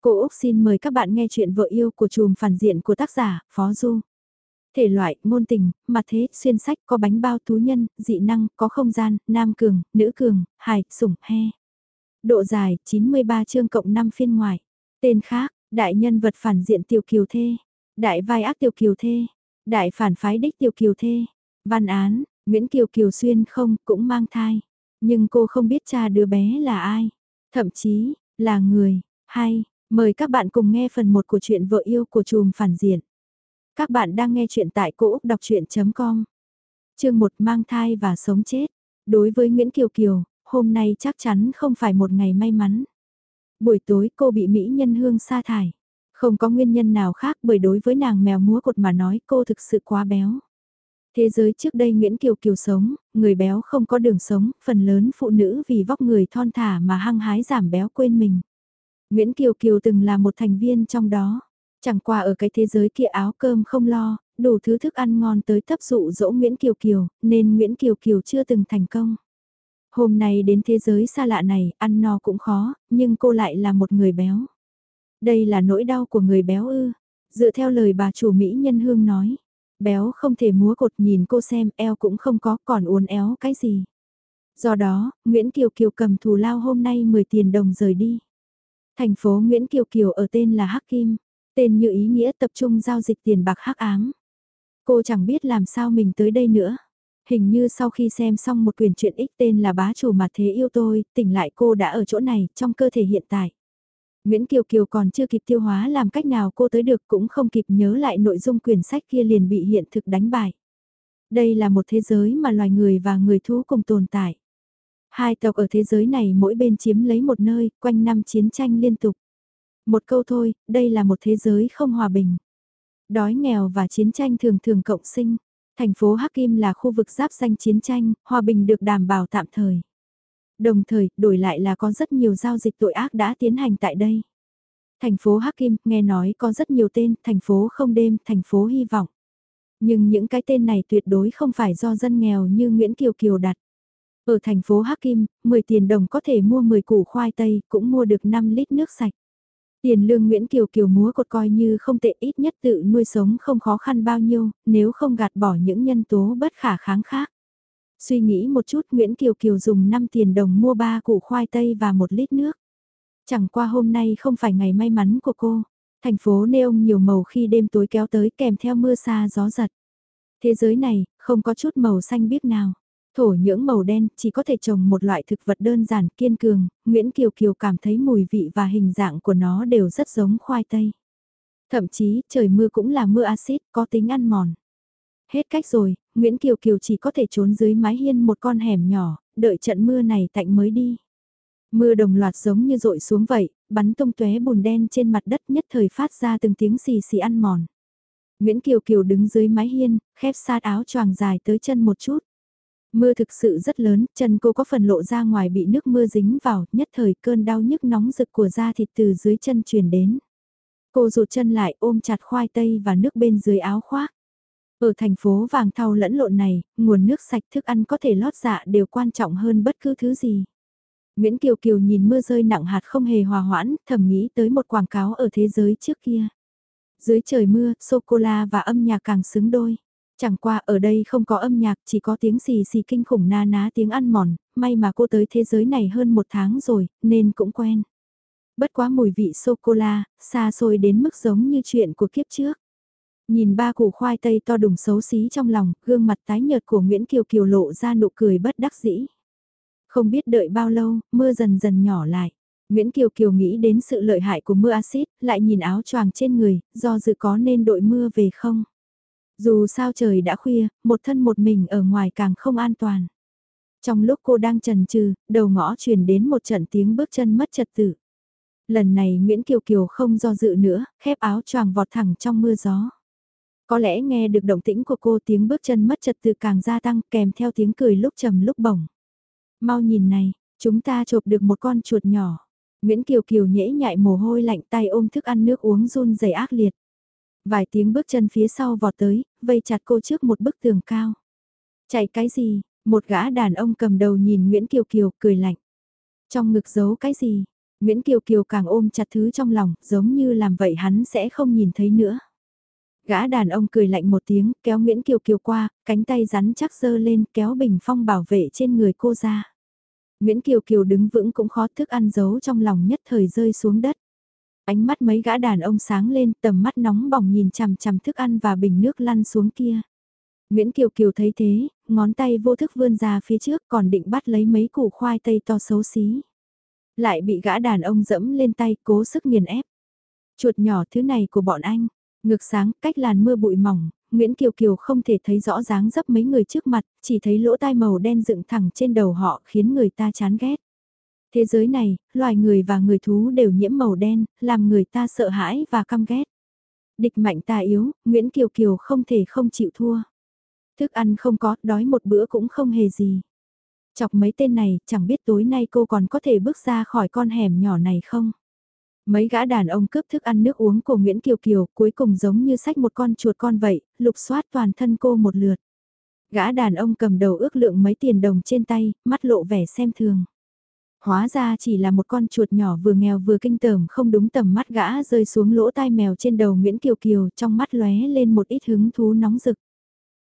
Cô Úc xin mời các bạn nghe chuyện vợ yêu của chùm phản diện của tác giả, Phó Du. Thể loại, ngôn tình, mặt thế, xuyên sách, có bánh bao tú nhân, dị năng, có không gian, nam cường, nữ cường, hài, sủng, he. Độ dài, 93 chương cộng 5 phiên ngoài. Tên khác, đại nhân vật phản diện tiểu kiều thê. Đại vai ác tiểu kiều thê. Đại phản phái đích tiểu kiều thê. Văn án, Nguyễn Kiều Kiều Xuyên không, cũng mang thai. Nhưng cô không biết cha đứa bé là ai. Thậm chí, là người, hay, Mời các bạn cùng nghe phần 1 của truyện vợ yêu của chùm phản diện. Các bạn đang nghe truyện tại cỗ đọc chuyện.com. Chương 1 mang thai và sống chết. Đối với Nguyễn Kiều Kiều, hôm nay chắc chắn không phải một ngày may mắn. Buổi tối cô bị Mỹ nhân hương sa thải. Không có nguyên nhân nào khác bởi đối với nàng mèo múa cột mà nói cô thực sự quá béo. Thế giới trước đây Nguyễn Kiều Kiều sống, người béo không có đường sống, phần lớn phụ nữ vì vóc người thon thả mà hăng hái giảm béo quên mình. Nguyễn Kiều Kiều từng là một thành viên trong đó. Chẳng qua ở cái thế giới kia áo cơm không lo, đủ thứ thức ăn ngon tới thấp dụ dỗ Nguyễn Kiều Kiều, nên Nguyễn Kiều Kiều chưa từng thành công. Hôm nay đến thế giới xa lạ này, ăn no cũng khó, nhưng cô lại là một người béo. Đây là nỗi đau của người béo ư. Dựa theo lời bà chủ Mỹ Nhân Hương nói, béo không thể múa cột nhìn cô xem eo cũng không có còn uốn éo cái gì. Do đó, Nguyễn Kiều Kiều cầm thù lao hôm nay 10 tiền đồng rời đi. Thành phố Nguyễn Kiều Kiều ở tên là Hắc Kim, tên như ý nghĩa tập trung giao dịch tiền bạc hắc ám. Cô chẳng biết làm sao mình tới đây nữa. Hình như sau khi xem xong một quyển truyện ích tên là bá chủ mà thế yêu tôi, tỉnh lại cô đã ở chỗ này, trong cơ thể hiện tại. Nguyễn Kiều Kiều còn chưa kịp tiêu hóa làm cách nào cô tới được cũng không kịp nhớ lại nội dung quyển sách kia liền bị hiện thực đánh bại. Đây là một thế giới mà loài người và người thú cùng tồn tại. Hai tộc ở thế giới này mỗi bên chiếm lấy một nơi, quanh năm chiến tranh liên tục. Một câu thôi, đây là một thế giới không hòa bình. Đói nghèo và chiến tranh thường thường cộng sinh. Thành phố Hắc Kim là khu vực giáp danh chiến tranh, hòa bình được đảm bảo tạm thời. Đồng thời, đổi lại là có rất nhiều giao dịch tội ác đã tiến hành tại đây. Thành phố Hắc Kim, nghe nói có rất nhiều tên, thành phố không đêm, thành phố hy vọng. Nhưng những cái tên này tuyệt đối không phải do dân nghèo như Nguyễn Kiều Kiều đặt. Ở thành phố Hắc Kim, 10 tiền đồng có thể mua 10 củ khoai tây, cũng mua được 5 lít nước sạch. Tiền lương Nguyễn Kiều Kiều múa cột coi như không tệ ít nhất tự nuôi sống không khó khăn bao nhiêu, nếu không gạt bỏ những nhân tố bất khả kháng khác. Suy nghĩ một chút Nguyễn Kiều Kiều dùng 5 tiền đồng mua 3 củ khoai tây và 1 lít nước. Chẳng qua hôm nay không phải ngày may mắn của cô. Thành phố neon nhiều màu khi đêm tối kéo tới kèm theo mưa xa gió giật. Thế giới này, không có chút màu xanh biếc nào. Thổ nhưỡng màu đen chỉ có thể trồng một loại thực vật đơn giản kiên cường, Nguyễn Kiều Kiều cảm thấy mùi vị và hình dạng của nó đều rất giống khoai tây. Thậm chí trời mưa cũng là mưa axit có tính ăn mòn. Hết cách rồi, Nguyễn Kiều Kiều chỉ có thể trốn dưới mái hiên một con hẻm nhỏ, đợi trận mưa này tạnh mới đi. Mưa đồng loạt giống như rội xuống vậy, bắn tung tóe bùn đen trên mặt đất nhất thời phát ra từng tiếng xì xì ăn mòn. Nguyễn Kiều Kiều đứng dưới mái hiên, khép sát áo choàng dài tới chân một chút. Mưa thực sự rất lớn, chân cô có phần lộ ra ngoài bị nước mưa dính vào, nhất thời cơn đau nhức nóng rực của da thịt từ dưới chân truyền đến. Cô rụt chân lại ôm chặt khoai tây và nước bên dưới áo khoác. Ở thành phố vàng thau lẫn lộn này, nguồn nước sạch thức ăn có thể lót dạ đều quan trọng hơn bất cứ thứ gì. Nguyễn Kiều Kiều nhìn mưa rơi nặng hạt không hề hòa hoãn, thầm nghĩ tới một quảng cáo ở thế giới trước kia. Dưới trời mưa, sô-cô-la và âm nhạc càng xứng đôi. Chẳng qua ở đây không có âm nhạc, chỉ có tiếng xì xì kinh khủng na ná tiếng ăn mòn, may mà cô tới thế giới này hơn một tháng rồi, nên cũng quen. Bất quá mùi vị sô-cô-la, xa xôi đến mức giống như chuyện của kiếp trước. Nhìn ba củ khoai tây to đùng xấu xí trong lòng, gương mặt tái nhợt của Nguyễn Kiều Kiều lộ ra nụ cười bất đắc dĩ. Không biết đợi bao lâu, mưa dần dần nhỏ lại. Nguyễn Kiều Kiều nghĩ đến sự lợi hại của mưa axit, lại nhìn áo choàng trên người, do dự có nên đội mưa về không? Dù sao trời đã khuya, một thân một mình ở ngoài càng không an toàn. Trong lúc cô đang trần trừ, đầu ngõ truyền đến một trận tiếng bước chân mất trật tự. Lần này Nguyễn Kiều Kiều không do dự nữa, khép áo choàng vọt thẳng trong mưa gió. Có lẽ nghe được động tĩnh của cô tiếng bước chân mất trật tự càng gia tăng kèm theo tiếng cười lúc trầm lúc bổng. Mau nhìn này, chúng ta chộp được một con chuột nhỏ. Nguyễn Kiều Kiều nhễ nhại mồ hôi lạnh tay ôm thức ăn nước uống run rẩy ác liệt. Vài tiếng bước chân phía sau vọt tới, vây chặt cô trước một bức tường cao. Chạy cái gì? Một gã đàn ông cầm đầu nhìn Nguyễn Kiều Kiều cười lạnh. Trong ngực giấu cái gì? Nguyễn Kiều Kiều càng ôm chặt thứ trong lòng, giống như làm vậy hắn sẽ không nhìn thấy nữa. Gã đàn ông cười lạnh một tiếng, kéo Nguyễn Kiều Kiều qua, cánh tay rắn chắc dơ lên, kéo bình phong bảo vệ trên người cô ra. Nguyễn Kiều Kiều đứng vững cũng khó thức ăn giấu trong lòng nhất thời rơi xuống đất. Ánh mắt mấy gã đàn ông sáng lên, tầm mắt nóng bỏng nhìn chằm chằm thức ăn và bình nước lăn xuống kia. Nguyễn Kiều Kiều thấy thế, ngón tay vô thức vươn ra phía trước còn định bắt lấy mấy củ khoai tây to xấu xí. Lại bị gã đàn ông dẫm lên tay cố sức nghiền ép. Chuột nhỏ thứ này của bọn anh, ngược sáng cách làn mưa bụi mỏng, Nguyễn Kiều Kiều không thể thấy rõ dáng dấp mấy người trước mặt, chỉ thấy lỗ tai màu đen dựng thẳng trên đầu họ khiến người ta chán ghét. Thế giới này, loài người và người thú đều nhiễm màu đen, làm người ta sợ hãi và căm ghét. Địch mạnh ta yếu, Nguyễn Kiều Kiều không thể không chịu thua. Thức ăn không có, đói một bữa cũng không hề gì. Chọc mấy tên này, chẳng biết tối nay cô còn có thể bước ra khỏi con hẻm nhỏ này không? Mấy gã đàn ông cướp thức ăn nước uống của Nguyễn Kiều Kiều cuối cùng giống như sách một con chuột con vậy, lục soát toàn thân cô một lượt. Gã đàn ông cầm đầu ước lượng mấy tiền đồng trên tay, mắt lộ vẻ xem thường. Hóa ra chỉ là một con chuột nhỏ vừa nghèo vừa kinh tởm không đúng tầm mắt gã rơi xuống lỗ tai mèo trên đầu Nguyễn Kiều Kiều trong mắt lóe lên một ít hứng thú nóng rực.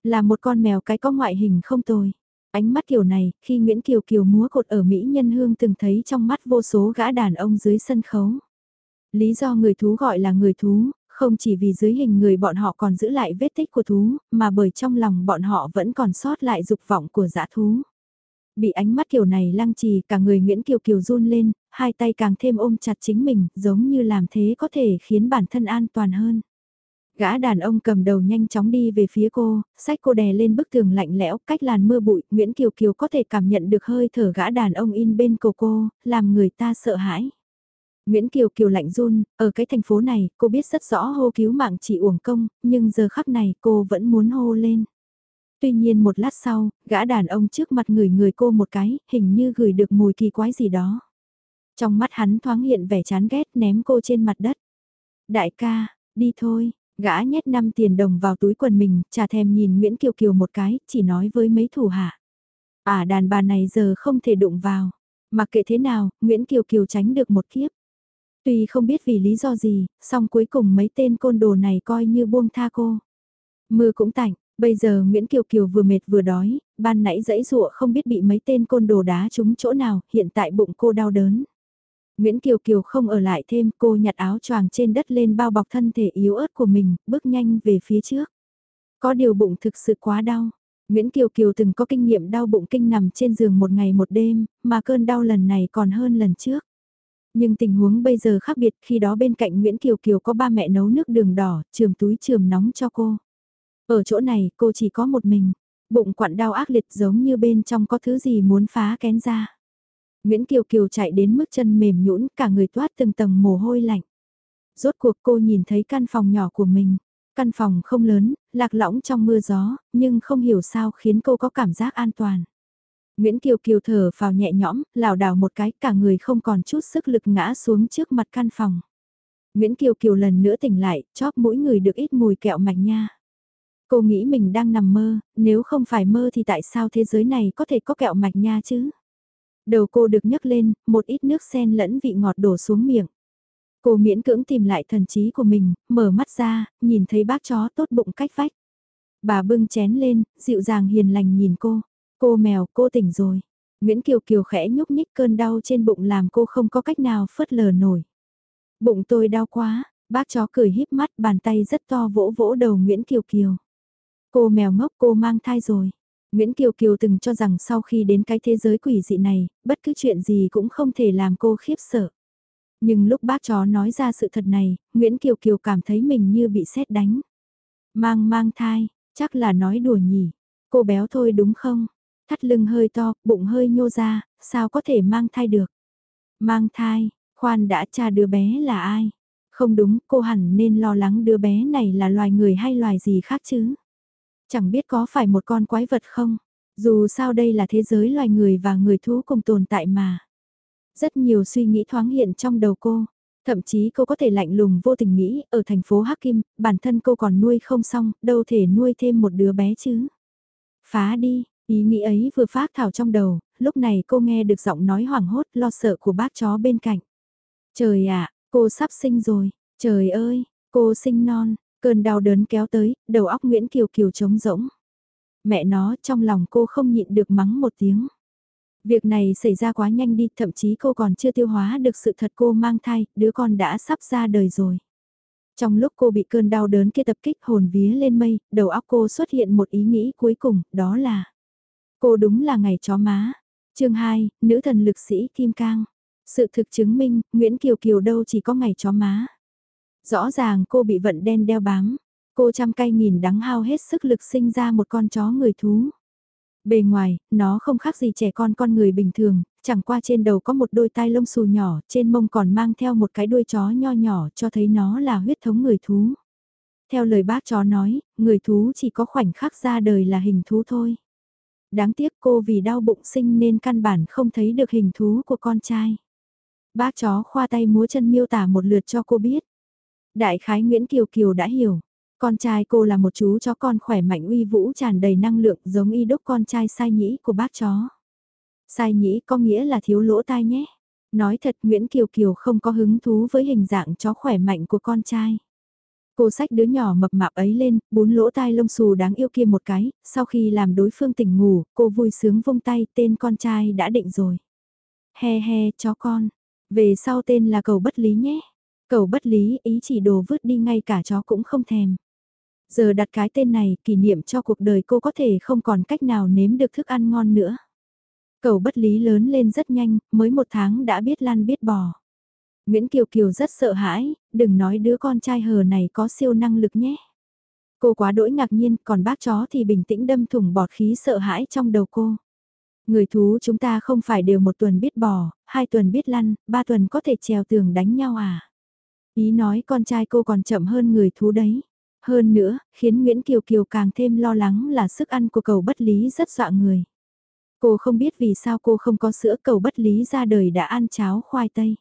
Là một con mèo cái có ngoại hình không tồi. Ánh mắt kiểu này, khi Nguyễn Kiều Kiều múa cột ở Mỹ Nhân Hương từng thấy trong mắt vô số gã đàn ông dưới sân khấu. Lý do người thú gọi là người thú, không chỉ vì dưới hình người bọn họ còn giữ lại vết tích của thú, mà bởi trong lòng bọn họ vẫn còn sót lại dục vọng của dã thú. Bị ánh mắt kiểu này lăng trì cả người Nguyễn Kiều Kiều run lên, hai tay càng thêm ôm chặt chính mình, giống như làm thế có thể khiến bản thân an toàn hơn. Gã đàn ông cầm đầu nhanh chóng đi về phía cô, sách cô đè lên bức tường lạnh lẽo, cách làn mưa bụi, Nguyễn Kiều Kiều có thể cảm nhận được hơi thở gã đàn ông in bên cổ cô, làm người ta sợ hãi. Nguyễn Kiều Kiều lạnh run, ở cái thành phố này, cô biết rất rõ hô cứu mạng chỉ uổng công, nhưng giờ khắc này cô vẫn muốn hô lên. Tuy nhiên một lát sau, gã đàn ông trước mặt người người cô một cái, hình như gửi được mùi kỳ quái gì đó. Trong mắt hắn thoáng hiện vẻ chán ghét ném cô trên mặt đất. Đại ca, đi thôi, gã nhét 5 tiền đồng vào túi quần mình, chả thèm nhìn Nguyễn Kiều Kiều một cái, chỉ nói với mấy thủ hạ. À đàn bà này giờ không thể đụng vào. Mặc kệ thế nào, Nguyễn Kiều Kiều tránh được một kiếp. Tuy không biết vì lý do gì, song cuối cùng mấy tên côn đồ này coi như buông tha cô. Mưa cũng tạnh, bây giờ Nguyễn Kiều Kiều vừa mệt vừa đói, ban nãy dãy rụa không biết bị mấy tên côn đồ đá trúng chỗ nào, hiện tại bụng cô đau đớn. Nguyễn Kiều Kiều không ở lại thêm, cô nhặt áo choàng trên đất lên bao bọc thân thể yếu ớt của mình, bước nhanh về phía trước. Có điều bụng thực sự quá đau. Nguyễn Kiều Kiều từng có kinh nghiệm đau bụng kinh nằm trên giường một ngày một đêm, mà cơn đau lần này còn hơn lần trước. Nhưng tình huống bây giờ khác biệt khi đó bên cạnh Nguyễn Kiều Kiều có ba mẹ nấu nước đường đỏ, trường túi trường nóng cho cô. Ở chỗ này cô chỉ có một mình, bụng quặn đau ác liệt giống như bên trong có thứ gì muốn phá kén ra. Nguyễn Kiều Kiều chạy đến mức chân mềm nhũn cả người toát từng tầng mồ hôi lạnh. Rốt cuộc cô nhìn thấy căn phòng nhỏ của mình. Căn phòng không lớn, lạc lõng trong mưa gió, nhưng không hiểu sao khiến cô có cảm giác an toàn. Nguyễn Kiều Kiều thở vào nhẹ nhõm, lảo đảo một cái, cả người không còn chút sức lực ngã xuống trước mặt căn phòng. Nguyễn Kiều Kiều lần nữa tỉnh lại, chóp mũi người được ít mùi kẹo mạch nha. Cô nghĩ mình đang nằm mơ, nếu không phải mơ thì tại sao thế giới này có thể có kẹo mạch nha chứ? Đầu cô được nhấc lên, một ít nước sen lẫn vị ngọt đổ xuống miệng. Cô miễn cưỡng tìm lại thần trí của mình, mở mắt ra, nhìn thấy bác chó tốt bụng cách vách. Bà bưng chén lên, dịu dàng hiền lành nhìn cô. Cô mèo, cô tỉnh rồi. Nguyễn Kiều Kiều khẽ nhúc nhích cơn đau trên bụng làm cô không có cách nào phớt lờ nổi. Bụng tôi đau quá, bác chó cười híp mắt bàn tay rất to vỗ vỗ đầu Nguyễn Kiều Kiều. Cô mèo ngốc cô mang thai rồi. Nguyễn Kiều Kiều từng cho rằng sau khi đến cái thế giới quỷ dị này, bất cứ chuyện gì cũng không thể làm cô khiếp sợ. Nhưng lúc bác chó nói ra sự thật này, Nguyễn Kiều Kiều cảm thấy mình như bị sét đánh. Mang mang thai, chắc là nói đùa nhỉ. Cô béo thôi đúng không? Thắt lưng hơi to, bụng hơi nhô ra, sao có thể mang thai được? Mang thai, khoan đã cha đứa bé là ai? Không đúng, cô hẳn nên lo lắng đứa bé này là loài người hay loài gì khác chứ? Chẳng biết có phải một con quái vật không? Dù sao đây là thế giới loài người và người thú cùng tồn tại mà. Rất nhiều suy nghĩ thoáng hiện trong đầu cô. Thậm chí cô có thể lạnh lùng vô tình nghĩ, ở thành phố Hắc Kim, bản thân cô còn nuôi không xong, đâu thể nuôi thêm một đứa bé chứ. Phá đi, ý nghĩ ấy vừa phát thảo trong đầu, lúc này cô nghe được giọng nói hoảng hốt lo sợ của bác chó bên cạnh. Trời ạ, cô sắp sinh rồi, trời ơi, cô sinh non, cơn đau đớn kéo tới, đầu óc Nguyễn Kiều Kiều trống rỗng. Mẹ nó trong lòng cô không nhịn được mắng một tiếng. Việc này xảy ra quá nhanh đi, thậm chí cô còn chưa tiêu hóa được sự thật cô mang thai, đứa con đã sắp ra đời rồi. Trong lúc cô bị cơn đau đớn kia tập kích hồn vía lên mây, đầu óc cô xuất hiện một ý nghĩ cuối cùng, đó là Cô đúng là ngày chó má. chương 2, nữ thần lực sĩ Kim Cang. Sự thực chứng minh, Nguyễn Kiều Kiều đâu chỉ có ngày chó má. Rõ ràng cô bị vận đen đeo bám. Cô trăm cay nghìn đắng hao hết sức lực sinh ra một con chó người thú. Bề ngoài, nó không khác gì trẻ con con người bình thường, chẳng qua trên đầu có một đôi tai lông xù nhỏ, trên mông còn mang theo một cái đuôi chó nho nhỏ cho thấy nó là huyết thống người thú. Theo lời bác chó nói, người thú chỉ có khoảnh khắc ra đời là hình thú thôi. Đáng tiếc cô vì đau bụng sinh nên căn bản không thấy được hình thú của con trai. Bác chó khoa tay múa chân miêu tả một lượt cho cô biết. Đại khái Nguyễn Kiều Kiều đã hiểu. Con trai cô là một chú chó con khỏe mạnh uy vũ tràn đầy năng lượng giống y đúc con trai sai nhĩ của bác chó. Sai nhĩ có nghĩa là thiếu lỗ tai nhé. Nói thật Nguyễn Kiều Kiều không có hứng thú với hình dạng chó khỏe mạnh của con trai. Cô sách đứa nhỏ mập mạp ấy lên, bốn lỗ tai lông xù đáng yêu kia một cái, sau khi làm đối phương tỉnh ngủ, cô vui sướng vung tay tên con trai đã định rồi. He he, chó con. Về sau tên là cầu bất lý nhé. Cầu bất lý ý chỉ đồ vứt đi ngay cả chó cũng không thèm. Giờ đặt cái tên này kỷ niệm cho cuộc đời cô có thể không còn cách nào nếm được thức ăn ngon nữa. Cầu bất lý lớn lên rất nhanh, mới một tháng đã biết lăn biết bò. Nguyễn Kiều Kiều rất sợ hãi, đừng nói đứa con trai hờ này có siêu năng lực nhé. Cô quá đỗi ngạc nhiên, còn bác chó thì bình tĩnh đâm thủng bọt khí sợ hãi trong đầu cô. Người thú chúng ta không phải đều một tuần biết bò, hai tuần biết lăn, ba tuần có thể trèo tường đánh nhau à. Ý nói con trai cô còn chậm hơn người thú đấy. Hơn nữa, khiến Nguyễn Kiều Kiều càng thêm lo lắng là sức ăn của cầu bất lý rất dọa người. Cô không biết vì sao cô không có sữa cầu bất lý ra đời đã ăn cháo khoai tây.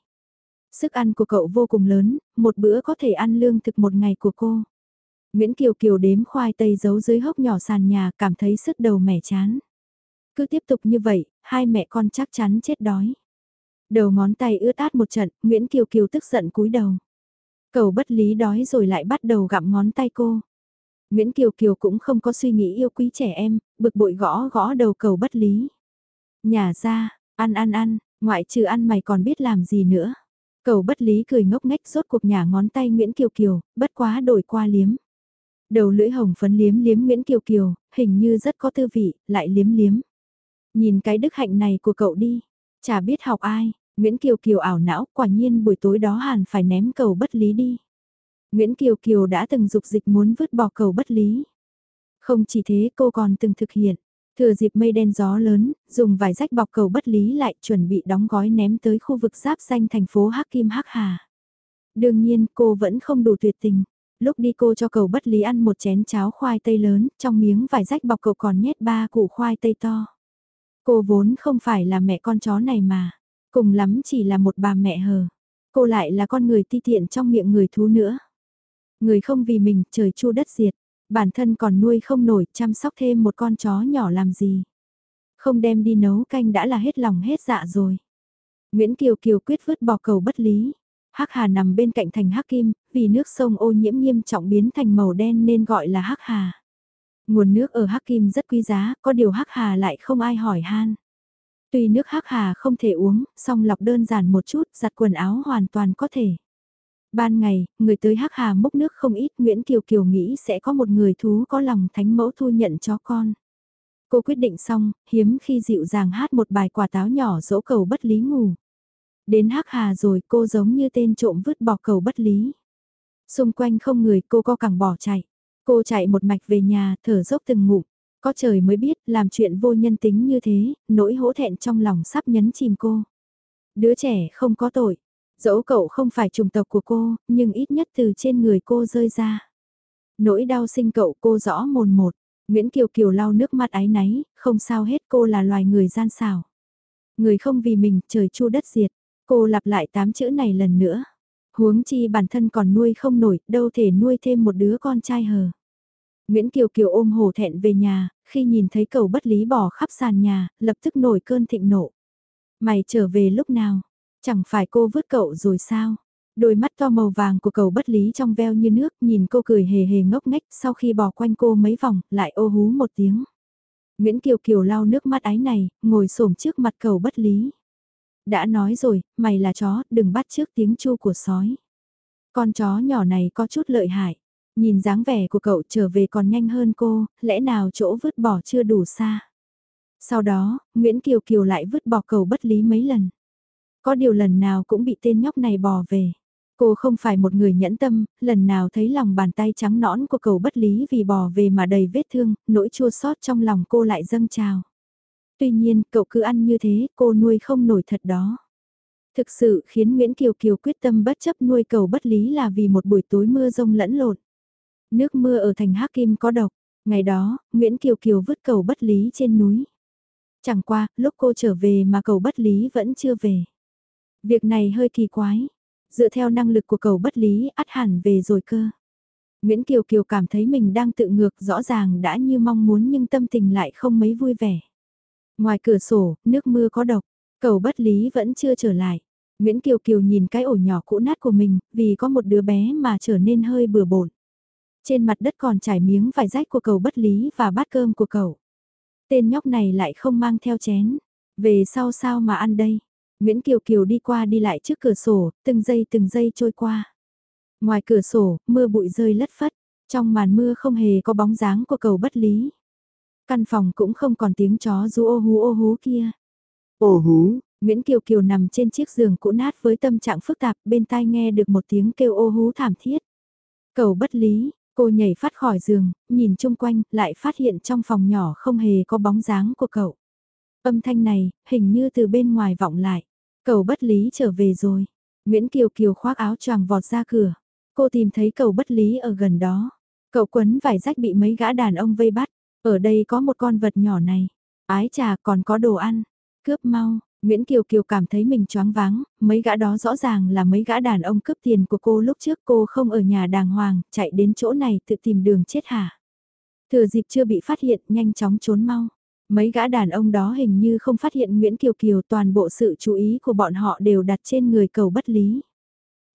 Sức ăn của cậu vô cùng lớn, một bữa có thể ăn lương thực một ngày của cô. Nguyễn Kiều Kiều đếm khoai tây giấu dưới hốc nhỏ sàn nhà cảm thấy sức đầu mẻ chán. Cứ tiếp tục như vậy, hai mẹ con chắc chắn chết đói. Đầu ngón tay ướt át một trận, Nguyễn Kiều Kiều tức giận cúi đầu. Cầu bất lý đói rồi lại bắt đầu gặm ngón tay cô. Nguyễn Kiều Kiều cũng không có suy nghĩ yêu quý trẻ em, bực bội gõ gõ đầu cầu bất lý. Nhà ra, ăn ăn ăn, ngoại trừ ăn mày còn biết làm gì nữa. Cầu bất lý cười ngốc nghếch rốt cuộc nhà ngón tay Nguyễn Kiều Kiều, bất quá đổi qua liếm. Đầu lưỡi hồng phấn liếm liếm Nguyễn Kiều Kiều, hình như rất có tư vị, lại liếm liếm. Nhìn cái đức hạnh này của cậu đi, chả biết học ai, Nguyễn Kiều Kiều ảo não, quả nhiên buổi tối đó hẳn phải ném cầu bất lý đi. Nguyễn Kiều Kiều đã từng dục dịch muốn vứt bỏ cầu bất lý. Không chỉ thế cô còn từng thực hiện. Thừa dịp mây đen gió lớn, dùng vài rách bọc cầu bất lý lại chuẩn bị đóng gói ném tới khu vực giáp danh thành phố Hắc Kim Hắc Hà. Đương nhiên cô vẫn không đủ tuyệt tình. Lúc đi cô cho cầu bất lý ăn một chén cháo khoai tây lớn, trong miếng vài rách bọc cậu còn nhét ba củ khoai tây to. Cô vốn không phải là mẹ con chó này mà, cùng lắm chỉ là một bà mẹ hờ. Cô lại là con người ti tiện trong miệng người thú nữa. Người không vì mình trời chu đất diệt. Bản thân còn nuôi không nổi chăm sóc thêm một con chó nhỏ làm gì. Không đem đi nấu canh đã là hết lòng hết dạ rồi. Nguyễn Kiều Kiều quyết vứt bỏ cầu bất lý. Hắc Hà nằm bên cạnh thành Hắc Kim, vì nước sông ô nhiễm nghiêm trọng biến thành màu đen nên gọi là Hắc Hà. Nguồn nước ở Hắc Kim rất quý giá, có điều Hắc Hà lại không ai hỏi han. Tuy nước Hắc Hà không thể uống, song lọc đơn giản một chút, giặt quần áo hoàn toàn có thể. Ban ngày, người tới hắc hà múc nước không ít Nguyễn Kiều Kiều nghĩ sẽ có một người thú có lòng thánh mẫu thu nhận cho con. Cô quyết định xong, hiếm khi dịu dàng hát một bài quả táo nhỏ dỗ cầu bất lý ngủ. Đến hắc hà rồi cô giống như tên trộm vứt bỏ cầu bất lý. Xung quanh không người cô co cẳng bỏ chạy. Cô chạy một mạch về nhà thở dốc từng ngụm. Có trời mới biết làm chuyện vô nhân tính như thế, nỗi hổ thẹn trong lòng sắp nhấn chìm cô. Đứa trẻ không có tội, Dẫu cậu không phải trùng tộc của cô, nhưng ít nhất từ trên người cô rơi ra. Nỗi đau sinh cậu cô rõ mồn một. Nguyễn Kiều Kiều lau nước mắt ái náy, không sao hết cô là loài người gian xảo. Người không vì mình, trời chu đất diệt. Cô lặp lại tám chữ này lần nữa. Huống chi bản thân còn nuôi không nổi, đâu thể nuôi thêm một đứa con trai hờ. Nguyễn Kiều Kiều ôm hổ thẹn về nhà, khi nhìn thấy cầu bất lý bỏ khắp sàn nhà, lập tức nổi cơn thịnh nộ. Mày trở về lúc nào? Chẳng phải cô vứt cậu rồi sao? Đôi mắt to màu vàng của cầu bất lý trong veo như nước nhìn cô cười hề hề ngốc nghếch sau khi bò quanh cô mấy vòng lại ô hú một tiếng. Nguyễn Kiều Kiều lau nước mắt ái này, ngồi xổm trước mặt cầu bất lý. Đã nói rồi, mày là chó, đừng bắt trước tiếng chu của sói. Con chó nhỏ này có chút lợi hại. Nhìn dáng vẻ của cậu trở về còn nhanh hơn cô, lẽ nào chỗ vứt bỏ chưa đủ xa. Sau đó, Nguyễn Kiều Kiều lại vứt bỏ cầu bất lý mấy lần. Có điều lần nào cũng bị tên nhóc này bò về. Cô không phải một người nhẫn tâm, lần nào thấy lòng bàn tay trắng nõn của cầu bất lý vì bò về mà đầy vết thương, nỗi chua xót trong lòng cô lại dâng trào. Tuy nhiên, cậu cứ ăn như thế, cô nuôi không nổi thật đó. Thực sự khiến Nguyễn Kiều Kiều quyết tâm bất chấp nuôi cầu bất lý là vì một buổi tối mưa rông lẫn lộn. Nước mưa ở thành Hắc Kim có độc, ngày đó, Nguyễn Kiều Kiều vứt cầu bất lý trên núi. Chẳng qua, lúc cô trở về mà cầu bất lý vẫn chưa về. Việc này hơi kỳ quái. Dựa theo năng lực của cầu bất lý, ắt hẳn về rồi cơ. Nguyễn Kiều Kiều cảm thấy mình đang tự ngược rõ ràng đã như mong muốn nhưng tâm tình lại không mấy vui vẻ. Ngoài cửa sổ, nước mưa có độc, cầu bất lý vẫn chưa trở lại. Nguyễn Kiều Kiều nhìn cái ổ nhỏ cũ nát của mình, vì có một đứa bé mà trở nên hơi bừa bộn. Trên mặt đất còn trải miếng vải rách của cầu bất lý và bát cơm của cậu. Tên nhóc này lại không mang theo chén. Về sau sao mà ăn đây? Nguyễn Kiều Kiều đi qua đi lại trước cửa sổ, từng giây từng giây trôi qua. Ngoài cửa sổ, mưa bụi rơi lất phất, trong màn mưa không hề có bóng dáng của cầu bất lý. Căn phòng cũng không còn tiếng chó rú ô hú ô hú kia. Ô hú, Nguyễn Kiều Kiều nằm trên chiếc giường cũ nát với tâm trạng phức tạp, bên tai nghe được một tiếng kêu ô hú thảm thiết. Cầu bất lý, cô nhảy phát khỏi giường, nhìn chung quanh, lại phát hiện trong phòng nhỏ không hề có bóng dáng của cậu. Âm thanh này, hình như từ bên ngoài vọng lại. Cầu bất lý trở về rồi. Nguyễn Kiều Kiều khoác áo choàng vọt ra cửa. Cô tìm thấy cầu bất lý ở gần đó. Cậu quấn vải rách bị mấy gã đàn ông vây bắt. Ở đây có một con vật nhỏ này. Ái trà còn có đồ ăn. Cướp mau. Nguyễn Kiều Kiều cảm thấy mình choáng váng, mấy gã đó rõ ràng là mấy gã đàn ông cướp tiền của cô lúc trước cô không ở nhà đàng hoàng, chạy đến chỗ này tự tìm đường chết hả. Thừa dịp chưa bị phát hiện, nhanh chóng trốn mau. Mấy gã đàn ông đó hình như không phát hiện Nguyễn Kiều Kiều toàn bộ sự chú ý của bọn họ đều đặt trên người cầu bất lý.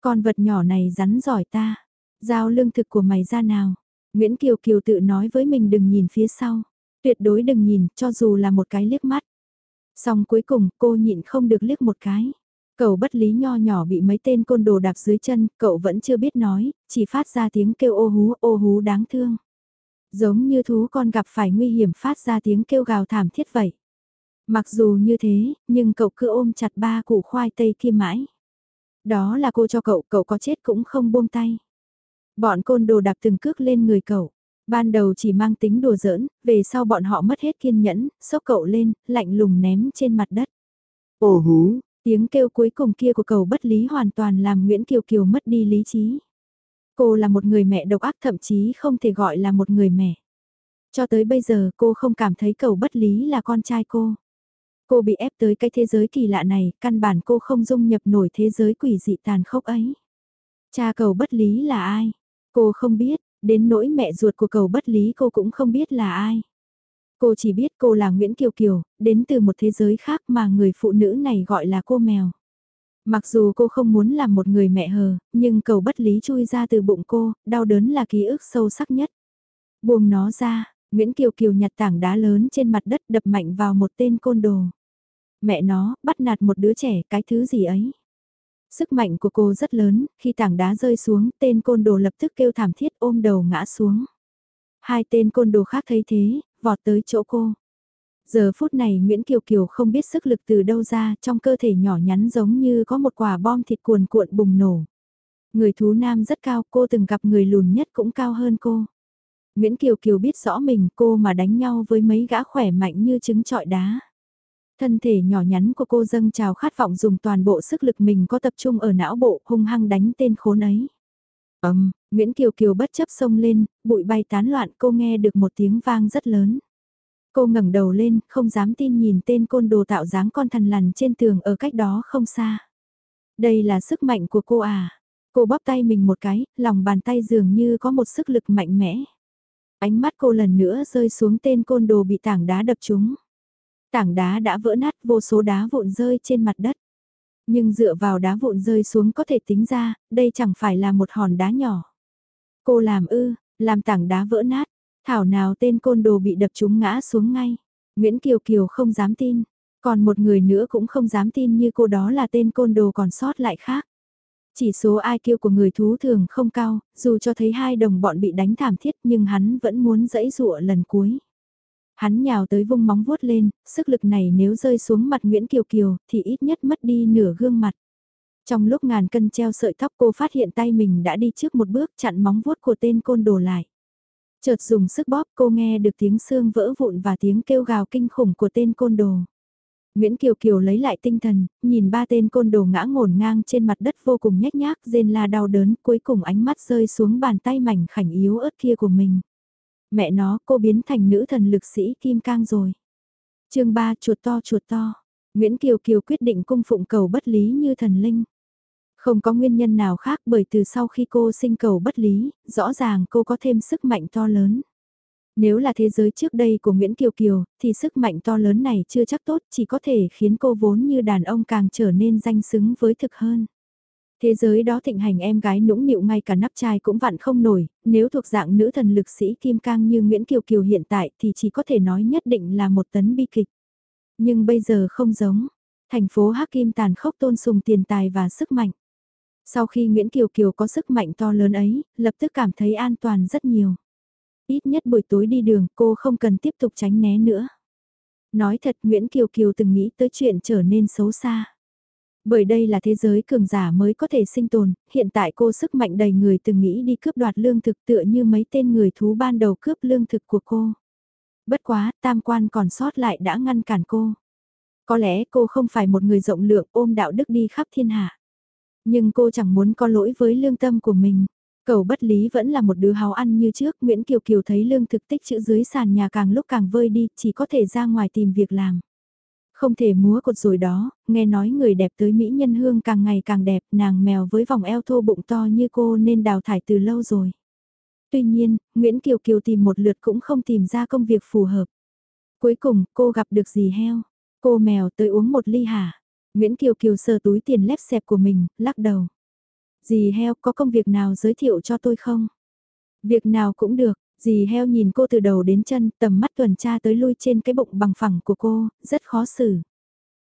Con vật nhỏ này rắn giỏi ta, giao lương thực của mày ra nào. Nguyễn Kiều Kiều tự nói với mình đừng nhìn phía sau, tuyệt đối đừng nhìn cho dù là một cái liếc mắt. Xong cuối cùng cô nhịn không được liếc một cái. cậu bất lý nho nhỏ bị mấy tên côn đồ đạp dưới chân, cậu vẫn chưa biết nói, chỉ phát ra tiếng kêu ô hú ô hú đáng thương. Giống như thú con gặp phải nguy hiểm phát ra tiếng kêu gào thảm thiết vậy. Mặc dù như thế, nhưng cậu cứ ôm chặt ba củ khoai tây kia mãi. Đó là cô cho cậu, cậu có chết cũng không buông tay. Bọn côn đồ đạp từng cước lên người cậu. Ban đầu chỉ mang tính đùa giỡn, về sau bọn họ mất hết kiên nhẫn, sốc cậu lên, lạnh lùng ném trên mặt đất. ồ hú, Tiếng kêu cuối cùng kia của cầu bất lý hoàn toàn làm Nguyễn Kiều Kiều mất đi lý trí. Cô là một người mẹ độc ác thậm chí không thể gọi là một người mẹ. Cho tới bây giờ cô không cảm thấy cầu bất lý là con trai cô. Cô bị ép tới cái thế giới kỳ lạ này, căn bản cô không dung nhập nổi thế giới quỷ dị tàn khốc ấy. Cha cầu bất lý là ai? Cô không biết, đến nỗi mẹ ruột của cầu bất lý cô cũng không biết là ai. Cô chỉ biết cô là Nguyễn Kiều Kiều, đến từ một thế giới khác mà người phụ nữ này gọi là cô mèo. Mặc dù cô không muốn làm một người mẹ hờ, nhưng cầu bất lý chui ra từ bụng cô, đau đớn là ký ức sâu sắc nhất. Buông nó ra, Nguyễn Kiều Kiều nhặt tảng đá lớn trên mặt đất đập mạnh vào một tên côn đồ. Mẹ nó, bắt nạt một đứa trẻ, cái thứ gì ấy. Sức mạnh của cô rất lớn, khi tảng đá rơi xuống, tên côn đồ lập tức kêu thảm thiết ôm đầu ngã xuống. Hai tên côn đồ khác thấy thế, vọt tới chỗ cô. Giờ phút này Nguyễn Kiều Kiều không biết sức lực từ đâu ra, trong cơ thể nhỏ nhắn giống như có một quả bom thịt cuồn cuộn bùng nổ. Người thú nam rất cao, cô từng gặp người lùn nhất cũng cao hơn cô. Nguyễn Kiều Kiều biết rõ mình cô mà đánh nhau với mấy gã khỏe mạnh như trứng trọi đá. Thân thể nhỏ nhắn của cô dâng trào khát vọng dùng toàn bộ sức lực mình có tập trung ở não bộ hung hăng đánh tên khốn ấy. Ấm, Nguyễn Kiều Kiều bất chấp sông lên, bụi bay tán loạn cô nghe được một tiếng vang rất lớn. Cô ngẩng đầu lên, không dám tin nhìn tên côn đồ tạo dáng con thần lằn trên tường ở cách đó không xa. Đây là sức mạnh của cô à. Cô bóp tay mình một cái, lòng bàn tay dường như có một sức lực mạnh mẽ. Ánh mắt cô lần nữa rơi xuống tên côn đồ bị tảng đá đập trúng. Tảng đá đã vỡ nát vô số đá vụn rơi trên mặt đất. Nhưng dựa vào đá vụn rơi xuống có thể tính ra, đây chẳng phải là một hòn đá nhỏ. Cô làm ư, làm tảng đá vỡ nát, thảo nào tên côn đồ bị đập trúng ngã xuống ngay. Nguyễn Kiều Kiều không dám tin, còn một người nữa cũng không dám tin như cô đó là tên côn đồ còn sót lại khác. Chỉ số IQ của người thú thường không cao, dù cho thấy hai đồng bọn bị đánh thảm thiết nhưng hắn vẫn muốn dẫy dụa lần cuối. Hắn nhào tới vung móng vuốt lên, sức lực này nếu rơi xuống mặt Nguyễn Kiều Kiều thì ít nhất mất đi nửa gương mặt. Trong lúc ngàn cân treo sợi tóc cô phát hiện tay mình đã đi trước một bước chặn móng vuốt của tên côn đồ lại. Chợt dùng sức bóp cô nghe được tiếng xương vỡ vụn và tiếng kêu gào kinh khủng của tên côn đồ. Nguyễn Kiều Kiều lấy lại tinh thần, nhìn ba tên côn đồ ngã ngổn ngang trên mặt đất vô cùng nhếch nhác, rên la đau đớn, cuối cùng ánh mắt rơi xuống bàn tay mảnh khảnh yếu ớt kia của mình. Mẹ nó, cô biến thành nữ thần lực sĩ Kim Cang rồi. chương 3 chuột to chuột to. Nguyễn Kiều Kiều quyết định cung phụng cầu bất lý như thần linh. Không có nguyên nhân nào khác bởi từ sau khi cô sinh cầu bất lý, rõ ràng cô có thêm sức mạnh to lớn. Nếu là thế giới trước đây của Nguyễn Kiều Kiều, thì sức mạnh to lớn này chưa chắc tốt, chỉ có thể khiến cô vốn như đàn ông càng trở nên danh xứng với thực hơn. Thế giới đó thịnh hành em gái nũng nịu ngay cả nắp chai cũng vặn không nổi, nếu thuộc dạng nữ thần lực sĩ Kim Cang như Nguyễn Kiều Kiều hiện tại thì chỉ có thể nói nhất định là một tấn bi kịch. Nhưng bây giờ không giống, thành phố Hắc Kim tàn khốc tôn sùng tiền tài và sức mạnh. Sau khi Nguyễn Kiều Kiều có sức mạnh to lớn ấy, lập tức cảm thấy an toàn rất nhiều. Ít nhất buổi tối đi đường cô không cần tiếp tục tránh né nữa. Nói thật Nguyễn Kiều Kiều từng nghĩ tới chuyện trở nên xấu xa. Bởi đây là thế giới cường giả mới có thể sinh tồn, hiện tại cô sức mạnh đầy người từng nghĩ đi cướp đoạt lương thực tựa như mấy tên người thú ban đầu cướp lương thực của cô. Bất quá, tam quan còn sót lại đã ngăn cản cô. Có lẽ cô không phải một người rộng lượng ôm đạo đức đi khắp thiên hạ. Nhưng cô chẳng muốn có lỗi với lương tâm của mình. Cầu bất lý vẫn là một đứa háo ăn như trước, Nguyễn Kiều Kiều thấy lương thực tích chữ dưới sàn nhà càng lúc càng vơi đi, chỉ có thể ra ngoài tìm việc làm. Không thể múa cột rồi đó, nghe nói người đẹp tới Mỹ nhân hương càng ngày càng đẹp, nàng mèo với vòng eo thô bụng to như cô nên đào thải từ lâu rồi. Tuy nhiên, Nguyễn Kiều Kiều tìm một lượt cũng không tìm ra công việc phù hợp. Cuối cùng, cô gặp được gì heo? Cô mèo tới uống một ly hả? Nguyễn Kiều Kiều sờ túi tiền lép xẹp của mình, lắc đầu. Dì heo có công việc nào giới thiệu cho tôi không? Việc nào cũng được, dì heo nhìn cô từ đầu đến chân, tầm mắt tuần tra tới lui trên cái bụng bằng phẳng của cô, rất khó xử.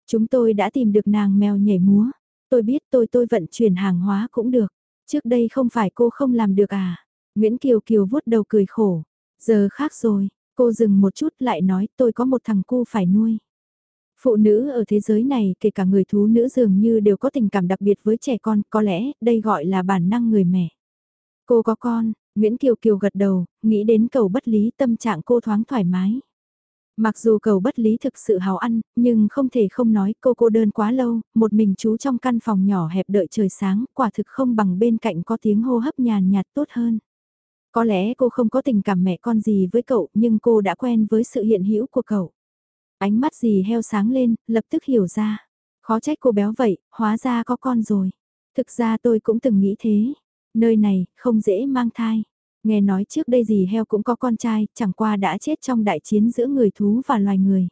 Chúng tôi đã tìm được nàng mèo nhảy múa. Tôi biết tôi tôi vận chuyển hàng hóa cũng được. Trước đây không phải cô không làm được à? Nguyễn Kiều Kiều vuốt đầu cười khổ. Giờ khác rồi, cô dừng một chút lại nói tôi có một thằng cu phải nuôi. Phụ nữ ở thế giới này kể cả người thú nữ dường như đều có tình cảm đặc biệt với trẻ con, có lẽ đây gọi là bản năng người mẹ. Cô có con, Nguyễn Kiều Kiều gật đầu, nghĩ đến cầu bất lý tâm trạng cô thoáng thoải mái. Mặc dù cầu bất lý thực sự hào ăn, nhưng không thể không nói cô cô đơn quá lâu, một mình chú trong căn phòng nhỏ hẹp đợi trời sáng, quả thực không bằng bên cạnh có tiếng hô hấp nhàn nhạt tốt hơn. Có lẽ cô không có tình cảm mẹ con gì với cậu, nhưng cô đã quen với sự hiện hữu của cậu. Ánh mắt gì heo sáng lên, lập tức hiểu ra. Khó trách cô béo vậy, hóa ra có con rồi. Thực ra tôi cũng từng nghĩ thế. Nơi này, không dễ mang thai. Nghe nói trước đây gì heo cũng có con trai, chẳng qua đã chết trong đại chiến giữa người thú và loài người.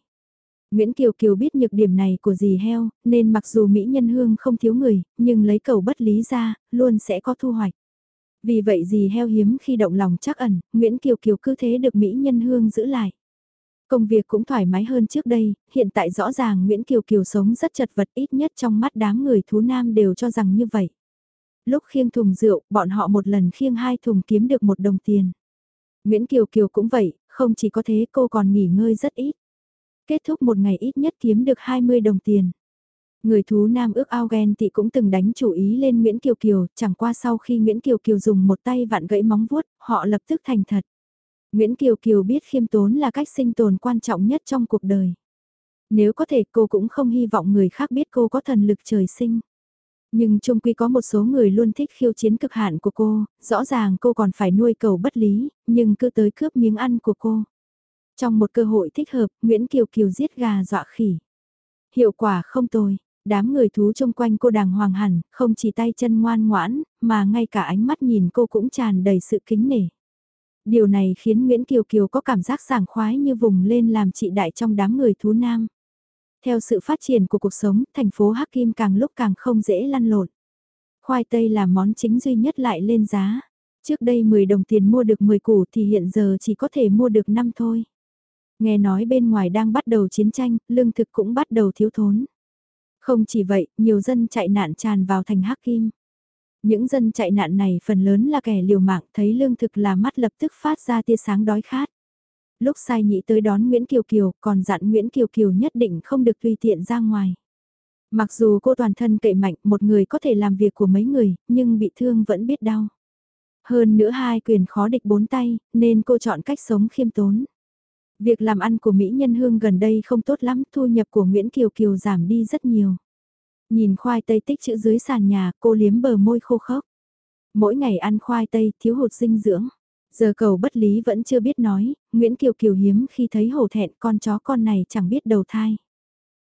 Nguyễn Kiều Kiều biết nhược điểm này của dì heo, nên mặc dù Mỹ Nhân Hương không thiếu người, nhưng lấy cầu bất lý ra, luôn sẽ có thu hoạch. Vì vậy dì heo hiếm khi động lòng chắc ẩn, Nguyễn Kiều Kiều cứ thế được Mỹ Nhân Hương giữ lại. Công việc cũng thoải mái hơn trước đây, hiện tại rõ ràng Nguyễn Kiều Kiều sống rất chật vật ít nhất trong mắt đám người thú nam đều cho rằng như vậy. Lúc khiêng thùng rượu, bọn họ một lần khiêng hai thùng kiếm được một đồng tiền. Nguyễn Kiều Kiều cũng vậy, không chỉ có thế cô còn nghỉ ngơi rất ít. Kết thúc một ngày ít nhất kiếm được 20 đồng tiền. Người thú nam ước ao ghen tị cũng từng đánh chủ ý lên Nguyễn Kiều Kiều, chẳng qua sau khi Nguyễn Kiều Kiều dùng một tay vặn gãy móng vuốt, họ lập tức thành thật. Nguyễn Kiều Kiều biết khiêm tốn là cách sinh tồn quan trọng nhất trong cuộc đời. Nếu có thể cô cũng không hy vọng người khác biết cô có thần lực trời sinh. Nhưng chung quy có một số người luôn thích khiêu chiến cực hạn của cô, rõ ràng cô còn phải nuôi cầu bất lý, nhưng cứ tới cướp miếng ăn của cô. Trong một cơ hội thích hợp, Nguyễn Kiều Kiều giết gà dọa khỉ. Hiệu quả không tồi, đám người thú chung quanh cô đàng hoàng hẳn, không chỉ tay chân ngoan ngoãn, mà ngay cả ánh mắt nhìn cô cũng tràn đầy sự kính nể. Điều này khiến Nguyễn Kiều Kiều có cảm giác sảng khoái như vùng lên làm chị đại trong đám người thú nam. Theo sự phát triển của cuộc sống, thành phố Hắc Kim càng lúc càng không dễ lăn lộn. Khoai tây là món chính duy nhất lại lên giá. Trước đây 10 đồng tiền mua được 10 củ thì hiện giờ chỉ có thể mua được 5 thôi. Nghe nói bên ngoài đang bắt đầu chiến tranh, lương thực cũng bắt đầu thiếu thốn. Không chỉ vậy, nhiều dân chạy nạn tràn vào thành Hắc Kim. Những dân chạy nạn này phần lớn là kẻ liều mạng thấy lương thực là mắt lập tức phát ra tia sáng đói khát. Lúc sai nhị tới đón Nguyễn Kiều Kiều còn dặn Nguyễn Kiều Kiều nhất định không được tùy tiện ra ngoài. Mặc dù cô toàn thân cậy mạnh một người có thể làm việc của mấy người, nhưng bị thương vẫn biết đau. Hơn nữa hai quyền khó địch bốn tay, nên cô chọn cách sống khiêm tốn. Việc làm ăn của Mỹ Nhân Hương gần đây không tốt lắm, thu nhập của Nguyễn Kiều Kiều giảm đi rất nhiều. Nhìn khoai tây tích chữ dưới sàn nhà, cô liếm bờ môi khô khốc. Mỗi ngày ăn khoai tây, thiếu hụt dinh dưỡng. Giờ cầu bất lý vẫn chưa biết nói, Nguyễn Kiều Kiều hiếm khi thấy hổ thẹn con chó con này chẳng biết đầu thai.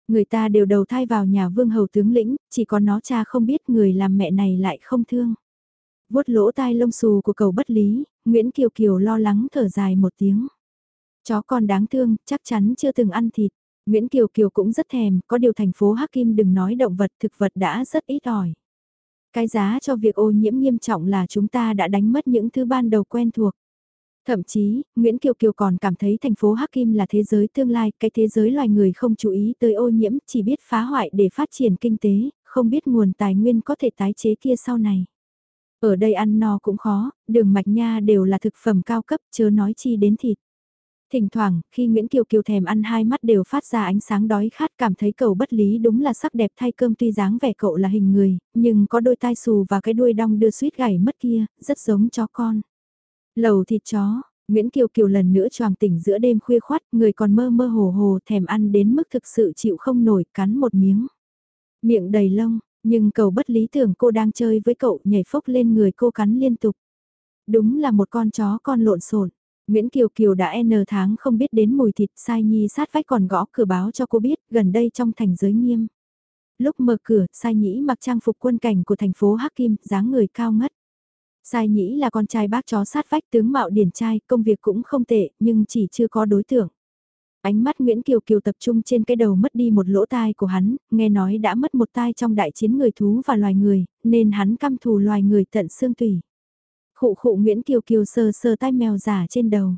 Người ta đều đầu thai vào nhà vương hầu tướng lĩnh, chỉ có nó cha không biết người làm mẹ này lại không thương. vuốt lỗ tai lông xù của cầu bất lý, Nguyễn Kiều Kiều lo lắng thở dài một tiếng. Chó con đáng thương, chắc chắn chưa từng ăn thịt. Nguyễn Kiều Kiều cũng rất thèm, có điều thành phố Hắc Kim đừng nói động vật thực vật đã rất ít ỏi. Cái giá cho việc ô nhiễm nghiêm trọng là chúng ta đã đánh mất những thứ ban đầu quen thuộc. Thậm chí, Nguyễn Kiều Kiều còn cảm thấy thành phố Hắc Kim là thế giới tương lai, cái thế giới loài người không chú ý tới ô nhiễm, chỉ biết phá hoại để phát triển kinh tế, không biết nguồn tài nguyên có thể tái chế kia sau này. Ở đây ăn no cũng khó, đường mạch nha đều là thực phẩm cao cấp, chớ nói chi đến thịt. Thỉnh thoảng, khi Nguyễn Kiều Kiều thèm ăn hai mắt đều phát ra ánh sáng đói khát cảm thấy cậu bất lý đúng là sắc đẹp thay cơm tuy dáng vẻ cậu là hình người, nhưng có đôi tai xù và cái đuôi đong đưa suýt gảy mất kia, rất giống chó con. Lầu thịt chó, Nguyễn Kiều Kiều lần nữa choàng tỉnh giữa đêm khuya khoát người còn mơ mơ hồ hồ thèm ăn đến mức thực sự chịu không nổi, cắn một miếng. Miệng đầy lông, nhưng cậu bất lý tưởng cô đang chơi với cậu nhảy phốc lên người cô cắn liên tục. Đúng là một con chó con lộn xộn. Nguyễn Kiều Kiều đã n tháng không biết đến mùi thịt sai nhi sát vách còn gõ cửa báo cho cô biết gần đây trong thành giới nghiêm. Lúc mở cửa, sai nhĩ mặc trang phục quân cảnh của thành phố Hắc Kim, dáng người cao ngất. Sai nhĩ là con trai bác chó sát vách tướng mạo điển trai, công việc cũng không tệ, nhưng chỉ chưa có đối tượng. Ánh mắt Nguyễn Kiều Kiều tập trung trên cái đầu mất đi một lỗ tai của hắn, nghe nói đã mất một tai trong đại chiến người thú và loài người, nên hắn căm thù loài người tận xương tủy. Khụ khụ Nguyễn Kiều Kiều sờ sờ tai mèo giả trên đầu.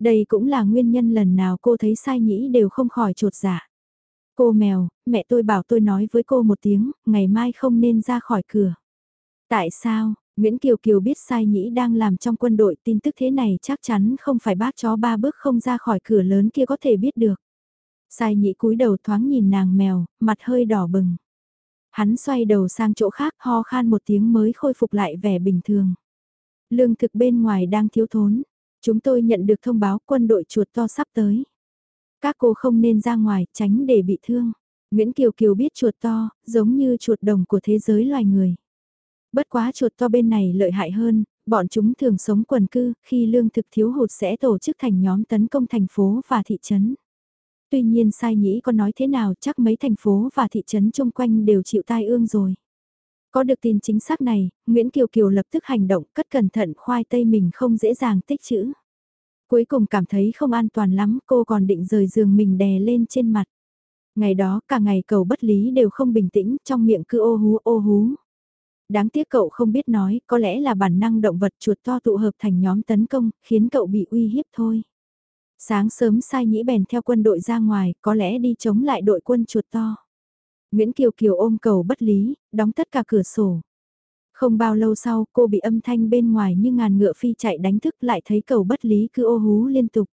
Đây cũng là nguyên nhân lần nào cô thấy sai nhĩ đều không khỏi trột dạ. Cô mèo, mẹ tôi bảo tôi nói với cô một tiếng, ngày mai không nên ra khỏi cửa. Tại sao, Nguyễn Kiều Kiều biết sai nhĩ đang làm trong quân đội tin tức thế này chắc chắn không phải bác chó ba bước không ra khỏi cửa lớn kia có thể biết được. Sai nhĩ cúi đầu thoáng nhìn nàng mèo, mặt hơi đỏ bừng. Hắn xoay đầu sang chỗ khác ho khan một tiếng mới khôi phục lại vẻ bình thường. Lương thực bên ngoài đang thiếu thốn. Chúng tôi nhận được thông báo quân đội chuột to sắp tới. Các cô không nên ra ngoài, tránh để bị thương. Nguyễn Kiều Kiều biết chuột to, giống như chuột đồng của thế giới loài người. Bất quá chuột to bên này lợi hại hơn, bọn chúng thường sống quần cư, khi lương thực thiếu hụt sẽ tổ chức thành nhóm tấn công thành phố và thị trấn. Tuy nhiên sai nhĩ có nói thế nào chắc mấy thành phố và thị trấn chung quanh đều chịu tai ương rồi. Có được tin chính xác này, Nguyễn Kiều Kiều lập tức hành động cất cẩn thận khoai tây mình không dễ dàng tích chữ. Cuối cùng cảm thấy không an toàn lắm cô còn định rời giường mình đè lên trên mặt. Ngày đó cả ngày cầu bất lý đều không bình tĩnh trong miệng cứ ô hú ô hú. Đáng tiếc cậu không biết nói, có lẽ là bản năng động vật chuột to tụ hợp thành nhóm tấn công, khiến cậu bị uy hiếp thôi. Sáng sớm sai nhĩ bèn theo quân đội ra ngoài, có lẽ đi chống lại đội quân chuột to. Nguyễn Kiều Kiều ôm cầu bất lý, đóng tất cả cửa sổ. Không bao lâu sau cô bị âm thanh bên ngoài như ngàn ngựa phi chạy đánh thức lại thấy cầu bất lý cứ ô hú liên tục.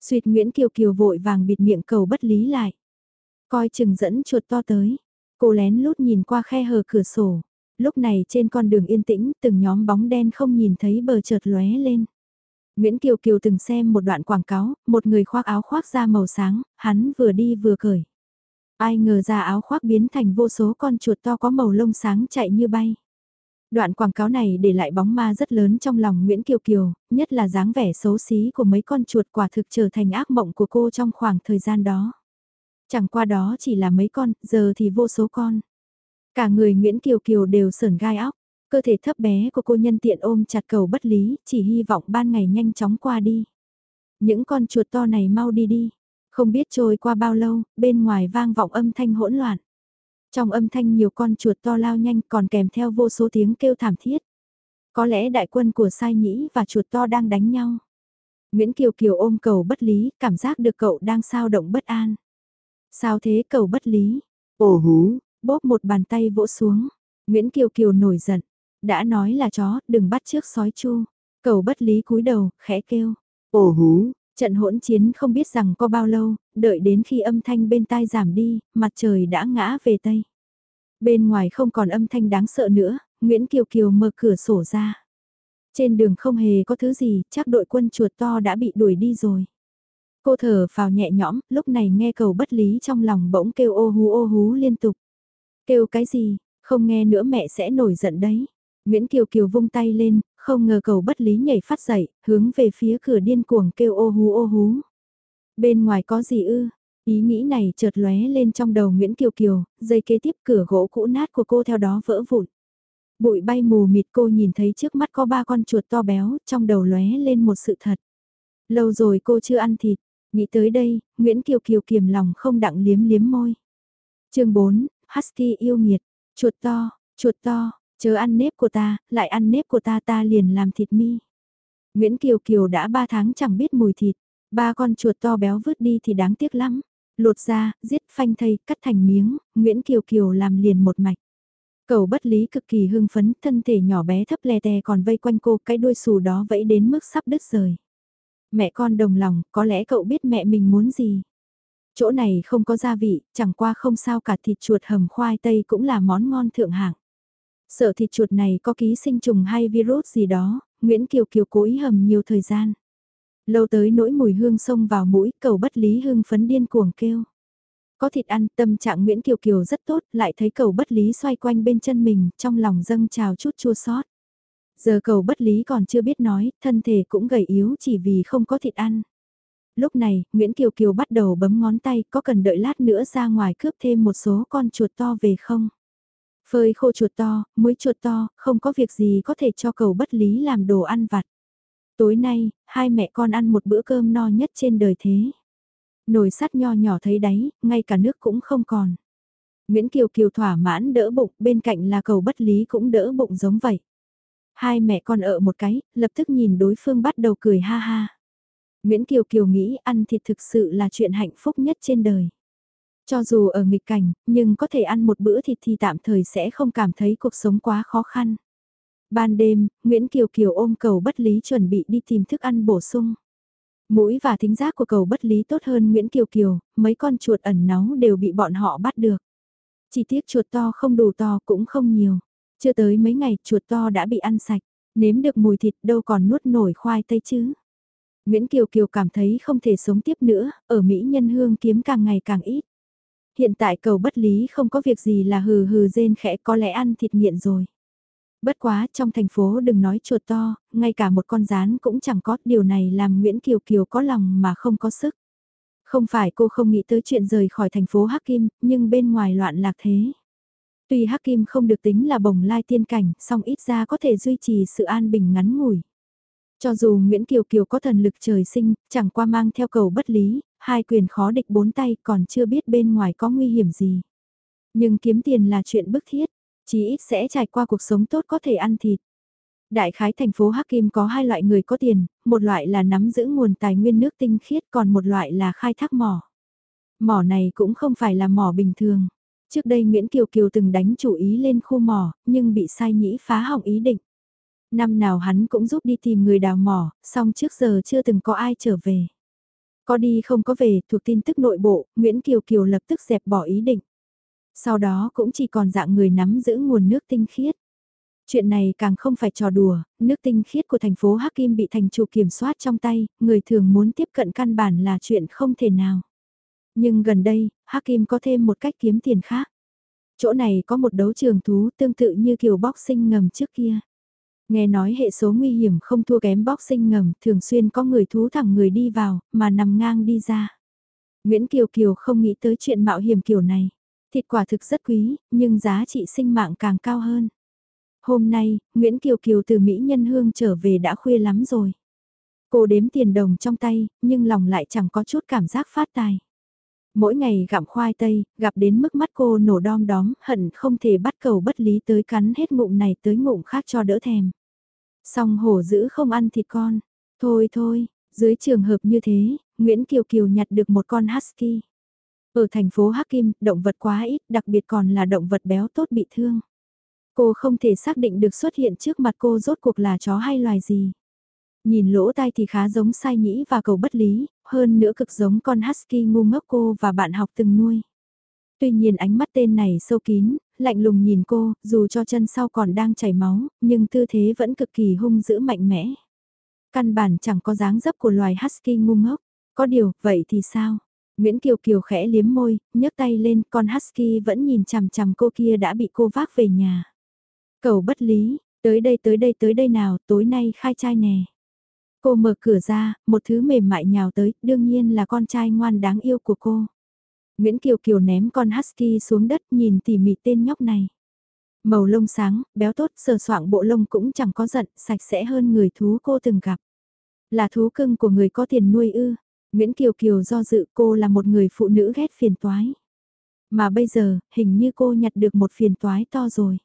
Xuyệt Nguyễn Kiều Kiều vội vàng bịt miệng cầu bất lý lại. Coi chừng dẫn chuột to tới. Cô lén lút nhìn qua khe hở cửa sổ. Lúc này trên con đường yên tĩnh từng nhóm bóng đen không nhìn thấy bờ chợt lóe lên. Nguyễn Kiều Kiều từng xem một đoạn quảng cáo, một người khoác áo khoác da màu sáng, hắn vừa đi vừa cởi. Ai ngờ ra áo khoác biến thành vô số con chuột to có màu lông sáng chạy như bay. Đoạn quảng cáo này để lại bóng ma rất lớn trong lòng Nguyễn Kiều Kiều, nhất là dáng vẻ xấu xí của mấy con chuột quả thực trở thành ác mộng của cô trong khoảng thời gian đó. Chẳng qua đó chỉ là mấy con, giờ thì vô số con. Cả người Nguyễn Kiều Kiều đều sờn gai óc, cơ thể thấp bé của cô nhân tiện ôm chặt cầu bất lý, chỉ hy vọng ban ngày nhanh chóng qua đi. Những con chuột to này mau đi đi, không biết trôi qua bao lâu, bên ngoài vang vọng âm thanh hỗn loạn. Trong âm thanh nhiều con chuột to lao nhanh còn kèm theo vô số tiếng kêu thảm thiết. Có lẽ đại quân của sai nhĩ và chuột to đang đánh nhau. Nguyễn Kiều Kiều ôm cầu bất lý, cảm giác được cậu đang sao động bất an. Sao thế cầu bất lý? Ồ hú, Bóp một bàn tay vỗ xuống. Nguyễn Kiều Kiều nổi giận. Đã nói là chó, đừng bắt trước sói chu. Cầu bất lý cúi đầu, khẽ kêu. ồ hú, Trận hỗn chiến không biết rằng có bao lâu, đợi đến khi âm thanh bên tai giảm đi, mặt trời đã ngã về Tây. Bên ngoài không còn âm thanh đáng sợ nữa, Nguyễn Kiều Kiều mở cửa sổ ra. Trên đường không hề có thứ gì, chắc đội quân chuột to đã bị đuổi đi rồi. Cô thở vào nhẹ nhõm, lúc này nghe cầu bất lý trong lòng bỗng kêu ô hú ô hú liên tục. Kêu cái gì, không nghe nữa mẹ sẽ nổi giận đấy. Nguyễn Kiều Kiều vung tay lên, không ngờ cầu bất lý nhảy phát dậy, hướng về phía cửa điên cuồng kêu ô hú ô hú. Bên ngoài có gì ư? Ý nghĩ này chợt lóe lên trong đầu Nguyễn Kiều Kiều, dây kế tiếp cửa gỗ cũ nát của cô theo đó vỡ vụn. Bụi bay mù mịt cô nhìn thấy trước mắt có ba con chuột to béo, trong đầu lóe lên một sự thật. Lâu rồi cô chưa ăn thịt, nghĩ tới đây, Nguyễn Kiều Kiều kiềm lòng không đặng liếm liếm môi. chương 4, Husky yêu nghiệt, chuột to, chuột to, chớ ăn nếp của ta, lại ăn nếp của ta ta liền làm thịt mi. Nguyễn Kiều Kiều đã 3 tháng chẳng biết mùi thịt, ba con chuột to béo vứt đi thì đáng tiếc lắm. Lột ra, giết phanh thây, cắt thành miếng, Nguyễn Kiều Kiều làm liền một mạch. Cầu bất lý cực kỳ hưng phấn, thân thể nhỏ bé thấp lè tè còn vây quanh cô, cái đuôi xù đó vẫy đến mức sắp đứt rời. Mẹ con đồng lòng, có lẽ cậu biết mẹ mình muốn gì. Chỗ này không có gia vị, chẳng qua không sao cả thịt chuột hầm khoai tây cũng là món ngon thượng hạng. Sợ thịt chuột này có ký sinh trùng hay virus gì đó, Nguyễn Kiều Kiều cố ý hầm nhiều thời gian. Lâu tới nỗi mùi hương xông vào mũi, cầu bất lý hưng phấn điên cuồng kêu. Có thịt ăn, tâm trạng Nguyễn Kiều Kiều rất tốt, lại thấy cầu bất lý xoay quanh bên chân mình, trong lòng dâng trào chút chua xót. Giờ cầu bất lý còn chưa biết nói, thân thể cũng gầy yếu chỉ vì không có thịt ăn. Lúc này, Nguyễn Kiều Kiều bắt đầu bấm ngón tay, có cần đợi lát nữa ra ngoài cướp thêm một số con chuột to về không? Phơi khô chuột to, muối chuột to, không có việc gì có thể cho cầu bất lý làm đồ ăn vặt. Tối nay, hai mẹ con ăn một bữa cơm no nhất trên đời thế. Nồi sắt nho nhỏ thấy đáy, ngay cả nước cũng không còn. Nguyễn Kiều Kiều thỏa mãn đỡ bụng, bên cạnh là cầu bất lý cũng đỡ bụng giống vậy. Hai mẹ con ở một cái, lập tức nhìn đối phương bắt đầu cười ha ha. Nguyễn Kiều Kiều nghĩ ăn thịt thực sự là chuyện hạnh phúc nhất trên đời. Cho dù ở nghịch cảnh, nhưng có thể ăn một bữa thịt thì tạm thời sẽ không cảm thấy cuộc sống quá khó khăn. Ban đêm, Nguyễn Kiều Kiều ôm cầu bất lý chuẩn bị đi tìm thức ăn bổ sung. Mũi và thính giác của cầu bất lý tốt hơn Nguyễn Kiều Kiều, mấy con chuột ẩn náu đều bị bọn họ bắt được. Chỉ tiếc chuột to không đủ to cũng không nhiều. Chưa tới mấy ngày chuột to đã bị ăn sạch, nếm được mùi thịt đâu còn nuốt nổi khoai tây chứ. Nguyễn Kiều Kiều cảm thấy không thể sống tiếp nữa, ở Mỹ nhân hương kiếm càng ngày càng ít. Hiện tại cầu bất lý không có việc gì là hừ hừ rên khẽ có lẽ ăn thịt nghiện rồi. Bất quá trong thành phố đừng nói chuột to, ngay cả một con rán cũng chẳng có, điều này làm Nguyễn Kiều Kiều có lòng mà không có sức. Không phải cô không nghĩ tới chuyện rời khỏi thành phố Hắc Kim, nhưng bên ngoài loạn lạc thế. Tuy Hắc Kim không được tính là bồng lai tiên cảnh, song ít ra có thể duy trì sự an bình ngắn ngủi. Cho dù Nguyễn Kiều Kiều có thần lực trời sinh, chẳng qua mang theo cầu bất lý, hai quyền khó địch bốn tay còn chưa biết bên ngoài có nguy hiểm gì. Nhưng kiếm tiền là chuyện bức thiết, chí ít sẽ trải qua cuộc sống tốt có thể ăn thịt. Đại khái thành phố Hắc Kim có hai loại người có tiền, một loại là nắm giữ nguồn tài nguyên nước tinh khiết còn một loại là khai thác mỏ. Mỏ này cũng không phải là mỏ bình thường. Trước đây Nguyễn Kiều Kiều từng đánh chủ ý lên khu mỏ, nhưng bị sai nhĩ phá hỏng ý định. Năm nào hắn cũng giúp đi tìm người đào mỏ, song trước giờ chưa từng có ai trở về. Có đi không có về, thuộc tin tức nội bộ, Nguyễn Kiều Kiều lập tức dẹp bỏ ý định. Sau đó cũng chỉ còn dạng người nắm giữ nguồn nước tinh khiết. Chuyện này càng không phải trò đùa, nước tinh khiết của thành phố Hắc Kim bị thành chủ kiểm soát trong tay, người thường muốn tiếp cận căn bản là chuyện không thể nào. Nhưng gần đây, Hắc Kim có thêm một cách kiếm tiền khác. Chỗ này có một đấu trường thú tương tự như kiểu boxing ngầm trước kia. Nghe nói hệ số nguy hiểm không thua kém boxing ngầm, thường xuyên có người thú thẳng người đi vào, mà nằm ngang đi ra. Nguyễn Kiều Kiều không nghĩ tới chuyện mạo hiểm kiểu này. Thịt quả thực rất quý, nhưng giá trị sinh mạng càng cao hơn. Hôm nay, Nguyễn Kiều Kiều từ Mỹ Nhân Hương trở về đã khuya lắm rồi. Cô đếm tiền đồng trong tay, nhưng lòng lại chẳng có chút cảm giác phát tài. Mỗi ngày gặm khoai tây, gặp đến mức mắt cô nổ đom đóm, hận không thể bắt cầu bất lý tới cắn hết ngụm này tới ngụm khác cho đỡ thèm. Song hổ dữ không ăn thịt con. Thôi thôi, dưới trường hợp như thế, Nguyễn Kiều Kiều nhặt được một con husky. Ở thành phố Hắc Kim, động vật quá ít, đặc biệt còn là động vật béo tốt bị thương. Cô không thể xác định được xuất hiện trước mặt cô rốt cuộc là chó hay loài gì. Nhìn lỗ tai thì khá giống sai nhĩ và cầu bất lý, hơn nữa cực giống con husky ngu ngốc cô và bạn học từng nuôi. Tuy nhiên ánh mắt tên này sâu kín, lạnh lùng nhìn cô, dù cho chân sau còn đang chảy máu, nhưng tư thế vẫn cực kỳ hung dữ mạnh mẽ. Căn bản chẳng có dáng dấp của loài husky ngu ngốc. Có điều, vậy thì sao? Nguyễn Kiều Kiều khẽ liếm môi, nhấc tay lên, con husky vẫn nhìn chằm chằm cô kia đã bị cô vác về nhà. Cầu bất lý, tới đây tới đây tới đây nào, tối nay khai trai nè. Cô mở cửa ra, một thứ mềm mại nhào tới, đương nhiên là con trai ngoan đáng yêu của cô. Nguyễn Kiều Kiều ném con husky xuống đất nhìn tỉ mỉ tên nhóc này. Màu lông sáng, béo tốt, sờ soạng bộ lông cũng chẳng có giận, sạch sẽ hơn người thú cô từng gặp. Là thú cưng của người có tiền nuôi ư. Nguyễn Kiều Kiều do dự cô là một người phụ nữ ghét phiền toái. Mà bây giờ, hình như cô nhặt được một phiền toái to rồi.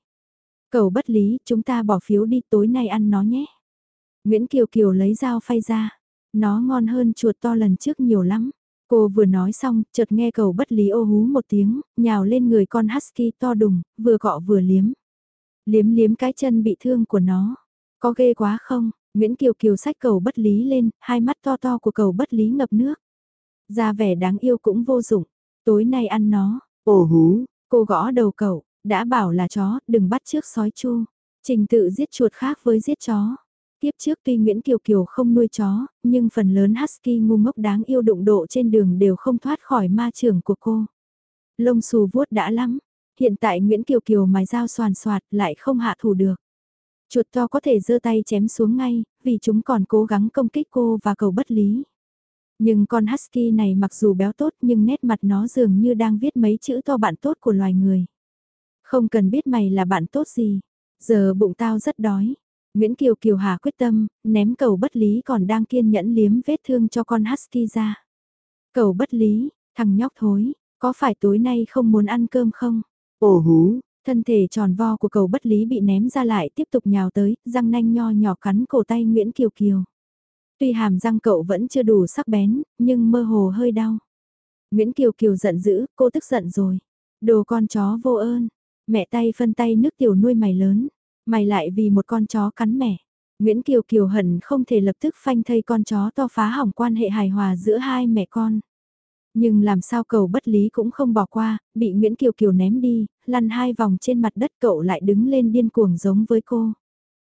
Cầu bất lý, chúng ta bỏ phiếu đi tối nay ăn nó nhé. Nguyễn Kiều Kiều lấy dao phay ra. Nó ngon hơn chuột to lần trước nhiều lắm. Cô vừa nói xong, chợt nghe cầu bất lý ô hú một tiếng, nhào lên người con husky to đùng, vừa cọ vừa liếm. Liếm liếm cái chân bị thương của nó. Có ghê quá không? Nguyễn Kiều Kiều sách cầu bất lý lên, hai mắt to to của cầu bất lý ngập nước. Ra vẻ đáng yêu cũng vô dụng. Tối nay ăn nó. Ô hú. Cô gõ đầu cậu, đã bảo là chó, đừng bắt trước sói chu. Trình tự giết chuột khác với giết chó. Tiếp trước tuy Nguyễn Kiều Kiều không nuôi chó, nhưng phần lớn husky ngu ngốc đáng yêu đụng độ trên đường đều không thoát khỏi ma trường của cô. Lông xù vuốt đã lắm, hiện tại Nguyễn Kiều Kiều mài dao soàn soạt lại không hạ thủ được. Chuột to có thể giơ tay chém xuống ngay, vì chúng còn cố gắng công kích cô và cầu bất lý. Nhưng con husky này mặc dù béo tốt nhưng nét mặt nó dường như đang viết mấy chữ to bạn tốt của loài người. Không cần biết mày là bạn tốt gì, giờ bụng tao rất đói. Nguyễn Kiều Kiều Hà quyết tâm, ném cầu bất lý còn đang kiên nhẫn liếm vết thương cho con husky ra. Cầu bất lý, thằng nhóc thối, có phải tối nay không muốn ăn cơm không? Ồ hú, Thân thể tròn vo của cầu bất lý bị ném ra lại tiếp tục nhào tới, răng nanh nho nhỏ cắn cổ tay Nguyễn Kiều Kiều. Tuy hàm răng cậu vẫn chưa đủ sắc bén, nhưng mơ hồ hơi đau. Nguyễn Kiều Kiều giận dữ, cô tức giận rồi. Đồ con chó vô ơn, mẹ tay phân tay nước tiểu nuôi mày lớn, mày lại vì một con chó cắn mẹ. Nguyễn Kiều Kiều hận không thể lập tức phanh thây con chó to phá hỏng quan hệ hài hòa giữa hai mẹ con. Nhưng làm sao cầu bất lý cũng không bỏ qua, bị Nguyễn Kiều Kiều ném đi, lăn hai vòng trên mặt đất cậu lại đứng lên điên cuồng giống với cô.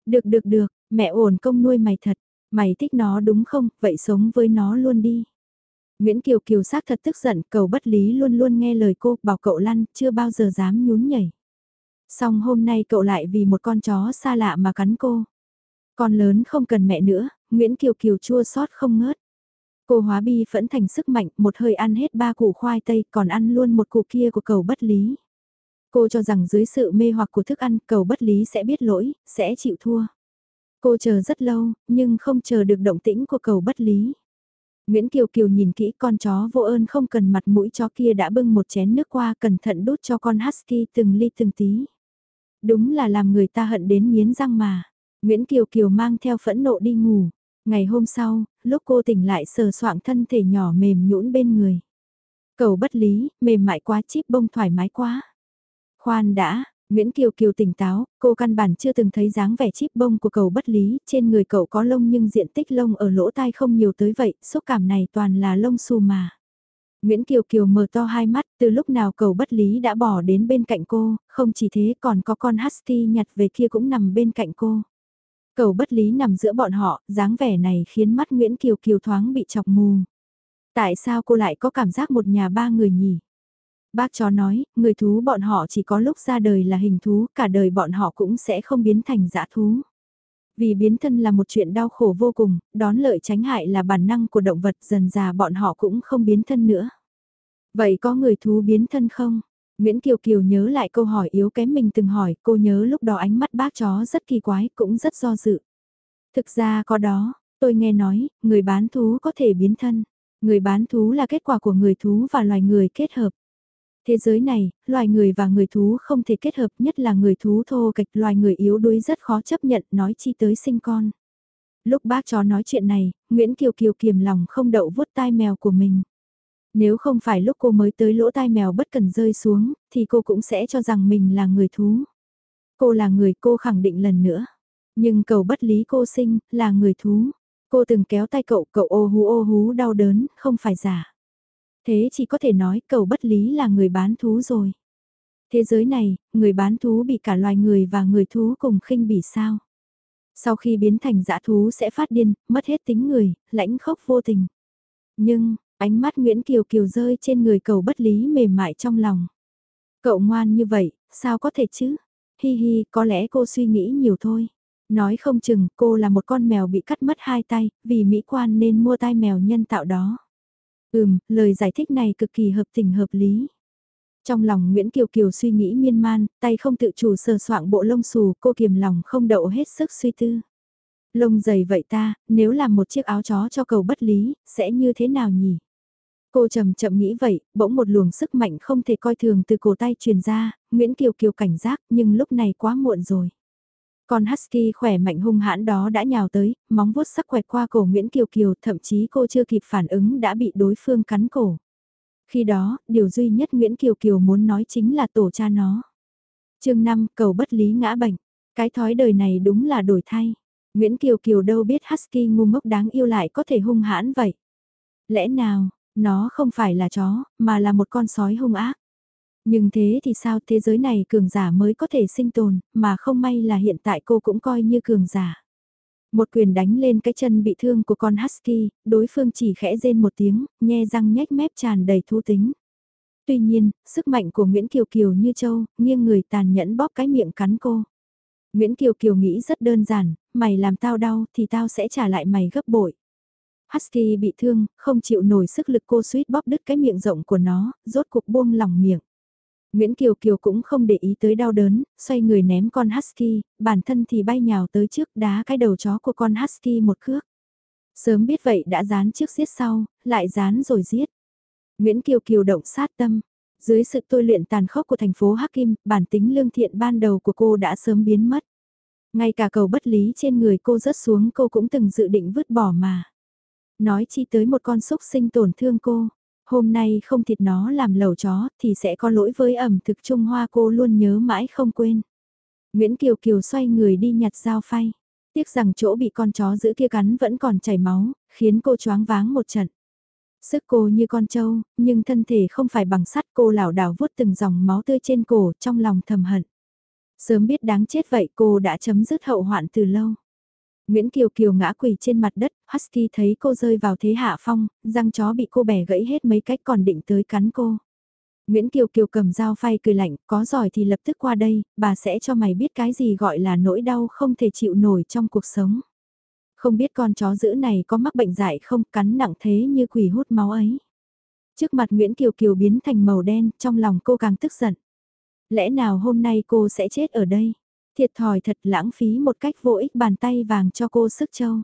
Được được được, mẹ ổn công nuôi mày thật, mày thích nó đúng không, vậy sống với nó luôn đi. Nguyễn Kiều Kiều xác thật tức giận, cầu bất lý luôn luôn nghe lời cô, bảo cậu lăn, chưa bao giờ dám nhún nhảy. Xong hôm nay cậu lại vì một con chó xa lạ mà cắn cô. Con lớn không cần mẹ nữa, Nguyễn Kiều Kiều chua xót không ngớt. Cô hóa bi phẫn thành sức mạnh, một hơi ăn hết ba củ khoai tây, còn ăn luôn một củ kia của cầu bất lý. Cô cho rằng dưới sự mê hoặc của thức ăn, cầu bất lý sẽ biết lỗi, sẽ chịu thua. Cô chờ rất lâu, nhưng không chờ được động tĩnh của cầu bất lý. Nguyễn Kiều Kiều nhìn kỹ con chó vô ơn không cần mặt mũi chó kia đã bưng một chén nước qua cẩn thận đút cho con husky từng ly từng tí. Đúng là làm người ta hận đến miến răng mà. Nguyễn Kiều Kiều mang theo phẫn nộ đi ngủ. Ngày hôm sau, lúc cô tỉnh lại sờ soạng thân thể nhỏ mềm nhũn bên người. Cầu bất lý, mềm mại quá chip bông thoải mái quá. Khoan đã, Nguyễn Kiều Kiều tỉnh táo, cô căn bản chưa từng thấy dáng vẻ chip bông của cầu bất lý, trên người cậu có lông nhưng diện tích lông ở lỗ tai không nhiều tới vậy, xúc cảm này toàn là lông xù mà. Nguyễn Kiều Kiều mở to hai mắt, từ lúc nào cầu bất lý đã bỏ đến bên cạnh cô, không chỉ thế còn có con husky nhặt về kia cũng nằm bên cạnh cô. Cầu bất lý nằm giữa bọn họ, dáng vẻ này khiến mắt Nguyễn Kiều Kiều thoáng bị chọc mù. Tại sao cô lại có cảm giác một nhà ba người nhỉ? Bác chó nói, người thú bọn họ chỉ có lúc ra đời là hình thú, cả đời bọn họ cũng sẽ không biến thành dã thú. Vì biến thân là một chuyện đau khổ vô cùng, đón lợi tránh hại là bản năng của động vật dần già bọn họ cũng không biến thân nữa. Vậy có người thú biến thân không? Nguyễn Kiều Kiều nhớ lại câu hỏi yếu kém mình từng hỏi, cô nhớ lúc đó ánh mắt bác chó rất kỳ quái, cũng rất do dự. Thực ra có đó, tôi nghe nói, người bán thú có thể biến thân. Người bán thú là kết quả của người thú và loài người kết hợp. Thế giới này, loài người và người thú không thể kết hợp nhất là người thú thô kịch loài người yếu đuối rất khó chấp nhận nói chi tới sinh con. Lúc bác chó nói chuyện này, Nguyễn Kiều Kiều kiềm lòng không đậu vuốt tai mèo của mình. Nếu không phải lúc cô mới tới lỗ tai mèo bất cần rơi xuống, thì cô cũng sẽ cho rằng mình là người thú. Cô là người cô khẳng định lần nữa. Nhưng cầu bất lý cô sinh, là người thú. Cô từng kéo tay cậu, cậu ô hú ô hú đau đớn, không phải giả. Thế chỉ có thể nói cầu bất lý là người bán thú rồi. Thế giới này, người bán thú bị cả loài người và người thú cùng khinh bỉ sao. Sau khi biến thành dã thú sẽ phát điên, mất hết tính người, lãnh khốc vô tình. Nhưng, ánh mắt Nguyễn Kiều Kiều rơi trên người cầu bất lý mềm mại trong lòng. Cậu ngoan như vậy, sao có thể chứ? Hi hi, có lẽ cô suy nghĩ nhiều thôi. Nói không chừng cô là một con mèo bị cắt mất hai tay, vì mỹ quan nên mua tai mèo nhân tạo đó. Ừm, lời giải thích này cực kỳ hợp tình hợp lý. Trong lòng Nguyễn Kiều Kiều suy nghĩ miên man, tay không tự chủ sờ soạng bộ lông xù, cô kiềm lòng không đậu hết sức suy tư. Lông dày vậy ta, nếu làm một chiếc áo chó cho cầu bất lý, sẽ như thế nào nhỉ? Cô chậm chậm nghĩ vậy, bỗng một luồng sức mạnh không thể coi thường từ cổ tay truyền ra, Nguyễn Kiều Kiều cảnh giác nhưng lúc này quá muộn rồi. Con Husky khỏe mạnh hung hãn đó đã nhào tới, móng vuốt sắc quẹt qua cổ Nguyễn Kiều Kiều, thậm chí cô chưa kịp phản ứng đã bị đối phương cắn cổ. Khi đó, điều duy nhất Nguyễn Kiều Kiều muốn nói chính là tổ cha nó. chương 5, cầu bất lý ngã bệnh. Cái thói đời này đúng là đổi thay. Nguyễn Kiều Kiều đâu biết Husky ngu ngốc đáng yêu lại có thể hung hãn vậy. Lẽ nào, nó không phải là chó, mà là một con sói hung ác. Nhưng thế thì sao thế giới này cường giả mới có thể sinh tồn, mà không may là hiện tại cô cũng coi như cường giả. Một quyền đánh lên cái chân bị thương của con Husky, đối phương chỉ khẽ rên một tiếng, nhe răng nhếch mép tràn đầy thú tính. Tuy nhiên, sức mạnh của Nguyễn Kiều Kiều như châu, nghiêng người tàn nhẫn bóp cái miệng cắn cô. Nguyễn Kiều Kiều nghĩ rất đơn giản, mày làm tao đau thì tao sẽ trả lại mày gấp bội. Husky bị thương, không chịu nổi sức lực cô suýt bóp đứt cái miệng rộng của nó, rốt cục buông lỏng miệng. Nguyễn Kiều Kiều cũng không để ý tới đau đớn, xoay người ném con Husky, bản thân thì bay nhào tới trước đá cái đầu chó của con Husky một cước. Sớm biết vậy đã dán trước giết sau, lại dán rồi giết. Nguyễn Kiều Kiều động sát tâm. Dưới sự tôi luyện tàn khốc của thành phố Hắc Kim, bản tính lương thiện ban đầu của cô đã sớm biến mất. Ngay cả cầu bất lý trên người cô rớt xuống cô cũng từng dự định vứt bỏ mà. Nói chi tới một con súc sinh tổn thương cô. Hôm nay không thịt nó làm lẩu chó thì sẽ có lỗi với ẩm thực Trung Hoa cô luôn nhớ mãi không quên. Nguyễn Kiều Kiều xoay người đi nhặt dao phay. Tiếc rằng chỗ bị con chó giữ kia cắn vẫn còn chảy máu, khiến cô choáng váng một trận. Sức cô như con trâu, nhưng thân thể không phải bằng sắt cô lảo đảo vuốt từng dòng máu tươi trên cổ trong lòng thầm hận. Sớm biết đáng chết vậy cô đã chấm dứt hậu hoạn từ lâu. Nguyễn Kiều Kiều ngã quỳ trên mặt đất, Husky thấy cô rơi vào thế hạ phong, răng chó bị cô bẻ gãy hết mấy cách còn định tới cắn cô. Nguyễn Kiều Kiều cầm dao phay cười lạnh, có giỏi thì lập tức qua đây, bà sẽ cho mày biết cái gì gọi là nỗi đau không thể chịu nổi trong cuộc sống. Không biết con chó dữ này có mắc bệnh dại không cắn nặng thế như quỷ hút máu ấy. Trước mặt Nguyễn Kiều Kiều biến thành màu đen, trong lòng cô càng tức giận. Lẽ nào hôm nay cô sẽ chết ở đây? Thiệt thòi thật lãng phí một cách vô ích bàn tay vàng cho cô sức châu.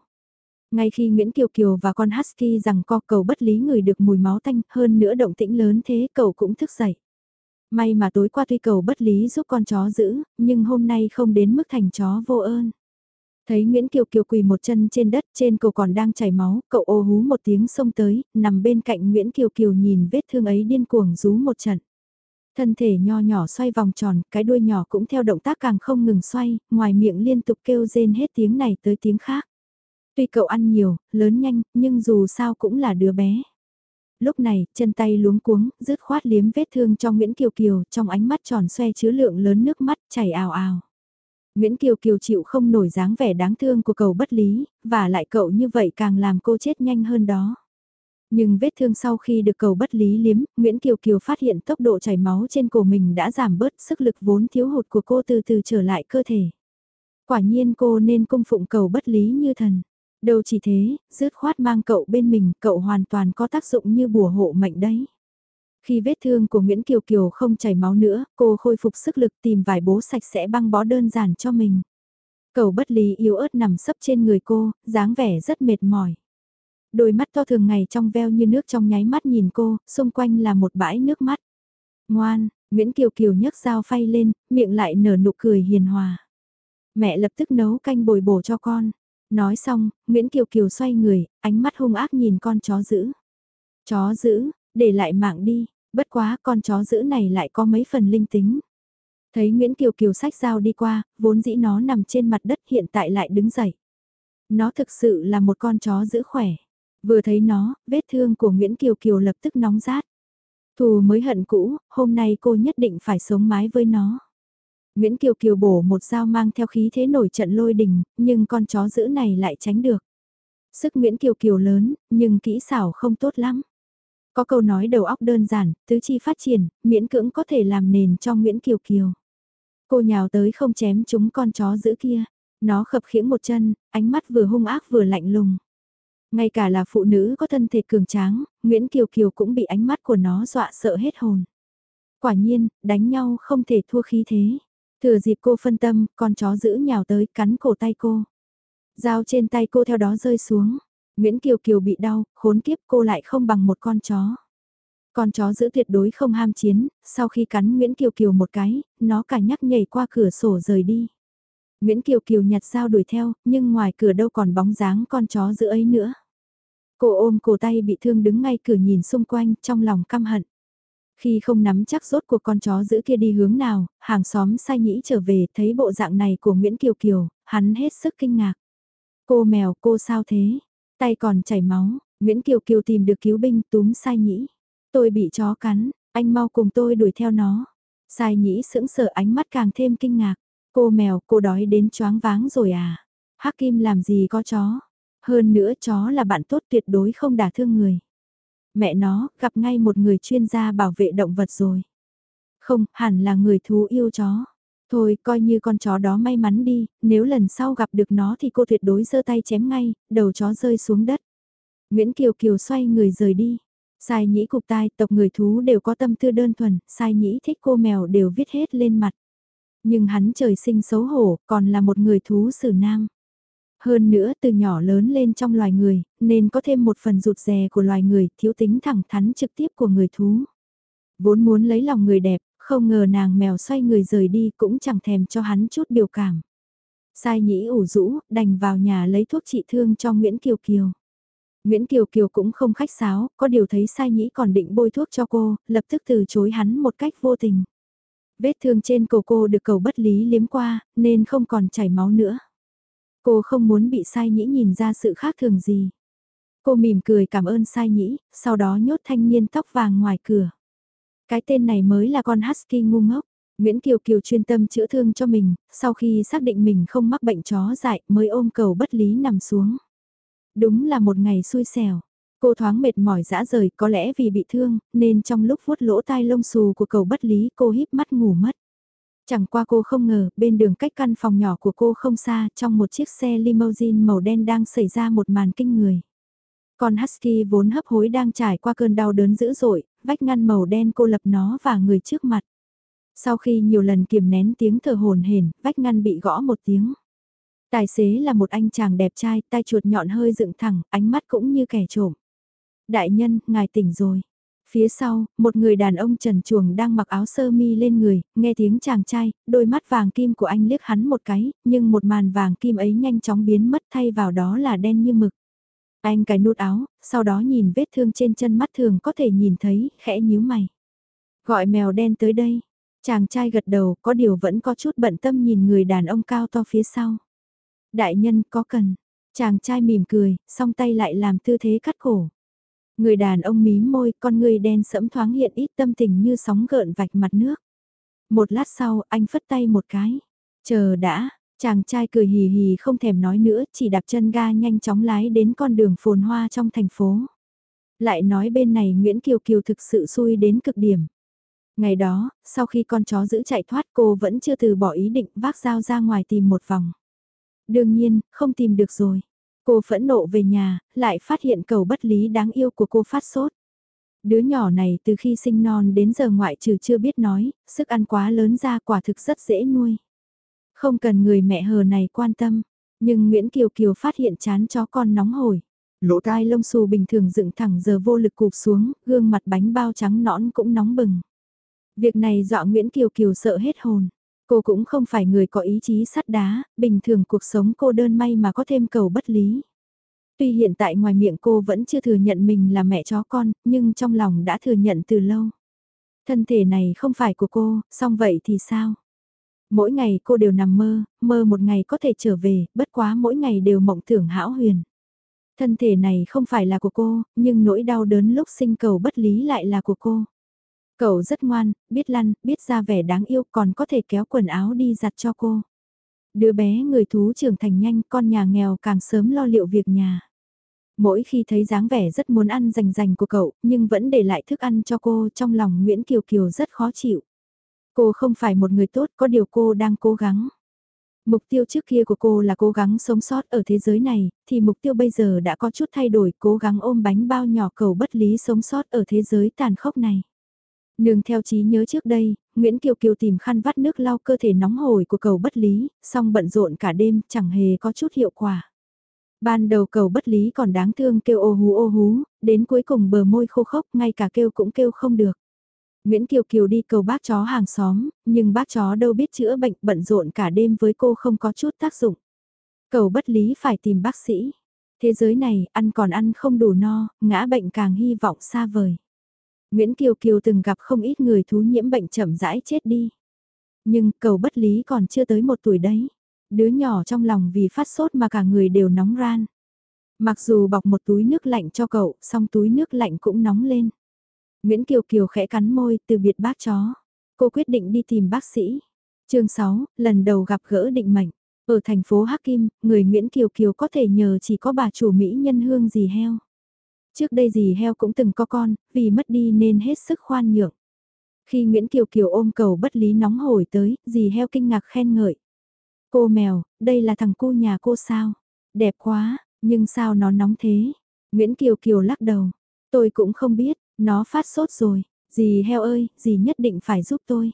Ngay khi Nguyễn Kiều Kiều và con Husky rằng co cầu bất lý người được mùi máu tanh hơn nữa động tĩnh lớn thế cậu cũng thức dậy. May mà tối qua tuy cầu bất lý giúp con chó giữ, nhưng hôm nay không đến mức thành chó vô ơn. Thấy Nguyễn Kiều Kiều quỳ một chân trên đất trên cầu còn đang chảy máu, cậu ô hú một tiếng xông tới, nằm bên cạnh Nguyễn Kiều Kiều nhìn vết thương ấy điên cuồng rú một trận. Thân thể nho nhỏ xoay vòng tròn, cái đuôi nhỏ cũng theo động tác càng không ngừng xoay, ngoài miệng liên tục kêu rên hết tiếng này tới tiếng khác. Tuy cậu ăn nhiều, lớn nhanh, nhưng dù sao cũng là đứa bé. Lúc này, chân tay luống cuống, rứt khoát liếm vết thương cho Nguyễn Kiều Kiều, trong ánh mắt tròn xoe chứa lượng lớn nước mắt chảy ào ào. Nguyễn Kiều Kiều chịu không nổi dáng vẻ đáng thương của cậu bất lý, và lại cậu như vậy càng làm cô chết nhanh hơn đó. Nhưng vết thương sau khi được cầu bất lý liếm, Nguyễn Kiều Kiều phát hiện tốc độ chảy máu trên cổ mình đã giảm bớt sức lực vốn thiếu hụt của cô từ từ trở lại cơ thể. Quả nhiên cô nên cung phụng cầu bất lý như thần. Đâu chỉ thế, dứt khoát mang cậu bên mình, cậu hoàn toàn có tác dụng như bùa hộ mệnh đấy. Khi vết thương của Nguyễn Kiều Kiều không chảy máu nữa, cô khôi phục sức lực tìm vài bố sạch sẽ băng bó đơn giản cho mình. Cầu bất lý yếu ớt nằm sấp trên người cô, dáng vẻ rất mệt mỏi. Đôi mắt to thường ngày trong veo như nước trong nháy mắt nhìn cô, xung quanh là một bãi nước mắt. Ngoan, Nguyễn Kiều Kiều nhấc dao phay lên, miệng lại nở nụ cười hiền hòa. Mẹ lập tức nấu canh bồi bổ cho con. Nói xong, Nguyễn Kiều Kiều xoay người, ánh mắt hung ác nhìn con chó giữ. Chó giữ, để lại mạng đi, bất quá con chó giữ này lại có mấy phần linh tính. Thấy Nguyễn Kiều Kiều sách dao đi qua, vốn dĩ nó nằm trên mặt đất hiện tại lại đứng dậy. Nó thực sự là một con chó giữ khỏe. Vừa thấy nó, vết thương của Nguyễn Kiều Kiều lập tức nóng rát. Thù mới hận cũ, hôm nay cô nhất định phải sống mái với nó. Nguyễn Kiều Kiều bổ một dao mang theo khí thế nổi trận lôi đình, nhưng con chó giữ này lại tránh được. Sức Nguyễn Kiều Kiều lớn, nhưng kỹ xảo không tốt lắm. Có câu nói đầu óc đơn giản, tứ chi phát triển, miễn cưỡng có thể làm nền cho Nguyễn Kiều Kiều. Cô nhào tới không chém chúng con chó giữ kia. Nó khập khiễng một chân, ánh mắt vừa hung ác vừa lạnh lùng. Ngay cả là phụ nữ có thân thể cường tráng, Nguyễn Kiều Kiều cũng bị ánh mắt của nó dọa sợ hết hồn. Quả nhiên, đánh nhau không thể thua khí thế. Thừa dịp cô phân tâm, con chó giữ nhào tới cắn cổ tay cô. Dao trên tay cô theo đó rơi xuống. Nguyễn Kiều Kiều bị đau, khốn kiếp cô lại không bằng một con chó. Con chó giữ tuyệt đối không ham chiến, sau khi cắn Nguyễn Kiều Kiều một cái, nó cả nhắc nhảy qua cửa sổ rời đi. Nguyễn Kiều Kiều nhặt dao đuổi theo, nhưng ngoài cửa đâu còn bóng dáng con chó giữ ấy nữa. Cô ôm cổ tay bị thương đứng ngay cửa nhìn xung quanh, trong lòng căm hận. Khi không nắm chắc rốt của con chó giữ kia đi hướng nào, hàng xóm sai nhĩ trở về thấy bộ dạng này của Nguyễn Kiều Kiều, hắn hết sức kinh ngạc. Cô mèo, cô sao thế? Tay còn chảy máu, Nguyễn Kiều Kiều tìm được cứu binh túm sai nhĩ. Tôi bị chó cắn, anh mau cùng tôi đuổi theo nó. Sai nhĩ sững sờ ánh mắt càng thêm kinh ngạc. Cô mèo, cô đói đến choáng váng rồi à? Hắc Kim làm gì có chó? Hơn nữa chó là bạn tốt tuyệt đối không đả thương người. Mẹ nó, gặp ngay một người chuyên gia bảo vệ động vật rồi. Không, hẳn là người thú yêu chó. Thôi, coi như con chó đó may mắn đi, nếu lần sau gặp được nó thì cô tuyệt đối giơ tay chém ngay, đầu chó rơi xuống đất. Nguyễn Kiều Kiều xoay người rời đi. Sai nhĩ cục tai, tộc người thú đều có tâm tư đơn thuần, sai nhĩ thích cô mèo đều viết hết lên mặt. Nhưng hắn trời sinh xấu hổ, còn là một người thú sử nam. Hơn nữa từ nhỏ lớn lên trong loài người, nên có thêm một phần rụt rè của loài người, thiếu tính thẳng thắn trực tiếp của người thú. Vốn muốn lấy lòng người đẹp, không ngờ nàng mèo xoay người rời đi cũng chẳng thèm cho hắn chút biểu cảm. Sai nhĩ ủ rũ, đành vào nhà lấy thuốc trị thương cho Nguyễn Kiều Kiều. Nguyễn Kiều Kiều cũng không khách sáo, có điều thấy sai nhĩ còn định bôi thuốc cho cô, lập tức từ chối hắn một cách vô tình. Vết thương trên cổ cô được cầu bất lý liếm qua, nên không còn chảy máu nữa. Cô không muốn bị sai nhĩ nhìn ra sự khác thường gì. Cô mỉm cười cảm ơn sai nhĩ, sau đó nhốt thanh niên tóc vàng ngoài cửa. Cái tên này mới là con Husky ngu ngốc. Nguyễn Kiều Kiều chuyên tâm chữa thương cho mình, sau khi xác định mình không mắc bệnh chó dại mới ôm cầu bất lý nằm xuống. Đúng là một ngày xui xẻo. Cô thoáng mệt mỏi dã rời có lẽ vì bị thương, nên trong lúc vuốt lỗ tai lông xù của cầu bất lý cô híp mắt ngủ mất. Chẳng qua cô không ngờ, bên đường cách căn phòng nhỏ của cô không xa, trong một chiếc xe limousine màu đen đang xảy ra một màn kinh người. Con Husky vốn hấp hối đang trải qua cơn đau đớn dữ dội, vách ngăn màu đen cô lập nó và người trước mặt. Sau khi nhiều lần kiềm nén tiếng thở hồn hển, vách ngăn bị gõ một tiếng. Tài xế là một anh chàng đẹp trai, tai chuột nhọn hơi dựng thẳng, ánh mắt cũng như kẻ trộm. Đại nhân, ngài tỉnh rồi. Phía sau, một người đàn ông trần chuồng đang mặc áo sơ mi lên người, nghe tiếng chàng trai, đôi mắt vàng kim của anh liếc hắn một cái, nhưng một màn vàng kim ấy nhanh chóng biến mất thay vào đó là đen như mực. Anh cài nút áo, sau đó nhìn vết thương trên chân mắt thường có thể nhìn thấy, khẽ nhíu mày. Gọi mèo đen tới đây. Chàng trai gật đầu, có điều vẫn có chút bận tâm nhìn người đàn ông cao to phía sau. Đại nhân có cần. Chàng trai mỉm cười, song tay lại làm tư thế cắt cổ. Người đàn ông mí môi, con người đen sẫm thoáng hiện ít tâm tình như sóng gợn vạch mặt nước. Một lát sau, anh phất tay một cái. Chờ đã, chàng trai cười hì hì không thèm nói nữa, chỉ đạp chân ga nhanh chóng lái đến con đường phồn hoa trong thành phố. Lại nói bên này Nguyễn Kiều Kiều thực sự xui đến cực điểm. Ngày đó, sau khi con chó giữ chạy thoát cô vẫn chưa từ bỏ ý định vác dao ra ngoài tìm một vòng. Đương nhiên, không tìm được rồi. Cô phẫn nộ về nhà, lại phát hiện cầu bất lý đáng yêu của cô phát sốt. Đứa nhỏ này từ khi sinh non đến giờ ngoại trừ chưa biết nói, sức ăn quá lớn ra quả thực rất dễ nuôi. Không cần người mẹ hờ này quan tâm, nhưng Nguyễn Kiều Kiều phát hiện chán chó con nóng hổi. lỗ tai lông xù bình thường dựng thẳng giờ vô lực cụp xuống, gương mặt bánh bao trắng nõn cũng nóng bừng. Việc này dọa Nguyễn Kiều Kiều sợ hết hồn. Cô cũng không phải người có ý chí sắt đá, bình thường cuộc sống cô đơn may mà có thêm cầu bất lý. Tuy hiện tại ngoài miệng cô vẫn chưa thừa nhận mình là mẹ chó con, nhưng trong lòng đã thừa nhận từ lâu. Thân thể này không phải của cô, song vậy thì sao? Mỗi ngày cô đều nằm mơ, mơ một ngày có thể trở về, bất quá mỗi ngày đều mộng tưởng hão huyền. Thân thể này không phải là của cô, nhưng nỗi đau đớn lúc sinh cầu bất lý lại là của cô. Cậu rất ngoan, biết lăn, biết ra vẻ đáng yêu còn có thể kéo quần áo đi giặt cho cô. Đứa bé người thú trưởng thành nhanh, con nhà nghèo càng sớm lo liệu việc nhà. Mỗi khi thấy dáng vẻ rất muốn ăn rành rành của cậu, nhưng vẫn để lại thức ăn cho cô trong lòng Nguyễn Kiều Kiều rất khó chịu. Cô không phải một người tốt, có điều cô đang cố gắng. Mục tiêu trước kia của cô là cố gắng sống sót ở thế giới này, thì mục tiêu bây giờ đã có chút thay đổi, cố gắng ôm bánh bao nhỏ cầu bất lý sống sót ở thế giới tàn khốc này. Nương theo trí nhớ trước đây, Nguyễn Kiều Kiều tìm khăn vắt nước lau cơ thể nóng hổi của cầu bất lý, song bận rộn cả đêm chẳng hề có chút hiệu quả. Ban đầu cầu bất lý còn đáng thương kêu ô hú ô hú, đến cuối cùng bờ môi khô khốc ngay cả kêu cũng kêu không được. Nguyễn Kiều Kiều đi cầu bác chó hàng xóm, nhưng bác chó đâu biết chữa bệnh bận rộn cả đêm với cô không có chút tác dụng. Cầu bất lý phải tìm bác sĩ. Thế giới này, ăn còn ăn không đủ no, ngã bệnh càng hy vọng xa vời. Nguyễn Kiều Kiều từng gặp không ít người thú nhiễm bệnh chậm rãi chết đi. Nhưng cầu bất lý còn chưa tới một tuổi đấy. Đứa nhỏ trong lòng vì phát sốt mà cả người đều nóng ran. Mặc dù bọc một túi nước lạnh cho cậu, song túi nước lạnh cũng nóng lên. Nguyễn Kiều Kiều khẽ cắn môi từ biệt bác chó. Cô quyết định đi tìm bác sĩ. chương 6, lần đầu gặp gỡ định mệnh. Ở thành phố Hắc Kim, người Nguyễn Kiều Kiều có thể nhờ chỉ có bà chủ Mỹ nhân hương gì heo. Trước đây dì heo cũng từng có con, vì mất đi nên hết sức khoan nhượng. Khi Nguyễn Kiều Kiều ôm cầu bất lý nóng hổi tới, dì heo kinh ngạc khen ngợi. Cô mèo, đây là thằng cu nhà cô sao? Đẹp quá, nhưng sao nó nóng thế? Nguyễn Kiều Kiều lắc đầu. Tôi cũng không biết, nó phát sốt rồi. Dì heo ơi, dì nhất định phải giúp tôi.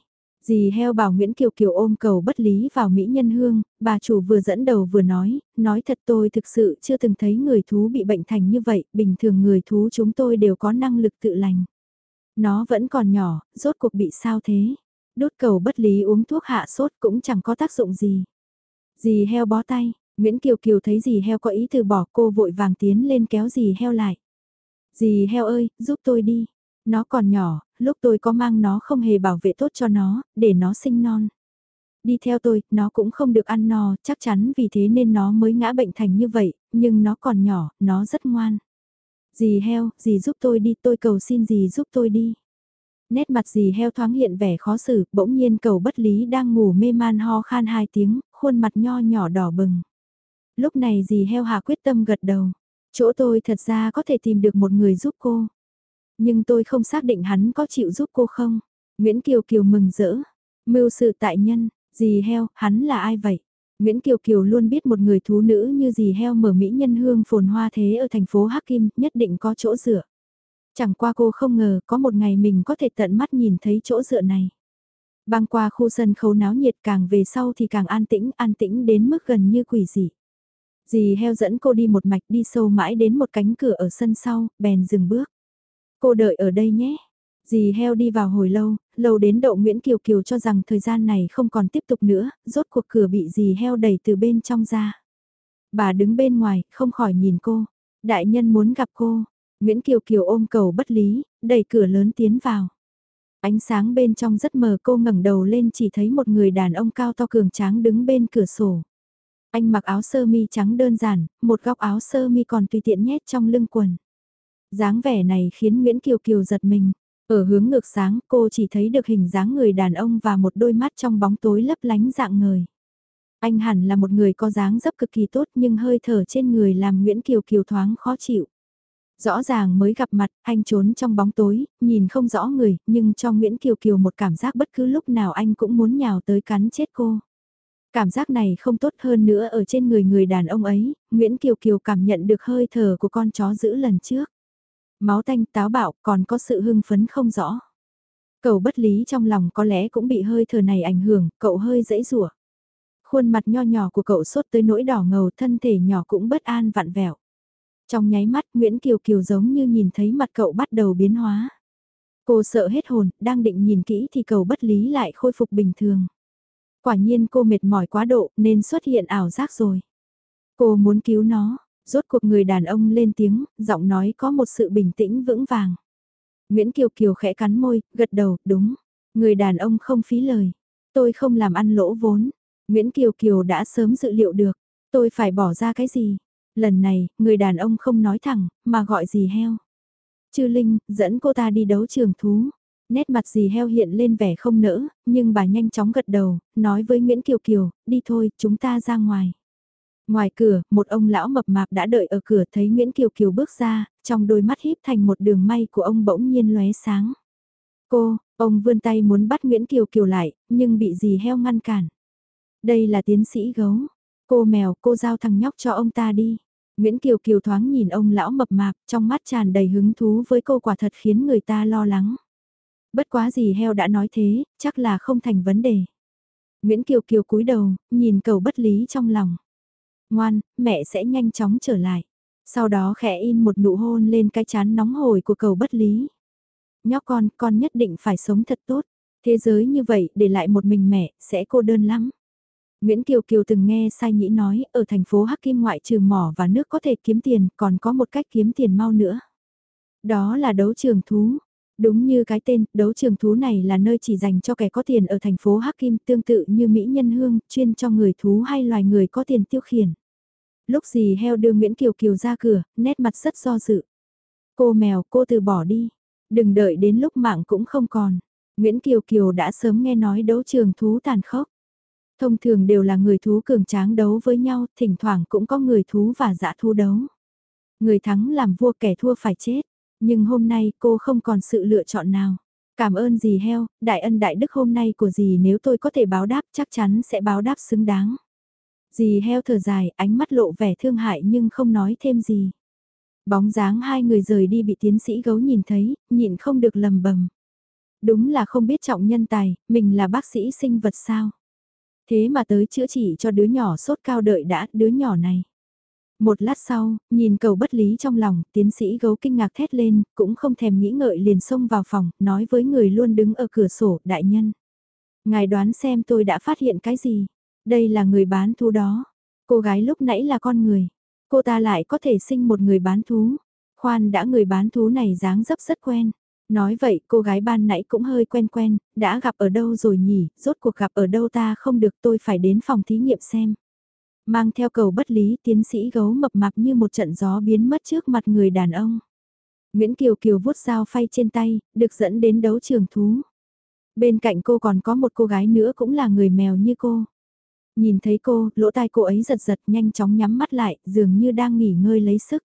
Dì heo bảo Nguyễn Kiều Kiều ôm cầu bất lý vào Mỹ Nhân Hương, bà chủ vừa dẫn đầu vừa nói, nói thật tôi thực sự chưa từng thấy người thú bị bệnh thành như vậy, bình thường người thú chúng tôi đều có năng lực tự lành. Nó vẫn còn nhỏ, rốt cuộc bị sao thế? Đốt cầu bất lý uống thuốc hạ sốt cũng chẳng có tác dụng gì. Dì heo bó tay, Nguyễn Kiều Kiều thấy dì heo có ý từ bỏ cô vội vàng tiến lên kéo dì heo lại. Dì heo ơi, giúp tôi đi. Nó còn nhỏ, lúc tôi có mang nó không hề bảo vệ tốt cho nó, để nó sinh non. Đi theo tôi, nó cũng không được ăn no, chắc chắn vì thế nên nó mới ngã bệnh thành như vậy, nhưng nó còn nhỏ, nó rất ngoan. Dì heo, dì giúp tôi đi, tôi cầu xin dì giúp tôi đi. Nét mặt dì heo thoáng hiện vẻ khó xử, bỗng nhiên cầu bất lý đang ngủ mê man ho khan hai tiếng, khuôn mặt nho nhỏ đỏ bừng. Lúc này dì heo hạ quyết tâm gật đầu. Chỗ tôi thật ra có thể tìm được một người giúp cô. Nhưng tôi không xác định hắn có chịu giúp cô không. Nguyễn Kiều Kiều mừng rỡ. Mưu sự tại nhân, dì heo, hắn là ai vậy? Nguyễn Kiều Kiều luôn biết một người thú nữ như dì heo mở Mỹ nhân hương phồn hoa thế ở thành phố Hắc Kim nhất định có chỗ dựa. Chẳng qua cô không ngờ có một ngày mình có thể tận mắt nhìn thấy chỗ dựa này. Băng qua khu sân khấu náo nhiệt càng về sau thì càng an tĩnh, an tĩnh đến mức gần như quỷ dị. Dì heo dẫn cô đi một mạch đi sâu mãi đến một cánh cửa ở sân sau, bèn dừng bước. Cô đợi ở đây nhé. Dì heo đi vào hồi lâu, lâu đến độ Nguyễn Kiều Kiều cho rằng thời gian này không còn tiếp tục nữa, rốt cuộc cửa bị dì heo đẩy từ bên trong ra. Bà đứng bên ngoài, không khỏi nhìn cô. Đại nhân muốn gặp cô. Nguyễn Kiều Kiều ôm cầu bất lý, đẩy cửa lớn tiến vào. Ánh sáng bên trong rất mờ cô ngẩng đầu lên chỉ thấy một người đàn ông cao to cường tráng đứng bên cửa sổ. Anh mặc áo sơ mi trắng đơn giản, một góc áo sơ mi còn tùy tiện nhét trong lưng quần dáng vẻ này khiến Nguyễn Kiều Kiều giật mình. Ở hướng ngược sáng cô chỉ thấy được hình dáng người đàn ông và một đôi mắt trong bóng tối lấp lánh dạng người. Anh hẳn là một người có dáng dấp cực kỳ tốt nhưng hơi thở trên người làm Nguyễn Kiều Kiều thoáng khó chịu. Rõ ràng mới gặp mặt, anh trốn trong bóng tối, nhìn không rõ người, nhưng cho Nguyễn Kiều Kiều một cảm giác bất cứ lúc nào anh cũng muốn nhào tới cắn chết cô. Cảm giác này không tốt hơn nữa ở trên người người đàn ông ấy, Nguyễn Kiều Kiều cảm nhận được hơi thở của con chó giữ lần trước. Máu tanh táo bạo còn có sự hưng phấn không rõ. Cậu bất lý trong lòng có lẽ cũng bị hơi thở này ảnh hưởng, cậu hơi dễ rủa. Khuôn mặt nho nhỏ của cậu sốt tới nỗi đỏ ngầu thân thể nhỏ cũng bất an vặn vẹo. Trong nháy mắt Nguyễn Kiều Kiều giống như nhìn thấy mặt cậu bắt đầu biến hóa. Cô sợ hết hồn, đang định nhìn kỹ thì cầu bất lý lại khôi phục bình thường. Quả nhiên cô mệt mỏi quá độ nên xuất hiện ảo giác rồi. Cô muốn cứu nó, rốt cuộc người đàn ông lên tiếng, giọng nói có một sự bình tĩnh vững vàng. Nguyễn Kiều Kiều khẽ cắn môi, gật đầu, đúng. Người đàn ông không phí lời. Tôi không làm ăn lỗ vốn. Nguyễn Kiều Kiều đã sớm dự liệu được. Tôi phải bỏ ra cái gì? Lần này, người đàn ông không nói thẳng, mà gọi gì heo. Chư Linh, dẫn cô ta đi đấu trường thú. Nét mặt dì heo hiện lên vẻ không nỡ, nhưng bà nhanh chóng gật đầu, nói với Nguyễn Kiều Kiều, đi thôi, chúng ta ra ngoài. Ngoài cửa, một ông lão mập mạp đã đợi ở cửa thấy Nguyễn Kiều Kiều bước ra, trong đôi mắt híp thành một đường may của ông bỗng nhiên lóe sáng. Cô, ông vươn tay muốn bắt Nguyễn Kiều Kiều lại, nhưng bị dì heo ngăn cản. Đây là tiến sĩ gấu. Cô mèo, cô giao thằng nhóc cho ông ta đi. Nguyễn Kiều Kiều thoáng nhìn ông lão mập mạp, trong mắt tràn đầy hứng thú với cô quả thật khiến người ta lo lắng. Bất quá gì heo đã nói thế, chắc là không thành vấn đề. Nguyễn Kiều Kiều cúi đầu, nhìn cầu bất lý trong lòng. Ngoan, mẹ sẽ nhanh chóng trở lại. Sau đó khẽ in một nụ hôn lên cái chán nóng hồi của cầu bất lý. Nhóc con, con nhất định phải sống thật tốt. Thế giới như vậy, để lại một mình mẹ, sẽ cô đơn lắm. Nguyễn Kiều Kiều từng nghe Sai Nhĩ nói, ở thành phố Hắc Kim ngoại trừ mỏ và nước có thể kiếm tiền, còn có một cách kiếm tiền mau nữa. Đó là đấu trường thú. Đúng như cái tên, đấu trường thú này là nơi chỉ dành cho kẻ có tiền ở thành phố Hắc Kim tương tự như Mỹ Nhân Hương, chuyên cho người thú hay loài người có tiền tiêu khiển. Lúc gì heo đưa Nguyễn Kiều Kiều ra cửa, nét mặt rất do dự. Cô mèo, cô từ bỏ đi. Đừng đợi đến lúc mạng cũng không còn. Nguyễn Kiều Kiều đã sớm nghe nói đấu trường thú tàn khốc. Thông thường đều là người thú cường tráng đấu với nhau, thỉnh thoảng cũng có người thú và dã thú đấu. Người thắng làm vua kẻ thua phải chết. Nhưng hôm nay cô không còn sự lựa chọn nào. Cảm ơn dì heo, đại ân đại đức hôm nay của dì nếu tôi có thể báo đáp chắc chắn sẽ báo đáp xứng đáng. Dì heo thở dài, ánh mắt lộ vẻ thương hại nhưng không nói thêm gì. Bóng dáng hai người rời đi bị tiến sĩ gấu nhìn thấy, nhịn không được lầm bầm. Đúng là không biết trọng nhân tài, mình là bác sĩ sinh vật sao. Thế mà tới chữa trị cho đứa nhỏ sốt cao đợi đã, đứa nhỏ này. Một lát sau, nhìn cầu bất lý trong lòng, tiến sĩ gấu kinh ngạc thét lên, cũng không thèm nghĩ ngợi liền xông vào phòng, nói với người luôn đứng ở cửa sổ, đại nhân. Ngài đoán xem tôi đã phát hiện cái gì? Đây là người bán thú đó. Cô gái lúc nãy là con người. Cô ta lại có thể sinh một người bán thú. Khoan đã người bán thú này dáng dấp rất quen. Nói vậy cô gái ban nãy cũng hơi quen quen, đã gặp ở đâu rồi nhỉ, rốt cuộc gặp ở đâu ta không được tôi phải đến phòng thí nghiệm xem. Mang theo cầu bất lý tiến sĩ gấu mập mạp như một trận gió biến mất trước mặt người đàn ông. Nguyễn Kiều Kiều vuốt dao phay trên tay, được dẫn đến đấu trường thú. Bên cạnh cô còn có một cô gái nữa cũng là người mèo như cô. Nhìn thấy cô, lỗ tai cô ấy giật giật nhanh chóng nhắm mắt lại, dường như đang nghỉ ngơi lấy sức.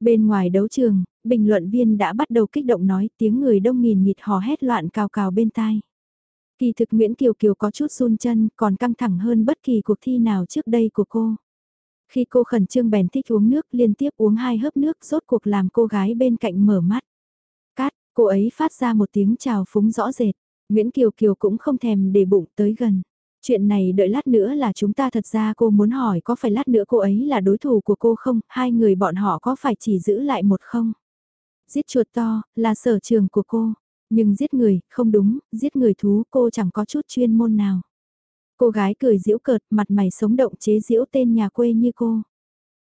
Bên ngoài đấu trường, bình luận viên đã bắt đầu kích động nói tiếng người đông nghìn nghịt hò hét loạn cào cào bên tai. Kỳ thực Nguyễn Kiều Kiều có chút run chân, còn căng thẳng hơn bất kỳ cuộc thi nào trước đây của cô. Khi cô khẩn trương bèn thích uống nước liên tiếp uống hai hớp nước rốt cuộc làm cô gái bên cạnh mở mắt. Cát, cô ấy phát ra một tiếng chào phúng rõ rệt. Nguyễn Kiều Kiều cũng không thèm để bụng tới gần. Chuyện này đợi lát nữa là chúng ta thật ra cô muốn hỏi có phải lát nữa cô ấy là đối thủ của cô không, hai người bọn họ có phải chỉ giữ lại một không? Giết chuột to, là sở trường của cô. Nhưng giết người, không đúng, giết người thú cô chẳng có chút chuyên môn nào. Cô gái cười giễu cợt, mặt mày sống động chế giễu tên nhà quê như cô.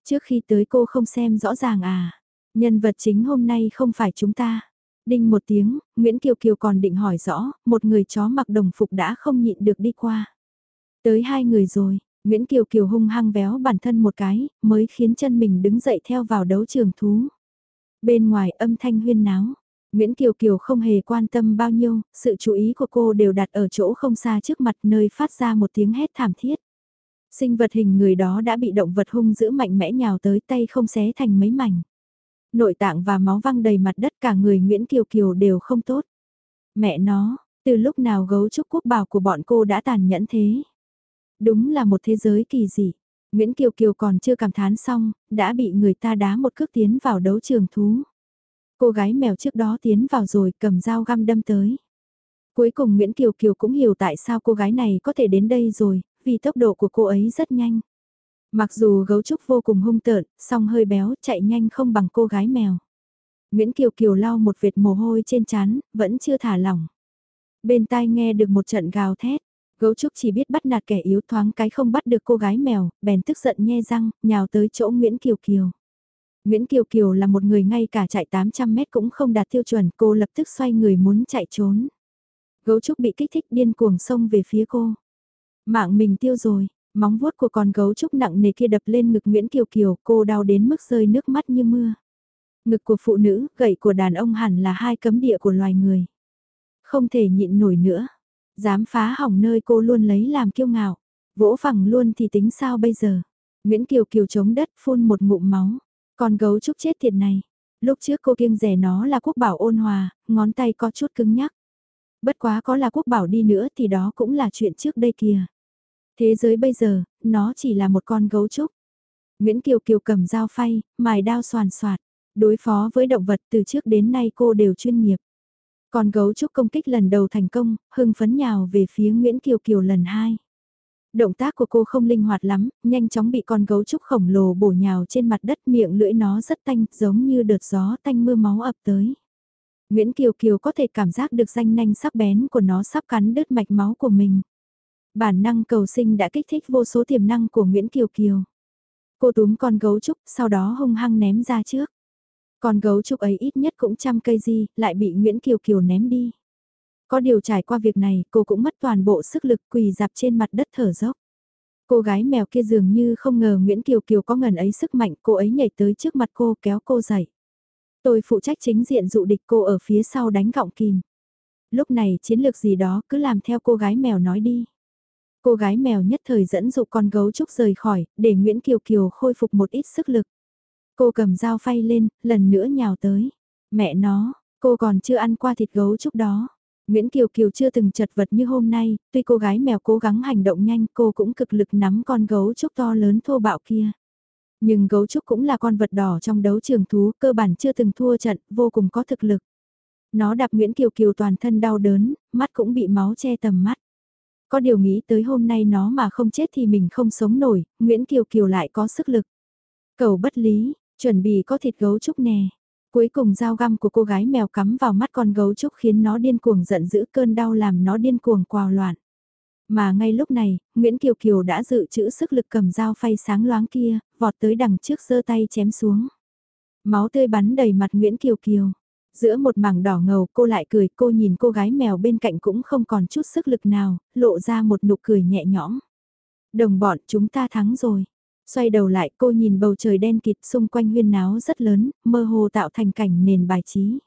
Trước khi tới cô không xem rõ ràng à, nhân vật chính hôm nay không phải chúng ta. Đinh một tiếng, Nguyễn Kiều Kiều còn định hỏi rõ, một người chó mặc đồng phục đã không nhịn được đi qua. Tới hai người rồi, Nguyễn Kiều Kiều hung hăng véo bản thân một cái, mới khiến chân mình đứng dậy theo vào đấu trường thú. Bên ngoài âm thanh huyên náo, Nguyễn Kiều Kiều không hề quan tâm bao nhiêu, sự chú ý của cô đều đặt ở chỗ không xa trước mặt nơi phát ra một tiếng hét thảm thiết. Sinh vật hình người đó đã bị động vật hung dữ mạnh mẽ nhào tới tay không xé thành mấy mảnh. Nội tạng và máu văng đầy mặt đất cả người Nguyễn Kiều Kiều đều không tốt. Mẹ nó, từ lúc nào gấu trúc quốc bảo của bọn cô đã tàn nhẫn thế? Đúng là một thế giới kỳ dị. Nguyễn Kiều Kiều còn chưa cảm thán xong, đã bị người ta đá một cước tiến vào đấu trường thú. Cô gái mèo trước đó tiến vào rồi cầm dao găm đâm tới. Cuối cùng Nguyễn Kiều Kiều cũng hiểu tại sao cô gái này có thể đến đây rồi, vì tốc độ của cô ấy rất nhanh. Mặc dù gấu trúc vô cùng hung tợn, song hơi béo, chạy nhanh không bằng cô gái mèo. Nguyễn Kiều Kiều lau một vệt mồ hôi trên trán, vẫn chưa thả lỏng. Bên tai nghe được một trận gào thét, gấu trúc chỉ biết bắt nạt kẻ yếu thoáng cái không bắt được cô gái mèo, bèn tức giận nhe răng, nhào tới chỗ Nguyễn Kiều Kiều. Nguyễn Kiều Kiều là một người ngay cả chạy 800 mét cũng không đạt tiêu chuẩn, cô lập tức xoay người muốn chạy trốn. Gấu trúc bị kích thích điên cuồng xông về phía cô. Mạng mình tiêu rồi, móng vuốt của con gấu trúc nặng nề kia đập lên ngực Nguyễn Kiều Kiều, cô đau đến mức rơi nước mắt như mưa. Ngực của phụ nữ, gậy của đàn ông hẳn là hai cấm địa của loài người. Không thể nhịn nổi nữa. Dám phá hỏng nơi cô luôn lấy làm kiêu ngạo. Vỗ phẳng luôn thì tính sao bây giờ. Nguyễn Kiều Kiều chống đất phun một ngụm máu. Con gấu trúc chết tiệt này. Lúc trước cô kiêng rẻ nó là quốc bảo ôn hòa, ngón tay có chút cứng nhắc. Bất quá có là quốc bảo đi nữa thì đó cũng là chuyện trước đây kìa. Thế giới bây giờ, nó chỉ là một con gấu trúc. Nguyễn Kiều Kiều cầm dao phay, mài đao soàn soạt. Đối phó với động vật từ trước đến nay cô đều chuyên nghiệp. Con gấu trúc công kích lần đầu thành công, hưng phấn nhào về phía Nguyễn Kiều Kiều lần hai. Động tác của cô không linh hoạt lắm, nhanh chóng bị con gấu trúc khổng lồ bổ nhào trên mặt đất miệng lưỡi nó rất tanh giống như đợt gió tanh mưa máu ập tới. Nguyễn Kiều Kiều có thể cảm giác được danh nanh sắc bén của nó sắp cắn đứt mạch máu của mình. Bản năng cầu sinh đã kích thích vô số tiềm năng của Nguyễn Kiều Kiều. Cô túm con gấu trúc, sau đó hung hăng ném ra trước. Con gấu trúc ấy ít nhất cũng trăm cây gì, lại bị Nguyễn Kiều Kiều ném đi. Có điều trải qua việc này, cô cũng mất toàn bộ sức lực quỳ dạp trên mặt đất thở dốc. Cô gái mèo kia dường như không ngờ Nguyễn Kiều Kiều có ngần ấy sức mạnh, cô ấy nhảy tới trước mặt cô kéo cô dậy. Tôi phụ trách chính diện dụ địch cô ở phía sau đánh gọng kìm. Lúc này chiến lược gì đó cứ làm theo cô gái mèo nói đi. Cô gái mèo nhất thời dẫn dụ con gấu trúc rời khỏi, để Nguyễn Kiều Kiều khôi phục một ít sức lực. Cô cầm dao phay lên, lần nữa nhào tới. Mẹ nó, cô còn chưa ăn qua thịt gấu trúc đó. Nguyễn Kiều Kiều chưa từng chật vật như hôm nay, tuy cô gái mèo cố gắng hành động nhanh cô cũng cực lực nắm con gấu trúc to lớn thô bạo kia. Nhưng gấu trúc cũng là con vật đỏ trong đấu trường thú, cơ bản chưa từng thua trận, vô cùng có thực lực. Nó đạp Nguyễn Kiều Kiều toàn thân đau đớn, mắt cũng bị máu che tầm mắt. Có điều nghĩ tới hôm nay nó mà không chết thì mình không sống nổi, Nguyễn Kiều Kiều lại có sức lực. Cầu bất lý, chuẩn bị có thịt gấu trúc nè. Cuối cùng dao găm của cô gái mèo cắm vào mắt con gấu trúc khiến nó điên cuồng giận dữ cơn đau làm nó điên cuồng quào loạn. Mà ngay lúc này, Nguyễn Kiều Kiều đã dự trữ sức lực cầm dao phay sáng loáng kia, vọt tới đằng trước giơ tay chém xuống. Máu tươi bắn đầy mặt Nguyễn Kiều Kiều. Giữa một mảng đỏ ngầu cô lại cười cô nhìn cô gái mèo bên cạnh cũng không còn chút sức lực nào, lộ ra một nụ cười nhẹ nhõm. Đồng bọn chúng ta thắng rồi. Xoay đầu lại cô nhìn bầu trời đen kịt xung quanh huyên náo rất lớn, mơ hồ tạo thành cảnh nền bài trí.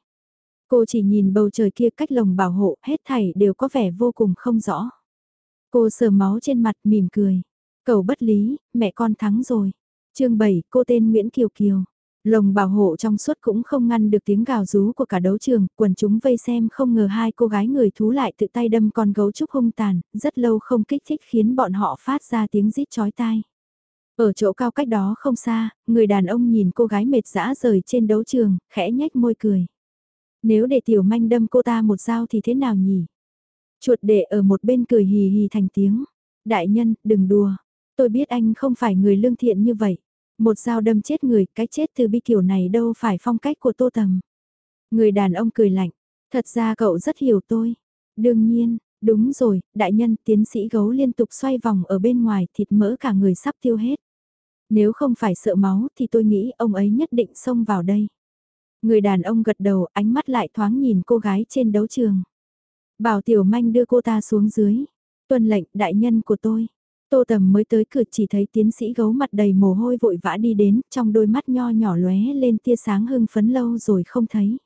Cô chỉ nhìn bầu trời kia cách lồng bảo hộ, hết thảy đều có vẻ vô cùng không rõ. Cô sờ máu trên mặt mỉm cười. Cầu bất lý, mẹ con thắng rồi. chương 7, cô tên Nguyễn Kiều Kiều. Lồng bảo hộ trong suốt cũng không ngăn được tiếng gào rú của cả đấu trường, quần chúng vây xem không ngờ hai cô gái người thú lại tự tay đâm con gấu trúc hung tàn, rất lâu không kích thích khiến bọn họ phát ra tiếng rít chói tai. Ở chỗ cao cách đó không xa, người đàn ông nhìn cô gái mệt dã rời trên đấu trường, khẽ nhếch môi cười. Nếu để tiểu manh đâm cô ta một dao thì thế nào nhỉ? Chuột đệ ở một bên cười hì hì thành tiếng. Đại nhân, đừng đùa. Tôi biết anh không phải người lương thiện như vậy. Một dao đâm chết người, cái chết từ bi kiểu này đâu phải phong cách của tô tầm. Người đàn ông cười lạnh. Thật ra cậu rất hiểu tôi. Đương nhiên, đúng rồi, đại nhân tiến sĩ gấu liên tục xoay vòng ở bên ngoài thịt mỡ cả người sắp tiêu hết. Nếu không phải sợ máu thì tôi nghĩ ông ấy nhất định xông vào đây. Người đàn ông gật đầu ánh mắt lại thoáng nhìn cô gái trên đấu trường. Bảo Tiểu Manh đưa cô ta xuống dưới. tuần lệnh đại nhân của tôi. Tô Tầm mới tới cửa chỉ thấy tiến sĩ gấu mặt đầy mồ hôi vội vã đi đến, trong đôi mắt nho nhỏ lóe lên tia sáng hưng phấn lâu rồi không thấy.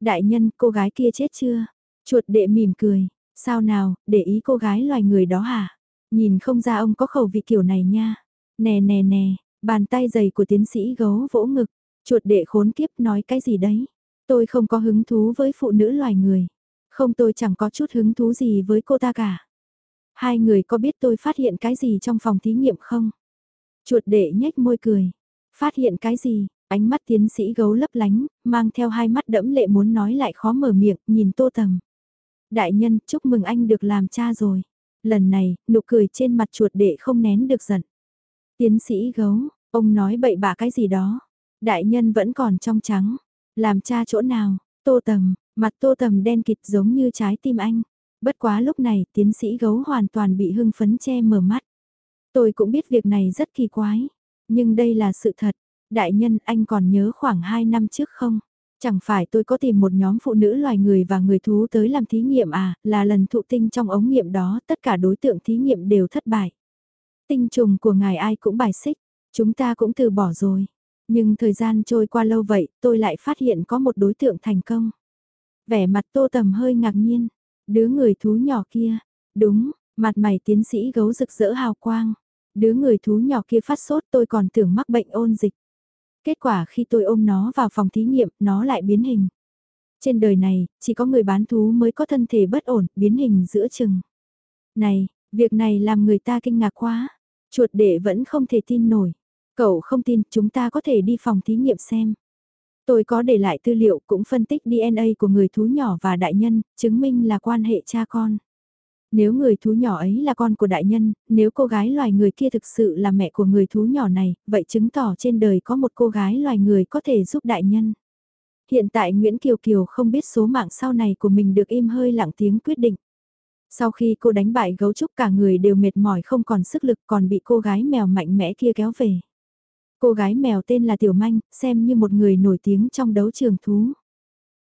Đại nhân, cô gái kia chết chưa? Chuột đệ mỉm cười, sao nào, để ý cô gái loài người đó hả? Nhìn không ra ông có khẩu vị kiểu này nha. Nè nè nè, bàn tay dày của tiến sĩ gấu vỗ ngực, chuột đệ khốn kiếp nói cái gì đấy? Tôi không có hứng thú với phụ nữ loài người. Không tôi chẳng có chút hứng thú gì với cô ta cả. Hai người có biết tôi phát hiện cái gì trong phòng thí nghiệm không? Chuột đệ nhếch môi cười. Phát hiện cái gì? Ánh mắt tiến sĩ gấu lấp lánh, mang theo hai mắt đẫm lệ muốn nói lại khó mở miệng, nhìn tô tầm. Đại nhân, chúc mừng anh được làm cha rồi. Lần này, nụ cười trên mặt chuột đệ không nén được giận. Tiến sĩ gấu, ông nói bậy bạ cái gì đó. Đại nhân vẫn còn trong trắng. Làm cha chỗ nào, tô tầm, mặt tô tầm đen kịt giống như trái tim anh. Bất quá lúc này tiến sĩ gấu hoàn toàn bị hưng phấn che mở mắt. Tôi cũng biết việc này rất kỳ quái. Nhưng đây là sự thật. Đại nhân anh còn nhớ khoảng 2 năm trước không? Chẳng phải tôi có tìm một nhóm phụ nữ loài người và người thú tới làm thí nghiệm à, là lần thụ tinh trong ống nghiệm đó tất cả đối tượng thí nghiệm đều thất bại. Tinh trùng của ngài ai cũng bài xích, chúng ta cũng từ bỏ rồi. Nhưng thời gian trôi qua lâu vậy, tôi lại phát hiện có một đối tượng thành công. Vẻ mặt tô tầm hơi ngạc nhiên, đứa người thú nhỏ kia, đúng, mặt mày tiến sĩ gấu rực rỡ hào quang. Đứa người thú nhỏ kia phát sốt tôi còn tưởng mắc bệnh ôn dịch. Kết quả khi tôi ôm nó vào phòng thí nghiệm, nó lại biến hình. Trên đời này, chỉ có người bán thú mới có thân thể bất ổn, biến hình giữa chừng. Này, việc này làm người ta kinh ngạc quá. Chuột đệ vẫn không thể tin nổi. Cậu không tin, chúng ta có thể đi phòng thí nghiệm xem. Tôi có để lại tư liệu cũng phân tích DNA của người thú nhỏ và đại nhân, chứng minh là quan hệ cha con. Nếu người thú nhỏ ấy là con của đại nhân, nếu cô gái loài người kia thực sự là mẹ của người thú nhỏ này, vậy chứng tỏ trên đời có một cô gái loài người có thể giúp đại nhân. Hiện tại Nguyễn Kiều Kiều không biết số mạng sau này của mình được im hơi lặng tiếng quyết định. Sau khi cô đánh bại gấu trúc cả người đều mệt mỏi không còn sức lực còn bị cô gái mèo mạnh mẽ kia kéo về. Cô gái mèo tên là Tiểu Manh, xem như một người nổi tiếng trong đấu trường thú.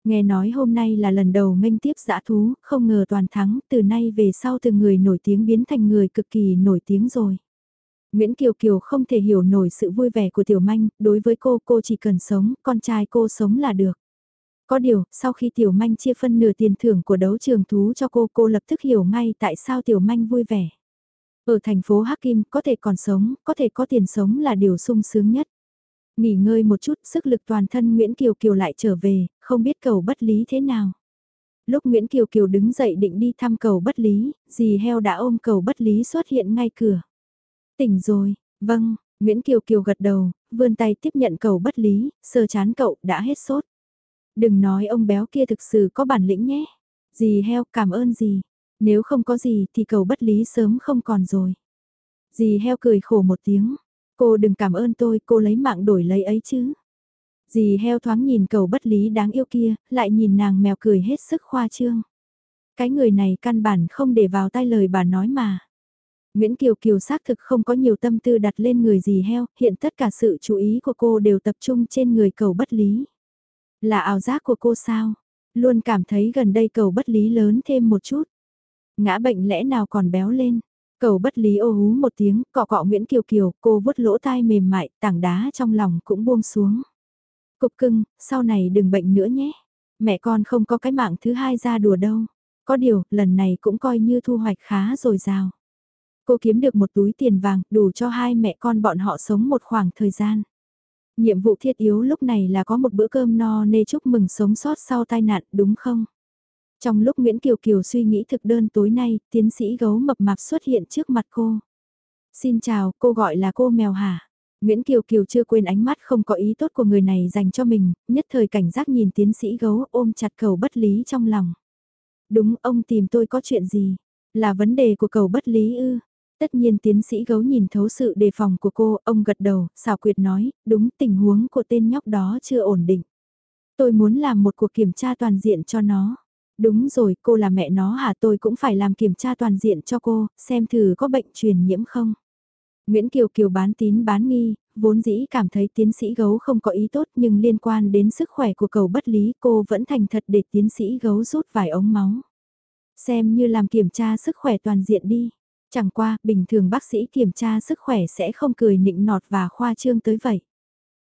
Nghe nói hôm nay là lần đầu nghênh tiếp dã thú, không ngờ toàn thắng, từ nay về sau từ người nổi tiếng biến thành người cực kỳ nổi tiếng rồi. Nguyễn Kiều Kiều không thể hiểu nổi sự vui vẻ của Tiểu Manh, đối với cô cô chỉ cần sống, con trai cô sống là được. Có điều, sau khi Tiểu Manh chia phân nửa tiền thưởng của đấu trường thú cho cô, cô lập tức hiểu ngay tại sao Tiểu Manh vui vẻ. Ở thành phố Hắc Kim, có thể còn sống, có thể có tiền sống là điều sung sướng nhất. Nghỉ ngơi một chút, sức lực toàn thân Nguyễn Kiều Kiều lại trở về, không biết cầu bất lý thế nào. Lúc Nguyễn Kiều Kiều đứng dậy định đi thăm cầu bất lý, dì heo đã ôm cầu bất lý xuất hiện ngay cửa. Tỉnh rồi, vâng, Nguyễn Kiều Kiều gật đầu, vươn tay tiếp nhận cầu bất lý, sờ chán cậu đã hết sốt. Đừng nói ông béo kia thực sự có bản lĩnh nhé. Dì heo cảm ơn dì. Nếu không có gì thì cầu bất lý sớm không còn rồi. Dì heo cười khổ một tiếng. Cô đừng cảm ơn tôi, cô lấy mạng đổi lấy ấy chứ. Dì heo thoáng nhìn cầu bất lý đáng yêu kia, lại nhìn nàng mèo cười hết sức khoa trương. Cái người này căn bản không để vào tai lời bà nói mà. Nguyễn Kiều Kiều xác thực không có nhiều tâm tư đặt lên người dì heo, hiện tất cả sự chú ý của cô đều tập trung trên người cầu bất lý. Là ảo giác của cô sao? Luôn cảm thấy gần đây cầu bất lý lớn thêm một chút. Ngã bệnh lẽ nào còn béo lên? Cầu bất lý ô hú một tiếng, cọ cọ Nguyễn Kiều Kiều, cô vuốt lỗ tai mềm mại, tảng đá trong lòng cũng buông xuống. Cục cưng, sau này đừng bệnh nữa nhé. Mẹ con không có cái mạng thứ hai ra đùa đâu. Có điều, lần này cũng coi như thu hoạch khá rồi rào. Cô kiếm được một túi tiền vàng, đủ cho hai mẹ con bọn họ sống một khoảng thời gian. Nhiệm vụ thiết yếu lúc này là có một bữa cơm no nê chúc mừng sống sót sau tai nạn, đúng không? Trong lúc Nguyễn Kiều Kiều suy nghĩ thực đơn tối nay, tiến sĩ gấu mập mạp xuất hiện trước mặt cô. Xin chào, cô gọi là cô mèo hả? Nguyễn Kiều Kiều chưa quên ánh mắt không có ý tốt của người này dành cho mình, nhất thời cảnh giác nhìn tiến sĩ gấu ôm chặt cầu bất lý trong lòng. Đúng, ông tìm tôi có chuyện gì? Là vấn đề của cầu bất lý ư? Tất nhiên tiến sĩ gấu nhìn thấu sự đề phòng của cô, ông gật đầu, xảo quyệt nói, đúng tình huống của tên nhóc đó chưa ổn định. Tôi muốn làm một cuộc kiểm tra toàn diện cho nó. Đúng rồi, cô là mẹ nó hả tôi cũng phải làm kiểm tra toàn diện cho cô, xem thử có bệnh truyền nhiễm không. Nguyễn Kiều Kiều bán tín bán nghi, vốn dĩ cảm thấy tiến sĩ gấu không có ý tốt nhưng liên quan đến sức khỏe của cầu bất lý cô vẫn thành thật để tiến sĩ gấu rút vài ống máu. Xem như làm kiểm tra sức khỏe toàn diện đi. Chẳng qua, bình thường bác sĩ kiểm tra sức khỏe sẽ không cười nịnh nọt và khoa trương tới vậy.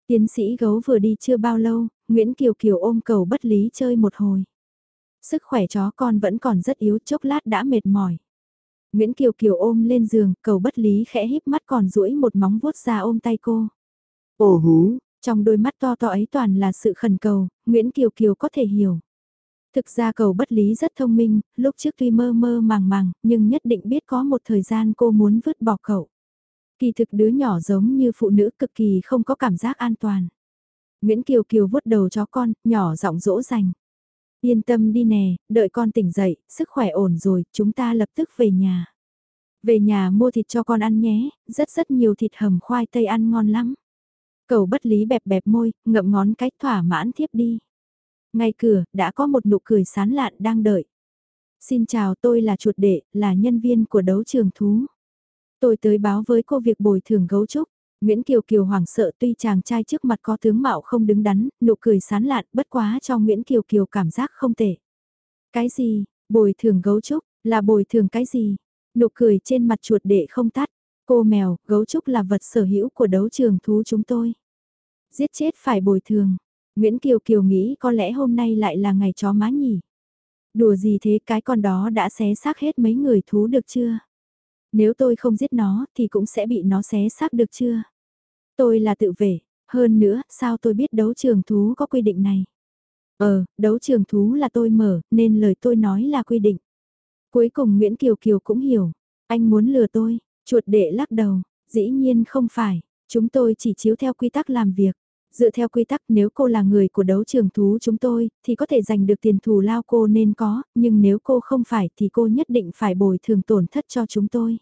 Tiến sĩ gấu vừa đi chưa bao lâu, Nguyễn Kiều Kiều ôm cầu bất lý chơi một hồi. Sức khỏe chó con vẫn còn rất yếu chốc lát đã mệt mỏi. Nguyễn Kiều Kiều ôm lên giường, cầu bất lý khẽ híp mắt còn duỗi một móng vuốt ra ôm tay cô. Ồ hú, trong đôi mắt to to ấy toàn là sự khẩn cầu, Nguyễn Kiều Kiều có thể hiểu. Thực ra cầu bất lý rất thông minh, lúc trước tuy mơ mơ màng màng, nhưng nhất định biết có một thời gian cô muốn vứt bỏ cậu. Kỳ thực đứa nhỏ giống như phụ nữ cực kỳ không có cảm giác an toàn. Nguyễn Kiều Kiều vuốt đầu chó con, nhỏ giọng dỗ dành. Yên tâm đi nè, đợi con tỉnh dậy, sức khỏe ổn rồi, chúng ta lập tức về nhà. Về nhà mua thịt cho con ăn nhé, rất rất nhiều thịt hầm khoai tây ăn ngon lắm. Cầu bất lý bẹp bẹp môi, ngậm ngón cái thỏa mãn thiếp đi. Ngay cửa, đã có một nụ cười sán lạn đang đợi. Xin chào tôi là chuột đệ, là nhân viên của đấu trường thú. Tôi tới báo với cô việc bồi thường gấu trúc. Nguyễn Kiều Kiều hoảng sợ tuy chàng trai trước mặt có tướng mạo không đứng đắn, nụ cười sán lạn bất quá cho Nguyễn Kiều Kiều cảm giác không tệ. Cái gì, bồi thường gấu trúc, là bồi thường cái gì? Nụ cười trên mặt chuột đệ không tắt. Cô mèo, gấu trúc là vật sở hữu của đấu trường thú chúng tôi. Giết chết phải bồi thường. Nguyễn Kiều Kiều nghĩ có lẽ hôm nay lại là ngày chó má nhỉ. Đùa gì thế cái con đó đã xé xác hết mấy người thú được chưa? Nếu tôi không giết nó thì cũng sẽ bị nó xé xác được chưa? Tôi là tự vệ, hơn nữa sao tôi biết đấu trường thú có quy định này? Ờ, đấu trường thú là tôi mở nên lời tôi nói là quy định. Cuối cùng Nguyễn Kiều Kiều cũng hiểu, anh muốn lừa tôi, chuột đệ lắc đầu, dĩ nhiên không phải, chúng tôi chỉ chiếu theo quy tắc làm việc. Dựa theo quy tắc nếu cô là người của đấu trường thú chúng tôi, thì có thể giành được tiền thù lao cô nên có, nhưng nếu cô không phải thì cô nhất định phải bồi thường tổn thất cho chúng tôi.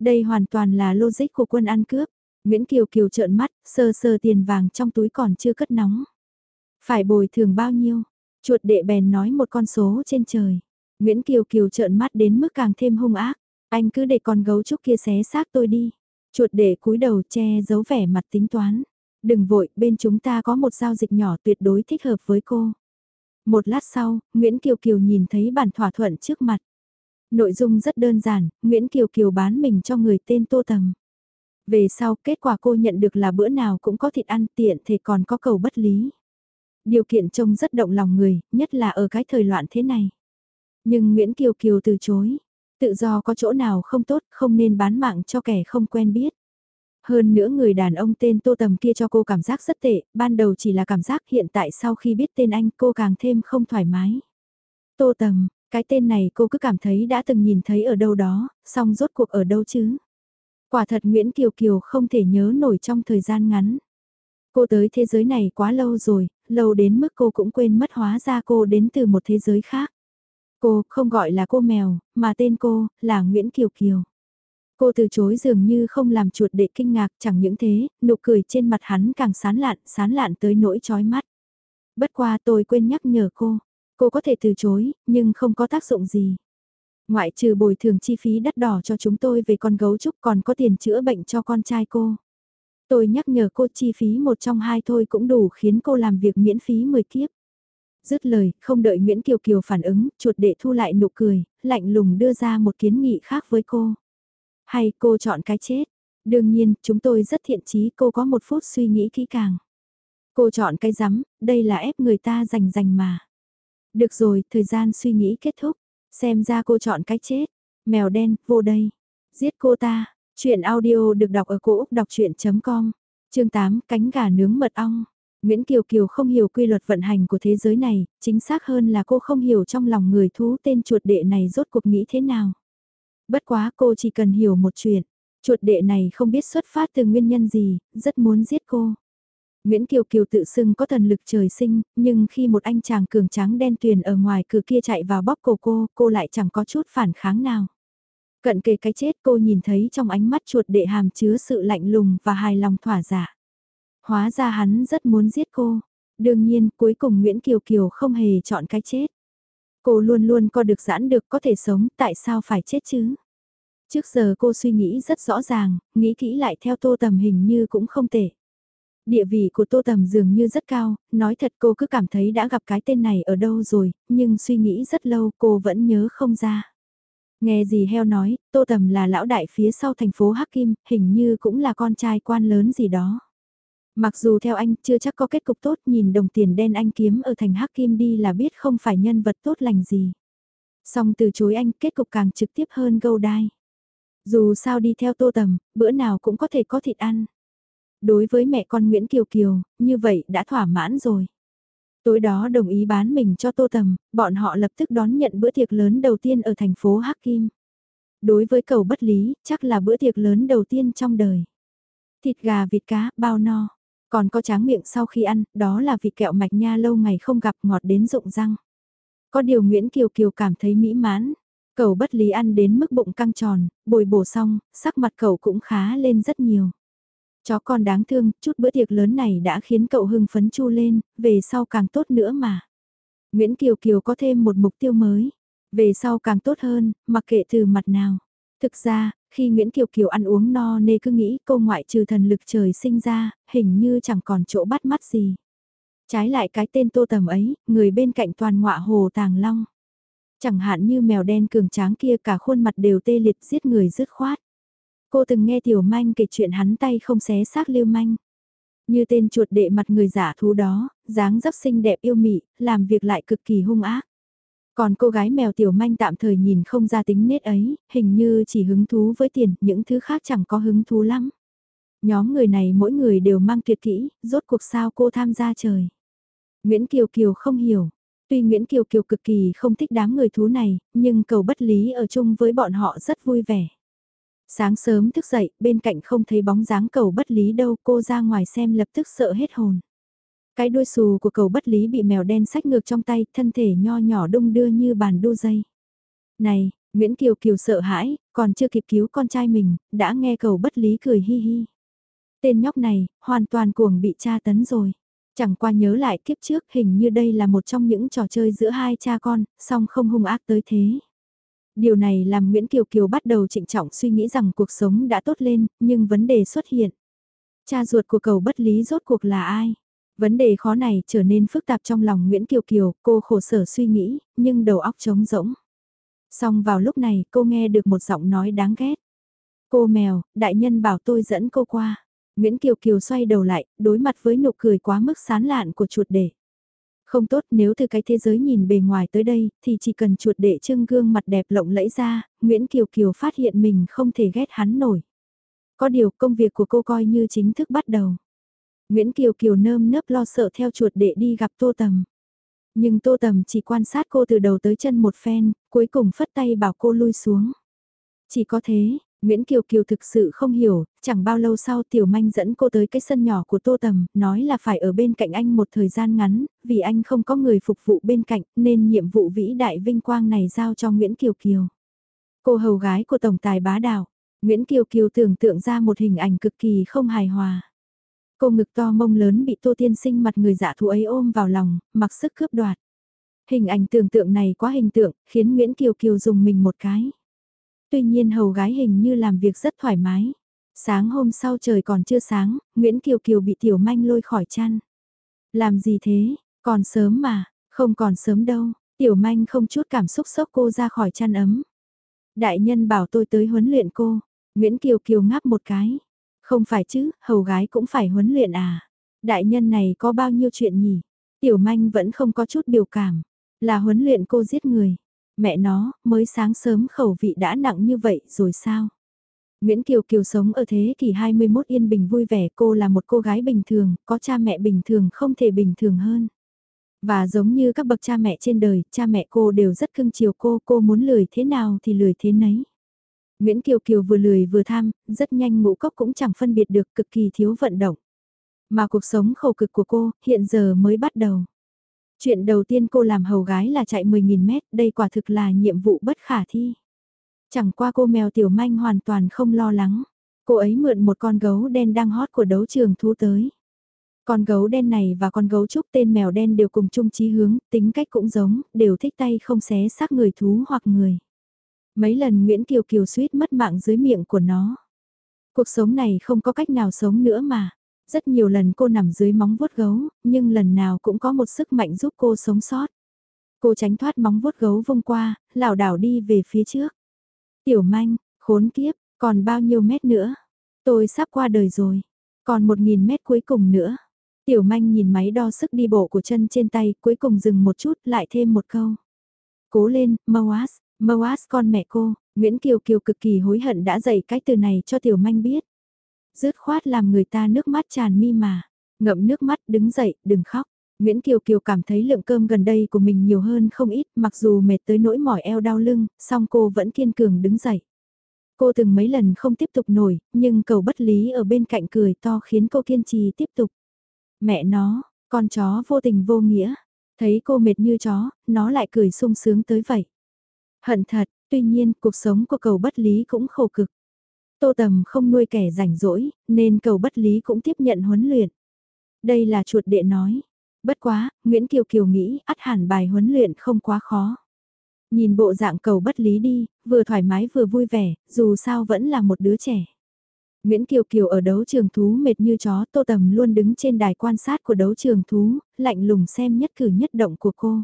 Đây hoàn toàn là logic của quân ăn cướp. Nguyễn Kiều Kiều trợn mắt, sơ sơ tiền vàng trong túi còn chưa cất nóng. Phải bồi thường bao nhiêu? Chuột đệ bèn nói một con số trên trời. Nguyễn Kiều Kiều trợn mắt đến mức càng thêm hung ác. Anh cứ để con gấu trúc kia xé xác tôi đi. Chuột đệ cúi đầu che giấu vẻ mặt tính toán. Đừng vội, bên chúng ta có một giao dịch nhỏ tuyệt đối thích hợp với cô. Một lát sau, Nguyễn Kiều Kiều nhìn thấy bản thỏa thuận trước mặt. Nội dung rất đơn giản, Nguyễn Kiều Kiều bán mình cho người tên Tô Tầm. Về sau, kết quả cô nhận được là bữa nào cũng có thịt ăn tiện thì còn có cầu bất lý. Điều kiện trông rất động lòng người, nhất là ở cái thời loạn thế này. Nhưng Nguyễn Kiều Kiều từ chối. Tự do có chỗ nào không tốt, không nên bán mạng cho kẻ không quen biết. Hơn nữa người đàn ông tên Tô Tầm kia cho cô cảm giác rất tệ, ban đầu chỉ là cảm giác hiện tại sau khi biết tên anh cô càng thêm không thoải mái. Tô Tầm, cái tên này cô cứ cảm thấy đã từng nhìn thấy ở đâu đó, song rốt cuộc ở đâu chứ? Quả thật Nguyễn Kiều Kiều không thể nhớ nổi trong thời gian ngắn. Cô tới thế giới này quá lâu rồi, lâu đến mức cô cũng quên mất hóa ra cô đến từ một thế giới khác. Cô không gọi là cô mèo, mà tên cô là Nguyễn Kiều Kiều. Cô từ chối dường như không làm chuột đệ kinh ngạc chẳng những thế, nụ cười trên mặt hắn càng sán lạn, sán lạn tới nỗi chói mắt. Bất qua tôi quên nhắc nhở cô, cô có thể từ chối, nhưng không có tác dụng gì. Ngoại trừ bồi thường chi phí đắt đỏ cho chúng tôi về con gấu trúc còn có tiền chữa bệnh cho con trai cô. Tôi nhắc nhở cô chi phí một trong hai thôi cũng đủ khiến cô làm việc miễn phí 10 kiếp. Dứt lời, không đợi Nguyễn Kiều Kiều phản ứng, chuột đệ thu lại nụ cười, lạnh lùng đưa ra một kiến nghị khác với cô. Hay cô chọn cái chết? Đương nhiên, chúng tôi rất thiện chí cô có một phút suy nghĩ kỹ càng. Cô chọn cái rắm, đây là ép người ta giành giành mà. Được rồi, thời gian suy nghĩ kết thúc. Xem ra cô chọn cái chết. Mèo đen, vô đây. Giết cô ta. Chuyện audio được đọc ở cổ Úc đọc chuyện.com. Chương 8, cánh gà nướng mật ong. Nguyễn Kiều Kiều không hiểu quy luật vận hành của thế giới này, chính xác hơn là cô không hiểu trong lòng người thú tên chuột đệ này rốt cuộc nghĩ thế nào. Bất quá cô chỉ cần hiểu một chuyện, chuột đệ này không biết xuất phát từ nguyên nhân gì, rất muốn giết cô. Nguyễn Kiều Kiều tự xưng có thần lực trời sinh, nhưng khi một anh chàng cường tráng đen tuyền ở ngoài cửa kia chạy vào bóp cổ cô, cô lại chẳng có chút phản kháng nào. Cận kề cái chết cô nhìn thấy trong ánh mắt chuột đệ hàm chứa sự lạnh lùng và hài lòng thỏa giả. Hóa ra hắn rất muốn giết cô. Đương nhiên cuối cùng Nguyễn Kiều Kiều không hề chọn cái chết. Cô luôn luôn có được giãn được có thể sống, tại sao phải chết chứ? Trước giờ cô suy nghĩ rất rõ ràng, nghĩ kỹ lại theo tô tầm hình như cũng không tệ. Địa vị của tô tầm dường như rất cao, nói thật cô cứ cảm thấy đã gặp cái tên này ở đâu rồi, nhưng suy nghĩ rất lâu cô vẫn nhớ không ra. Nghe gì heo nói, tô tầm là lão đại phía sau thành phố Hắc Kim, hình như cũng là con trai quan lớn gì đó. Mặc dù theo anh chưa chắc có kết cục tốt nhìn đồng tiền đen anh kiếm ở thành Hắc Kim đi là biết không phải nhân vật tốt lành gì. Song từ chối anh kết cục càng trực tiếp hơn gâu đai. Dù sao đi theo tô tầm, bữa nào cũng có thể có thịt ăn. Đối với mẹ con Nguyễn Kiều Kiều, như vậy đã thỏa mãn rồi. Tối đó đồng ý bán mình cho tô tầm, bọn họ lập tức đón nhận bữa tiệc lớn đầu tiên ở thành phố Hắc Kim. Đối với cầu bất lý, chắc là bữa tiệc lớn đầu tiên trong đời. Thịt gà vịt cá, bao no. Còn có tráng miệng sau khi ăn, đó là vị kẹo mạch nha lâu ngày không gặp ngọt đến rụng răng. Có điều Nguyễn Kiều Kiều cảm thấy mỹ mãn. Cậu bất lý ăn đến mức bụng căng tròn, bồi bổ xong, sắc mặt cậu cũng khá lên rất nhiều. Chó con đáng thương, chút bữa tiệc lớn này đã khiến cậu hưng phấn chu lên, về sau càng tốt nữa mà. Nguyễn Kiều Kiều có thêm một mục tiêu mới. Về sau càng tốt hơn, mặc kệ từ mặt nào. Thực ra, khi Nguyễn Kiều Kiều ăn uống no nê cứ nghĩ cô ngoại trừ thần lực trời sinh ra, hình như chẳng còn chỗ bắt mắt gì. Trái lại cái tên tô tầm ấy, người bên cạnh toàn ngọa hồ tàng long. Chẳng hạn như mèo đen cường tráng kia cả khuôn mặt đều tê liệt giết người dứt khoát. Cô từng nghe Tiểu Manh kể chuyện hắn tay không xé xác lưu manh. Như tên chuột đệ mặt người giả thú đó, dáng dấp xinh đẹp yêu mị, làm việc lại cực kỳ hung ác. Còn cô gái mèo tiểu manh tạm thời nhìn không ra tính nết ấy, hình như chỉ hứng thú với tiền, những thứ khác chẳng có hứng thú lắm. Nhóm người này mỗi người đều mang tuyệt kỹ, rốt cuộc sao cô tham gia trời. Nguyễn Kiều Kiều không hiểu. Tuy Nguyễn Kiều Kiều cực kỳ không thích đám người thú này, nhưng cầu bất lý ở chung với bọn họ rất vui vẻ. Sáng sớm thức dậy, bên cạnh không thấy bóng dáng cầu bất lý đâu, cô ra ngoài xem lập tức sợ hết hồn. Cái đuôi xù của cầu bất lý bị mèo đen sách ngược trong tay, thân thể nho nhỏ đung đưa như bàn đu dây. Này, Nguyễn Kiều Kiều sợ hãi, còn chưa kịp cứu con trai mình, đã nghe cầu bất lý cười hi hi. Tên nhóc này, hoàn toàn cuồng bị tra tấn rồi. Chẳng qua nhớ lại kiếp trước hình như đây là một trong những trò chơi giữa hai cha con, song không hung ác tới thế. Điều này làm Nguyễn Kiều Kiều bắt đầu trịnh trọng suy nghĩ rằng cuộc sống đã tốt lên, nhưng vấn đề xuất hiện. Cha ruột của cầu bất lý rốt cuộc là ai? Vấn đề khó này trở nên phức tạp trong lòng Nguyễn Kiều Kiều, cô khổ sở suy nghĩ, nhưng đầu óc trống rỗng. Xong vào lúc này cô nghe được một giọng nói đáng ghét. Cô mèo, đại nhân bảo tôi dẫn cô qua. Nguyễn Kiều Kiều xoay đầu lại, đối mặt với nụ cười quá mức sán lạn của chuột đệ. Không tốt nếu từ cái thế giới nhìn bề ngoài tới đây, thì chỉ cần chuột đệ trưng gương mặt đẹp lộng lẫy ra, Nguyễn Kiều Kiều phát hiện mình không thể ghét hắn nổi. Có điều công việc của cô coi như chính thức bắt đầu. Nguyễn Kiều Kiều nơm nớp lo sợ theo chuột đệ đi gặp Tô Tầm. Nhưng Tô Tầm chỉ quan sát cô từ đầu tới chân một phen, cuối cùng phất tay bảo cô lui xuống. Chỉ có thế, Nguyễn Kiều Kiều thực sự không hiểu, chẳng bao lâu sau Tiểu Manh dẫn cô tới cái sân nhỏ của Tô Tầm, nói là phải ở bên cạnh anh một thời gian ngắn, vì anh không có người phục vụ bên cạnh, nên nhiệm vụ vĩ đại vinh quang này giao cho Nguyễn Kiều Kiều. Cô hầu gái của Tổng Tài Bá Đào, Nguyễn Kiều Kiều tưởng tượng ra một hình ảnh cực kỳ không hài hòa. Cô ngực to mông lớn bị Tô Tiên Sinh mặt người dạ thú ấy ôm vào lòng, mặc sức cướp đoạt. Hình ảnh tưởng tượng này quá hình tượng, khiến Nguyễn Kiều Kiều dùng mình một cái. Tuy nhiên hầu gái hình như làm việc rất thoải mái. Sáng hôm sau trời còn chưa sáng, Nguyễn Kiều Kiều bị Tiểu Manh lôi khỏi chăn. Làm gì thế, còn sớm mà, không còn sớm đâu, Tiểu Manh không chút cảm xúc sốc cô ra khỏi chăn ấm. Đại nhân bảo tôi tới huấn luyện cô, Nguyễn Kiều Kiều ngáp một cái. Không phải chứ, hầu gái cũng phải huấn luyện à. Đại nhân này có bao nhiêu chuyện nhỉ? Tiểu manh vẫn không có chút biểu cảm. Là huấn luyện cô giết người. Mẹ nó, mới sáng sớm khẩu vị đã nặng như vậy rồi sao? Nguyễn Kiều Kiều sống ở thế kỷ 21 yên bình vui vẻ cô là một cô gái bình thường, có cha mẹ bình thường không thể bình thường hơn. Và giống như các bậc cha mẹ trên đời, cha mẹ cô đều rất cưng chiều cô, cô muốn lười thế nào thì lười thế nấy. Nguyễn Kiều Kiều vừa lười vừa tham, rất nhanh ngũ cốc cũng chẳng phân biệt được cực kỳ thiếu vận động. Mà cuộc sống khổ cực của cô, hiện giờ mới bắt đầu. Chuyện đầu tiên cô làm hầu gái là chạy 10.000 mét, đây quả thực là nhiệm vụ bất khả thi. Chẳng qua cô mèo tiểu manh hoàn toàn không lo lắng. Cô ấy mượn một con gấu đen đang hót của đấu trường thú tới. Con gấu đen này và con gấu trúc tên mèo đen đều cùng chung chí hướng, tính cách cũng giống, đều thích tay không xé xác người thú hoặc người. Mấy lần Nguyễn Kiều Kiều suýt mất mạng dưới miệng của nó. Cuộc sống này không có cách nào sống nữa mà. Rất nhiều lần cô nằm dưới móng vuốt gấu, nhưng lần nào cũng có một sức mạnh giúp cô sống sót. Cô tránh thoát móng vuốt gấu vung qua, lảo đảo đi về phía trước. Tiểu manh, khốn kiếp, còn bao nhiêu mét nữa? Tôi sắp qua đời rồi. Còn một nghìn mét cuối cùng nữa. Tiểu manh nhìn máy đo sức đi bộ của chân trên tay, cuối cùng dừng một chút, lại thêm một câu. Cố lên, Moas, Moas con mẹ cô, Nguyễn Kiều Kiều cực kỳ hối hận đã dạy cái từ này cho Tiểu Manh biết. Dứt khoát làm người ta nước mắt tràn mi mà. Ngậm nước mắt đứng dậy, đừng khóc. Nguyễn Kiều Kiều cảm thấy lượng cơm gần đây của mình nhiều hơn không ít, mặc dù mệt tới nỗi mỏi eo đau lưng, song cô vẫn kiên cường đứng dậy. Cô từng mấy lần không tiếp tục nổi, nhưng cầu bất lý ở bên cạnh cười to khiến cô kiên trì tiếp tục. Mẹ nó, con chó vô tình vô nghĩa. Thấy cô mệt như chó, nó lại cười sung sướng tới vậy. Hận thật, Tuy nhiên, cuộc sống của cầu bất lý cũng khổ cực. Tô Tầm không nuôi kẻ rảnh rỗi, nên cầu bất lý cũng tiếp nhận huấn luyện. Đây là chuột đệ nói. Bất quá, Nguyễn Kiều Kiều nghĩ ắt hẳn bài huấn luyện không quá khó. Nhìn bộ dạng cầu bất lý đi, vừa thoải mái vừa vui vẻ, dù sao vẫn là một đứa trẻ. Nguyễn Kiều Kiều ở đấu trường thú mệt như chó, Tô Tầm luôn đứng trên đài quan sát của đấu trường thú, lạnh lùng xem nhất cử nhất động của cô.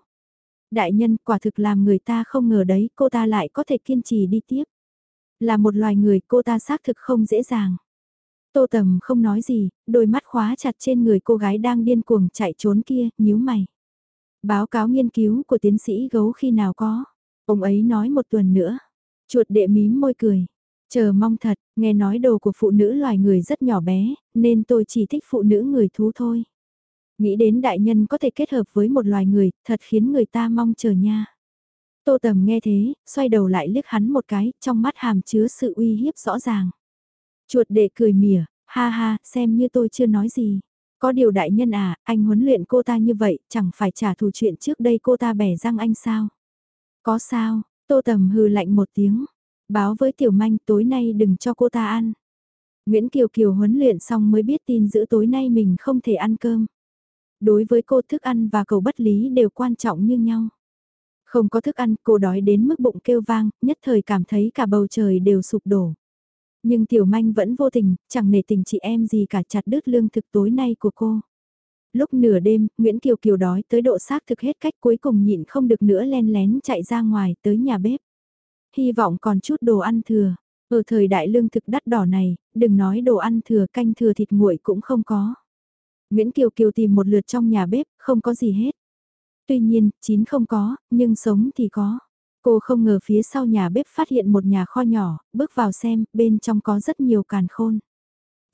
Đại nhân quả thực làm người ta không ngờ đấy, cô ta lại có thể kiên trì đi tiếp. Là một loài người cô ta xác thực không dễ dàng. Tô Tầm không nói gì, đôi mắt khóa chặt trên người cô gái đang điên cuồng chạy trốn kia, nhíu mày. Báo cáo nghiên cứu của tiến sĩ gấu khi nào có. Ông ấy nói một tuần nữa. Chuột đệ mím môi cười. Chờ mong thật, nghe nói đồ của phụ nữ loài người rất nhỏ bé, nên tôi chỉ thích phụ nữ người thú thôi. Nghĩ đến đại nhân có thể kết hợp với một loài người, thật khiến người ta mong chờ nha. Tô Tầm nghe thế, xoay đầu lại liếc hắn một cái, trong mắt hàm chứa sự uy hiếp rõ ràng. Chuột đệ cười mỉa, ha ha, xem như tôi chưa nói gì. Có điều đại nhân à, anh huấn luyện cô ta như vậy, chẳng phải trả thù chuyện trước đây cô ta bẻ răng anh sao? Có sao, Tô Tầm hừ lạnh một tiếng, báo với Tiểu Manh tối nay đừng cho cô ta ăn. Nguyễn Kiều Kiều huấn luyện xong mới biết tin giữ tối nay mình không thể ăn cơm. Đối với cô thức ăn và cầu bất lý đều quan trọng như nhau. Không có thức ăn, cô đói đến mức bụng kêu vang, nhất thời cảm thấy cả bầu trời đều sụp đổ. Nhưng Tiểu Manh vẫn vô tình, chẳng nể tình chị em gì cả chặt đứt lương thực tối nay của cô. Lúc nửa đêm, Nguyễn Kiều Kiều đói tới độ xác thực hết cách cuối cùng nhịn không được nữa len lén chạy ra ngoài tới nhà bếp. Hy vọng còn chút đồ ăn thừa. Ở thời đại lương thực đắt đỏ này, đừng nói đồ ăn thừa canh thừa thịt nguội cũng không có. Nguyễn Kiều Kiều tìm một lượt trong nhà bếp, không có gì hết. Tuy nhiên, chín không có, nhưng sống thì có. Cô không ngờ phía sau nhà bếp phát hiện một nhà kho nhỏ, bước vào xem, bên trong có rất nhiều càn khôn.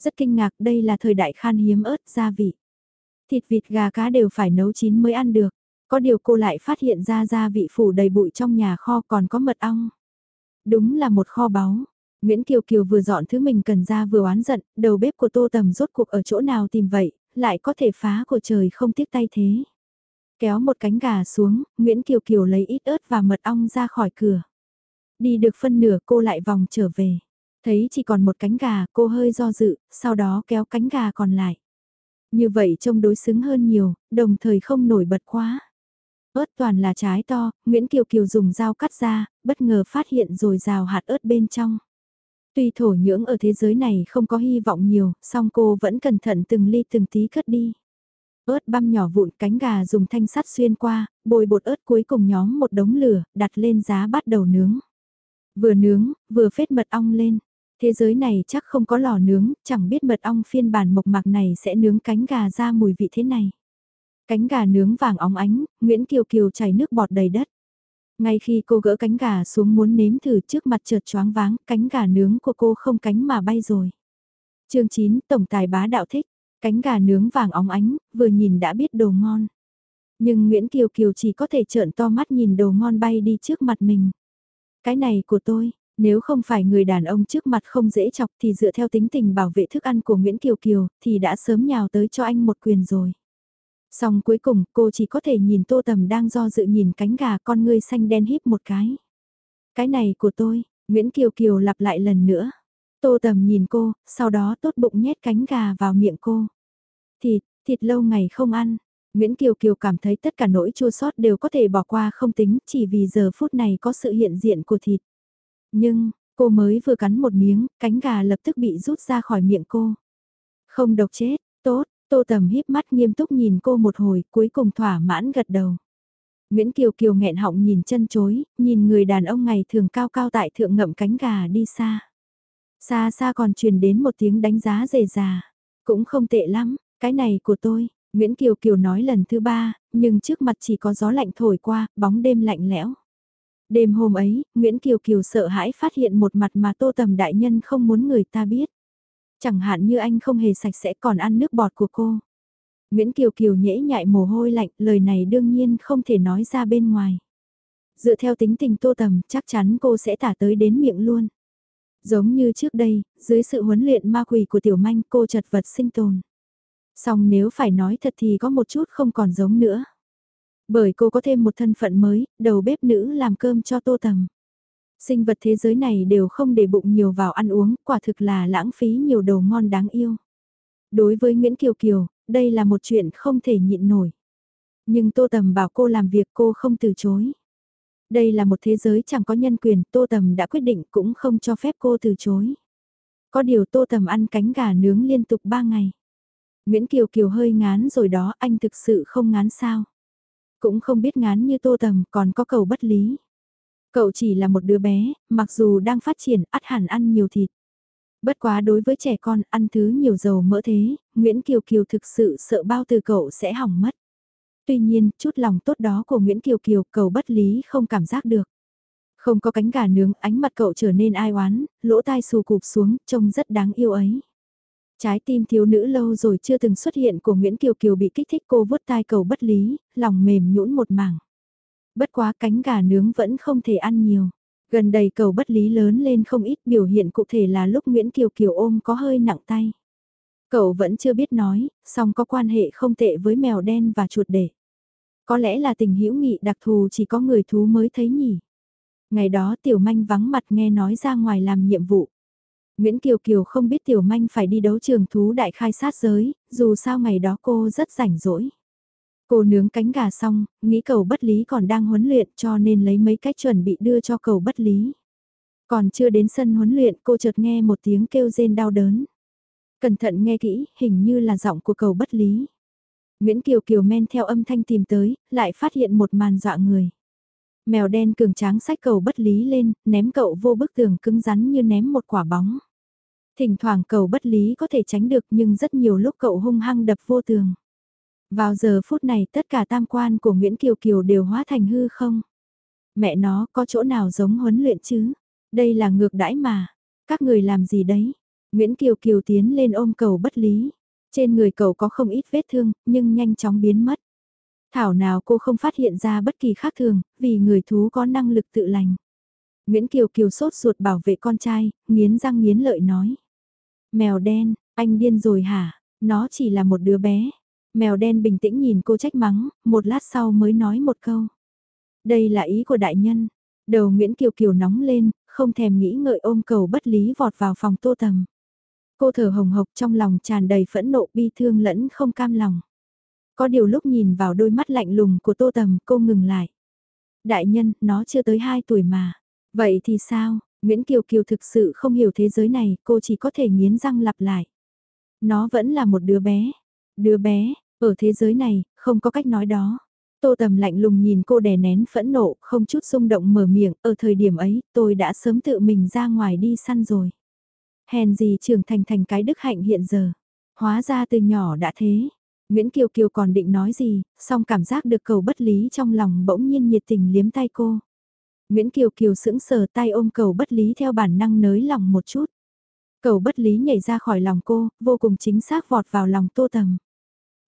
Rất kinh ngạc đây là thời đại khan hiếm ớt, gia vị. Thịt vịt gà cá đều phải nấu chín mới ăn được. Có điều cô lại phát hiện ra gia vị phủ đầy bụi trong nhà kho còn có mật ong. Đúng là một kho báu. Nguyễn Kiều Kiều vừa dọn thứ mình cần ra vừa oán giận, đầu bếp của Tô Tầm rốt cuộc ở chỗ nào tìm vậy, lại có thể phá của trời không tiếc tay thế. Kéo một cánh gà xuống, Nguyễn Kiều Kiều lấy ít ớt và mật ong ra khỏi cửa. Đi được phân nửa cô lại vòng trở về. Thấy chỉ còn một cánh gà, cô hơi do dự, sau đó kéo cánh gà còn lại. Như vậy trông đối xứng hơn nhiều, đồng thời không nổi bật quá. Ớt toàn là trái to, Nguyễn Kiều Kiều dùng dao cắt ra, bất ngờ phát hiện rồi rào hạt ớt bên trong. Tuy thổ nhưỡng ở thế giới này không có hy vọng nhiều, song cô vẫn cẩn thận từng ly từng tí cất đi. Ớt băm nhỏ vụn cánh gà dùng thanh sắt xuyên qua, bồi bột ớt cuối cùng nhóm một đống lửa, đặt lên giá bắt đầu nướng. Vừa nướng, vừa phết mật ong lên. Thế giới này chắc không có lò nướng, chẳng biết mật ong phiên bản mộc mạc này sẽ nướng cánh gà ra mùi vị thế này. Cánh gà nướng vàng óng ánh, Nguyễn Kiều Kiều chảy nước bọt đầy đất. Ngay khi cô gỡ cánh gà xuống muốn nếm thử trước mặt chợt choáng váng, cánh gà nướng của cô không cánh mà bay rồi. chương 9, Tổng tài bá đạo thích, cánh gà nướng vàng óng ánh, vừa nhìn đã biết đồ ngon. Nhưng Nguyễn Kiều Kiều chỉ có thể trợn to mắt nhìn đồ ngon bay đi trước mặt mình. Cái này của tôi, nếu không phải người đàn ông trước mặt không dễ chọc thì dựa theo tính tình bảo vệ thức ăn của Nguyễn Kiều Kiều thì đã sớm nhào tới cho anh một quyền rồi. Xong cuối cùng cô chỉ có thể nhìn tô tầm đang do dự nhìn cánh gà con ngươi xanh đen híp một cái. Cái này của tôi, Nguyễn Kiều Kiều lặp lại lần nữa. Tô tầm nhìn cô, sau đó tốt bụng nhét cánh gà vào miệng cô. Thịt, thịt lâu ngày không ăn. Nguyễn Kiều Kiều cảm thấy tất cả nỗi chua sót đều có thể bỏ qua không tính chỉ vì giờ phút này có sự hiện diện của thịt. Nhưng, cô mới vừa cắn một miếng, cánh gà lập tức bị rút ra khỏi miệng cô. Không độc chết, tốt, tô tầm híp mắt nghiêm túc nhìn cô một hồi, cuối cùng thỏa mãn gật đầu. Nguyễn Kiều Kiều nghẹn họng nhìn chân chối, nhìn người đàn ông ngày thường cao cao tại thượng ngậm cánh gà đi xa. Xa xa còn truyền đến một tiếng đánh giá rề già. Cũng không tệ lắm, cái này của tôi, Nguyễn Kiều Kiều nói lần thứ ba, nhưng trước mặt chỉ có gió lạnh thổi qua, bóng đêm lạnh lẽo. Đêm hôm ấy, Nguyễn Kiều Kiều sợ hãi phát hiện một mặt mà tô tầm đại nhân không muốn người ta biết. Chẳng hạn như anh không hề sạch sẽ còn ăn nước bọt của cô. Nguyễn Kiều Kiều nhễ nhại mồ hôi lạnh, lời này đương nhiên không thể nói ra bên ngoài. Dựa theo tính tình tô tầm, chắc chắn cô sẽ tả tới đến miệng luôn. Giống như trước đây, dưới sự huấn luyện ma quỷ của tiểu manh cô chật vật sinh tồn. song nếu phải nói thật thì có một chút không còn giống nữa. Bởi cô có thêm một thân phận mới, đầu bếp nữ làm cơm cho tô tầm. Sinh vật thế giới này đều không để bụng nhiều vào ăn uống, quả thực là lãng phí nhiều đồ ngon đáng yêu. Đối với Nguyễn Kiều Kiều, đây là một chuyện không thể nhịn nổi. Nhưng Tô Tầm bảo cô làm việc cô không từ chối. Đây là một thế giới chẳng có nhân quyền, Tô Tầm đã quyết định cũng không cho phép cô từ chối. Có điều Tô Tầm ăn cánh gà nướng liên tục 3 ngày. Nguyễn Kiều Kiều hơi ngán rồi đó, anh thực sự không ngán sao? Cũng không biết ngán như Tô Tầm, còn có cầu bất lý. Cậu chỉ là một đứa bé, mặc dù đang phát triển, ắt hẳn ăn nhiều thịt. Bất quá đối với trẻ con, ăn thứ nhiều dầu mỡ thế, Nguyễn Kiều Kiều thực sự sợ bao từ cậu sẽ hỏng mất. Tuy nhiên, chút lòng tốt đó của Nguyễn Kiều Kiều, cầu bất lý không cảm giác được. Không có cánh gà nướng, ánh mặt cậu trở nên ai oán, lỗ tai xù cụp xuống, trông rất đáng yêu ấy. Trái tim thiếu nữ lâu rồi chưa từng xuất hiện của Nguyễn Kiều Kiều bị kích thích cô vuốt tai cầu bất lý, lòng mềm nhũn một mảng. Bất quá cánh gà nướng vẫn không thể ăn nhiều. Gần đây cầu bất lý lớn lên không ít biểu hiện cụ thể là lúc Nguyễn Kiều Kiều ôm có hơi nặng tay. Cậu vẫn chưa biết nói, song có quan hệ không tệ với mèo đen và chuột để. Có lẽ là tình hữu nghị đặc thù chỉ có người thú mới thấy nhỉ. Ngày đó Tiểu Manh vắng mặt nghe nói ra ngoài làm nhiệm vụ. Nguyễn Kiều Kiều không biết Tiểu Manh phải đi đấu trường thú đại khai sát giới, dù sao ngày đó cô rất rảnh rỗi. Cô nướng cánh gà xong, nghĩ cầu bất lý còn đang huấn luyện cho nên lấy mấy cách chuẩn bị đưa cho cầu bất lý. Còn chưa đến sân huấn luyện cô chợt nghe một tiếng kêu rên đau đớn. Cẩn thận nghe kỹ, hình như là giọng của cầu bất lý. Nguyễn Kiều Kiều men theo âm thanh tìm tới, lại phát hiện một màn dọa người. Mèo đen cường tráng sách cầu bất lý lên, ném cậu vô bức tường cứng rắn như ném một quả bóng. Thỉnh thoảng cầu bất lý có thể tránh được nhưng rất nhiều lúc cậu hung hăng đập vô tường. Vào giờ phút này tất cả tam quan của Nguyễn Kiều Kiều đều hóa thành hư không. Mẹ nó có chỗ nào giống huấn luyện chứ? Đây là ngược đãi mà. Các người làm gì đấy? Nguyễn Kiều Kiều tiến lên ôm cầu bất lý. Trên người cậu có không ít vết thương, nhưng nhanh chóng biến mất. Thảo nào cô không phát hiện ra bất kỳ khác thường, vì người thú có năng lực tự lành. Nguyễn Kiều Kiều sốt ruột bảo vệ con trai, nghiến răng nghiến lợi nói. Mèo đen, anh điên rồi hả? Nó chỉ là một đứa bé. Mèo đen bình tĩnh nhìn cô trách mắng, một lát sau mới nói một câu. Đây là ý của đại nhân. Đầu Nguyễn Kiều Kiều nóng lên, không thèm nghĩ ngợi ôm cầu bất lý vọt vào phòng tô tầm. Cô thở hồng hộc trong lòng tràn đầy phẫn nộ bi thương lẫn không cam lòng. Có điều lúc nhìn vào đôi mắt lạnh lùng của tô tầm cô ngừng lại. Đại nhân, nó chưa tới 2 tuổi mà. Vậy thì sao, Nguyễn Kiều Kiều thực sự không hiểu thế giới này, cô chỉ có thể nghiến răng lặp lại. Nó vẫn là một đứa bé. Đứa bé, ở thế giới này, không có cách nói đó. Tô Tầm lạnh lùng nhìn cô đè nén phẫn nộ, không chút xung động mở miệng, ở thời điểm ấy, tôi đã sớm tự mình ra ngoài đi săn rồi. Hèn gì trưởng thành thành cái đức hạnh hiện giờ. Hóa ra từ nhỏ đã thế. Nguyễn Kiều Kiều còn định nói gì, song cảm giác được cầu bất lý trong lòng bỗng nhiên nhiệt tình liếm tay cô. Nguyễn Kiều Kiều sững sờ tay ôm cầu bất lý theo bản năng nới lòng một chút. Cầu bất lý nhảy ra khỏi lòng cô, vô cùng chính xác vọt vào lòng tô tầm.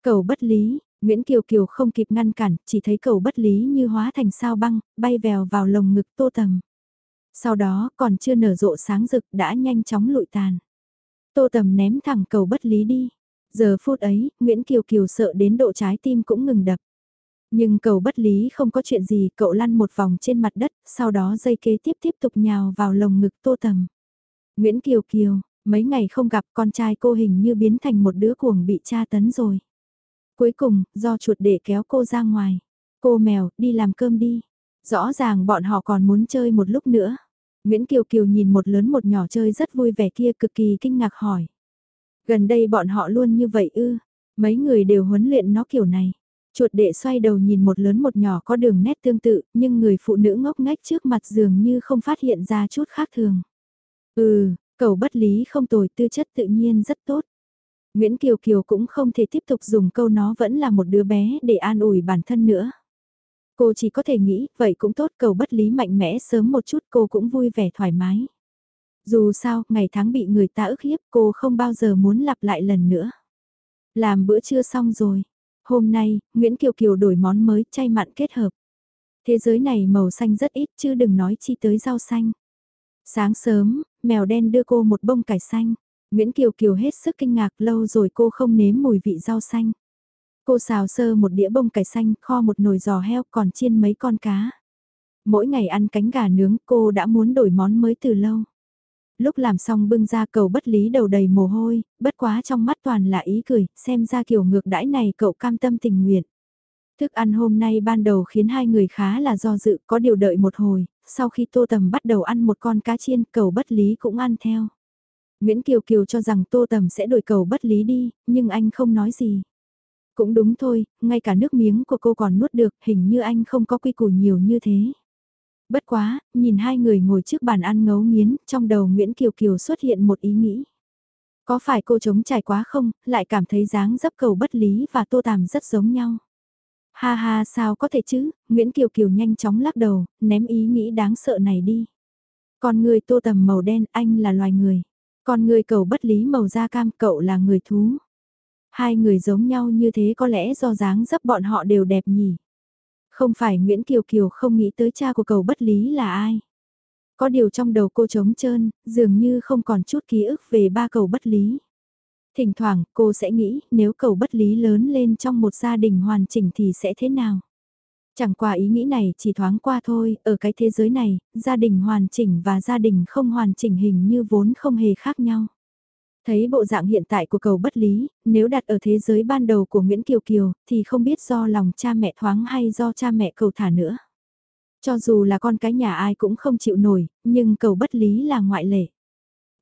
Cầu bất lý, Nguyễn Kiều Kiều không kịp ngăn cản, chỉ thấy cầu bất lý như hóa thành sao băng, bay vèo vào lồng ngực tô tầm. Sau đó còn chưa nở rộ sáng rực đã nhanh chóng lụi tàn. Tô tầm ném thẳng cầu bất lý đi. Giờ phút ấy, Nguyễn Kiều Kiều sợ đến độ trái tim cũng ngừng đập. Nhưng cầu bất lý không có chuyện gì, cậu lăn một vòng trên mặt đất, sau đó dây kế tiếp tiếp tục nhào vào lồng ngực tô tầm. Nguyễn Kiều Kiều, mấy ngày không gặp con trai cô hình như biến thành một đứa cuồng bị tra tấn rồi. Cuối cùng, do chuột để kéo cô ra ngoài. Cô mèo, đi làm cơm đi. Rõ ràng bọn họ còn muốn chơi một lúc nữa. Nguyễn Kiều Kiều nhìn một lớn một nhỏ chơi rất vui vẻ kia cực kỳ kinh ngạc hỏi. Gần đây bọn họ luôn như vậy ư, mấy người đều huấn luyện nó kiểu này. Chuột đệ xoay đầu nhìn một lớn một nhỏ có đường nét tương tự, nhưng người phụ nữ ngốc ngách trước mặt dường như không phát hiện ra chút khác thường. Ừ, cầu bất lý không tồi tư chất tự nhiên rất tốt. Nguyễn Kiều Kiều cũng không thể tiếp tục dùng câu nó vẫn là một đứa bé để an ủi bản thân nữa. Cô chỉ có thể nghĩ, vậy cũng tốt cầu bất lý mạnh mẽ sớm một chút cô cũng vui vẻ thoải mái. Dù sao, ngày tháng bị người ta ức hiếp cô không bao giờ muốn lặp lại lần nữa. Làm bữa trưa xong rồi. Hôm nay, Nguyễn Kiều Kiều đổi món mới chay mặn kết hợp. Thế giới này màu xanh rất ít chứ đừng nói chi tới rau xanh. Sáng sớm, mèo đen đưa cô một bông cải xanh. Nguyễn Kiều Kiều hết sức kinh ngạc lâu rồi cô không nếm mùi vị rau xanh. Cô xào sơ một đĩa bông cải xanh, kho một nồi giò heo còn chiên mấy con cá. Mỗi ngày ăn cánh gà nướng cô đã muốn đổi món mới từ lâu. Lúc làm xong bưng ra cầu bất lý đầu đầy mồ hôi, bất quá trong mắt toàn là ý cười, xem ra kiểu ngược đãi này cậu cam tâm tình nguyện. Thức ăn hôm nay ban đầu khiến hai người khá là do dự, có điều đợi một hồi, sau khi Tô Tầm bắt đầu ăn một con cá chiên, cầu bất lý cũng ăn theo. Nguyễn Kiều Kiều cho rằng Tô Tầm sẽ đổi cầu bất lý đi, nhưng anh không nói gì. Cũng đúng thôi, ngay cả nước miếng của cô còn nuốt được, hình như anh không có quy củ nhiều như thế. Bất quá, nhìn hai người ngồi trước bàn ăn ngấu nghiến, trong đầu Nguyễn Kiều Kiều xuất hiện một ý nghĩ. Có phải cô chống trải quá không, lại cảm thấy dáng dấp cầu bất lý và tô tàm rất giống nhau. Ha ha sao có thể chứ, Nguyễn Kiều Kiều nhanh chóng lắc đầu, ném ý nghĩ đáng sợ này đi. Còn người tô tầm màu đen, anh là loài người. Con người cầu bất lý màu da cam, cậu là người thú. Hai người giống nhau như thế có lẽ do dáng dấp bọn họ đều đẹp nhỉ. Không phải Nguyễn Kiều Kiều không nghĩ tới cha của cầu bất lý là ai. Có điều trong đầu cô trống trơn, dường như không còn chút ký ức về ba cầu bất lý. Thỉnh thoảng cô sẽ nghĩ nếu cầu bất lý lớn lên trong một gia đình hoàn chỉnh thì sẽ thế nào? Chẳng qua ý nghĩ này chỉ thoáng qua thôi, ở cái thế giới này, gia đình hoàn chỉnh và gia đình không hoàn chỉnh hình như vốn không hề khác nhau. Thấy bộ dạng hiện tại của cầu bất lý, nếu đặt ở thế giới ban đầu của Nguyễn Kiều Kiều, thì không biết do lòng cha mẹ thoáng hay do cha mẹ cầu thả nữa. Cho dù là con cái nhà ai cũng không chịu nổi, nhưng cầu bất lý là ngoại lệ.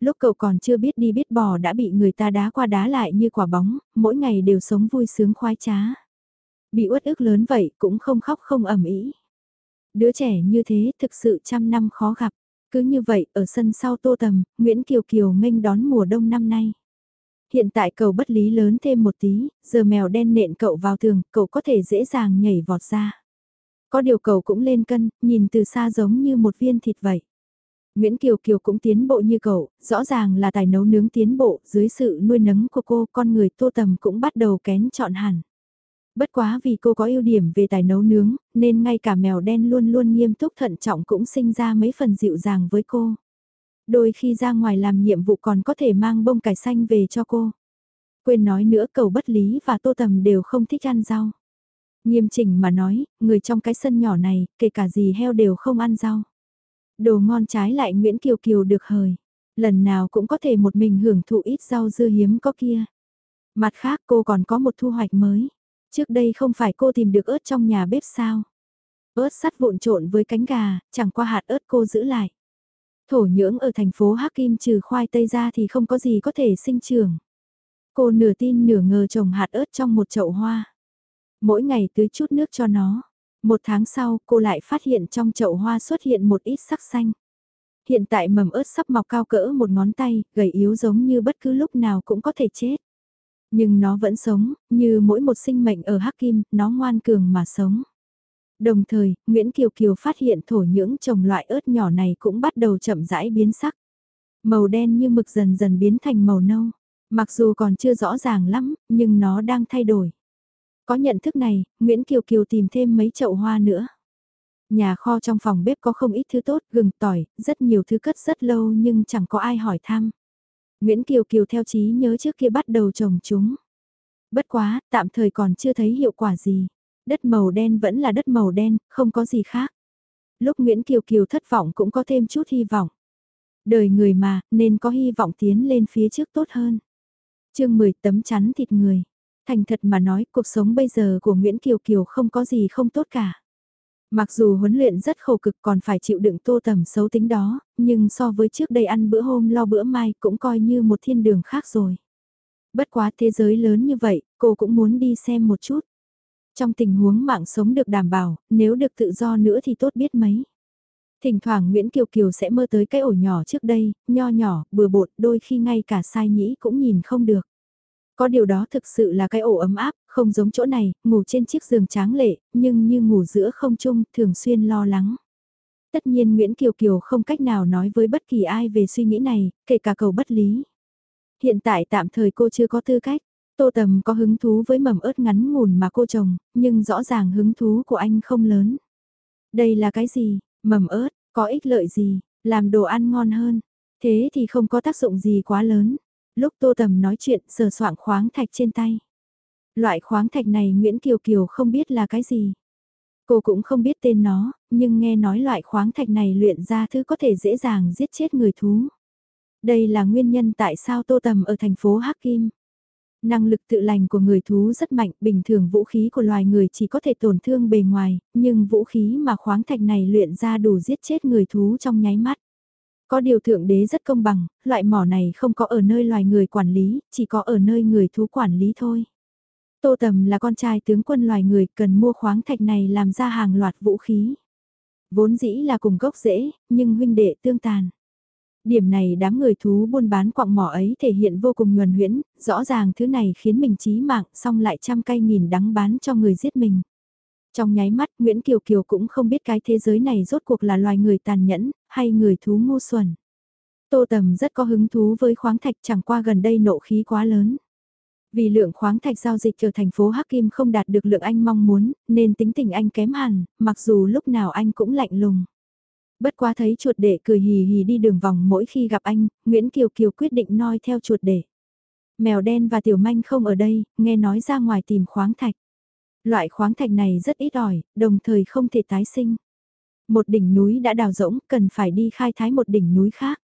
Lúc cậu còn chưa biết đi biết bò đã bị người ta đá qua đá lại như quả bóng, mỗi ngày đều sống vui sướng khoái trá. Bị uất ức lớn vậy cũng không khóc không ẩm ý. Đứa trẻ như thế thực sự trăm năm khó gặp. Cứ như vậy, ở sân sau tô tầm, Nguyễn Kiều Kiều nghênh đón mùa đông năm nay. Hiện tại cầu bất lý lớn thêm một tí, giờ mèo đen nện cậu vào tường, cậu có thể dễ dàng nhảy vọt ra. Có điều cậu cũng lên cân, nhìn từ xa giống như một viên thịt vậy. Nguyễn Kiều Kiều cũng tiến bộ như cậu, rõ ràng là tài nấu nướng tiến bộ, dưới sự nuôi nấng của cô, con người tô tầm cũng bắt đầu kén chọn hẳn. Bất quá vì cô có ưu điểm về tài nấu nướng, nên ngay cả mèo đen luôn luôn nghiêm túc thận trọng cũng sinh ra mấy phần dịu dàng với cô. Đôi khi ra ngoài làm nhiệm vụ còn có thể mang bông cải xanh về cho cô. Quên nói nữa cầu bất lý và tô tầm đều không thích ăn rau. Nghiêm chỉnh mà nói, người trong cái sân nhỏ này, kể cả gì heo đều không ăn rau. Đồ ngon trái lại Nguyễn Kiều Kiều được hời. Lần nào cũng có thể một mình hưởng thụ ít rau dưa hiếm có kia. Mặt khác cô còn có một thu hoạch mới. Trước đây không phải cô tìm được ớt trong nhà bếp sao? ớt sắt vụn trộn với cánh gà, chẳng qua hạt ớt cô giữ lại. Thổ nhưỡng ở thành phố Hắc Kim trừ khoai tây ra thì không có gì có thể sinh trưởng. Cô nửa tin nửa ngờ trồng hạt ớt trong một chậu hoa. Mỗi ngày tưới chút nước cho nó. Một tháng sau cô lại phát hiện trong chậu hoa xuất hiện một ít sắc xanh. Hiện tại mầm ớt sắp mọc cao cỡ một ngón tay, gầy yếu giống như bất cứ lúc nào cũng có thể chết. Nhưng nó vẫn sống, như mỗi một sinh mệnh ở Hắc Kim, nó ngoan cường mà sống. Đồng thời, Nguyễn Kiều Kiều phát hiện thổ nhưỡng trồng loại ớt nhỏ này cũng bắt đầu chậm rãi biến sắc. Màu đen như mực dần dần biến thành màu nâu. Mặc dù còn chưa rõ ràng lắm, nhưng nó đang thay đổi. Có nhận thức này, Nguyễn Kiều Kiều tìm thêm mấy chậu hoa nữa. Nhà kho trong phòng bếp có không ít thứ tốt, gừng, tỏi, rất nhiều thứ cất rất lâu nhưng chẳng có ai hỏi thăm. Nguyễn Kiều Kiều theo trí nhớ trước kia bắt đầu trồng chúng. Bất quá, tạm thời còn chưa thấy hiệu quả gì. Đất màu đen vẫn là đất màu đen, không có gì khác. Lúc Nguyễn Kiều Kiều thất vọng cũng có thêm chút hy vọng. Đời người mà, nên có hy vọng tiến lên phía trước tốt hơn. chương 10 tấm chắn thịt người. Thành thật mà nói, cuộc sống bây giờ của Nguyễn Kiều Kiều không có gì không tốt cả. Mặc dù huấn luyện rất khổ cực còn phải chịu đựng tô tầm xấu tính đó, nhưng so với trước đây ăn bữa hôm lo bữa mai cũng coi như một thiên đường khác rồi. Bất quá thế giới lớn như vậy, cô cũng muốn đi xem một chút. Trong tình huống mạng sống được đảm bảo, nếu được tự do nữa thì tốt biết mấy. Thỉnh thoảng Nguyễn Kiều Kiều sẽ mơ tới cái ổ nhỏ trước đây, nho nhỏ, bừa bột, đôi khi ngay cả sai nhĩ cũng nhìn không được. Có điều đó thực sự là cái ổ ấm áp, không giống chỗ này, ngủ trên chiếc giường tráng lệ, nhưng như ngủ giữa không trung, thường xuyên lo lắng. Tất nhiên Nguyễn Kiều Kiều không cách nào nói với bất kỳ ai về suy nghĩ này, kể cả cầu bất lý. Hiện tại tạm thời cô chưa có tư cách. Tô Tầm có hứng thú với mầm ớt ngắn ngủn mà cô trồng, nhưng rõ ràng hứng thú của anh không lớn. Đây là cái gì? Mầm ớt, có ích lợi gì? Làm đồ ăn ngon hơn. Thế thì không có tác dụng gì quá lớn. Lúc Tô Tầm nói chuyện sờ soạng khoáng thạch trên tay. Loại khoáng thạch này Nguyễn Kiều Kiều không biết là cái gì. Cô cũng không biết tên nó, nhưng nghe nói loại khoáng thạch này luyện ra thứ có thể dễ dàng giết chết người thú. Đây là nguyên nhân tại sao Tô Tầm ở thành phố Hắc Kim. Năng lực tự lành của người thú rất mạnh, bình thường vũ khí của loài người chỉ có thể tổn thương bề ngoài, nhưng vũ khí mà khoáng thạch này luyện ra đủ giết chết người thú trong nháy mắt. Có điều thượng đế rất công bằng, loại mỏ này không có ở nơi loài người quản lý, chỉ có ở nơi người thú quản lý thôi. Tô Tầm là con trai tướng quân loài người cần mua khoáng thạch này làm ra hàng loạt vũ khí. Vốn dĩ là cùng gốc rễ, nhưng huynh đệ tương tàn. Điểm này đám người thú buôn bán quặng mỏ ấy thể hiện vô cùng nhuần huyễn, rõ ràng thứ này khiến mình chí mạng, xong lại trăm cây nghìn đắng bán cho người giết mình. Trong nháy mắt Nguyễn Kiều Kiều cũng không biết cái thế giới này rốt cuộc là loài người tàn nhẫn, hay người thú ngu xuẩn. Tô Tầm rất có hứng thú với khoáng thạch chẳng qua gần đây nộ khí quá lớn. Vì lượng khoáng thạch giao dịch ở thành phố Hắc Kim không đạt được lượng anh mong muốn, nên tính tình anh kém hẳn, mặc dù lúc nào anh cũng lạnh lùng. Bất quá thấy chuột đệ cười hì hì đi đường vòng mỗi khi gặp anh, Nguyễn Kiều Kiều quyết định noi theo chuột đệ. Mèo đen và tiểu manh không ở đây, nghe nói ra ngoài tìm khoáng thạch. Loại khoáng thạch này rất ít ỏi, đồng thời không thể tái sinh. Một đỉnh núi đã đào rỗng, cần phải đi khai thái một đỉnh núi khác.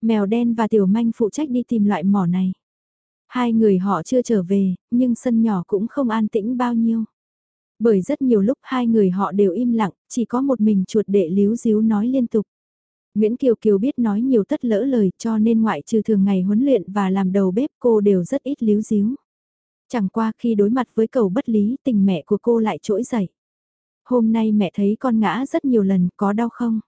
Mèo đen và tiểu manh phụ trách đi tìm loại mỏ này. Hai người họ chưa trở về, nhưng sân nhỏ cũng không an tĩnh bao nhiêu. Bởi rất nhiều lúc hai người họ đều im lặng, chỉ có một mình chuột đệ líu díu nói liên tục. Nguyễn Kiều Kiều biết nói nhiều tất lỡ lời cho nên ngoại trừ thường ngày huấn luyện và làm đầu bếp cô đều rất ít líu díu. Chẳng qua khi đối mặt với cầu bất lý tình mẹ của cô lại trỗi dậy. Hôm nay mẹ thấy con ngã rất nhiều lần có đau không?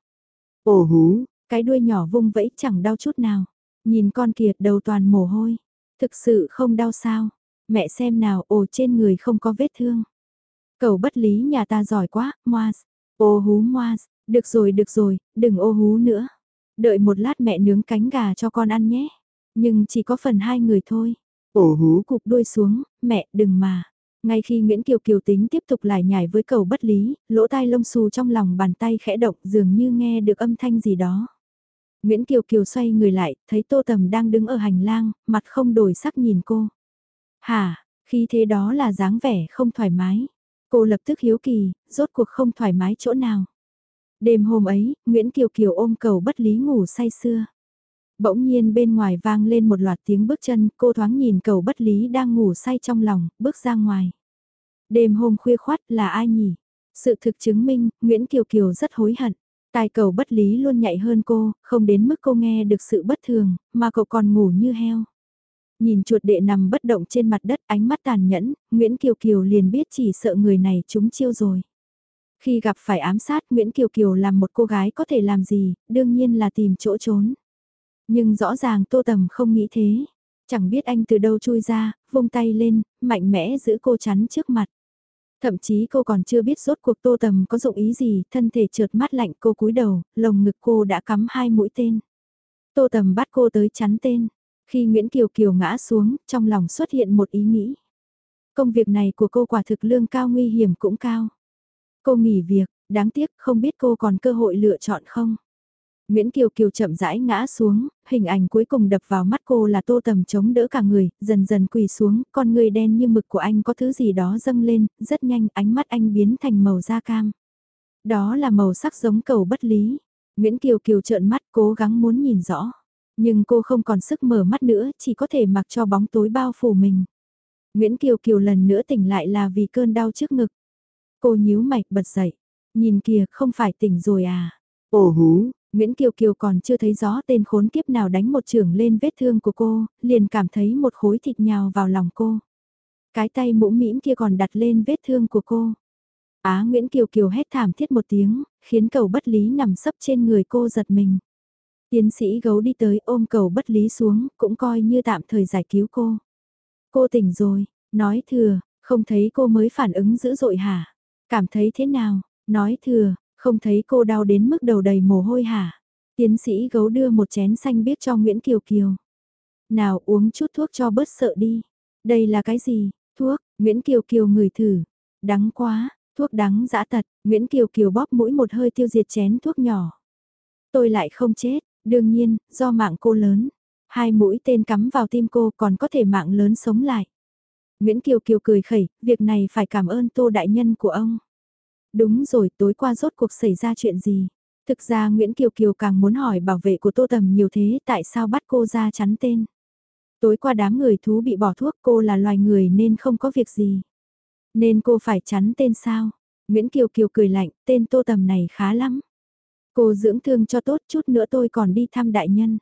Ồ hú, cái đuôi nhỏ vung vẫy chẳng đau chút nào. Nhìn con kiệt đầu toàn mồ hôi. Thực sự không đau sao? Mẹ xem nào, ồ trên người không có vết thương. Cầu bất lý nhà ta giỏi quá, Moaz. Ô hú Moaz, được rồi được rồi, đừng ô hú nữa. Đợi một lát mẹ nướng cánh gà cho con ăn nhé. Nhưng chỉ có phần hai người thôi ổ hú cục đuôi xuống, mẹ đừng mà. Ngay khi Nguyễn Kiều Kiều tính tiếp tục lải nhải với cầu bất lý, lỗ tai lông xù trong lòng bàn tay khẽ động dường như nghe được âm thanh gì đó. Nguyễn Kiều Kiều xoay người lại, thấy Tô Tầm đang đứng ở hành lang, mặt không đổi sắc nhìn cô. Hả, khi thế đó là dáng vẻ không thoải mái. Cô lập tức hiếu kỳ, rốt cuộc không thoải mái chỗ nào. Đêm hôm ấy, Nguyễn Kiều Kiều ôm cầu bất lý ngủ say sưa. Bỗng nhiên bên ngoài vang lên một loạt tiếng bước chân, cô thoáng nhìn cầu bất lý đang ngủ say trong lòng, bước ra ngoài. Đêm hôm khuya khoát là ai nhỉ? Sự thực chứng minh, Nguyễn Kiều Kiều rất hối hận. Tài cầu bất lý luôn nhạy hơn cô, không đến mức cô nghe được sự bất thường, mà cậu còn ngủ như heo. Nhìn chuột đệ nằm bất động trên mặt đất ánh mắt tàn nhẫn, Nguyễn Kiều Kiều liền biết chỉ sợ người này trúng chiêu rồi. Khi gặp phải ám sát Nguyễn Kiều Kiều làm một cô gái có thể làm gì, đương nhiên là tìm chỗ trốn. Nhưng rõ ràng Tô Tầm không nghĩ thế. Chẳng biết anh từ đâu chui ra, vung tay lên, mạnh mẽ giữ cô chắn trước mặt. Thậm chí cô còn chưa biết rốt cuộc Tô Tầm có dụng ý gì, thân thể trượt mắt lạnh cô cúi đầu, lồng ngực cô đã cắm hai mũi tên. Tô Tầm bắt cô tới chắn tên. Khi Nguyễn Kiều Kiều ngã xuống, trong lòng xuất hiện một ý nghĩ. Công việc này của cô quả thực lương cao nguy hiểm cũng cao. Cô nghỉ việc, đáng tiếc không biết cô còn cơ hội lựa chọn không. Nguyễn Kiều Kiều chậm rãi ngã xuống, hình ảnh cuối cùng đập vào mắt cô là tô tầm chống đỡ cả người, dần dần quỳ xuống, con người đen như mực của anh có thứ gì đó dâng lên, rất nhanh ánh mắt anh biến thành màu da cam. Đó là màu sắc giống cầu bất lý. Nguyễn Kiều Kiều trợn mắt cố gắng muốn nhìn rõ. Nhưng cô không còn sức mở mắt nữa, chỉ có thể mặc cho bóng tối bao phủ mình. Nguyễn Kiều Kiều lần nữa tỉnh lại là vì cơn đau trước ngực. Cô nhíu mày, bật dậy. Nhìn kìa, không phải tỉnh rồi à? Ồ hú, Nguyễn Kiều Kiều còn chưa thấy rõ tên khốn kiếp nào đánh một trường lên vết thương của cô, liền cảm thấy một khối thịt nhào vào lòng cô. Cái tay mũm mĩm kia còn đặt lên vết thương của cô. Á Nguyễn Kiều Kiều hét thảm thiết một tiếng, khiến cầu bất lý nằm sấp trên người cô giật mình. Tiến sĩ gấu đi tới ôm cầu bất lý xuống, cũng coi như tạm thời giải cứu cô. Cô tỉnh rồi, nói thừa, không thấy cô mới phản ứng dữ dội hả? Cảm thấy thế nào? Nói thừa, không thấy cô đau đến mức đầu đầy mồ hôi hả? Tiến sĩ gấu đưa một chén xanh biếc cho Nguyễn Kiều Kiều. Nào uống chút thuốc cho bớt sợ đi. Đây là cái gì? Thuốc, Nguyễn Kiều Kiều ngửi thử. Đắng quá, thuốc đắng dã tật, Nguyễn Kiều Kiều bóp mũi một hơi tiêu diệt chén thuốc nhỏ. Tôi lại không chết, đương nhiên, do mạng cô lớn. Hai mũi tên cắm vào tim cô còn có thể mạng lớn sống lại. Nguyễn Kiều Kiều cười khẩy, việc này phải cảm ơn Tô Đại Nhân của ông. Đúng rồi, tối qua rốt cuộc xảy ra chuyện gì? Thực ra Nguyễn Kiều Kiều càng muốn hỏi bảo vệ của Tô Tầm nhiều thế tại sao bắt cô ra chắn tên. Tối qua đám người thú bị bỏ thuốc cô là loài người nên không có việc gì. Nên cô phải chắn tên sao? Nguyễn Kiều Kiều cười lạnh, tên Tô Tầm này khá lắm. Cô dưỡng thương cho tốt chút nữa tôi còn đi thăm đại nhân.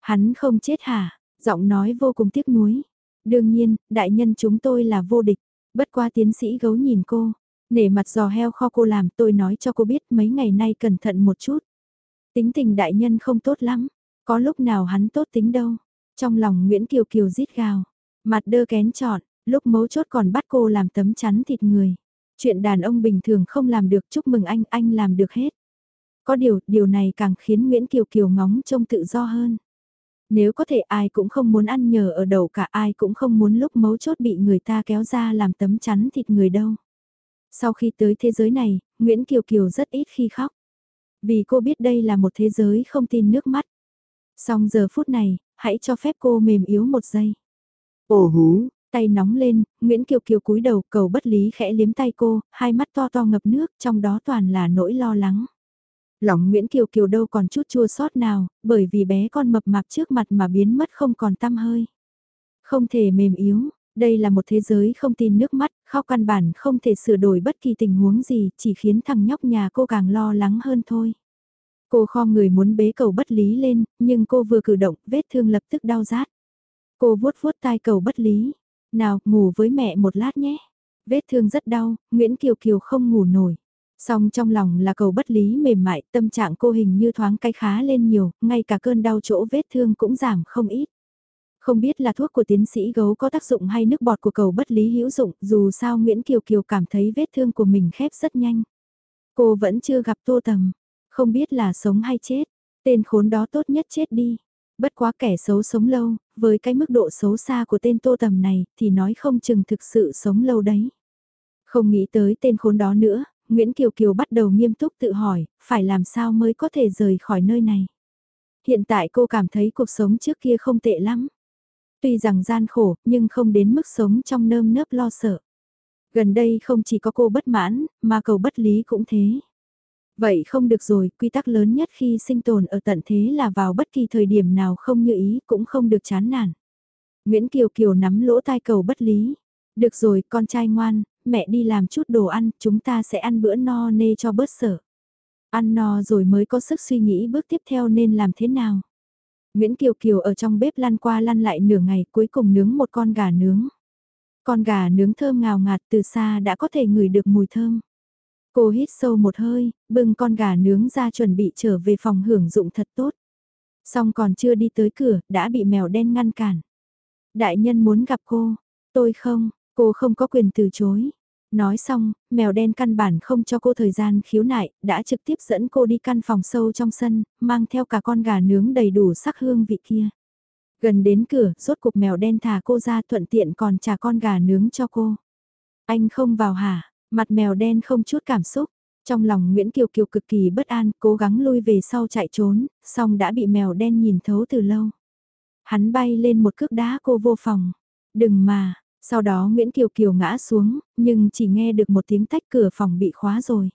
Hắn không chết hả? Giọng nói vô cùng tiếc nuối. Đương nhiên, đại nhân chúng tôi là vô địch. Bất qua tiến sĩ gấu nhìn cô. Nể mặt giò heo kho cô làm tôi nói cho cô biết mấy ngày nay cẩn thận một chút. Tính tình đại nhân không tốt lắm. Có lúc nào hắn tốt tính đâu. Trong lòng Nguyễn Kiều Kiều rít gào. Mặt đơ kén trọn, lúc mấu chốt còn bắt cô làm tấm chắn thịt người. Chuyện đàn ông bình thường không làm được chúc mừng anh, anh làm được hết. Có điều, điều này càng khiến Nguyễn Kiều Kiều ngóng trông tự do hơn. Nếu có thể ai cũng không muốn ăn nhờ ở đầu cả ai cũng không muốn lúc mấu chốt bị người ta kéo ra làm tấm chắn thịt người đâu. Sau khi tới thế giới này, Nguyễn Kiều Kiều rất ít khi khóc. Vì cô biết đây là một thế giới không tin nước mắt. Song giờ phút này, hãy cho phép cô mềm yếu một giây. Ồ hú, tay nóng lên, Nguyễn Kiều Kiều cúi đầu cầu bất lý khẽ liếm tay cô, hai mắt to to ngập nước, trong đó toàn là nỗi lo lắng. Lòng Nguyễn Kiều Kiều đâu còn chút chua sót nào, bởi vì bé con mập mạp trước mặt mà biến mất không còn tăm hơi. Không thể mềm yếu, đây là một thế giới không tin nước mắt, khóc căn bản không thể sửa đổi bất kỳ tình huống gì, chỉ khiến thằng nhóc nhà cô càng lo lắng hơn thôi. Cô kho người muốn bế cầu bất lý lên, nhưng cô vừa cử động, vết thương lập tức đau rát. Cô vuốt vuốt tai cầu bất lý. Nào, ngủ với mẹ một lát nhé. Vết thương rất đau, Nguyễn Kiều Kiều không ngủ nổi. Song trong lòng là cầu bất lý mềm mại, tâm trạng cô hình như thoáng cái khá lên nhiều, ngay cả cơn đau chỗ vết thương cũng giảm không ít. Không biết là thuốc của tiến sĩ gấu có tác dụng hay nước bọt của cầu bất lý hữu dụng, dù sao Nguyễn Kiều Kiều cảm thấy vết thương của mình khép rất nhanh. Cô vẫn chưa gặp tô tầm, không biết là sống hay chết, tên khốn đó tốt nhất chết đi. Bất quá kẻ xấu sống lâu, với cái mức độ xấu xa của tên tô tầm này thì nói không chừng thực sự sống lâu đấy. Không nghĩ tới tên khốn đó nữa, Nguyễn Kiều Kiều bắt đầu nghiêm túc tự hỏi, phải làm sao mới có thể rời khỏi nơi này. Hiện tại cô cảm thấy cuộc sống trước kia không tệ lắm. Tuy rằng gian khổ, nhưng không đến mức sống trong nơm nớp lo sợ. Gần đây không chỉ có cô bất mãn, mà cầu bất lý cũng thế. Vậy không được rồi, quy tắc lớn nhất khi sinh tồn ở tận thế là vào bất kỳ thời điểm nào không như ý cũng không được chán nản. Nguyễn Kiều Kiều nắm lỗ tai cầu bất lý. Được rồi, con trai ngoan, mẹ đi làm chút đồ ăn, chúng ta sẽ ăn bữa no nê cho bớt sở. Ăn no rồi mới có sức suy nghĩ bước tiếp theo nên làm thế nào. Nguyễn Kiều Kiều ở trong bếp lăn qua lăn lại nửa ngày cuối cùng nướng một con gà nướng. Con gà nướng thơm ngào ngạt từ xa đã có thể ngửi được mùi thơm. Cô hít sâu một hơi, bưng con gà nướng ra chuẩn bị trở về phòng hưởng dụng thật tốt. Xong còn chưa đi tới cửa, đã bị mèo đen ngăn cản. Đại nhân muốn gặp cô, tôi không, cô không có quyền từ chối. Nói xong, mèo đen căn bản không cho cô thời gian khiếu nại, đã trực tiếp dẫn cô đi căn phòng sâu trong sân, mang theo cả con gà nướng đầy đủ sắc hương vị kia. Gần đến cửa, rốt cục mèo đen thả cô ra thuận tiện còn trả con gà nướng cho cô. Anh không vào hả? Mặt mèo đen không chút cảm xúc. Trong lòng Nguyễn Kiều Kiều cực kỳ bất an, cố gắng lui về sau chạy trốn, song đã bị mèo đen nhìn thấu từ lâu. Hắn bay lên một cước đá cô vô phòng. Đừng mà, sau đó Nguyễn Kiều Kiều ngã xuống, nhưng chỉ nghe được một tiếng tách cửa phòng bị khóa rồi.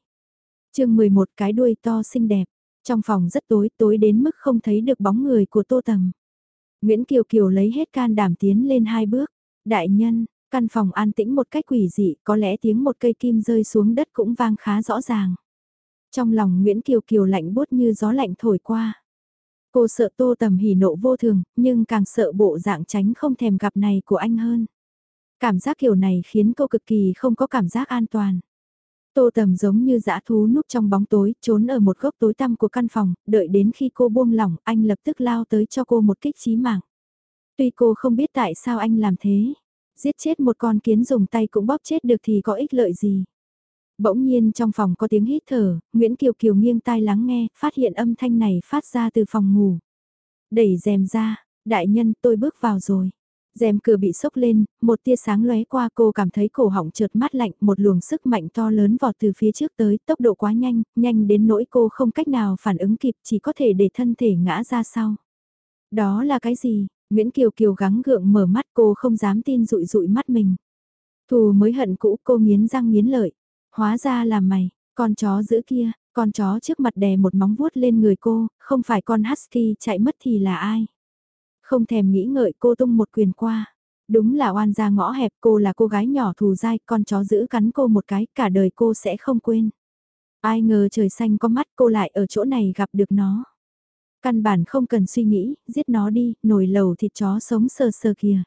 chương 11 cái đuôi to xinh đẹp, trong phòng rất tối, tối đến mức không thấy được bóng người của Tô Tầm. Nguyễn Kiều Kiều lấy hết can đảm tiến lên hai bước. Đại nhân, căn phòng an tĩnh một cách quỷ dị, có lẽ tiếng một cây kim rơi xuống đất cũng vang khá rõ ràng. Trong lòng Nguyễn Kiều Kiều lạnh buốt như gió lạnh thổi qua. Cô sợ Tô Tầm hỉ nộ vô thường, nhưng càng sợ bộ dạng tránh không thèm gặp này của anh hơn. Cảm giác kiểu này khiến cô cực kỳ không có cảm giác an toàn. Tô tầm giống như dã thú núp trong bóng tối, trốn ở một góc tối tăm của căn phòng, đợi đến khi cô buông lỏng, anh lập tức lao tới cho cô một kích chí mạng. Tuy cô không biết tại sao anh làm thế, giết chết một con kiến dùng tay cũng bóp chết được thì có ích lợi gì. Bỗng nhiên trong phòng có tiếng hít thở, Nguyễn Kiều Kiều nghiêng tai lắng nghe, phát hiện âm thanh này phát ra từ phòng ngủ. Đẩy rèm ra, đại nhân tôi bước vào rồi rèm cửa bị sốc lên, một tia sáng lóe qua cô cảm thấy cổ họng trượt mát lạnh, một luồng sức mạnh to lớn vọt từ phía trước tới, tốc độ quá nhanh, nhanh đến nỗi cô không cách nào phản ứng kịp, chỉ có thể để thân thể ngã ra sau. Đó là cái gì? Nguyễn Kiều Kiều gắng gượng mở mắt cô không dám tin rụi rụi mắt mình. Thù mới hận cũ cô nghiến răng nghiến lợi. Hóa ra là mày, Con chó giữ kia, con chó trước mặt đè một móng vuốt lên người cô, không phải con husky chạy mất thì là ai? Không thèm nghĩ ngợi cô tung một quyền qua. Đúng là oan ra ngõ hẹp cô là cô gái nhỏ thù dai, con chó giữ cắn cô một cái, cả đời cô sẽ không quên. Ai ngờ trời xanh có mắt cô lại ở chỗ này gặp được nó. Căn bản không cần suy nghĩ, giết nó đi, nồi lầu thịt chó sống sờ sờ kìa.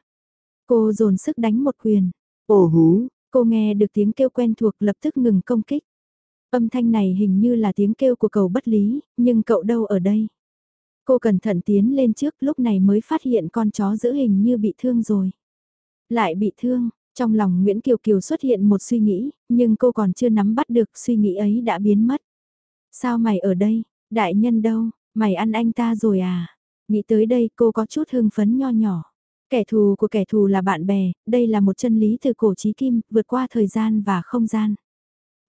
Cô dồn sức đánh một quyền. Ồ hú, Cô nghe được tiếng kêu quen thuộc lập tức ngừng công kích. Âm thanh này hình như là tiếng kêu của cầu bất lý, nhưng cậu đâu ở đây? Cô cẩn thận tiến lên trước lúc này mới phát hiện con chó giữ hình như bị thương rồi. Lại bị thương, trong lòng Nguyễn Kiều Kiều xuất hiện một suy nghĩ, nhưng cô còn chưa nắm bắt được suy nghĩ ấy đã biến mất. Sao mày ở đây, đại nhân đâu, mày ăn anh ta rồi à? Nghĩ tới đây cô có chút hưng phấn nho nhỏ. Kẻ thù của kẻ thù là bạn bè, đây là một chân lý từ cổ chí kim, vượt qua thời gian và không gian.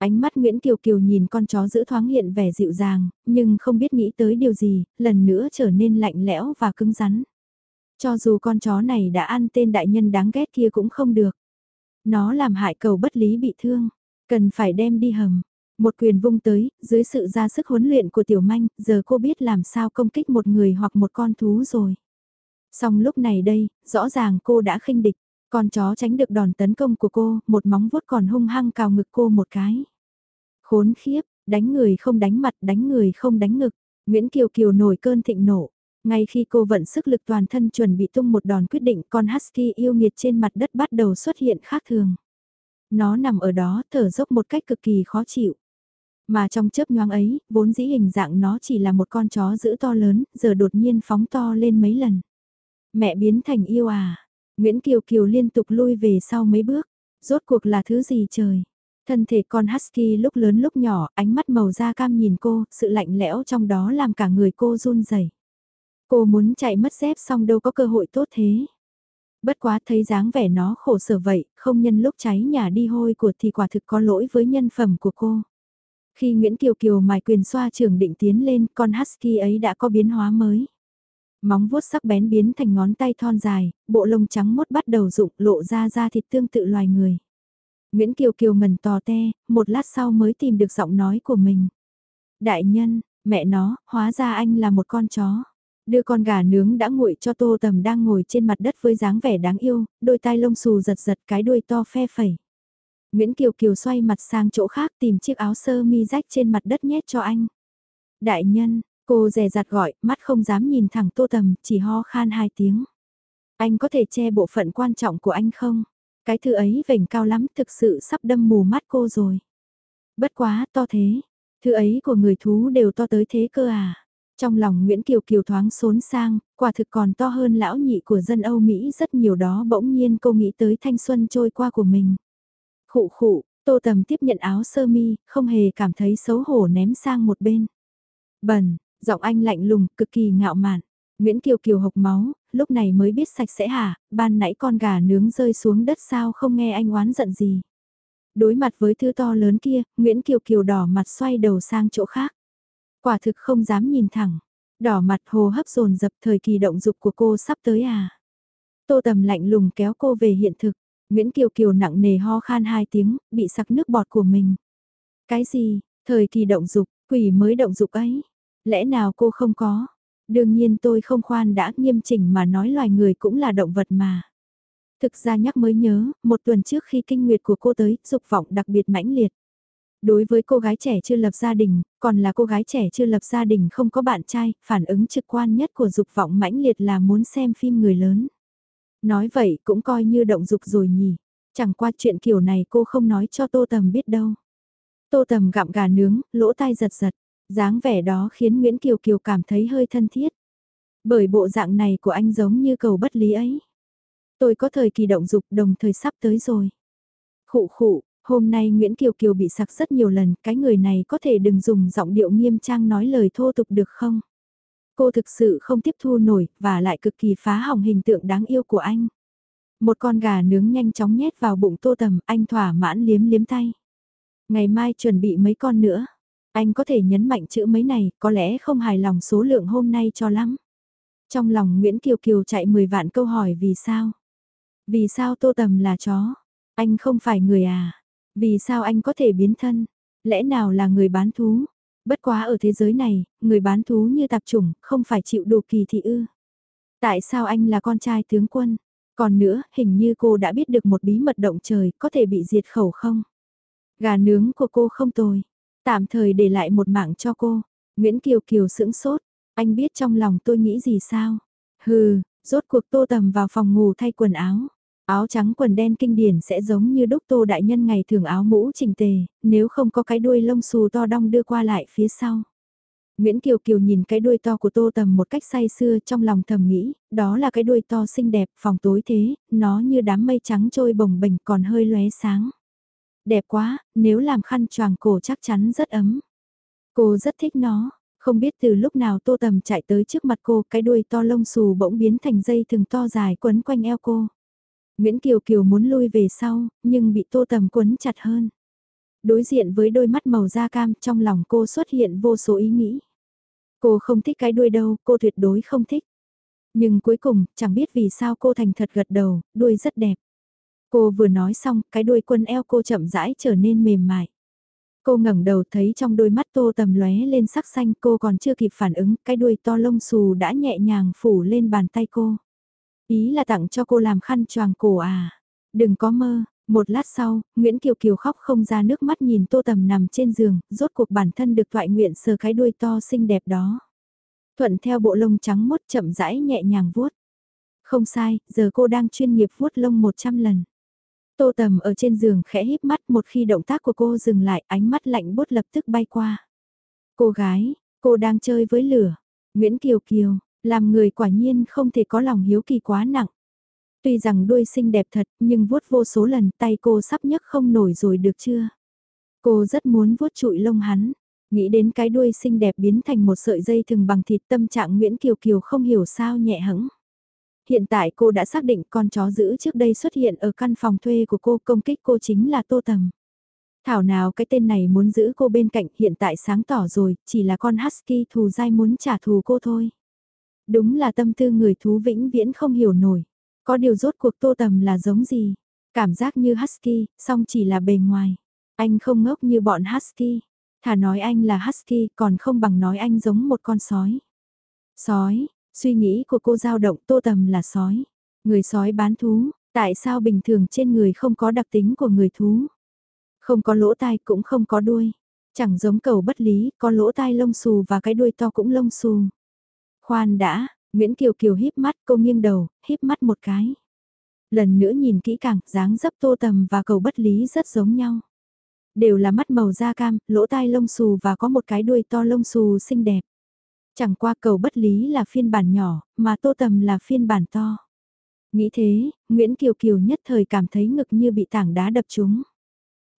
Ánh mắt Nguyễn Kiều Kiều nhìn con chó giữ thoáng hiện vẻ dịu dàng, nhưng không biết nghĩ tới điều gì, lần nữa trở nên lạnh lẽo và cứng rắn. Cho dù con chó này đã ăn tên đại nhân đáng ghét kia cũng không được. Nó làm hại cầu bất lý bị thương, cần phải đem đi hầm. Một quyền vung tới, dưới sự ra sức huấn luyện của tiểu manh, giờ cô biết làm sao công kích một người hoặc một con thú rồi. Xong lúc này đây, rõ ràng cô đã khinh địch, con chó tránh được đòn tấn công của cô, một móng vuốt còn hung hăng cào ngực cô một cái. Khốn khiếp, đánh người không đánh mặt, đánh người không đánh ngực. Nguyễn Kiều Kiều nổi cơn thịnh nộ. Ngay khi cô vận sức lực toàn thân chuẩn bị tung một đòn quyết định con Husky yêu nghiệt trên mặt đất bắt đầu xuất hiện khác thường. Nó nằm ở đó thở dốc một cách cực kỳ khó chịu. Mà trong chớp nhoáng ấy, vốn dĩ hình dạng nó chỉ là một con chó giữ to lớn, giờ đột nhiên phóng to lên mấy lần. Mẹ biến thành yêu à? Nguyễn Kiều Kiều liên tục lui về sau mấy bước. Rốt cuộc là thứ gì trời? Thân thể con husky lúc lớn lúc nhỏ, ánh mắt màu da cam nhìn cô, sự lạnh lẽo trong đó làm cả người cô run rẩy. Cô muốn chạy mất dép xong đâu có cơ hội tốt thế. Bất quá thấy dáng vẻ nó khổ sở vậy, không nhân lúc cháy nhà đi hôi của thì quả thực có lỗi với nhân phẩm của cô. Khi Nguyễn Kiều Kiều mài quyền xoa trường định tiến lên, con husky ấy đã có biến hóa mới. Móng vuốt sắc bén biến thành ngón tay thon dài, bộ lông trắng mốt bắt đầu rụng lộ ra da thịt tương tự loài người. Nguyễn Kiều Kiều ngần tò te, một lát sau mới tìm được giọng nói của mình. Đại nhân, mẹ nó, hóa ra anh là một con chó. Đưa con gà nướng đã nguội cho tô tầm đang ngồi trên mặt đất với dáng vẻ đáng yêu, đôi tai lông xù giật giật cái đuôi to phe phẩy. Nguyễn Kiều Kiều xoay mặt sang chỗ khác tìm chiếc áo sơ mi rách trên mặt đất nhét cho anh. Đại nhân, cô rè rặt gọi, mắt không dám nhìn thẳng tô tầm, chỉ ho khan hai tiếng. Anh có thể che bộ phận quan trọng của anh không? Cái thư ấy vểnh cao lắm thực sự sắp đâm mù mắt cô rồi. Bất quá to thế, thư ấy của người thú đều to tới thế cơ à. Trong lòng Nguyễn Kiều Kiều thoáng xốn sang, quả thực còn to hơn lão nhị của dân Âu Mỹ rất nhiều đó bỗng nhiên cô nghĩ tới thanh xuân trôi qua của mình. Khụ khụ, tô tầm tiếp nhận áo sơ mi, không hề cảm thấy xấu hổ ném sang một bên. Bẩn, giọng anh lạnh lùng, cực kỳ ngạo mạn. Nguyễn Kiều Kiều hộc máu, lúc này mới biết sạch sẽ hả, ban nãy con gà nướng rơi xuống đất sao không nghe anh oán giận gì. Đối mặt với thư to lớn kia, Nguyễn Kiều Kiều đỏ mặt xoay đầu sang chỗ khác. Quả thực không dám nhìn thẳng, đỏ mặt hồ hấp dồn dập thời kỳ động dục của cô sắp tới à. Tô tầm lạnh lùng kéo cô về hiện thực, Nguyễn Kiều Kiều nặng nề ho khan hai tiếng, bị sặc nước bọt của mình. Cái gì, thời kỳ động dục, quỷ mới động dục ấy, lẽ nào cô không có? Đương nhiên tôi không khoan đã nghiêm chỉnh mà nói loài người cũng là động vật mà. Thực ra nhắc mới nhớ, một tuần trước khi kinh nguyệt của cô tới, dục vọng đặc biệt mãnh liệt. Đối với cô gái trẻ chưa lập gia đình, còn là cô gái trẻ chưa lập gia đình không có bạn trai, phản ứng trực quan nhất của dục vọng mãnh liệt là muốn xem phim người lớn. Nói vậy cũng coi như động dục rồi nhỉ. Chẳng qua chuyện kiểu này cô không nói cho Tô Tầm biết đâu. Tô Tầm gặm gà nướng, lỗ tai giật giật dáng vẻ đó khiến Nguyễn Kiều Kiều cảm thấy hơi thân thiết. Bởi bộ dạng này của anh giống như cầu bất lý ấy. Tôi có thời kỳ động dục đồng thời sắp tới rồi. Khụ khụ, hôm nay Nguyễn Kiều Kiều bị sặc rất nhiều lần, cái người này có thể đừng dùng giọng điệu nghiêm trang nói lời thô tục được không? Cô thực sự không tiếp thu nổi, và lại cực kỳ phá hỏng hình tượng đáng yêu của anh. Một con gà nướng nhanh chóng nhét vào bụng tô tầm, anh thỏa mãn liếm liếm tay. Ngày mai chuẩn bị mấy con nữa. Anh có thể nhấn mạnh chữ mấy này, có lẽ không hài lòng số lượng hôm nay cho lắm. Trong lòng Nguyễn Kiều Kiều chạy 10 vạn câu hỏi vì sao? Vì sao Tô Tầm là chó? Anh không phải người à? Vì sao anh có thể biến thân? Lẽ nào là người bán thú? Bất quá ở thế giới này, người bán thú như tạp chủng, không phải chịu đủ kỳ thị ư. Tại sao anh là con trai tướng quân? Còn nữa, hình như cô đã biết được một bí mật động trời, có thể bị diệt khẩu không? Gà nướng của cô không tồi. Tạm thời để lại một mạng cho cô. Nguyễn Kiều Kiều sững sốt. Anh biết trong lòng tôi nghĩ gì sao? Hừ, rốt cuộc tô tầm vào phòng ngủ thay quần áo. Áo trắng quần đen kinh điển sẽ giống như đúc tô đại nhân ngày thường áo mũ chỉnh tề, nếu không có cái đuôi lông xù to đong đưa qua lại phía sau. Nguyễn Kiều Kiều nhìn cái đuôi to của Tô Tầm một cách say sưa trong lòng thầm nghĩ, đó là cái đuôi to xinh đẹp, phòng tối thế, nó như đám mây trắng trôi bồng bềnh còn hơi lóe sáng. Đẹp quá, nếu làm khăn choàng cổ chắc chắn rất ấm. Cô rất thích nó, không biết từ lúc nào Tô Tầm chạy tới trước mặt cô, cái đuôi to lông xù bỗng biến thành dây thừng to dài quấn quanh eo cô. Nguyễn Kiều Kiều muốn lui về sau, nhưng bị Tô Tầm quấn chặt hơn. Đối diện với đôi mắt màu da cam trong lòng cô xuất hiện vô số ý nghĩ. Cô không thích cái đuôi đâu, cô tuyệt đối không thích. Nhưng cuối cùng, chẳng biết vì sao cô thành thật gật đầu, đuôi rất đẹp. Cô vừa nói xong, cái đuôi quân eo cô chậm rãi trở nên mềm mại. Cô ngẩng đầu thấy trong đôi mắt tô tầm lóe lên sắc xanh cô còn chưa kịp phản ứng, cái đuôi to lông xù đã nhẹ nhàng phủ lên bàn tay cô. Ý là tặng cho cô làm khăn choàng cổ à. Đừng có mơ, một lát sau, Nguyễn Kiều Kiều khóc không ra nước mắt nhìn Tô Tầm nằm trên giường, rốt cuộc bản thân được thoại nguyện sờ cái đuôi to xinh đẹp đó. Thuận theo bộ lông trắng mốt chậm rãi nhẹ nhàng vuốt. Không sai, giờ cô đang chuyên nghiệp vuốt lông 100 lần. Tô Tầm ở trên giường khẽ híp mắt một khi động tác của cô dừng lại ánh mắt lạnh bút lập tức bay qua. Cô gái, cô đang chơi với lửa. Nguyễn Kiều Kiều, làm người quả nhiên không thể có lòng hiếu kỳ quá nặng. Tuy rằng đuôi xinh đẹp thật, nhưng vuốt vô số lần tay cô sắp nhấc không nổi rồi được chưa? Cô rất muốn vuốt trụi lông hắn. Nghĩ đến cái đuôi xinh đẹp biến thành một sợi dây thừng bằng thịt tâm trạng Nguyễn Kiều Kiều không hiểu sao nhẹ hững. Hiện tại cô đã xác định con chó giữ trước đây xuất hiện ở căn phòng thuê của cô công kích cô chính là Tô Tầm. Thảo nào cái tên này muốn giữ cô bên cạnh hiện tại sáng tỏ rồi, chỉ là con Husky thù dai muốn trả thù cô thôi. Đúng là tâm tư người thú vĩnh viễn không hiểu nổi. Có điều rốt cuộc tô tầm là giống gì? Cảm giác như Husky, song chỉ là bề ngoài. Anh không ngốc như bọn Husky. Thà nói anh là Husky còn không bằng nói anh giống một con sói. Sói, suy nghĩ của cô dao động tô tầm là sói. Người sói bán thú, tại sao bình thường trên người không có đặc tính của người thú? Không có lỗ tai cũng không có đuôi. Chẳng giống cầu bất lý, có lỗ tai lông xù và cái đuôi to cũng lông xù. Khoan đã, Nguyễn Kiều Kiều híp mắt cô nghiêng đầu, híp mắt một cái. Lần nữa nhìn kỹ càng, dáng dấp tô tầm và cầu bất lý rất giống nhau. Đều là mắt màu da cam, lỗ tai lông xù và có một cái đuôi to lông xù xinh đẹp. Chẳng qua cầu bất lý là phiên bản nhỏ, mà tô tầm là phiên bản to. Nghĩ thế, Nguyễn Kiều Kiều nhất thời cảm thấy ngực như bị tảng đá đập trúng.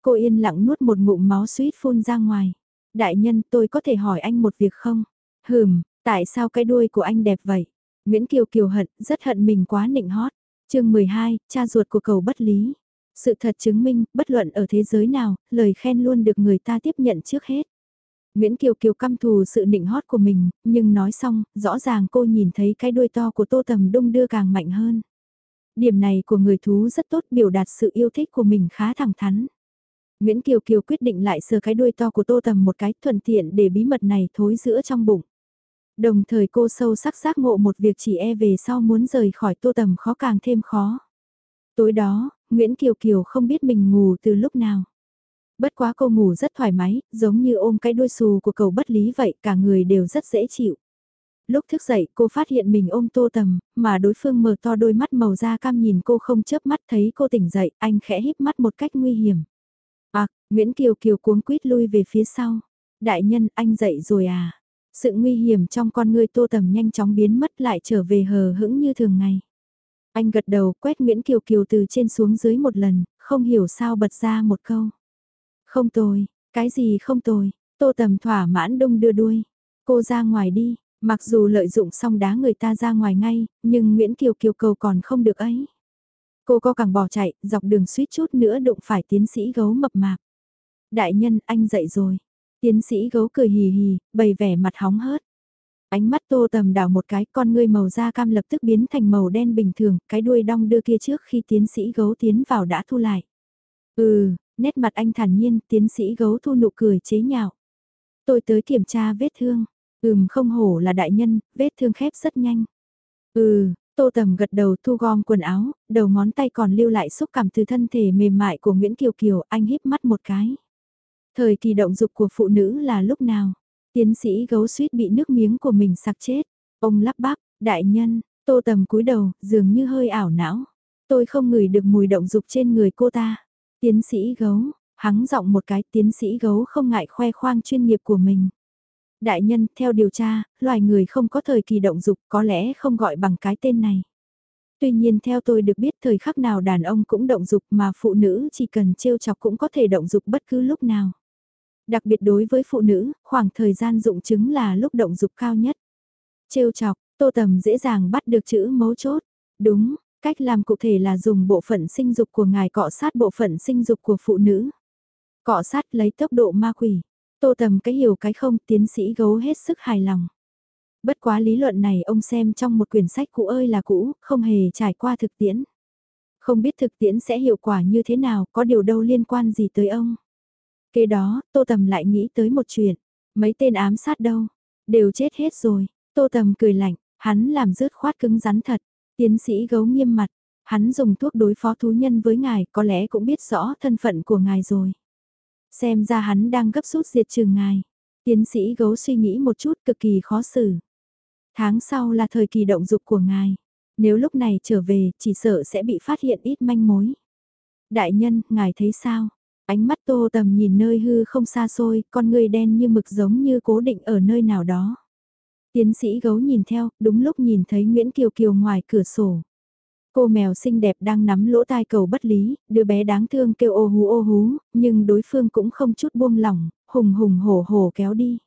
Cô yên lặng nuốt một ngụm máu suýt phun ra ngoài. Đại nhân tôi có thể hỏi anh một việc không? Hừm, Tại sao cái đuôi của anh đẹp vậy? Nguyễn Kiều Kiều hận, rất hận mình quá nịnh hót. chương 12, cha ruột của cầu bất lý. Sự thật chứng minh, bất luận ở thế giới nào, lời khen luôn được người ta tiếp nhận trước hết. Nguyễn Kiều Kiều căm thù sự nịnh hót của mình, nhưng nói xong, rõ ràng cô nhìn thấy cái đuôi to của Tô Tầm đung đưa càng mạnh hơn. Điểm này của người thú rất tốt biểu đạt sự yêu thích của mình khá thẳng thắn. Nguyễn Kiều Kiều quyết định lại sờ cái đuôi to của Tô Tầm một cái thuận tiện để bí mật này thối giữa trong bụng. Đồng thời cô sâu sắc giác ngộ một việc chỉ e về sau muốn rời khỏi tô tầm khó càng thêm khó. Tối đó, Nguyễn Kiều Kiều không biết mình ngủ từ lúc nào. Bất quá cô ngủ rất thoải mái, giống như ôm cái đuôi xù của cầu bất lý vậy, cả người đều rất dễ chịu. Lúc thức dậy cô phát hiện mình ôm tô tầm, mà đối phương mở to đôi mắt màu da cam nhìn cô không chớp mắt thấy cô tỉnh dậy, anh khẽ híp mắt một cách nguy hiểm. À, Nguyễn Kiều Kiều cuống quýt lui về phía sau. Đại nhân, anh dậy rồi à? Sự nguy hiểm trong con người tô tầm nhanh chóng biến mất lại trở về hờ hững như thường ngày. Anh gật đầu quét Nguyễn Kiều Kiều từ trên xuống dưới một lần, không hiểu sao bật ra một câu. Không tồi, cái gì không tồi, tô tầm thỏa mãn đông đưa đuôi. Cô ra ngoài đi, mặc dù lợi dụng xong đá người ta ra ngoài ngay, nhưng Nguyễn Kiều Kiều cầu còn không được ấy. Cô co càng bỏ chạy, dọc đường suýt chút nữa đụng phải tiến sĩ gấu mập mạp. Đại nhân, anh dậy rồi. Tiến sĩ gấu cười hì hì, bày vẻ mặt hóng hớt. Ánh mắt tô tầm đảo một cái, con ngươi màu da cam lập tức biến thành màu đen bình thường, cái đuôi đong đưa kia trước khi tiến sĩ gấu tiến vào đã thu lại. Ừ, Nét mặt anh thản nhiên, tiến sĩ gấu thu nụ cười chế nhạo. Tôi tới kiểm tra vết thương. Ừm không hổ là đại nhân, vết thương khép rất nhanh. Ừ, Tô Tầm gật đầu thu gom quần áo, đầu ngón tay còn lưu lại xúc cảm từ thân thể mềm mại của Nguyễn Kiều Kiều, anh híp mắt một cái. Thời kỳ động dục của phụ nữ là lúc nào? Tiến sĩ gấu suýt bị nước miếng của mình sặc chết. Ông lắp bắp, đại nhân, Tô Tầm cúi đầu, dường như hơi ảo não. Tôi không ngửi được mùi động dục trên người cô ta. Tiến sĩ gấu, hắng giọng một cái tiến sĩ gấu không ngại khoe khoang chuyên nghiệp của mình. Đại nhân, theo điều tra, loài người không có thời kỳ động dục có lẽ không gọi bằng cái tên này. Tuy nhiên theo tôi được biết thời khắc nào đàn ông cũng động dục mà phụ nữ chỉ cần trêu chọc cũng có thể động dục bất cứ lúc nào. Đặc biệt đối với phụ nữ, khoảng thời gian dụng chứng là lúc động dục cao nhất. Trêu chọc, tô tầm dễ dàng bắt được chữ mấu chốt. Đúng, cách làm cụ thể là dùng bộ phận sinh dục của ngài cọ sát bộ phận sinh dục của phụ nữ. Cọ sát lấy tốc độ ma quỷ. Tô tầm cái hiểu cái không tiến sĩ gấu hết sức hài lòng. Bất quá lý luận này ông xem trong một quyển sách cũ ơi là cũ, không hề trải qua thực tiễn. Không biết thực tiễn sẽ hiệu quả như thế nào, có điều đâu liên quan gì tới ông. Kế đó, Tô Tầm lại nghĩ tới một chuyện, mấy tên ám sát đâu, đều chết hết rồi. Tô Tầm cười lạnh, hắn làm rớt khoát cứng rắn thật. Tiến sĩ gấu nghiêm mặt, hắn dùng thuốc đối phó thú nhân với ngài có lẽ cũng biết rõ thân phận của ngài rồi. Xem ra hắn đang gấp rút diệt trừ ngài. Tiến sĩ gấu suy nghĩ một chút cực kỳ khó xử. Tháng sau là thời kỳ động dục của ngài. Nếu lúc này trở về chỉ sợ sẽ bị phát hiện ít manh mối. Đại nhân, ngài thấy sao? Ánh mắt tô tầm nhìn nơi hư không xa xôi, con người đen như mực giống như cố định ở nơi nào đó. Tiến sĩ gấu nhìn theo, đúng lúc nhìn thấy Nguyễn Kiều Kiều ngoài cửa sổ. Cô mèo xinh đẹp đang nắm lỗ tai cầu bất lý, đứa bé đáng thương kêu ô hú ô hú, nhưng đối phương cũng không chút buông lỏng, hùng hùng hổ hổ kéo đi.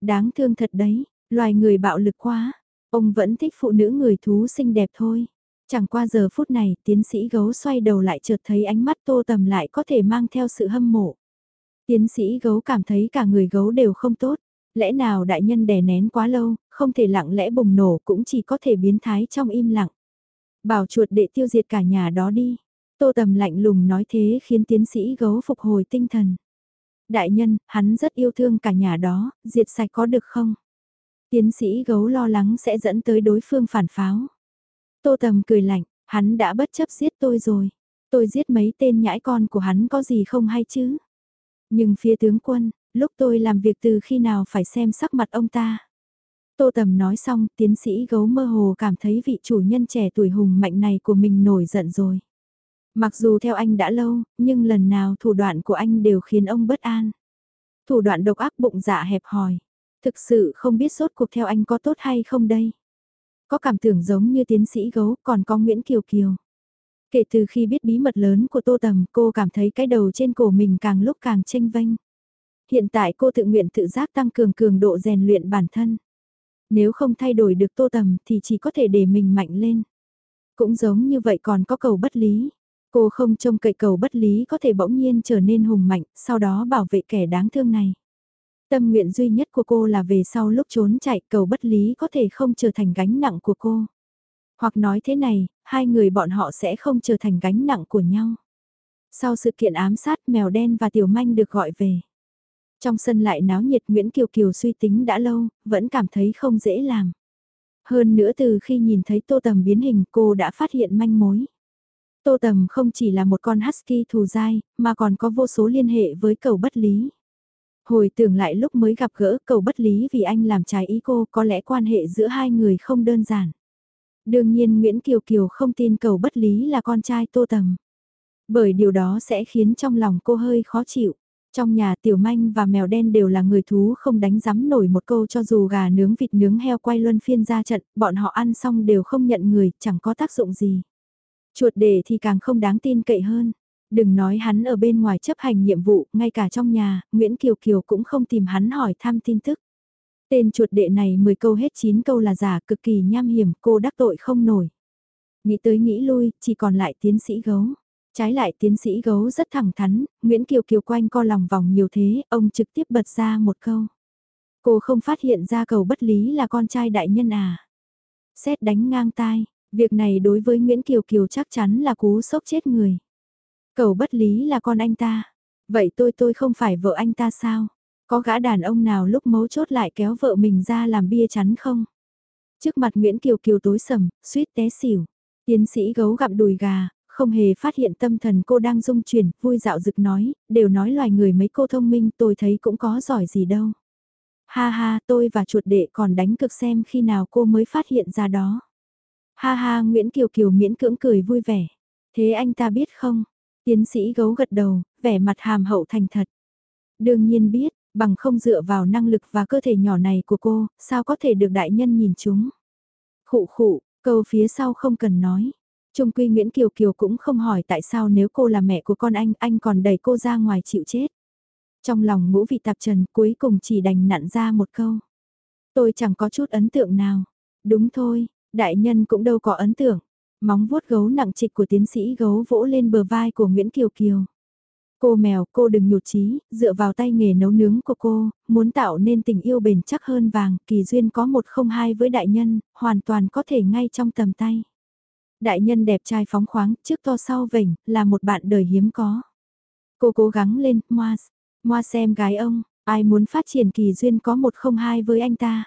Đáng thương thật đấy, loài người bạo lực quá, ông vẫn thích phụ nữ người thú xinh đẹp thôi. Chẳng qua giờ phút này, tiến sĩ gấu xoay đầu lại chợt thấy ánh mắt tô tầm lại có thể mang theo sự hâm mộ. Tiến sĩ gấu cảm thấy cả người gấu đều không tốt. Lẽ nào đại nhân đè nén quá lâu, không thể lặng lẽ bùng nổ cũng chỉ có thể biến thái trong im lặng. Bảo chuột để tiêu diệt cả nhà đó đi. Tô tầm lạnh lùng nói thế khiến tiến sĩ gấu phục hồi tinh thần. Đại nhân, hắn rất yêu thương cả nhà đó, diệt sạch có được không? Tiến sĩ gấu lo lắng sẽ dẫn tới đối phương phản pháo. Tô tầm cười lạnh, hắn đã bất chấp giết tôi rồi. Tôi giết mấy tên nhãi con của hắn có gì không hay chứ? Nhưng phía tướng quân, lúc tôi làm việc từ khi nào phải xem sắc mặt ông ta? Tô Tầm nói xong, tiến sĩ gấu mơ hồ cảm thấy vị chủ nhân trẻ tuổi hùng mạnh này của mình nổi giận rồi. Mặc dù theo anh đã lâu, nhưng lần nào thủ đoạn của anh đều khiến ông bất an. Thủ đoạn độc ác bụng dạ hẹp hòi. Thực sự không biết sốt cuộc theo anh có tốt hay không đây. Có cảm tưởng giống như tiến sĩ gấu còn có Nguyễn Kiều Kiều. Kể từ khi biết bí mật lớn của Tô Tầm cô cảm thấy cái đầu trên cổ mình càng lúc càng tranh vênh. Hiện tại cô tự nguyện tự giác tăng cường cường độ rèn luyện bản thân. Nếu không thay đổi được tô tầm thì chỉ có thể để mình mạnh lên. Cũng giống như vậy còn có cầu bất lý. Cô không trông cậy cầu bất lý có thể bỗng nhiên trở nên hùng mạnh, sau đó bảo vệ kẻ đáng thương này. Tâm nguyện duy nhất của cô là về sau lúc trốn chạy cầu bất lý có thể không trở thành gánh nặng của cô. Hoặc nói thế này, hai người bọn họ sẽ không trở thành gánh nặng của nhau. Sau sự kiện ám sát mèo đen và tiểu manh được gọi về. Trong sân lại náo nhiệt Nguyễn Kiều Kiều suy tính đã lâu, vẫn cảm thấy không dễ làm. Hơn nữa từ khi nhìn thấy Tô Tầm biến hình cô đã phát hiện manh mối. Tô Tầm không chỉ là một con husky thù dai, mà còn có vô số liên hệ với cầu bất lý. Hồi tưởng lại lúc mới gặp gỡ cầu bất lý vì anh làm trái ý cô có lẽ quan hệ giữa hai người không đơn giản. Đương nhiên Nguyễn Kiều Kiều không tin cầu bất lý là con trai Tô Tầm. Bởi điều đó sẽ khiến trong lòng cô hơi khó chịu. Trong nhà tiểu manh và mèo đen đều là người thú không đánh giám nổi một câu cho dù gà nướng vịt nướng heo quay luân phiên ra trận, bọn họ ăn xong đều không nhận người, chẳng có tác dụng gì. Chuột đề thì càng không đáng tin cậy hơn. Đừng nói hắn ở bên ngoài chấp hành nhiệm vụ, ngay cả trong nhà, Nguyễn Kiều Kiều cũng không tìm hắn hỏi thăm tin tức. Tên chuột đệ này 10 câu hết 9 câu là giả cực kỳ nham hiểm, cô đắc tội không nổi. Nghĩ tới nghĩ lui, chỉ còn lại tiến sĩ gấu. Trái lại tiến sĩ gấu rất thẳng thắn, Nguyễn Kiều Kiều quanh co lòng vòng nhiều thế, ông trực tiếp bật ra một câu. Cô không phát hiện ra cầu bất lý là con trai đại nhân à. Xét đánh ngang tai, việc này đối với Nguyễn Kiều Kiều chắc chắn là cú sốc chết người. Cầu bất lý là con anh ta. Vậy tôi tôi không phải vợ anh ta sao? Có gã đàn ông nào lúc mấu chốt lại kéo vợ mình ra làm bia chắn không? Trước mặt Nguyễn Kiều Kiều tối sầm, suýt té xỉu. Tiến sĩ gấu gặm đùi gà, không hề phát hiện tâm thần cô đang rung chuyển, vui dạo dực nói, đều nói loài người mấy cô thông minh tôi thấy cũng có giỏi gì đâu. Ha ha, tôi và chuột đệ còn đánh cực xem khi nào cô mới phát hiện ra đó. Ha ha, Nguyễn Kiều Kiều miễn cưỡng cười vui vẻ. Thế anh ta biết không? Tiến sĩ gấu gật đầu, vẻ mặt hàm hậu thành thật. Đương nhiên biết, bằng không dựa vào năng lực và cơ thể nhỏ này của cô, sao có thể được đại nhân nhìn chúng. Khụ khụ, câu phía sau không cần nói. Trung quy Nguyễn Kiều Kiều cũng không hỏi tại sao nếu cô là mẹ của con anh, anh còn đẩy cô ra ngoài chịu chết. Trong lòng ngũ vị tạp trần cuối cùng chỉ đành nặn ra một câu. Tôi chẳng có chút ấn tượng nào. Đúng thôi, đại nhân cũng đâu có ấn tượng. Móng vuốt gấu nặng trịch của tiến sĩ gấu vỗ lên bờ vai của Nguyễn Kiều Kiều. Cô mèo, cô đừng nhụt chí, dựa vào tay nghề nấu nướng của cô, muốn tạo nên tình yêu bền chắc hơn vàng, kỳ duyên có một không hai với đại nhân, hoàn toàn có thể ngay trong tầm tay. Đại nhân đẹp trai phóng khoáng, trước to sau vỉnh, là một bạn đời hiếm có. Cô cố gắng lên, Moa, Moa xem gái ông, ai muốn phát triển kỳ duyên có một không hai với anh ta.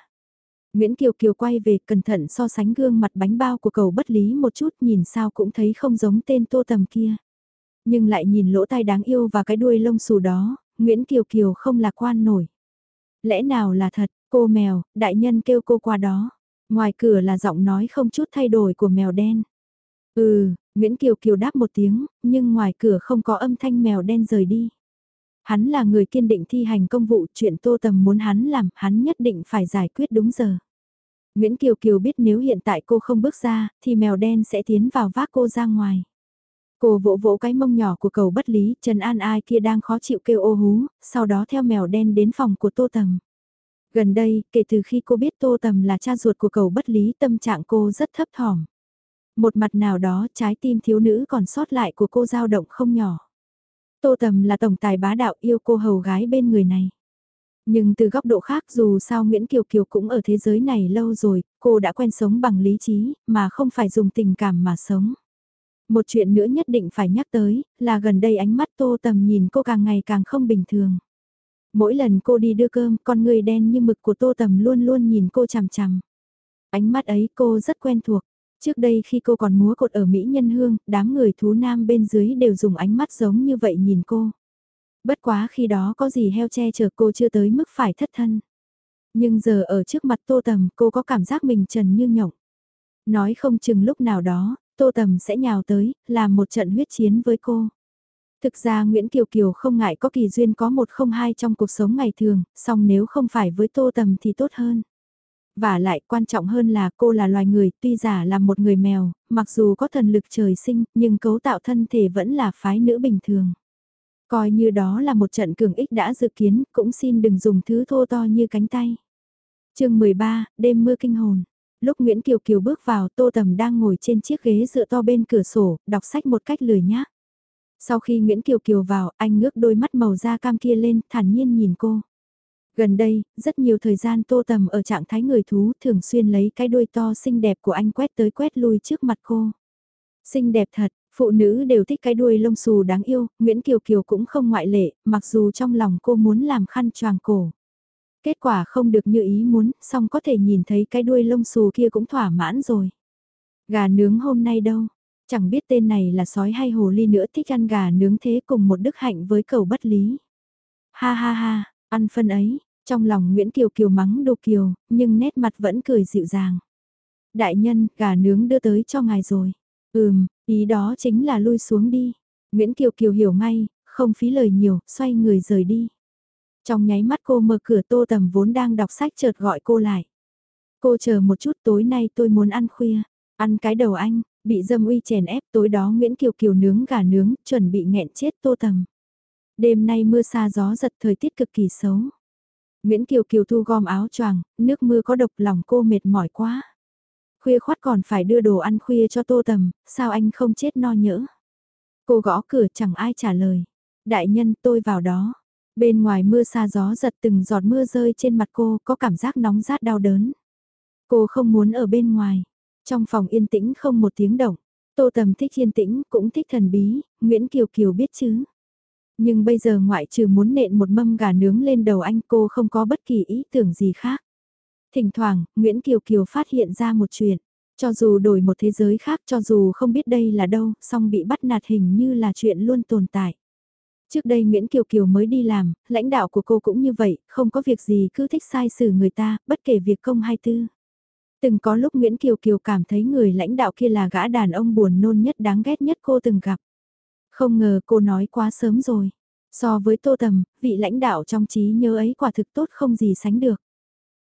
Nguyễn Kiều Kiều quay về cẩn thận so sánh gương mặt bánh bao của cầu bất lý một chút nhìn sao cũng thấy không giống tên tô tầm kia. Nhưng lại nhìn lỗ tai đáng yêu và cái đuôi lông xù đó, Nguyễn Kiều Kiều không lạc quan nổi. Lẽ nào là thật, cô mèo, đại nhân kêu cô qua đó. Ngoài cửa là giọng nói không chút thay đổi của mèo đen. Ừ, Nguyễn Kiều Kiều đáp một tiếng, nhưng ngoài cửa không có âm thanh mèo đen rời đi. Hắn là người kiên định thi hành công vụ, chuyện tô tầm muốn hắn làm, hắn nhất định phải giải quyết đúng giờ. Nguyễn Kiều Kiều biết nếu hiện tại cô không bước ra, thì mèo đen sẽ tiến vào vác cô ra ngoài. Cô vỗ vỗ cái mông nhỏ của cầu bất lý, Trần An ai kia đang khó chịu kêu ô hú, sau đó theo mèo đen đến phòng của Tô Tầm. Gần đây, kể từ khi cô biết Tô Tầm là cha ruột của cầu bất lý tâm trạng cô rất thấp thỏm. Một mặt nào đó trái tim thiếu nữ còn sót lại của cô dao động không nhỏ. Tô Tầm là tổng tài bá đạo yêu cô hầu gái bên người này. Nhưng từ góc độ khác dù sao Nguyễn Kiều Kiều cũng ở thế giới này lâu rồi, cô đã quen sống bằng lý trí, mà không phải dùng tình cảm mà sống. Một chuyện nữa nhất định phải nhắc tới, là gần đây ánh mắt Tô Tầm nhìn cô càng ngày càng không bình thường. Mỗi lần cô đi đưa cơm, con người đen như mực của Tô Tầm luôn luôn nhìn cô chằm chằm. Ánh mắt ấy cô rất quen thuộc. Trước đây khi cô còn múa cột ở Mỹ Nhân Hương, đám người thú nam bên dưới đều dùng ánh mắt giống như vậy nhìn cô. Bất quá khi đó có gì heo che chở cô chưa tới mức phải thất thân. Nhưng giờ ở trước mặt Tô Tầm cô có cảm giác mình trần như nhộng. Nói không chừng lúc nào đó, Tô Tầm sẽ nhào tới, làm một trận huyết chiến với cô. Thực ra Nguyễn Kiều Kiều không ngại có kỳ duyên có một không hai trong cuộc sống ngày thường, song nếu không phải với Tô Tầm thì tốt hơn. Và lại quan trọng hơn là cô là loài người, tuy giả là một người mèo, mặc dù có thần lực trời sinh, nhưng cấu tạo thân thể vẫn là phái nữ bình thường. Coi như đó là một trận cường ích đã dự kiến, cũng xin đừng dùng thứ thô to như cánh tay. chương 13, đêm mưa kinh hồn. Lúc Nguyễn Kiều Kiều bước vào, Tô Tầm đang ngồi trên chiếc ghế dựa to bên cửa sổ, đọc sách một cách lười nhác. Sau khi Nguyễn Kiều Kiều vào, anh ngước đôi mắt màu da cam kia lên, thản nhiên nhìn cô. Gần đây, rất nhiều thời gian tô tầm ở trạng thái người thú thường xuyên lấy cái đuôi to xinh đẹp của anh quét tới quét lui trước mặt cô. Xinh đẹp thật, phụ nữ đều thích cái đuôi lông xù đáng yêu, Nguyễn Kiều Kiều cũng không ngoại lệ, mặc dù trong lòng cô muốn làm khăn choàng cổ. Kết quả không được như ý muốn, song có thể nhìn thấy cái đuôi lông xù kia cũng thỏa mãn rồi. Gà nướng hôm nay đâu, chẳng biết tên này là sói hay hồ ly nữa thích ăn gà nướng thế cùng một đức hạnh với cầu bất lý. Ha ha ha, Ăn phân ấy, trong lòng Nguyễn Kiều Kiều mắng đồ Kiều, nhưng nét mặt vẫn cười dịu dàng. Đại nhân, gà nướng đưa tới cho ngài rồi. Ừm, ý đó chính là lui xuống đi. Nguyễn Kiều Kiều hiểu ngay, không phí lời nhiều, xoay người rời đi. Trong nháy mắt cô mở cửa tô tầm vốn đang đọc sách chợt gọi cô lại. Cô chờ một chút tối nay tôi muốn ăn khuya. Ăn cái đầu anh, bị dâm uy chèn ép tối đó Nguyễn Kiều Kiều nướng gà nướng, chuẩn bị nghẹn chết tô tầm. Đêm nay mưa xa gió giật thời tiết cực kỳ xấu. Nguyễn Kiều Kiều thu gom áo choàng, nước mưa có độc lòng cô mệt mỏi quá. Khuya khoát còn phải đưa đồ ăn khuya cho tô tầm, sao anh không chết no nhỡ. Cô gõ cửa chẳng ai trả lời. Đại nhân tôi vào đó. Bên ngoài mưa xa gió giật từng giọt mưa rơi trên mặt cô có cảm giác nóng rát đau đớn. Cô không muốn ở bên ngoài. Trong phòng yên tĩnh không một tiếng động. Tô tầm thích yên tĩnh cũng thích thần bí, Nguyễn Kiều Kiều biết chứ. Nhưng bây giờ ngoại trừ muốn nện một mâm gà nướng lên đầu anh cô không có bất kỳ ý tưởng gì khác. Thỉnh thoảng, Nguyễn Kiều Kiều phát hiện ra một chuyện. Cho dù đổi một thế giới khác cho dù không biết đây là đâu, song bị bắt nạt hình như là chuyện luôn tồn tại. Trước đây Nguyễn Kiều Kiều mới đi làm, lãnh đạo của cô cũng như vậy, không có việc gì cứ thích sai xử người ta, bất kể việc công hay tư. Từng có lúc Nguyễn Kiều Kiều cảm thấy người lãnh đạo kia là gã đàn ông buồn nôn nhất đáng ghét nhất cô từng gặp. Không ngờ cô nói quá sớm rồi. So với Tô Tầm, vị lãnh đạo trong trí nhớ ấy quả thực tốt không gì sánh được.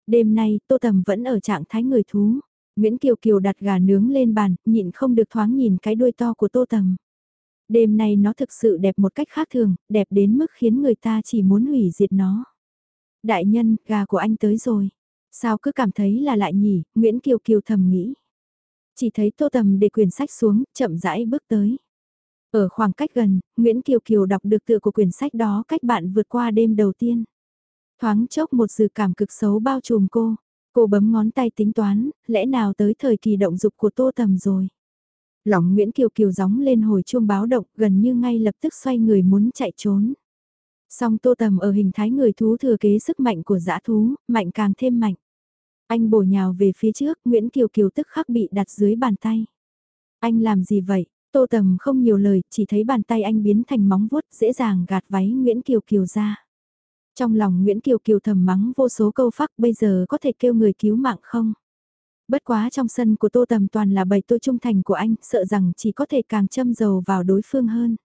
Đêm nay, Tô Tầm vẫn ở trạng thái người thú. Nguyễn Kiều Kiều đặt gà nướng lên bàn, nhịn không được thoáng nhìn cái đuôi to của Tô Tầm. Đêm nay nó thực sự đẹp một cách khác thường, đẹp đến mức khiến người ta chỉ muốn hủy diệt nó. Đại nhân, gà của anh tới rồi. Sao cứ cảm thấy là lại nhỉ, Nguyễn Kiều Kiều thầm nghĩ. Chỉ thấy Tô Tầm để quyển sách xuống, chậm rãi bước tới. Ở khoảng cách gần, Nguyễn Kiều Kiều đọc được tựa của quyển sách đó cách bạn vượt qua đêm đầu tiên. Thoáng chốc một dự cảm cực xấu bao trùm cô. Cô bấm ngón tay tính toán, lẽ nào tới thời kỳ động dục của Tô Tầm rồi. Lòng Nguyễn Kiều Kiều gióng lên hồi chuông báo động gần như ngay lập tức xoay người muốn chạy trốn. Song Tô Tầm ở hình thái người thú thừa kế sức mạnh của dã thú, mạnh càng thêm mạnh. Anh bổ nhào về phía trước, Nguyễn Kiều Kiều tức khắc bị đặt dưới bàn tay. Anh làm gì vậy? Tô Tầm không nhiều lời, chỉ thấy bàn tay anh biến thành móng vuốt dễ dàng gạt váy Nguyễn Kiều Kiều ra. Trong lòng Nguyễn Kiều Kiều thầm mắng vô số câu phắc bây giờ có thể kêu người cứu mạng không? Bất quá trong sân của Tô Tầm toàn là bầy tôi trung thành của anh, sợ rằng chỉ có thể càng châm dầu vào đối phương hơn.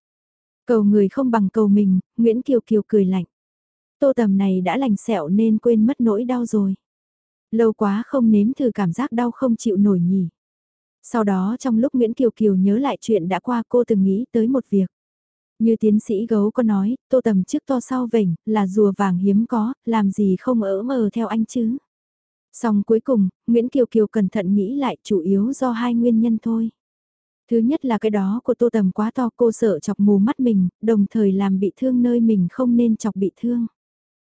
Cầu người không bằng cầu mình, Nguyễn Kiều Kiều cười lạnh. Tô Tầm này đã lành sẹo nên quên mất nỗi đau rồi. Lâu quá không nếm thử cảm giác đau không chịu nổi nhỉ. Sau đó trong lúc Nguyễn Kiều Kiều nhớ lại chuyện đã qua cô từng nghĩ tới một việc. Như tiến sĩ gấu có nói, tô tầm trước to sau vểnh, là rùa vàng hiếm có, làm gì không ỡ mờ theo anh chứ. Xong cuối cùng, Nguyễn Kiều Kiều cẩn thận nghĩ lại chủ yếu do hai nguyên nhân thôi. Thứ nhất là cái đó của tô tầm quá to cô sợ chọc mù mắt mình, đồng thời làm bị thương nơi mình không nên chọc bị thương.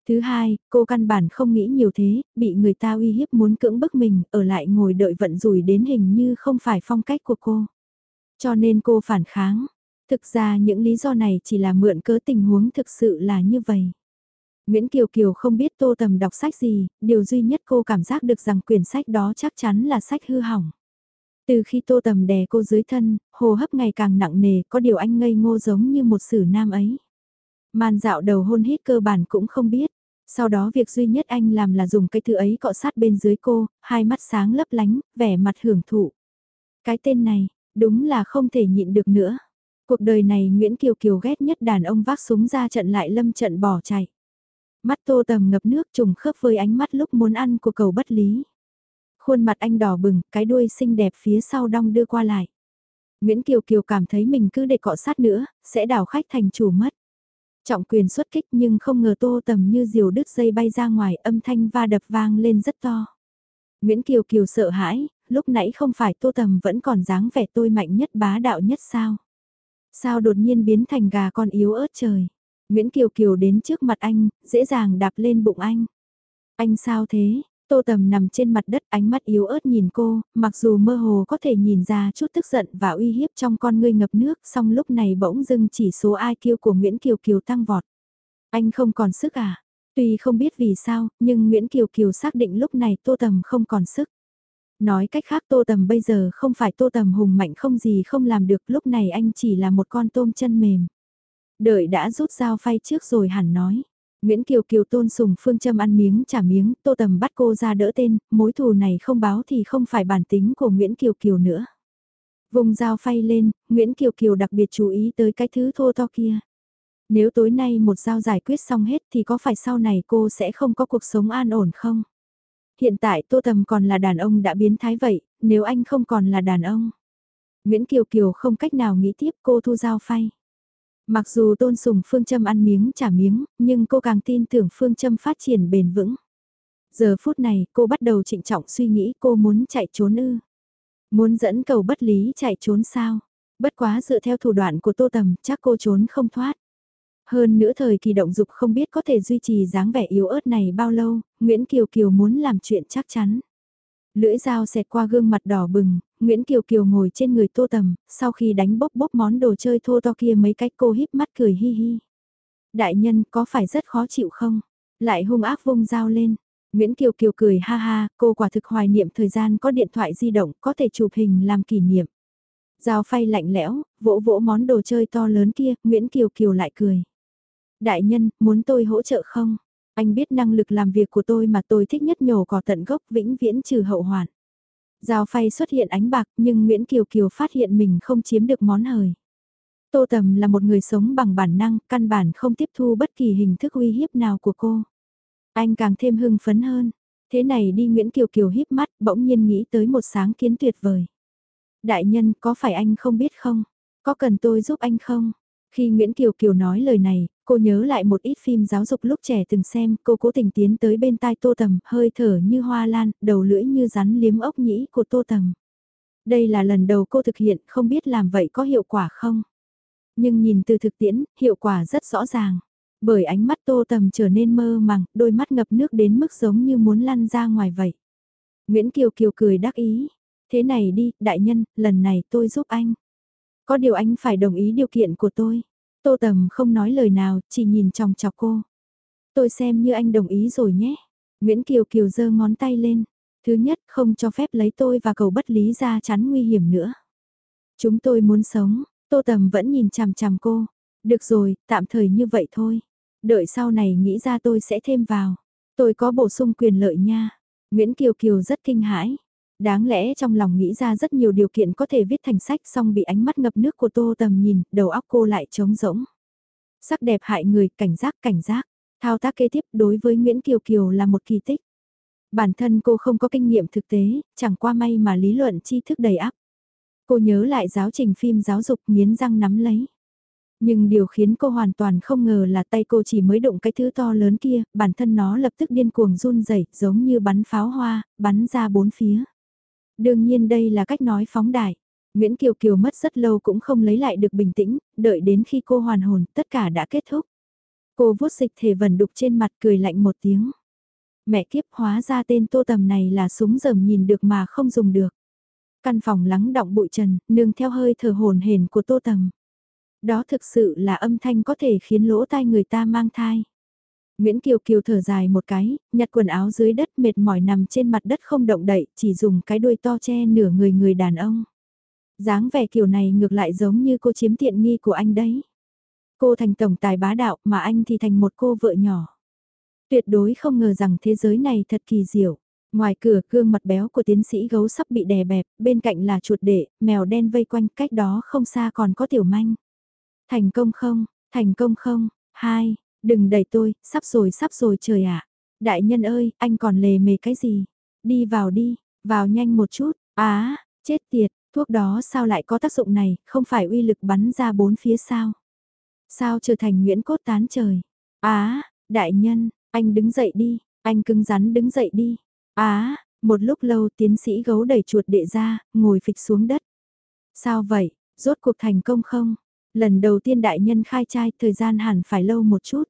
Thứ hai, cô căn bản không nghĩ nhiều thế, bị người ta uy hiếp muốn cưỡng bức mình, ở lại ngồi đợi vận rủi đến hình như không phải phong cách của cô. Cho nên cô phản kháng. Thực ra những lý do này chỉ là mượn cớ tình huống thực sự là như vậy. Nguyễn Kiều Kiều không biết Tô Tầm đọc sách gì, điều duy nhất cô cảm giác được rằng quyển sách đó chắc chắn là sách hư hỏng. Từ khi Tô Tầm đè cô dưới thân, hồ hấp ngày càng nặng nề, có điều anh ngây ngô giống như một sử nam ấy. màn dạo đầu hôn hít cơ bản cũng không biết. Sau đó việc duy nhất anh làm là dùng cái thứ ấy cọ sát bên dưới cô, hai mắt sáng lấp lánh, vẻ mặt hưởng thụ. Cái tên này, đúng là không thể nhịn được nữa. Cuộc đời này Nguyễn Kiều Kiều ghét nhất đàn ông vác súng ra trận lại lâm trận bỏ chạy. Mắt tô tầm ngập nước trùng khớp với ánh mắt lúc muốn ăn của cầu bất lý. Khuôn mặt anh đỏ bừng, cái đuôi xinh đẹp phía sau đong đưa qua lại. Nguyễn Kiều Kiều cảm thấy mình cứ để cọ sát nữa, sẽ đảo khách thành chủ mất. Trọng quyền xuất kích nhưng không ngờ tô tầm như diều đứt dây bay ra ngoài âm thanh va đập vang lên rất to. Nguyễn Kiều Kiều sợ hãi, lúc nãy không phải tô tầm vẫn còn dáng vẻ tôi mạnh nhất bá đạo nhất sao. Sao đột nhiên biến thành gà con yếu ớt trời. Nguyễn Kiều Kiều đến trước mặt anh, dễ dàng đạp lên bụng anh. Anh sao thế? Tô Tầm nằm trên mặt đất ánh mắt yếu ớt nhìn cô, mặc dù mơ hồ có thể nhìn ra chút tức giận và uy hiếp trong con ngươi ngập nước, song lúc này bỗng dưng chỉ số IQ của Nguyễn Kiều Kiều tăng vọt. Anh không còn sức à? Tuy không biết vì sao, nhưng Nguyễn Kiều Kiều xác định lúc này Tô Tầm không còn sức. Nói cách khác Tô Tầm bây giờ không phải Tô Tầm hùng mạnh không gì không làm được, lúc này anh chỉ là một con tôm chân mềm. Đợi đã rút dao phay trước rồi hẳn nói. Nguyễn Kiều Kiều tôn sùng phương châm ăn miếng trả miếng, Tô Tầm bắt cô ra đỡ tên, mối thù này không báo thì không phải bản tính của Nguyễn Kiều Kiều nữa. Vùng dao phay lên, Nguyễn Kiều Kiều đặc biệt chú ý tới cái thứ thô to kia. Nếu tối nay một dao giải quyết xong hết thì có phải sau này cô sẽ không có cuộc sống an ổn không? Hiện tại Tô Tầm còn là đàn ông đã biến thái vậy, nếu anh không còn là đàn ông. Nguyễn Kiều Kiều không cách nào nghĩ tiếp cô thu dao phay. Mặc dù tôn sùng phương châm ăn miếng trả miếng, nhưng cô càng tin tưởng phương châm phát triển bền vững. Giờ phút này cô bắt đầu trịnh trọng suy nghĩ cô muốn chạy trốn ư. Muốn dẫn cầu bất lý chạy trốn sao. Bất quá dựa theo thủ đoạn của tô tầm chắc cô trốn không thoát. Hơn nữa thời kỳ động dục không biết có thể duy trì dáng vẻ yếu ớt này bao lâu, Nguyễn Kiều Kiều muốn làm chuyện chắc chắn. Lưỡi dao xẹt qua gương mặt đỏ bừng, Nguyễn Kiều Kiều ngồi trên người tô tầm, sau khi đánh bốc bốc món đồ chơi thô to kia mấy cách cô híp mắt cười hi hi. Đại nhân có phải rất khó chịu không? Lại hung ác vung dao lên. Nguyễn Kiều Kiều cười ha ha, cô quả thực hoài niệm thời gian có điện thoại di động có thể chụp hình làm kỷ niệm. Dao phay lạnh lẽo, vỗ vỗ món đồ chơi to lớn kia, Nguyễn Kiều Kiều lại cười. Đại nhân, muốn tôi hỗ trợ không? Anh biết năng lực làm việc của tôi mà tôi thích nhất nhổ cỏ tận gốc vĩnh viễn trừ hậu hoạn. giao phay xuất hiện ánh bạc nhưng Nguyễn Kiều Kiều phát hiện mình không chiếm được món hời. Tô Tầm là một người sống bằng bản năng, căn bản không tiếp thu bất kỳ hình thức uy hiếp nào của cô. Anh càng thêm hưng phấn hơn. Thế này đi Nguyễn Kiều Kiều híp mắt, bỗng nhiên nghĩ tới một sáng kiến tuyệt vời. Đại nhân, có phải anh không biết không? Có cần tôi giúp anh không? Khi Nguyễn Kiều Kiều nói lời này, cô nhớ lại một ít phim giáo dục lúc trẻ từng xem, cô cố tình tiến tới bên tai Tô Tầm, hơi thở như hoa lan, đầu lưỡi như rắn liếm ốc nhĩ của Tô Tầm. Đây là lần đầu cô thực hiện, không biết làm vậy có hiệu quả không? Nhưng nhìn từ thực tiễn, hiệu quả rất rõ ràng. Bởi ánh mắt Tô Tầm trở nên mơ màng, đôi mắt ngập nước đến mức giống như muốn lăn ra ngoài vậy. Nguyễn Kiều Kiều cười đắc ý. Thế này đi, đại nhân, lần này tôi giúp anh. Có điều anh phải đồng ý điều kiện của tôi. Tô Tầm không nói lời nào, chỉ nhìn chòng chọc cô. Tôi xem như anh đồng ý rồi nhé. Nguyễn Kiều Kiều giơ ngón tay lên. Thứ nhất, không cho phép lấy tôi và cầu bất lý ra chắn nguy hiểm nữa. Chúng tôi muốn sống, Tô Tầm vẫn nhìn chằm chằm cô. Được rồi, tạm thời như vậy thôi. Đợi sau này nghĩ ra tôi sẽ thêm vào. Tôi có bổ sung quyền lợi nha. Nguyễn Kiều Kiều rất kinh hãi. Đáng lẽ trong lòng nghĩ ra rất nhiều điều kiện có thể viết thành sách xong bị ánh mắt ngập nước của tô tầm nhìn, đầu óc cô lại trống rỗng. Sắc đẹp hại người, cảnh giác, cảnh giác. Thao tác kế tiếp đối với Nguyễn Kiều Kiều là một kỳ tích. Bản thân cô không có kinh nghiệm thực tế, chẳng qua may mà lý luận tri thức đầy ắp. Cô nhớ lại giáo trình phim giáo dục nghiến răng nắm lấy. Nhưng điều khiến cô hoàn toàn không ngờ là tay cô chỉ mới đụng cái thứ to lớn kia, bản thân nó lập tức điên cuồng run rẩy giống như bắn pháo hoa, bắn ra bốn phía. Đương nhiên đây là cách nói phóng đại. Nguyễn Kiều Kiều mất rất lâu cũng không lấy lại được bình tĩnh, đợi đến khi cô hoàn hồn, tất cả đã kết thúc. Cô vuốt dịch thể vẩn đục trên mặt cười lạnh một tiếng. Mẹ kiếp hóa ra tên tô tầm này là súng dầm nhìn được mà không dùng được. Căn phòng lắng động bụi trần, nương theo hơi thở hồn hển của tô tầm. Đó thực sự là âm thanh có thể khiến lỗ tai người ta mang thai. Nguyễn Kiều Kiều thở dài một cái, nhặt quần áo dưới đất mệt mỏi nằm trên mặt đất không động đậy, chỉ dùng cái đuôi to che nửa người người đàn ông. dáng vẻ kiểu này ngược lại giống như cô chiếm tiện nghi của anh đấy. Cô thành tổng tài bá đạo mà anh thì thành một cô vợ nhỏ. Tuyệt đối không ngờ rằng thế giới này thật kỳ diệu. Ngoài cửa gương mặt béo của tiến sĩ gấu sắp bị đè bẹp, bên cạnh là chuột đệ, mèo đen vây quanh cách đó không xa còn có tiểu manh. Thành công không, thành công không, hai, đừng đẩy tôi, sắp rồi sắp rồi trời ạ. Đại nhân ơi, anh còn lề mề cái gì? Đi vào đi, vào nhanh một chút, á, chết tiệt, thuốc đó sao lại có tác dụng này, không phải uy lực bắn ra bốn phía sao? Sao trở thành Nguyễn Cốt tán trời? Á, đại nhân, anh đứng dậy đi, anh cứng rắn đứng dậy đi. Á, một lúc lâu tiến sĩ gấu đẩy chuột đệ ra, ngồi phịch xuống đất. Sao vậy, rốt cuộc thành công không? Lần đầu tiên đại nhân khai trai thời gian hẳn phải lâu một chút.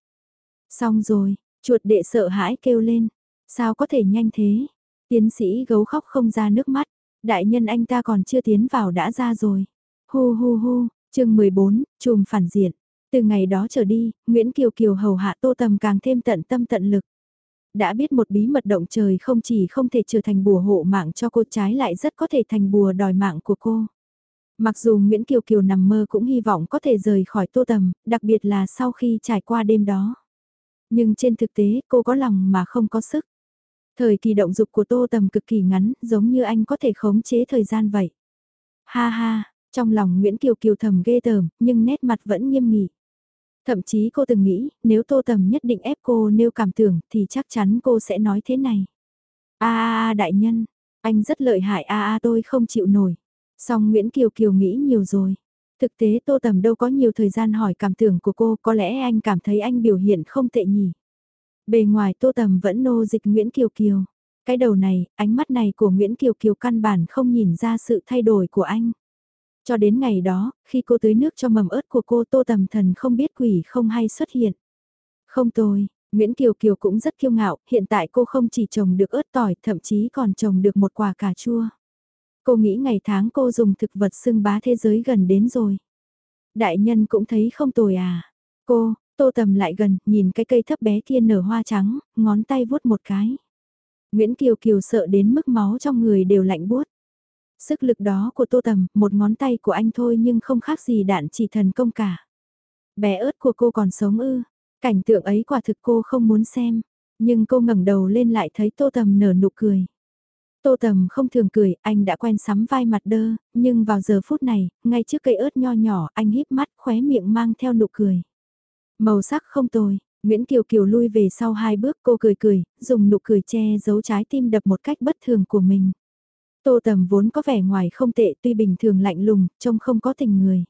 Xong rồi, chuột đệ sợ hãi kêu lên. Sao có thể nhanh thế? Tiến sĩ gấu khóc không ra nước mắt. Đại nhân anh ta còn chưa tiến vào đã ra rồi. Hu hu hu, chương 14, chùm phản diện. Từ ngày đó trở đi, Nguyễn Kiều Kiều hầu hạ tô tầm càng thêm tận tâm tận lực. Đã biết một bí mật động trời không chỉ không thể trở thành bùa hộ mạng cho cô trái lại rất có thể thành bùa đòi mạng của cô. Mặc dù Nguyễn Kiều Kiều nằm mơ cũng hy vọng có thể rời khỏi tô tầm, đặc biệt là sau khi trải qua đêm đó. Nhưng trên thực tế cô có lòng mà không có sức. Thời kỳ động dục của tô tầm cực kỳ ngắn, giống như anh có thể khống chế thời gian vậy. Ha ha, trong lòng Nguyễn Kiều Kiều thầm ghê tởm, nhưng nét mặt vẫn nghiêm nghị. Thậm chí cô từng nghĩ, nếu tô tầm nhất định ép cô nêu cảm tưởng thì chắc chắn cô sẽ nói thế này. a a a đại nhân, anh rất lợi hại a a tôi không chịu nổi. Song Nguyễn Kiều Kiều nghĩ nhiều rồi. Thực tế Tô Tầm đâu có nhiều thời gian hỏi cảm tưởng của cô, có lẽ anh cảm thấy anh biểu hiện không tệ nhỉ. Bề ngoài Tô Tầm vẫn nô dịch Nguyễn Kiều Kiều. Cái đầu này, ánh mắt này của Nguyễn Kiều Kiều căn bản không nhìn ra sự thay đổi của anh. Cho đến ngày đó, khi cô tưới nước cho mầm ớt của cô Tô Tầm Thần không biết quỷ không hay xuất hiện. Không tôi, Nguyễn Kiều Kiều cũng rất kiêu ngạo, hiện tại cô không chỉ trồng được ớt tỏi, thậm chí còn trồng được một quả cà chua. Cô nghĩ ngày tháng cô dùng thực vật xưng bá thế giới gần đến rồi. Đại nhân cũng thấy không tồi à. Cô, Tô tầm lại gần, nhìn cái cây thấp bé kia nở hoa trắng, ngón tay vuốt một cái. Nguyễn Kiều Kiều sợ đến mức máu trong người đều lạnh buốt. Sức lực đó của tô tầm, một ngón tay của anh thôi nhưng không khác gì đạn chỉ thần công cả. Bé ớt của cô còn sống ư, cảnh tượng ấy quả thực cô không muốn xem, nhưng cô ngẩng đầu lên lại thấy tô tầm nở nụ cười. Tô tầm không thường cười, anh đã quen sắm vai mặt đơ, nhưng vào giờ phút này, ngay trước cây ớt nho nhỏ, anh híp mắt khóe miệng mang theo nụ cười. Màu sắc không tồi, Nguyễn Kiều Kiều lui về sau hai bước cô cười cười, dùng nụ cười che giấu trái tim đập một cách bất thường của mình. Tô Tầm vốn có vẻ ngoài không tệ tuy bình thường lạnh lùng, trông không có tình người.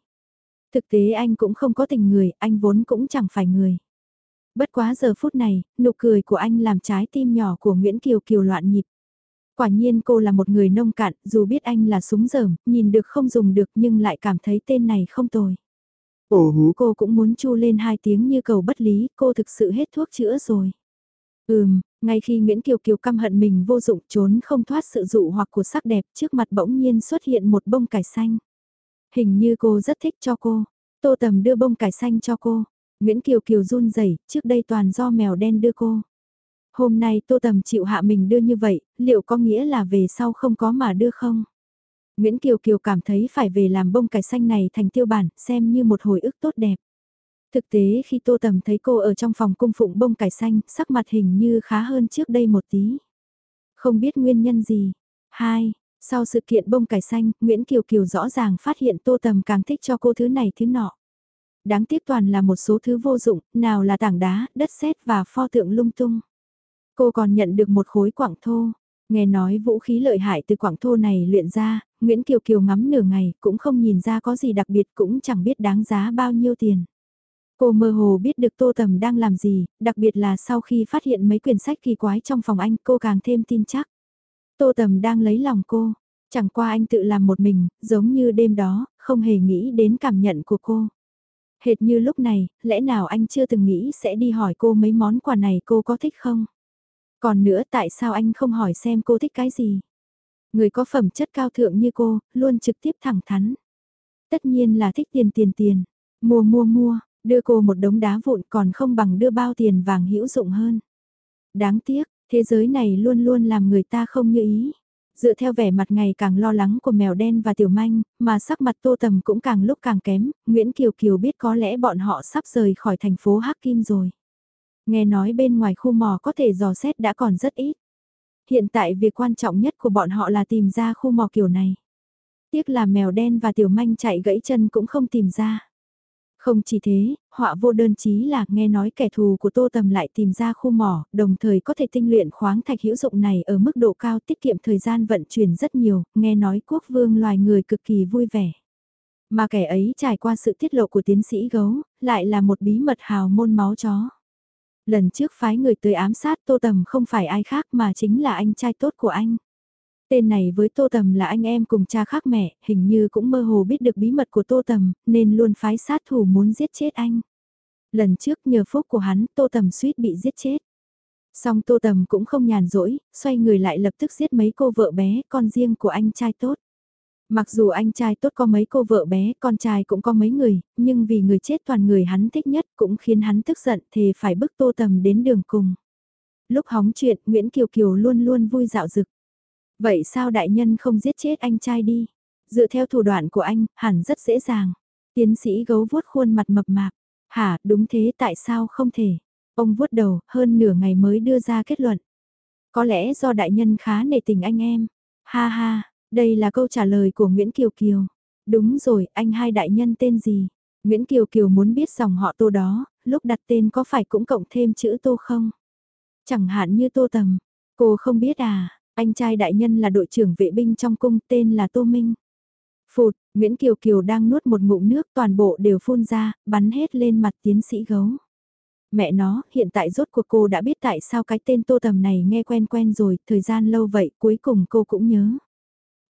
Thực tế anh cũng không có tình người, anh vốn cũng chẳng phải người. Bất quá giờ phút này, nụ cười của anh làm trái tim nhỏ của Nguyễn Kiều Kiều loạn nhịp. Quả nhiên cô là một người nông cạn, dù biết anh là súng dởm, nhìn được không dùng được nhưng lại cảm thấy tên này không tồi. Ồ hú cô cũng muốn chu lên hai tiếng như cầu bất lý, cô thực sự hết thuốc chữa rồi. Ừm, ngay khi Nguyễn Kiều Kiều căm hận mình vô dụng trốn không thoát sự dụ hoặc của sắc đẹp trước mặt bỗng nhiên xuất hiện một bông cải xanh. Hình như cô rất thích cho cô. Tô Tầm đưa bông cải xanh cho cô. Nguyễn Kiều Kiều run rẩy trước đây toàn do mèo đen đưa cô. Hôm nay Tô Tầm chịu hạ mình đưa như vậy, liệu có nghĩa là về sau không có mà đưa không? Nguyễn Kiều Kiều cảm thấy phải về làm bông cải xanh này thành tiêu bản, xem như một hồi ức tốt đẹp. Thực tế khi Tô Tầm thấy cô ở trong phòng cung phụng bông cải xanh, sắc mặt hình như khá hơn trước đây một tí. Không biết nguyên nhân gì. Hai, sau sự kiện bông cải xanh, Nguyễn Kiều Kiều rõ ràng phát hiện Tô Tầm càng thích cho cô thứ này thứ nọ. Đáng tiếc toàn là một số thứ vô dụng, nào là tảng đá, đất sét và pho tượng lung tung. Cô còn nhận được một khối quảng thô. Nghe nói vũ khí lợi hại từ quảng thô này luyện ra, Nguyễn Kiều Kiều ngắm nửa ngày cũng không nhìn ra có gì đặc biệt cũng chẳng biết đáng giá bao nhiêu tiền. Cô mơ hồ biết được Tô Tầm đang làm gì, đặc biệt là sau khi phát hiện mấy quyển sách kỳ quái trong phòng anh cô càng thêm tin chắc. Tô Tầm đang lấy lòng cô, chẳng qua anh tự làm một mình, giống như đêm đó, không hề nghĩ đến cảm nhận của cô. Hệt như lúc này, lẽ nào anh chưa từng nghĩ sẽ đi hỏi cô mấy món quà này cô có thích không? Còn nữa tại sao anh không hỏi xem cô thích cái gì? Người có phẩm chất cao thượng như cô, luôn trực tiếp thẳng thắn. Tất nhiên là thích tiền tiền tiền. Mua mua mua, đưa cô một đống đá vụn còn không bằng đưa bao tiền vàng hữu dụng hơn. Đáng tiếc, thế giới này luôn luôn làm người ta không như ý. Dựa theo vẻ mặt ngày càng lo lắng của mèo đen và tiểu manh, mà sắc mặt tô tầm cũng càng lúc càng kém, Nguyễn Kiều Kiều biết có lẽ bọn họ sắp rời khỏi thành phố Hắc Kim rồi. Nghe nói bên ngoài khu mỏ có thể dò xét đã còn rất ít. Hiện tại việc quan trọng nhất của bọn họ là tìm ra khu mỏ kiểu này. Tiếc là mèo đen và tiểu manh chạy gãy chân cũng không tìm ra. Không chỉ thế, họa vô đơn chí là nghe nói kẻ thù của Tô Tầm lại tìm ra khu mỏ, đồng thời có thể tinh luyện khoáng thạch hữu dụng này ở mức độ cao tiết kiệm thời gian vận chuyển rất nhiều, nghe nói quốc vương loài người cực kỳ vui vẻ. Mà kẻ ấy trải qua sự tiết lộ của tiến sĩ gấu, lại là một bí mật hào môn máu chó. Lần trước phái người tới ám sát Tô Tầm không phải ai khác mà chính là anh trai tốt của anh. Tên này với Tô Tầm là anh em cùng cha khác mẹ, hình như cũng mơ hồ biết được bí mật của Tô Tầm, nên luôn phái sát thủ muốn giết chết anh. Lần trước nhờ phúc của hắn, Tô Tầm suýt bị giết chết. Song Tô Tầm cũng không nhàn rỗi, xoay người lại lập tức giết mấy cô vợ bé, con riêng của anh trai tốt. Mặc dù anh trai tốt có mấy cô vợ bé, con trai cũng có mấy người, nhưng vì người chết toàn người hắn thích nhất cũng khiến hắn tức giận thì phải bức Tô Tầm đến đường cùng. Lúc hóng chuyện, Nguyễn Kiều Kiều luôn luôn vui dạo dực. Vậy sao đại nhân không giết chết anh trai đi? Dựa theo thủ đoạn của anh, hẳn rất dễ dàng. Tiến sĩ gấu vuốt khuôn mặt mập mạp. Hả, đúng thế tại sao không thể? Ông vuốt đầu, hơn nửa ngày mới đưa ra kết luận. Có lẽ do đại nhân khá nể tình anh em. Ha ha, đây là câu trả lời của Nguyễn Kiều Kiều. Đúng rồi, anh hai đại nhân tên gì? Nguyễn Kiều Kiều muốn biết dòng họ tô đó, lúc đặt tên có phải cũng cộng thêm chữ tô không? Chẳng hạn như tô tầm. Cô không biết à, anh trai đại nhân là đội trưởng vệ binh trong cung tên là Tô Minh. Phụt, Nguyễn Kiều Kiều đang nuốt một ngụm nước toàn bộ đều phun ra, bắn hết lên mặt tiến sĩ gấu. Mẹ nó, hiện tại rốt cuộc cô đã biết tại sao cái tên Tô Tầm này nghe quen quen rồi, thời gian lâu vậy cuối cùng cô cũng nhớ.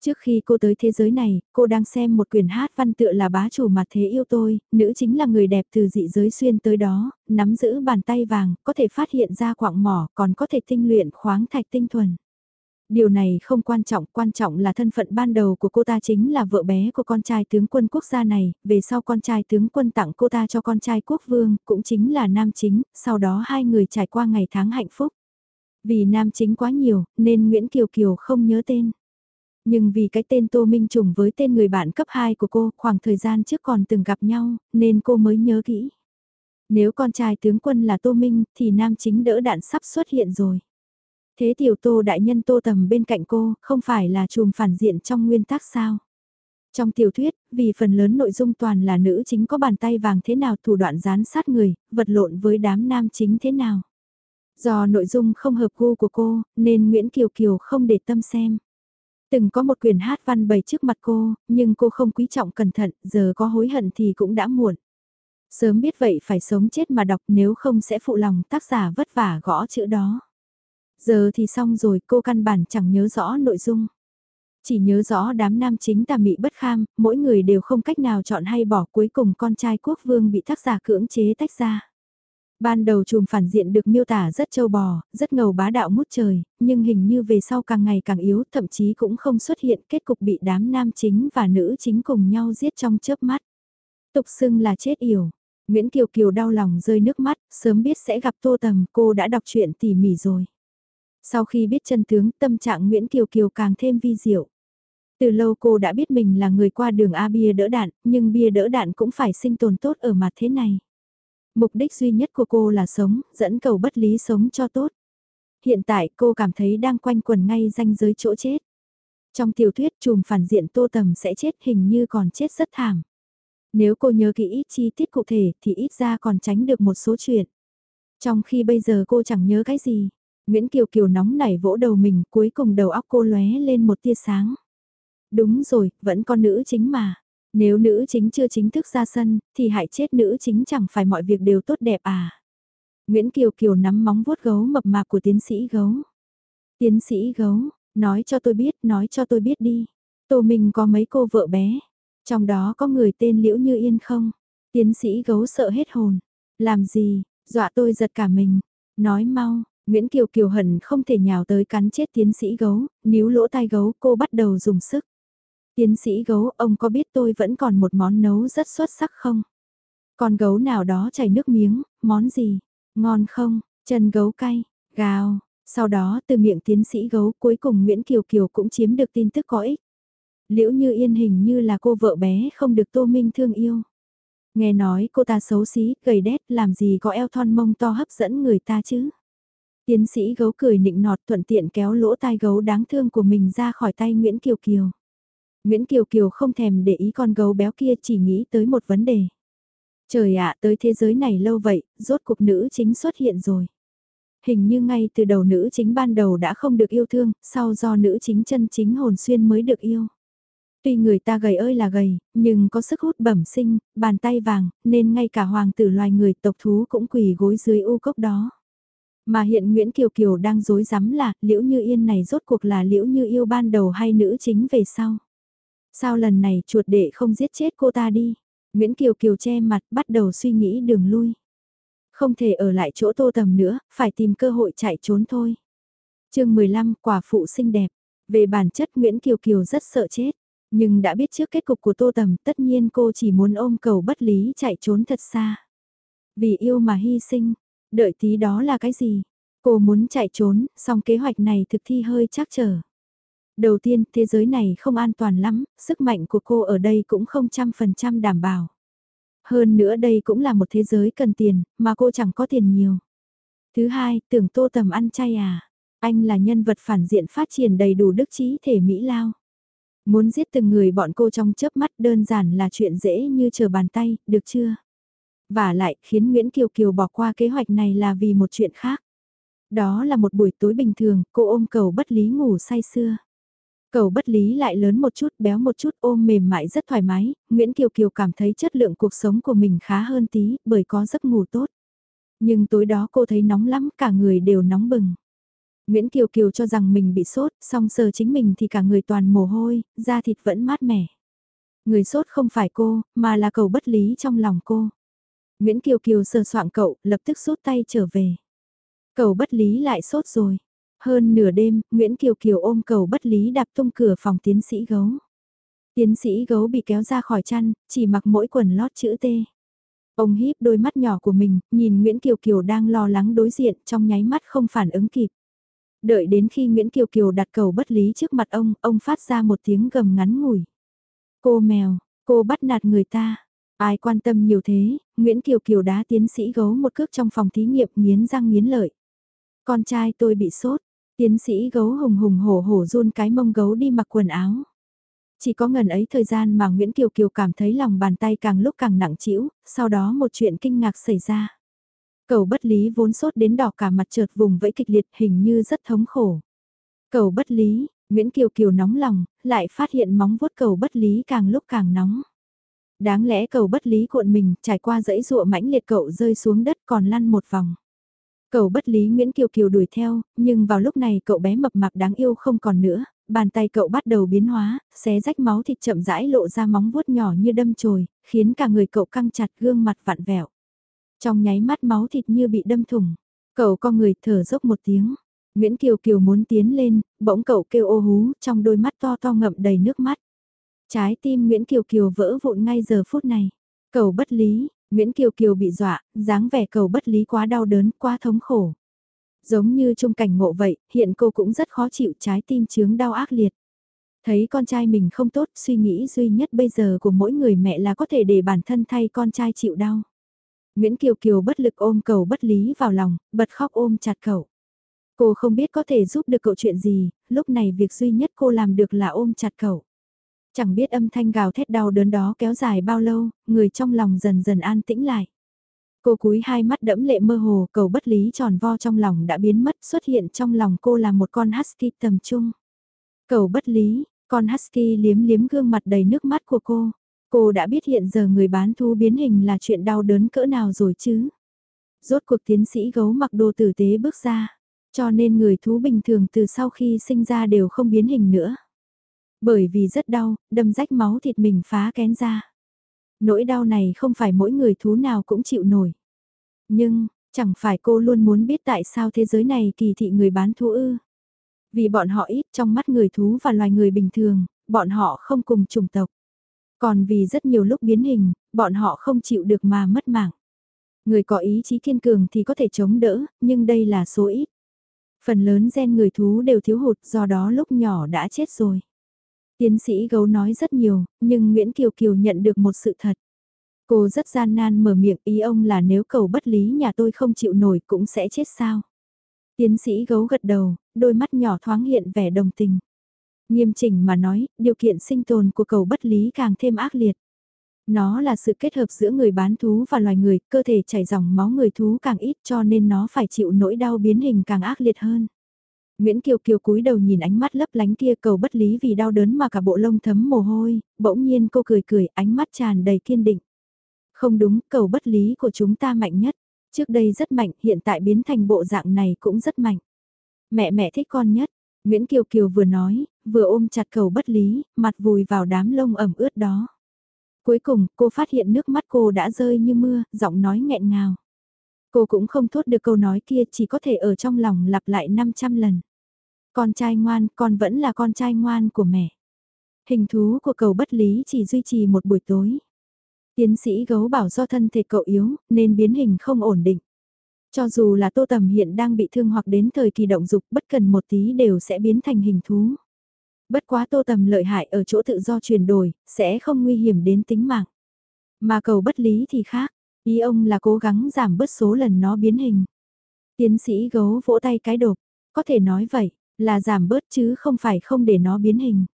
Trước khi cô tới thế giới này, cô đang xem một quyển hát văn tựa là bá chủ mặt thế yêu tôi, nữ chính là người đẹp từ dị giới xuyên tới đó, nắm giữ bàn tay vàng, có thể phát hiện ra quạng mỏ, còn có thể tinh luyện khoáng thạch tinh thuần. Điều này không quan trọng, quan trọng là thân phận ban đầu của cô ta chính là vợ bé của con trai tướng quân quốc gia này, về sau con trai tướng quân tặng cô ta cho con trai quốc vương, cũng chính là nam chính, sau đó hai người trải qua ngày tháng hạnh phúc. Vì nam chính quá nhiều, nên Nguyễn Kiều Kiều không nhớ tên. Nhưng vì cái tên Tô Minh trùng với tên người bạn cấp 2 của cô, khoảng thời gian trước còn từng gặp nhau, nên cô mới nhớ kỹ. Nếu con trai tướng quân là Tô Minh, thì nam chính đỡ đạn sắp xuất hiện rồi. Thế tiểu tô đại nhân tô tầm bên cạnh cô, không phải là trùm phản diện trong nguyên tắc sao? Trong tiểu thuyết, vì phần lớn nội dung toàn là nữ chính có bàn tay vàng thế nào thủ đoạn gián sát người, vật lộn với đám nam chính thế nào. Do nội dung không hợp gu của cô, nên Nguyễn Kiều Kiều không để tâm xem. Từng có một quyền hát văn bày trước mặt cô, nhưng cô không quý trọng cẩn thận, giờ có hối hận thì cũng đã muộn. Sớm biết vậy phải sống chết mà đọc nếu không sẽ phụ lòng tác giả vất vả gõ chữ đó. Giờ thì xong rồi cô căn bản chẳng nhớ rõ nội dung. Chỉ nhớ rõ đám nam chính tà mị bất kham, mỗi người đều không cách nào chọn hay bỏ cuối cùng con trai quốc vương bị tác giả cưỡng chế tách ra. Ban đầu chùm phản diện được miêu tả rất châu bò, rất ngầu bá đạo mút trời, nhưng hình như về sau càng ngày càng yếu, thậm chí cũng không xuất hiện kết cục bị đám nam chính và nữ chính cùng nhau giết trong chớp mắt. Tục xưng là chết yểu. Nguyễn Kiều Kiều đau lòng rơi nước mắt, sớm biết sẽ gặp Tô Tầm, cô đã đọc truyện tỉ mỉ rồi. Sau khi biết chân tướng, tâm trạng Nguyễn Kiều Kiều càng thêm vi diệu. Từ lâu cô đã biết mình là người qua đường A bia đỡ đạn, nhưng bia đỡ đạn cũng phải sinh tồn tốt ở mặt thế này. Mục đích duy nhất của cô là sống, dẫn cầu bất lý sống cho tốt. Hiện tại cô cảm thấy đang quanh quần ngay ranh giới chỗ chết. Trong tiểu thuyết chùm phản diện tô tầm sẽ chết hình như còn chết rất thảm. Nếu cô nhớ kỹ ít chi tiết cụ thể thì ít ra còn tránh được một số chuyện. Trong khi bây giờ cô chẳng nhớ cái gì, Nguyễn Kiều Kiều nóng nảy vỗ đầu mình cuối cùng đầu óc cô lóe lên một tia sáng. Đúng rồi, vẫn con nữ chính mà. Nếu nữ chính chưa chính thức ra sân, thì hại chết nữ chính chẳng phải mọi việc đều tốt đẹp à. Nguyễn Kiều Kiều nắm móng vuốt gấu mập mạp của tiến sĩ gấu. Tiến sĩ gấu, nói cho tôi biết, nói cho tôi biết đi. Tô Minh có mấy cô vợ bé, trong đó có người tên Liễu Như Yên không? Tiến sĩ gấu sợ hết hồn. Làm gì, dọa tôi giật cả mình. Nói mau, Nguyễn Kiều Kiều hận không thể nhào tới cắn chết tiến sĩ gấu, níu lỗ tai gấu cô bắt đầu dùng sức. Tiến sĩ gấu, ông có biết tôi vẫn còn một món nấu rất xuất sắc không? Con gấu nào đó chảy nước miếng, món gì? Ngon không? Chân gấu cay, gào. Sau đó từ miệng tiến sĩ gấu cuối cùng Nguyễn Kiều Kiều cũng chiếm được tin tức có ích. Liễu như yên hình như là cô vợ bé không được Tô Minh thương yêu. Nghe nói cô ta xấu xí, gầy đét, làm gì có eo thon mông to hấp dẫn người ta chứ. Tiến sĩ gấu cười nịnh nọt thuận tiện kéo lỗ tai gấu đáng thương của mình ra khỏi tay Nguyễn Kiều Kiều. Nguyễn Kiều Kiều không thèm để ý con gấu béo kia chỉ nghĩ tới một vấn đề. Trời ạ, tới thế giới này lâu vậy, rốt cuộc nữ chính xuất hiện rồi. Hình như ngay từ đầu nữ chính ban đầu đã không được yêu thương, sau do nữ chính chân chính hồn xuyên mới được yêu. Tuy người ta gầy ơi là gầy, nhưng có sức hút bẩm sinh, bàn tay vàng, nên ngay cả hoàng tử loài người tộc thú cũng quỳ gối dưới u cốc đó. Mà hiện Nguyễn Kiều Kiều đang dối rắm là, liễu như yên này rốt cuộc là liễu như yêu ban đầu hay nữ chính về sau. Sao lần này chuột đệ không giết chết cô ta đi? Nguyễn Kiều Kiều che mặt bắt đầu suy nghĩ đường lui. Không thể ở lại chỗ tô tầm nữa, phải tìm cơ hội chạy trốn thôi. chương 15 quả phụ xinh đẹp. Về bản chất Nguyễn Kiều Kiều rất sợ chết. Nhưng đã biết trước kết cục của tô tầm tất nhiên cô chỉ muốn ôm cầu bất lý chạy trốn thật xa. Vì yêu mà hy sinh, đợi tí đó là cái gì? Cô muốn chạy trốn, song kế hoạch này thực thi hơi chắc trở. Đầu tiên, thế giới này không an toàn lắm, sức mạnh của cô ở đây cũng không trăm phần trăm đảm bảo. Hơn nữa đây cũng là một thế giới cần tiền, mà cô chẳng có tiền nhiều. Thứ hai, tưởng tô tầm ăn chay à? Anh là nhân vật phản diện phát triển đầy đủ đức trí thể Mỹ Lao. Muốn giết từng người bọn cô trong chớp mắt đơn giản là chuyện dễ như chờ bàn tay, được chưa? Và lại, khiến Nguyễn Kiều Kiều bỏ qua kế hoạch này là vì một chuyện khác. Đó là một buổi tối bình thường, cô ôm cầu bất lý ngủ say sưa. Cầu bất lý lại lớn một chút, béo một chút, ôm mềm mại rất thoải mái, Nguyễn Kiều Kiều cảm thấy chất lượng cuộc sống của mình khá hơn tí, bởi có giấc ngủ tốt. Nhưng tối đó cô thấy nóng lắm, cả người đều nóng bừng. Nguyễn Kiều Kiều cho rằng mình bị sốt, song sờ chính mình thì cả người toàn mồ hôi, da thịt vẫn mát mẻ. Người sốt không phải cô, mà là cầu bất lý trong lòng cô. Nguyễn Kiều Kiều sờ soạn cậu, lập tức rút tay trở về. Cầu bất lý lại sốt rồi. Hơn nửa đêm, Nguyễn Kiều Kiều ôm cầu bất lý đạp tung cửa phòng tiến sĩ gấu. Tiến sĩ gấu bị kéo ra khỏi chăn, chỉ mặc mỗi quần lót chữ T. Ông híp đôi mắt nhỏ của mình, nhìn Nguyễn Kiều Kiều đang lo lắng đối diện trong nháy mắt không phản ứng kịp. Đợi đến khi Nguyễn Kiều Kiều đặt cầu bất lý trước mặt ông, ông phát ra một tiếng gầm ngắn ngủi. Cô mèo, cô bắt nạt người ta. Ai quan tâm nhiều thế, Nguyễn Kiều Kiều đá tiến sĩ gấu một cước trong phòng thí nghiệm nghiến răng nghiến lợi. Con trai tôi bị sốt, tiến sĩ gấu hùng hùng hổ hổ run cái mông gấu đi mặc quần áo. Chỉ có ngần ấy thời gian mà Nguyễn Kiều Kiều cảm thấy lòng bàn tay càng lúc càng nặng trĩu, sau đó một chuyện kinh ngạc xảy ra. Cầu bất lý vốn sốt đến đỏ cả mặt trượt vùng vẫy kịch liệt hình như rất thống khổ. Cầu bất lý, Nguyễn Kiều Kiều nóng lòng, lại phát hiện móng vuốt cầu bất lý càng lúc càng nóng. Đáng lẽ cầu bất lý cuộn mình, trải qua dãy ruộng mãnh liệt cậu rơi xuống đất còn lăn một vòng. Cầu bất lý Nguyễn Kiều Kiều đuổi theo, nhưng vào lúc này cậu bé mập mạp đáng yêu không còn nữa, bàn tay cậu bắt đầu biến hóa, xé rách máu thịt chậm rãi lộ ra móng vuốt nhỏ như đâm chồi, khiến cả người cậu căng chặt gương mặt vặn vẹo. Trong nháy mắt máu thịt như bị đâm thủng, cậu con người thở dốc một tiếng. Nguyễn Kiều Kiều muốn tiến lên, bỗng cậu kêu ô hú, trong đôi mắt to to ngậm đầy nước mắt. Trái tim Nguyễn Kiều Kiều vỡ vụn ngay giờ phút này. Cầu bất lý, Nguyễn Kiều Kiều bị dọa, dáng vẻ cầu bất lý quá đau đớn, quá thống khổ. Giống như trong cảnh ngộ vậy, hiện cô cũng rất khó chịu trái tim chướng đau ác liệt. Thấy con trai mình không tốt, suy nghĩ duy nhất bây giờ của mỗi người mẹ là có thể để bản thân thay con trai chịu đau. Nguyễn Kiều Kiều bất lực ôm cầu bất lý vào lòng, bật khóc ôm chặt cậu. Cô không biết có thể giúp được cậu chuyện gì, lúc này việc duy nhất cô làm được là ôm chặt cậu. Chẳng biết âm thanh gào thét đau đớn đó kéo dài bao lâu, người trong lòng dần dần an tĩnh lại. Cô cúi hai mắt đẫm lệ mơ hồ, cầu bất lý tròn vo trong lòng đã biến mất, xuất hiện trong lòng cô là một con husky tầm trung. Cầu bất lý, con husky liếm liếm gương mặt đầy nước mắt của cô. Cô đã biết hiện giờ người bán thú biến hình là chuyện đau đớn cỡ nào rồi chứ. Rốt cuộc tiến sĩ gấu mặc đồ tử tế bước ra, cho nên người thú bình thường từ sau khi sinh ra đều không biến hình nữa. Bởi vì rất đau, đâm rách máu thịt mình phá kén ra. Nỗi đau này không phải mỗi người thú nào cũng chịu nổi. Nhưng, chẳng phải cô luôn muốn biết tại sao thế giới này kỳ thị người bán thú ư. Vì bọn họ ít trong mắt người thú và loài người bình thường, bọn họ không cùng chủng tộc. Còn vì rất nhiều lúc biến hình, bọn họ không chịu được mà mất mạng. Người có ý chí kiên cường thì có thể chống đỡ, nhưng đây là số ít. Phần lớn gen người thú đều thiếu hụt do đó lúc nhỏ đã chết rồi. Tiến sĩ gấu nói rất nhiều, nhưng Nguyễn Kiều Kiều nhận được một sự thật. Cô rất gian nan mở miệng ý ông là nếu cầu bất lý nhà tôi không chịu nổi cũng sẽ chết sao. Tiến sĩ gấu gật đầu, đôi mắt nhỏ thoáng hiện vẻ đồng tình. Nghiêm chỉnh mà nói, điều kiện sinh tồn của cầu bất lý càng thêm ác liệt. Nó là sự kết hợp giữa người bán thú và loài người, cơ thể chảy dòng máu người thú càng ít cho nên nó phải chịu nỗi đau biến hình càng ác liệt hơn. Nguyễn Kiều Kiều cúi đầu nhìn ánh mắt lấp lánh kia cầu bất lý vì đau đớn mà cả bộ lông thấm mồ hôi, bỗng nhiên cô cười cười ánh mắt tràn đầy kiên định. Không đúng, cầu bất lý của chúng ta mạnh nhất. Trước đây rất mạnh, hiện tại biến thành bộ dạng này cũng rất mạnh. Mẹ mẹ thích con nhất. Nguyễn Kiều Kiều vừa nói, vừa ôm chặt cầu bất lý, mặt vùi vào đám lông ẩm ướt đó. Cuối cùng, cô phát hiện nước mắt cô đã rơi như mưa, giọng nói nghẹn ngào. Cô cũng không thốt được câu nói kia chỉ có thể ở trong lòng lặp lại 500 lần. Con trai ngoan, con vẫn là con trai ngoan của mẹ. Hình thú của cầu bất lý chỉ duy trì một buổi tối. Tiến sĩ gấu bảo do thân thể cậu yếu, nên biến hình không ổn định. Cho dù là tô tầm hiện đang bị thương hoặc đến thời kỳ động dục bất cần một tí đều sẽ biến thành hình thú. Bất quá tô tầm lợi hại ở chỗ tự do chuyển đổi, sẽ không nguy hiểm đến tính mạng. Mà cầu bất lý thì khác, ý ông là cố gắng giảm bớt số lần nó biến hình. Tiến sĩ gấu vỗ tay cái đột, có thể nói vậy, là giảm bớt chứ không phải không để nó biến hình.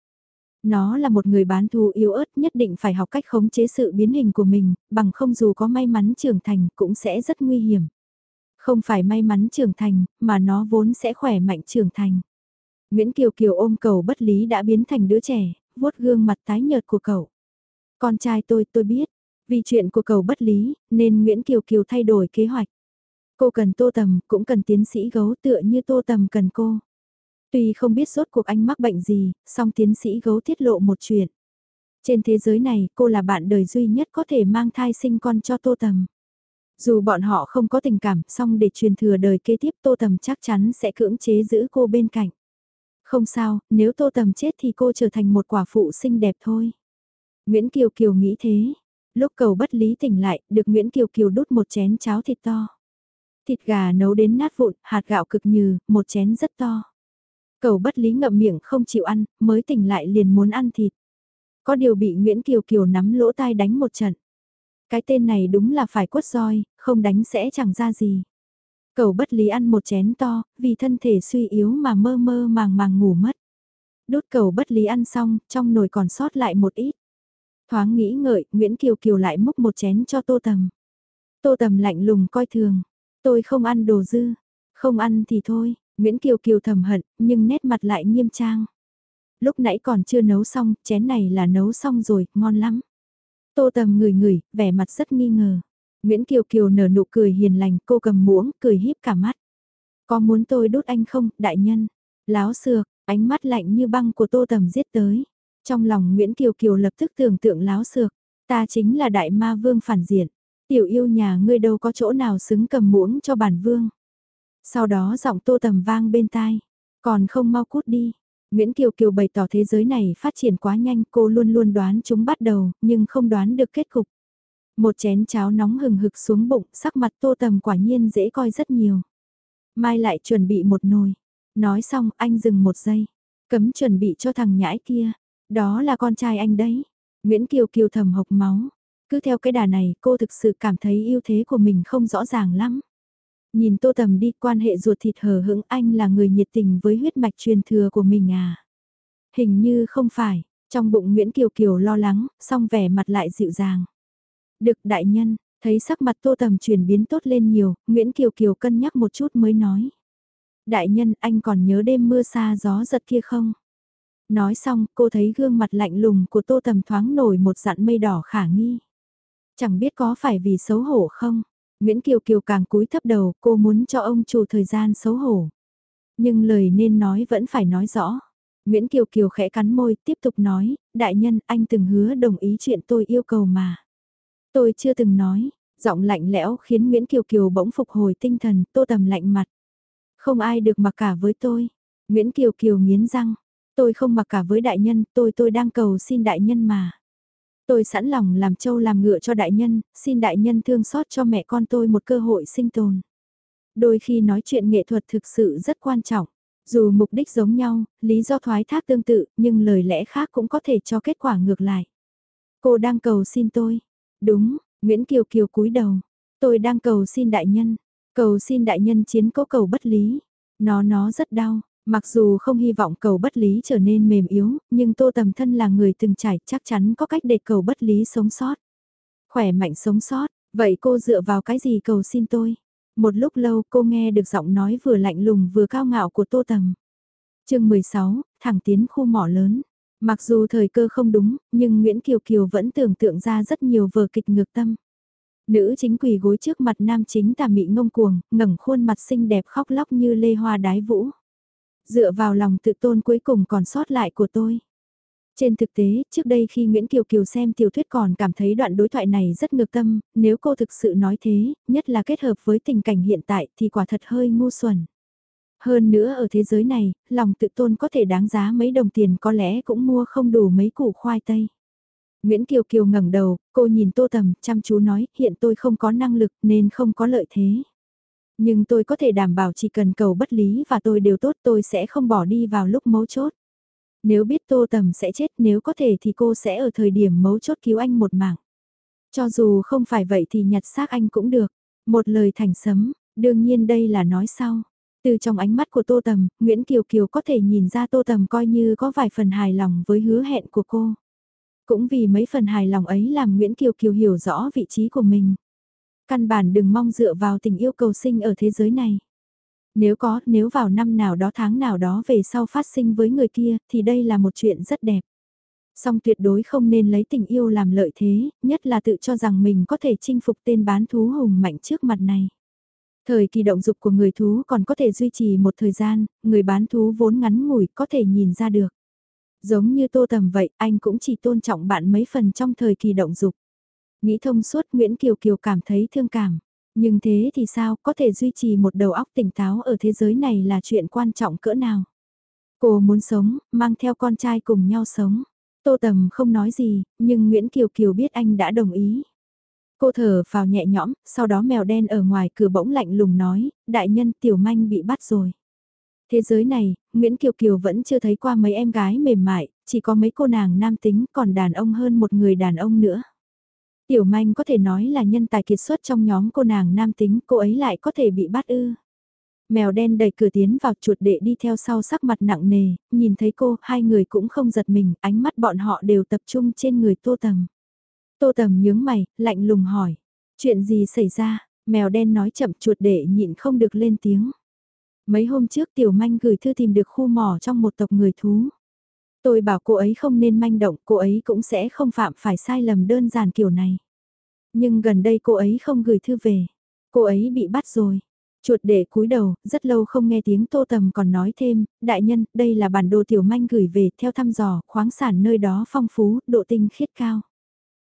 Nó là một người bán thú yếu ớt nhất định phải học cách khống chế sự biến hình của mình, bằng không dù có may mắn trưởng thành cũng sẽ rất nguy hiểm. Không phải may mắn trưởng thành, mà nó vốn sẽ khỏe mạnh trưởng thành. Nguyễn Kiều Kiều ôm cầu bất lý đã biến thành đứa trẻ, vuốt gương mặt tái nhợt của cậu. Con trai tôi, tôi biết, vì chuyện của cầu bất lý, nên Nguyễn Kiều Kiều thay đổi kế hoạch. Cô cần tô tầm, cũng cần tiến sĩ gấu tựa như tô tầm cần cô. Tuy không biết rốt cuộc anh mắc bệnh gì, song tiến sĩ gấu tiết lộ một chuyện. Trên thế giới này, cô là bạn đời duy nhất có thể mang thai sinh con cho Tô Tầm. Dù bọn họ không có tình cảm, song để truyền thừa đời kế tiếp Tô Tầm chắc chắn sẽ cưỡng chế giữ cô bên cạnh. Không sao, nếu Tô Tầm chết thì cô trở thành một quả phụ xinh đẹp thôi. Nguyễn Kiều Kiều nghĩ thế. Lúc cầu bất lý tỉnh lại, được Nguyễn Kiều Kiều đút một chén cháo thịt to. Thịt gà nấu đến nát vụn, hạt gạo cực nhừ một chén rất to. Cầu bất lý ngậm miệng không chịu ăn, mới tỉnh lại liền muốn ăn thịt. Có điều bị Nguyễn Kiều Kiều nắm lỗ tai đánh một trận. Cái tên này đúng là phải quất roi, không đánh sẽ chẳng ra gì. Cầu bất lý ăn một chén to, vì thân thể suy yếu mà mơ mơ màng màng ngủ mất. Đốt cầu bất lý ăn xong, trong nồi còn sót lại một ít. Thoáng nghĩ ngợi, Nguyễn Kiều Kiều lại múc một chén cho Tô Tầm. Tô Tầm lạnh lùng coi thường. Tôi không ăn đồ dư. Không ăn thì thôi, Nguyễn Kiều Kiều thầm hận, nhưng nét mặt lại nghiêm trang. Lúc nãy còn chưa nấu xong, chén này là nấu xong rồi, ngon lắm. Tô Tầm ngửi ngửi, vẻ mặt rất nghi ngờ. Nguyễn Kiều Kiều nở nụ cười hiền lành, cô cầm muỗng, cười híp cả mắt. Có muốn tôi đốt anh không, đại nhân? Láo xược, ánh mắt lạnh như băng của Tô Tầm giết tới. Trong lòng Nguyễn Kiều Kiều lập tức tưởng tượng láo xược, ta chính là đại ma vương phản diện. Tiểu yêu nhà ngươi đâu có chỗ nào xứng cầm muỗng cho bản vương. Sau đó giọng Tô Tầm vang bên tai, còn không mau cút đi. Nguyễn Kiều Kiều bày tỏ thế giới này phát triển quá nhanh cô luôn luôn đoán chúng bắt đầu, nhưng không đoán được kết cục. Một chén cháo nóng hừng hực xuống bụng, sắc mặt tô tầm quả nhiên dễ coi rất nhiều. Mai lại chuẩn bị một nồi. Nói xong anh dừng một giây. Cấm chuẩn bị cho thằng nhãi kia. Đó là con trai anh đấy. Nguyễn Kiều Kiều thầm hộc máu. Cứ theo cái đà này cô thực sự cảm thấy ưu thế của mình không rõ ràng lắm. Nhìn tô tầm đi quan hệ ruột thịt hờ hững anh là người nhiệt tình với huyết mạch truyền thừa của mình à. Hình như không phải, trong bụng Nguyễn Kiều Kiều lo lắng, song vẻ mặt lại dịu dàng. Được đại nhân, thấy sắc mặt tô tầm chuyển biến tốt lên nhiều, Nguyễn Kiều Kiều cân nhắc một chút mới nói. Đại nhân anh còn nhớ đêm mưa xa gió giật kia không? Nói xong cô thấy gương mặt lạnh lùng của tô tầm thoáng nổi một dặn mây đỏ khả nghi. Chẳng biết có phải vì xấu hổ không? Nguyễn Kiều Kiều càng cúi thấp đầu cô muốn cho ông chủ thời gian xấu hổ. Nhưng lời nên nói vẫn phải nói rõ. Nguyễn Kiều Kiều khẽ cắn môi tiếp tục nói, đại nhân anh từng hứa đồng ý chuyện tôi yêu cầu mà. Tôi chưa từng nói, giọng lạnh lẽo khiến Nguyễn Kiều Kiều bỗng phục hồi tinh thần, tô tầm lạnh mặt. Không ai được mặc cả với tôi. Nguyễn Kiều Kiều nghiến răng. Tôi không mặc cả với đại nhân, tôi tôi đang cầu xin đại nhân mà. Tôi sẵn lòng làm trâu làm ngựa cho đại nhân, xin đại nhân thương xót cho mẹ con tôi một cơ hội sinh tồn. Đôi khi nói chuyện nghệ thuật thực sự rất quan trọng. Dù mục đích giống nhau, lý do thoái thác tương tự, nhưng lời lẽ khác cũng có thể cho kết quả ngược lại. Cô đang cầu xin tôi, Đúng, Nguyễn Kiều Kiều cúi đầu. Tôi đang cầu xin đại nhân. Cầu xin đại nhân chiến cố cầu bất lý. Nó nó rất đau. Mặc dù không hy vọng cầu bất lý trở nên mềm yếu, nhưng tô tầm thân là người từng trải chắc chắn có cách để cầu bất lý sống sót. Khỏe mạnh sống sót, vậy cô dựa vào cái gì cầu xin tôi? Một lúc lâu cô nghe được giọng nói vừa lạnh lùng vừa cao ngạo của tô tầm. chương 16, thẳng tiến khu mỏ lớn. Mặc dù thời cơ không đúng, nhưng Nguyễn Kiều Kiều vẫn tưởng tượng ra rất nhiều vở kịch ngược tâm. Nữ chính quỳ gối trước mặt nam chính tà mị ngông cuồng, ngẩng khuôn mặt xinh đẹp khóc lóc như lê hoa đái vũ. Dựa vào lòng tự tôn cuối cùng còn sót lại của tôi. Trên thực tế, trước đây khi Nguyễn Kiều Kiều xem tiểu thuyết còn cảm thấy đoạn đối thoại này rất ngược tâm, nếu cô thực sự nói thế, nhất là kết hợp với tình cảnh hiện tại thì quả thật hơi ngu xuẩn. Hơn nữa ở thế giới này, lòng tự tôn có thể đáng giá mấy đồng tiền có lẽ cũng mua không đủ mấy củ khoai tây. Nguyễn Kiều Kiều ngẩng đầu, cô nhìn Tô Tầm, chăm chú nói, hiện tôi không có năng lực nên không có lợi thế. Nhưng tôi có thể đảm bảo chỉ cần cầu bất lý và tôi đều tốt tôi sẽ không bỏ đi vào lúc mấu chốt. Nếu biết Tô Tầm sẽ chết nếu có thể thì cô sẽ ở thời điểm mấu chốt cứu anh một mạng. Cho dù không phải vậy thì nhặt xác anh cũng được. Một lời thành sấm, đương nhiên đây là nói sau. Từ trong ánh mắt của Tô Tầm, Nguyễn Kiều Kiều có thể nhìn ra Tô Tầm coi như có vài phần hài lòng với hứa hẹn của cô. Cũng vì mấy phần hài lòng ấy làm Nguyễn Kiều Kiều hiểu rõ vị trí của mình. Căn bản đừng mong dựa vào tình yêu cầu sinh ở thế giới này. Nếu có, nếu vào năm nào đó tháng nào đó về sau phát sinh với người kia, thì đây là một chuyện rất đẹp. Song tuyệt đối không nên lấy tình yêu làm lợi thế, nhất là tự cho rằng mình có thể chinh phục tên bán thú hùng mạnh trước mặt này. Thời kỳ động dục của người thú còn có thể duy trì một thời gian, người bán thú vốn ngắn ngủi có thể nhìn ra được. Giống như tô tầm vậy, anh cũng chỉ tôn trọng bạn mấy phần trong thời kỳ động dục. Nghĩ thông suốt Nguyễn Kiều Kiều cảm thấy thương cảm. Nhưng thế thì sao, có thể duy trì một đầu óc tỉnh táo ở thế giới này là chuyện quan trọng cỡ nào. Cô muốn sống, mang theo con trai cùng nhau sống. Tô Tầm không nói gì, nhưng Nguyễn Kiều Kiều biết anh đã đồng ý. Cô thở vào nhẹ nhõm, sau đó mèo đen ở ngoài cửa bỗng lạnh lùng nói, đại nhân tiểu manh bị bắt rồi. Thế giới này, Nguyễn Kiều Kiều vẫn chưa thấy qua mấy em gái mềm mại, chỉ có mấy cô nàng nam tính còn đàn ông hơn một người đàn ông nữa. Tiểu manh có thể nói là nhân tài kiệt xuất trong nhóm cô nàng nam tính, cô ấy lại có thể bị bắt ư. Mèo đen đẩy cửa tiến vào chuột đệ đi theo sau sắc mặt nặng nề, nhìn thấy cô, hai người cũng không giật mình, ánh mắt bọn họ đều tập trung trên người tô tầm. Tô tầm nhướng mày, lạnh lùng hỏi. Chuyện gì xảy ra? Mèo đen nói chậm chuột đệ nhịn không được lên tiếng. Mấy hôm trước tiểu manh gửi thư tìm được khu mỏ trong một tộc người thú. Tôi bảo cô ấy không nên manh động, cô ấy cũng sẽ không phạm phải sai lầm đơn giản kiểu này. Nhưng gần đây cô ấy không gửi thư về. Cô ấy bị bắt rồi. Chuột để cúi đầu, rất lâu không nghe tiếng tô tầm còn nói thêm, đại nhân, đây là bản đồ tiểu manh gửi về, theo thăm dò, khoáng sản nơi đó phong phú, độ tinh khiết cao.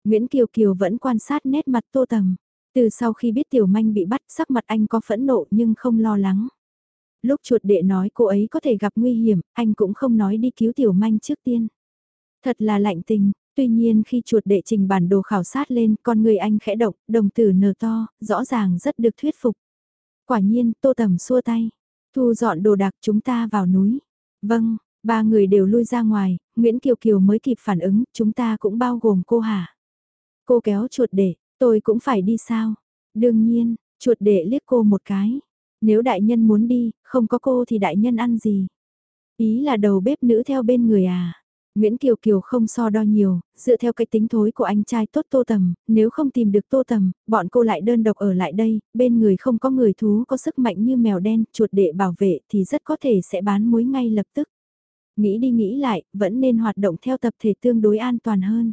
Nguyễn Kiều Kiều vẫn quan sát nét mặt tô tầm. Từ sau khi biết tiểu manh bị bắt, sắc mặt anh có phẫn nộ nhưng không lo lắng. Lúc chuột đệ nói cô ấy có thể gặp nguy hiểm, anh cũng không nói đi cứu tiểu manh trước tiên. Thật là lạnh tình, tuy nhiên khi chuột đệ trình bản đồ khảo sát lên, con người anh khẽ động, đồng tử nở to, rõ ràng rất được thuyết phục. Quả nhiên, tô tầm xua tay. Thu dọn đồ đạc chúng ta vào núi. Vâng, ba người đều lui ra ngoài, Nguyễn Kiều Kiều mới kịp phản ứng, chúng ta cũng bao gồm cô hả? Cô kéo chuột đệ tôi cũng phải đi sao? Đương nhiên, chuột đệ liếc cô một cái. Nếu đại nhân muốn đi, không có cô thì đại nhân ăn gì? Ý là đầu bếp nữ theo bên người à? Nguyễn Kiều Kiều không so đo nhiều, dựa theo cái tính thối của anh trai tốt Tô Tầm, nếu không tìm được Tô Tầm, bọn cô lại đơn độc ở lại đây, bên người không có người thú có sức mạnh như mèo đen, chuột đệ bảo vệ thì rất có thể sẽ bán muối ngay lập tức. Nghĩ đi nghĩ lại, vẫn nên hoạt động theo tập thể tương đối an toàn hơn.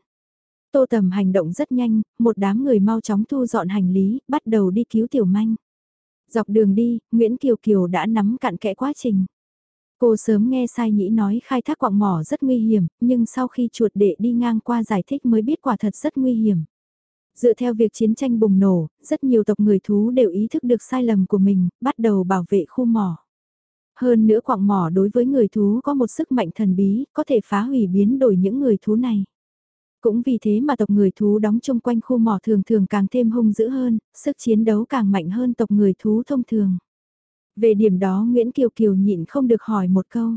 Tô Tầm hành động rất nhanh, một đám người mau chóng thu dọn hành lý, bắt đầu đi cứu Tiểu Manh. Dọc đường đi, Nguyễn Kiều Kiều đã nắm cặn kẽ quá trình. Cô sớm nghe sai nhĩ nói khai thác quạng mỏ rất nguy hiểm, nhưng sau khi chuột đệ đi ngang qua giải thích mới biết quả thật rất nguy hiểm. Dựa theo việc chiến tranh bùng nổ, rất nhiều tộc người thú đều ý thức được sai lầm của mình, bắt đầu bảo vệ khu mỏ. Hơn nữa quạng mỏ đối với người thú có một sức mạnh thần bí, có thể phá hủy biến đổi những người thú này. Cũng vì thế mà tộc người thú đóng chung quanh khu mỏ thường thường càng thêm hung dữ hơn, sức chiến đấu càng mạnh hơn tộc người thú thông thường. Về điểm đó Nguyễn Kiều Kiều nhịn không được hỏi một câu.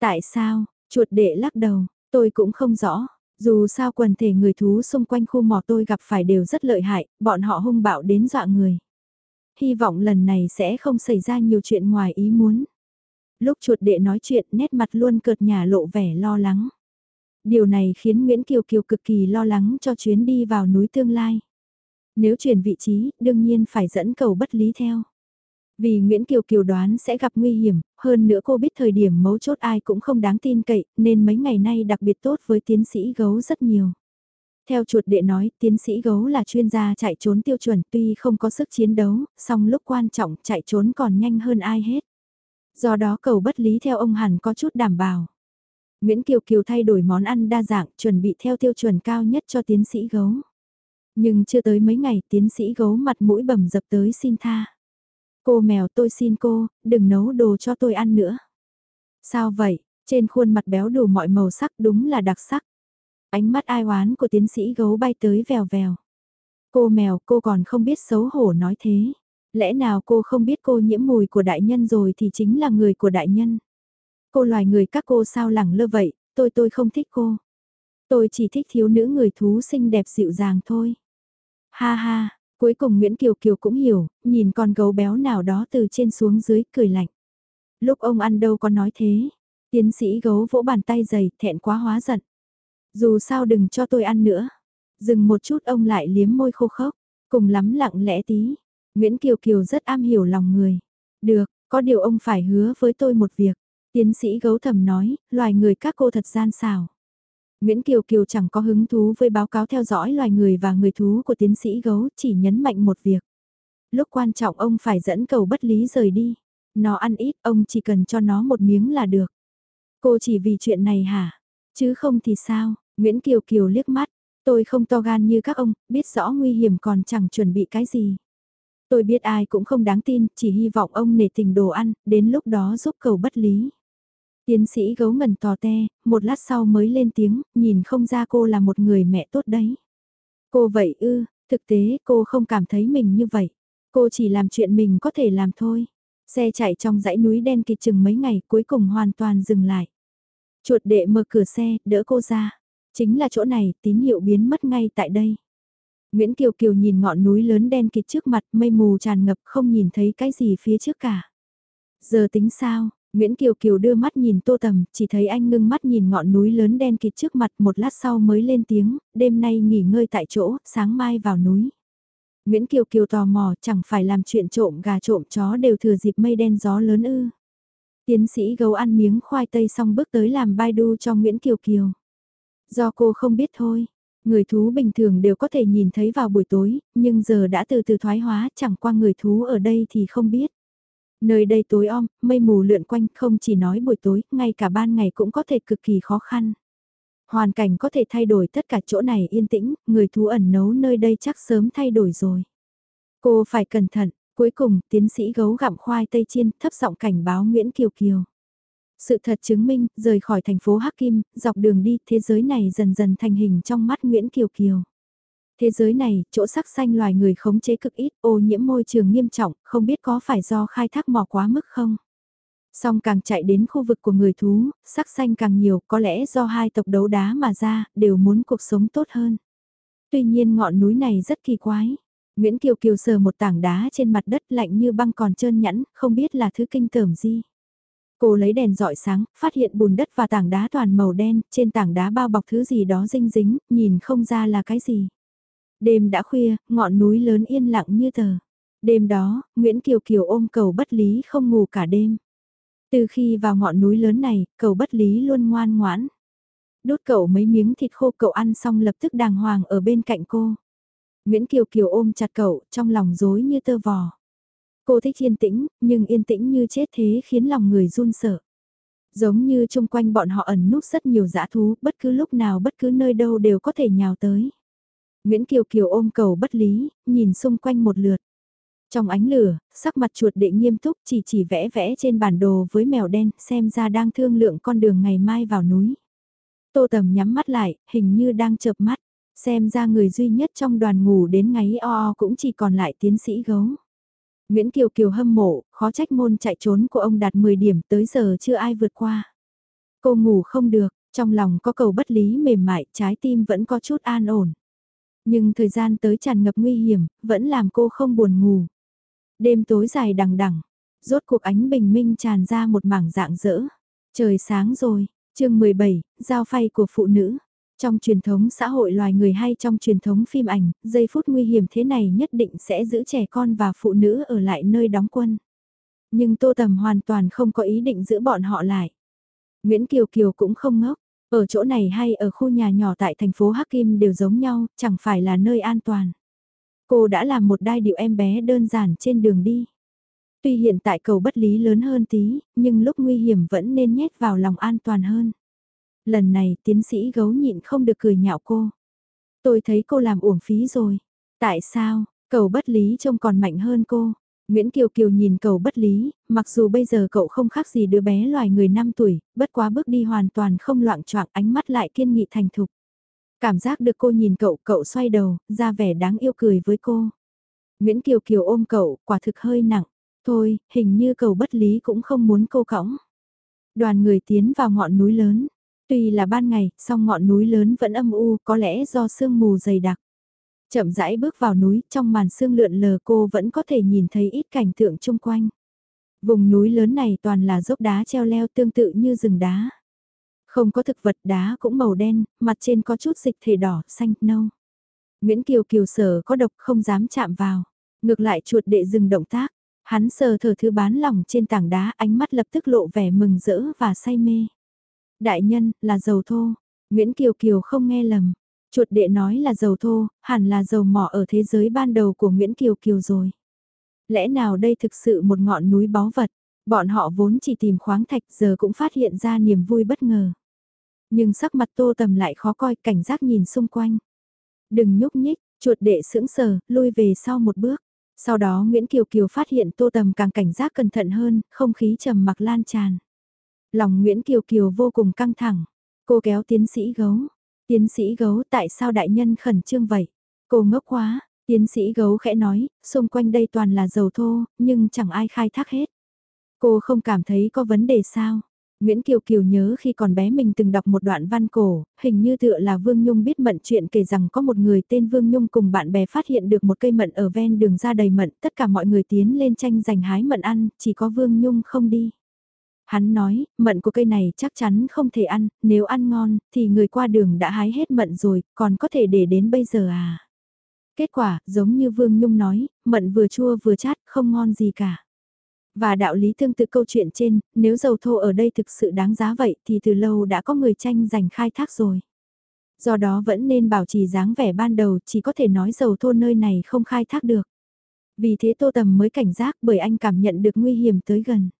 Tại sao, chuột đệ lắc đầu, tôi cũng không rõ. Dù sao quần thể người thú xung quanh khu mỏ tôi gặp phải đều rất lợi hại, bọn họ hung bạo đến dọa người. Hy vọng lần này sẽ không xảy ra nhiều chuyện ngoài ý muốn. Lúc chuột đệ nói chuyện nét mặt luôn cợt nhà lộ vẻ lo lắng. Điều này khiến Nguyễn Kiều Kiều cực kỳ lo lắng cho chuyến đi vào núi tương lai. Nếu chuyển vị trí, đương nhiên phải dẫn cầu bất lý theo. Vì Nguyễn Kiều Kiều đoán sẽ gặp nguy hiểm, hơn nữa cô biết thời điểm mấu chốt ai cũng không đáng tin cậy, nên mấy ngày nay đặc biệt tốt với tiến sĩ gấu rất nhiều. Theo chuột đệ nói, tiến sĩ gấu là chuyên gia chạy trốn tiêu chuẩn tuy không có sức chiến đấu, song lúc quan trọng chạy trốn còn nhanh hơn ai hết. Do đó cầu bất lý theo ông hẳn có chút đảm bảo. Nguyễn Kiều Kiều thay đổi món ăn đa dạng, chuẩn bị theo tiêu chuẩn cao nhất cho tiến sĩ gấu. Nhưng chưa tới mấy ngày tiến sĩ gấu mặt mũi bầm dập tới xin tha. Cô mèo tôi xin cô, đừng nấu đồ cho tôi ăn nữa. Sao vậy, trên khuôn mặt béo đủ mọi màu sắc đúng là đặc sắc. Ánh mắt ai oán của tiến sĩ gấu bay tới vèo vèo. Cô mèo cô còn không biết xấu hổ nói thế. Lẽ nào cô không biết cô nhiễm mùi của đại nhân rồi thì chính là người của đại nhân. Cô loài người các cô sao lẳng lơ vậy, tôi tôi không thích cô. Tôi chỉ thích thiếu nữ người thú xinh đẹp dịu dàng thôi. Ha ha, cuối cùng Nguyễn Kiều Kiều cũng hiểu, nhìn con gấu béo nào đó từ trên xuống dưới cười lạnh. Lúc ông ăn đâu có nói thế. Tiến sĩ gấu vỗ bàn tay dày, thẹn quá hóa giận. Dù sao đừng cho tôi ăn nữa. Dừng một chút ông lại liếm môi khô khốc, cùng lắm lặng lẽ tí. Nguyễn Kiều Kiều rất am hiểu lòng người. Được, có điều ông phải hứa với tôi một việc. Tiến sĩ gấu thầm nói, loài người các cô thật gian xảo. Nguyễn Kiều Kiều chẳng có hứng thú với báo cáo theo dõi loài người và người thú của tiến sĩ gấu, chỉ nhấn mạnh một việc. Lúc quan trọng ông phải dẫn cầu bất lý rời đi. Nó ăn ít, ông chỉ cần cho nó một miếng là được. Cô chỉ vì chuyện này hả? Chứ không thì sao? Nguyễn Kiều Kiều liếc mắt. Tôi không to gan như các ông, biết rõ nguy hiểm còn chẳng chuẩn bị cái gì. Tôi biết ai cũng không đáng tin, chỉ hy vọng ông nể tình đồ ăn, đến lúc đó giúp cầu bất lý. Tiến sĩ gấu ngần tò te, một lát sau mới lên tiếng, nhìn không ra cô là một người mẹ tốt đấy. Cô vậy ư, thực tế cô không cảm thấy mình như vậy. Cô chỉ làm chuyện mình có thể làm thôi. Xe chạy trong dãy núi đen kịt chừng mấy ngày cuối cùng hoàn toàn dừng lại. Chuột đệ mở cửa xe, đỡ cô ra. Chính là chỗ này, tín hiệu biến mất ngay tại đây. Nguyễn Kiều Kiều nhìn ngọn núi lớn đen kịt trước mặt, mây mù tràn ngập không nhìn thấy cái gì phía trước cả. Giờ tính sao? Nguyễn Kiều Kiều đưa mắt nhìn Tô Tầm, chỉ thấy anh ngưng mắt nhìn ngọn núi lớn đen kịt trước mặt một lát sau mới lên tiếng, đêm nay nghỉ ngơi tại chỗ, sáng mai vào núi. Nguyễn Kiều Kiều tò mò chẳng phải làm chuyện trộm gà trộm chó đều thừa dịp mây đen gió lớn ư. Tiến sĩ gấu ăn miếng khoai tây xong bước tới làm Baidu cho Nguyễn Kiều Kiều. Do cô không biết thôi, người thú bình thường đều có thể nhìn thấy vào buổi tối, nhưng giờ đã từ từ thoái hóa chẳng qua người thú ở đây thì không biết. Nơi đây tối om, mây mù lượn quanh không chỉ nói buổi tối, ngay cả ban ngày cũng có thể cực kỳ khó khăn. Hoàn cảnh có thể thay đổi tất cả chỗ này yên tĩnh, người thú ẩn nấu nơi đây chắc sớm thay đổi rồi. Cô phải cẩn thận, cuối cùng tiến sĩ gấu gặm khoai tây chiên thấp giọng cảnh báo Nguyễn Kiều Kiều. Sự thật chứng minh, rời khỏi thành phố Hắc Kim, dọc đường đi, thế giới này dần dần thành hình trong mắt Nguyễn Kiều Kiều. Thế giới này, chỗ sắc xanh loài người khống chế cực ít, ô nhiễm môi trường nghiêm trọng, không biết có phải do khai thác mỏ quá mức không? Song càng chạy đến khu vực của người thú, sắc xanh càng nhiều, có lẽ do hai tộc đấu đá mà ra, đều muốn cuộc sống tốt hơn. Tuy nhiên ngọn núi này rất kỳ quái. Nguyễn Kiều Kiều sờ một tảng đá trên mặt đất lạnh như băng còn trơn nhẵn, không biết là thứ kinh tởm gì. Cô lấy đèn dọi sáng, phát hiện bùn đất và tảng đá toàn màu đen, trên tảng đá bao bọc thứ gì đó dinh dính, nhìn không ra là cái gì. Đêm đã khuya, ngọn núi lớn yên lặng như tờ. Đêm đó, Nguyễn Kiều Kiều ôm cầu bất lý không ngủ cả đêm. Từ khi vào ngọn núi lớn này, cầu bất lý luôn ngoan ngoãn. Đốt cậu mấy miếng thịt khô cậu ăn xong lập tức đàng hoàng ở bên cạnh cô. Nguyễn Kiều Kiều ôm chặt cậu, trong lòng rối như tơ vò. Cô thích yên tĩnh, nhưng yên tĩnh như chết thế khiến lòng người run sợ. Giống như chung quanh bọn họ ẩn núp rất nhiều dã thú, bất cứ lúc nào bất cứ nơi đâu đều có thể nhào tới. Nguyễn Kiều Kiều ôm cầu bất lý, nhìn xung quanh một lượt. Trong ánh lửa, sắc mặt chuột đệ nghiêm túc chỉ chỉ vẽ vẽ trên bản đồ với mèo đen xem ra đang thương lượng con đường ngày mai vào núi. Tô tầm nhắm mắt lại, hình như đang chợp mắt, xem ra người duy nhất trong đoàn ngủ đến ngáy o o cũng chỉ còn lại tiến sĩ gấu. Nguyễn Kiều Kiều hâm mộ, khó trách môn chạy trốn của ông đạt 10 điểm tới giờ chưa ai vượt qua. Cô ngủ không được, trong lòng có cầu bất lý mềm mại, trái tim vẫn có chút an ổn. Nhưng thời gian tới tràn ngập nguy hiểm, vẫn làm cô không buồn ngủ. Đêm tối dài đằng đằng, rốt cuộc ánh bình minh tràn ra một mảng dạng dỡ. Trời sáng rồi, chương 17, giao phay của phụ nữ. Trong truyền thống xã hội loài người hay trong truyền thống phim ảnh, giây phút nguy hiểm thế này nhất định sẽ giữ trẻ con và phụ nữ ở lại nơi đóng quân. Nhưng Tô Tầm hoàn toàn không có ý định giữ bọn họ lại. Nguyễn Kiều Kiều cũng không ngốc, ở chỗ này hay ở khu nhà nhỏ tại thành phố Hắc Kim đều giống nhau, chẳng phải là nơi an toàn. Cô đã làm một đai điệu em bé đơn giản trên đường đi. Tuy hiện tại cầu bất lý lớn hơn tí, nhưng lúc nguy hiểm vẫn nên nhét vào lòng an toàn hơn. Lần này tiến sĩ gấu nhịn không được cười nhạo cô. Tôi thấy cô làm uổng phí rồi. Tại sao, cầu bất lý trông còn mạnh hơn cô. Nguyễn Kiều Kiều nhìn cậu bất lý, mặc dù bây giờ cậu không khác gì đứa bé loài người 5 tuổi, bất quá bước đi hoàn toàn không loạn choạng ánh mắt lại kiên nghị thành thục. Cảm giác được cô nhìn cậu, cậu xoay đầu, ra vẻ đáng yêu cười với cô. Nguyễn Kiều Kiều ôm cậu, quả thực hơi nặng. Thôi, hình như cậu bất lý cũng không muốn cô cõng. Đoàn người tiến vào ngọn núi lớn. Tuy là ban ngày, song ngọn núi lớn vẫn âm u, có lẽ do sương mù dày đặc. Chậm rãi bước vào núi, trong màn sương lượn lờ cô vẫn có thể nhìn thấy ít cảnh tượng chung quanh. Vùng núi lớn này toàn là dốc đá treo leo tương tự như rừng đá. Không có thực vật đá cũng màu đen, mặt trên có chút dịch thể đỏ, xanh, nâu. Nguyễn Kiều Kiều sở có độc không dám chạm vào. Ngược lại chuột đệ dừng động tác. Hắn sờ thở thứ bán lòng trên tảng đá ánh mắt lập tức lộ vẻ mừng rỡ và say mê. Đại nhân, là dầu thô. Nguyễn Kiều Kiều không nghe lầm. Chuột đệ nói là dầu thô, hẳn là dầu mỏ ở thế giới ban đầu của Nguyễn Kiều Kiều rồi. Lẽ nào đây thực sự một ngọn núi báu vật? Bọn họ vốn chỉ tìm khoáng thạch giờ cũng phát hiện ra niềm vui bất ngờ. Nhưng sắc mặt tô tầm lại khó coi cảnh giác nhìn xung quanh. Đừng nhúc nhích, chuột đệ sững sờ, lui về sau một bước. Sau đó Nguyễn Kiều Kiều phát hiện Tô Tầm càng cảnh giác cẩn thận hơn, không khí trầm mặc lan tràn. Lòng Nguyễn Kiều Kiều vô cùng căng thẳng. Cô kéo tiến sĩ gấu. Tiến sĩ gấu tại sao đại nhân khẩn trương vậy? Cô ngốc quá, tiến sĩ gấu khẽ nói, xung quanh đây toàn là dầu thô, nhưng chẳng ai khai thác hết. Cô không cảm thấy có vấn đề sao? Nguyễn Kiều Kiều nhớ khi còn bé mình từng đọc một đoạn văn cổ, hình như tựa là Vương Nhung biết mận chuyện kể rằng có một người tên Vương Nhung cùng bạn bè phát hiện được một cây mận ở ven đường ra đầy mận, tất cả mọi người tiến lên tranh giành hái mận ăn, chỉ có Vương Nhung không đi. Hắn nói, mận của cây này chắc chắn không thể ăn, nếu ăn ngon, thì người qua đường đã hái hết mận rồi, còn có thể để đến bây giờ à. Kết quả, giống như Vương Nhung nói, mận vừa chua vừa chát, không ngon gì cả. Và đạo lý tương tự câu chuyện trên, nếu dầu thô ở đây thực sự đáng giá vậy thì từ lâu đã có người tranh giành khai thác rồi. Do đó vẫn nên bảo trì dáng vẻ ban đầu chỉ có thể nói dầu thô nơi này không khai thác được. Vì thế Tô Tầm mới cảnh giác bởi anh cảm nhận được nguy hiểm tới gần.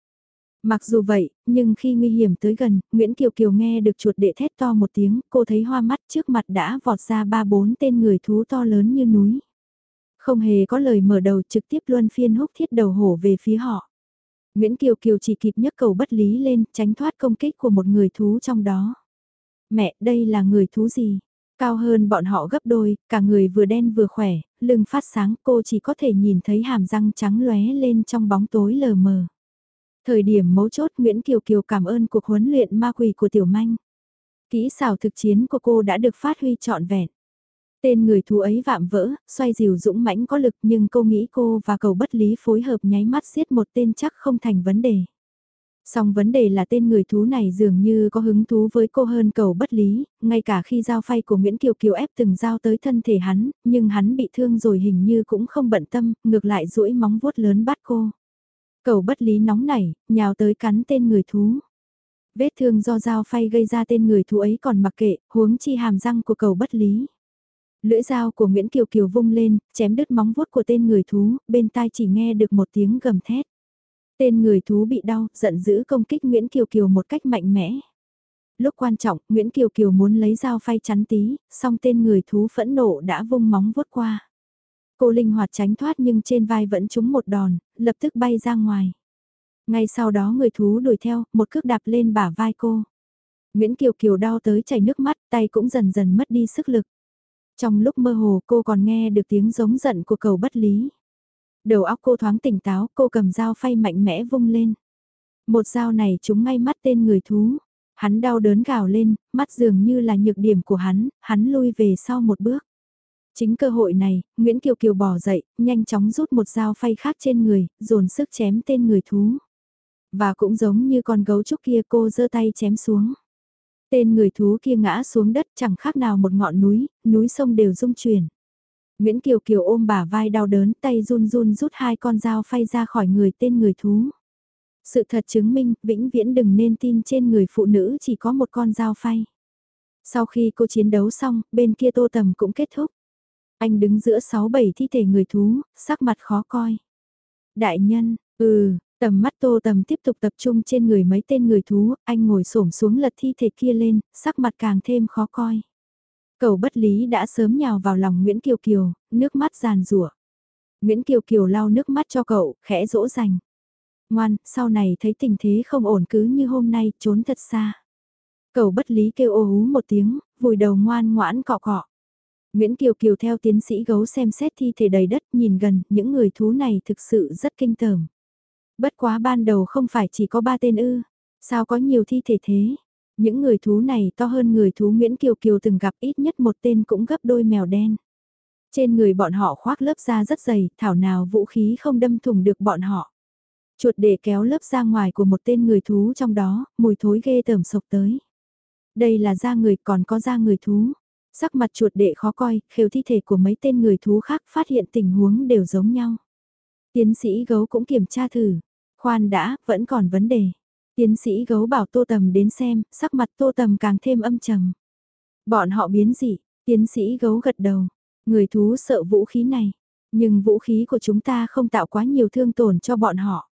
Mặc dù vậy, nhưng khi nguy hiểm tới gần, Nguyễn Kiều Kiều nghe được chuột đệ thét to một tiếng, cô thấy hoa mắt trước mặt đã vọt ra ba bốn tên người thú to lớn như núi. Không hề có lời mở đầu trực tiếp luân phiên húc thiết đầu hổ về phía họ. Nguyễn Kiều Kiều chỉ kịp nhấc cầu bất lý lên, tránh thoát công kích của một người thú trong đó. Mẹ, đây là người thú gì? Cao hơn bọn họ gấp đôi, cả người vừa đen vừa khỏe, lưng phát sáng cô chỉ có thể nhìn thấy hàm răng trắng lóe lên trong bóng tối lờ mờ. Thời điểm mấu chốt Nguyễn Kiều Kiều cảm ơn cuộc huấn luyện ma quỷ của Tiểu Manh. Kỹ xảo thực chiến của cô đã được phát huy trọn vẹn. Tên người thú ấy vạm vỡ, xoay dìu dũng mãnh có lực nhưng cô nghĩ cô và cầu bất lý phối hợp nháy mắt giết một tên chắc không thành vấn đề. Song vấn đề là tên người thú này dường như có hứng thú với cô hơn cầu bất lý, ngay cả khi giao phay của Nguyễn Kiều Kiều ép từng giao tới thân thể hắn, nhưng hắn bị thương rồi hình như cũng không bận tâm, ngược lại duỗi móng vuốt lớn bắt cô. Cầu bất lý nóng nảy, nhào tới cắn tên người thú. Vết thương do dao phay gây ra tên người thú ấy còn mặc kệ, huống chi hàm răng của cầu bất lý. Lưỡi dao của Nguyễn Kiều Kiều vung lên, chém đứt móng vuốt của tên người thú, bên tai chỉ nghe được một tiếng gầm thét. Tên người thú bị đau, giận dữ công kích Nguyễn Kiều Kiều một cách mạnh mẽ. Lúc quan trọng, Nguyễn Kiều Kiều muốn lấy dao phay chắn tí, song tên người thú phẫn nộ đã vung móng vuốt qua. Cô linh hoạt tránh thoát nhưng trên vai vẫn trúng một đòn, lập tức bay ra ngoài. Ngay sau đó người thú đuổi theo, một cước đạp lên bả vai cô. Nguyễn Kiều Kiều đau tới chảy nước mắt, tay cũng dần dần mất đi sức lực. Trong lúc mơ hồ cô còn nghe được tiếng giống giận của cầu bất lý. Đầu óc cô thoáng tỉnh táo, cô cầm dao phay mạnh mẽ vung lên. Một dao này trúng ngay mắt tên người thú. Hắn đau đớn gào lên, mắt dường như là nhược điểm của hắn, hắn lui về sau một bước. Chính cơ hội này, Nguyễn Kiều Kiều bỏ dậy, nhanh chóng rút một dao phay khác trên người, dồn sức chém tên người thú. Và cũng giống như con gấu trúc kia cô giơ tay chém xuống. Tên người thú kia ngã xuống đất chẳng khác nào một ngọn núi, núi sông đều rung chuyển. Nguyễn Kiều Kiều ôm bả vai đau đớn tay run run rút hai con dao phay ra khỏi người tên người thú. Sự thật chứng minh, vĩnh viễn đừng nên tin trên người phụ nữ chỉ có một con dao phay. Sau khi cô chiến đấu xong, bên kia tô tầm cũng kết thúc. Anh đứng giữa sáu bảy thi thể người thú, sắc mặt khó coi. Đại nhân, ừ, tầm mắt tô tầm tiếp tục tập trung trên người mấy tên người thú, anh ngồi xổm xuống lật thi thể kia lên, sắc mặt càng thêm khó coi. Cầu bất lý đã sớm nhào vào lòng Nguyễn Kiều Kiều, nước mắt giàn rủa. Nguyễn Kiều Kiều lau nước mắt cho cậu, khẽ dỗ dành. Ngoan, sau này thấy tình thế không ổn cứ như hôm nay, trốn thật xa. Cầu bất lý kêu ô hú một tiếng, vùi đầu ngoan ngoãn cọ cọ. Nguyễn Kiều Kiều theo tiến sĩ gấu xem xét thi thể đầy đất nhìn gần, những người thú này thực sự rất kinh tởm. Bất quá ban đầu không phải chỉ có ba tên ư, sao có nhiều thi thể thế? Những người thú này to hơn người thú Nguyễn Kiều Kiều từng gặp ít nhất một tên cũng gấp đôi mèo đen. Trên người bọn họ khoác lớp da rất dày, thảo nào vũ khí không đâm thủng được bọn họ. Chuột để kéo lớp da ngoài của một tên người thú trong đó, mùi thối ghê tởm sộc tới. Đây là da người còn có da người thú. Sắc mặt chuột đệ khó coi, khều thi thể của mấy tên người thú khác phát hiện tình huống đều giống nhau. Tiến sĩ gấu cũng kiểm tra thử. Khoan đã, vẫn còn vấn đề. Tiến sĩ gấu bảo tô tầm đến xem, sắc mặt tô tầm càng thêm âm trầm. Bọn họ biến dị, tiến sĩ gấu gật đầu. Người thú sợ vũ khí này, nhưng vũ khí của chúng ta không tạo quá nhiều thương tổn cho bọn họ.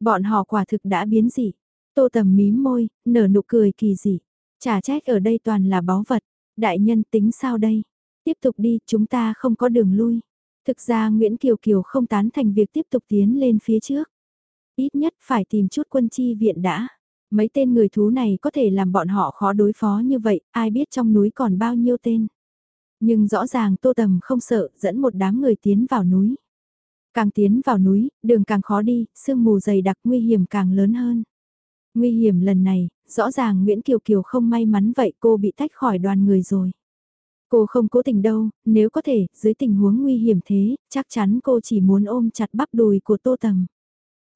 Bọn họ quả thực đã biến dị. Tô tầm mím môi, nở nụ cười kỳ dị. Chả trách ở đây toàn là báu vật. Đại nhân tính sao đây? Tiếp tục đi, chúng ta không có đường lui. Thực ra Nguyễn Kiều Kiều không tán thành việc tiếp tục tiến lên phía trước. Ít nhất phải tìm chút quân chi viện đã. Mấy tên người thú này có thể làm bọn họ khó đối phó như vậy, ai biết trong núi còn bao nhiêu tên. Nhưng rõ ràng Tô Tầm không sợ, dẫn một đám người tiến vào núi. Càng tiến vào núi, đường càng khó đi, sương mù dày đặc nguy hiểm càng lớn hơn. Nguy hiểm lần này, rõ ràng Nguyễn Kiều Kiều không may mắn vậy cô bị tách khỏi đoàn người rồi. Cô không cố tình đâu, nếu có thể, dưới tình huống nguy hiểm thế, chắc chắn cô chỉ muốn ôm chặt bắp đùi của Tô Tầm.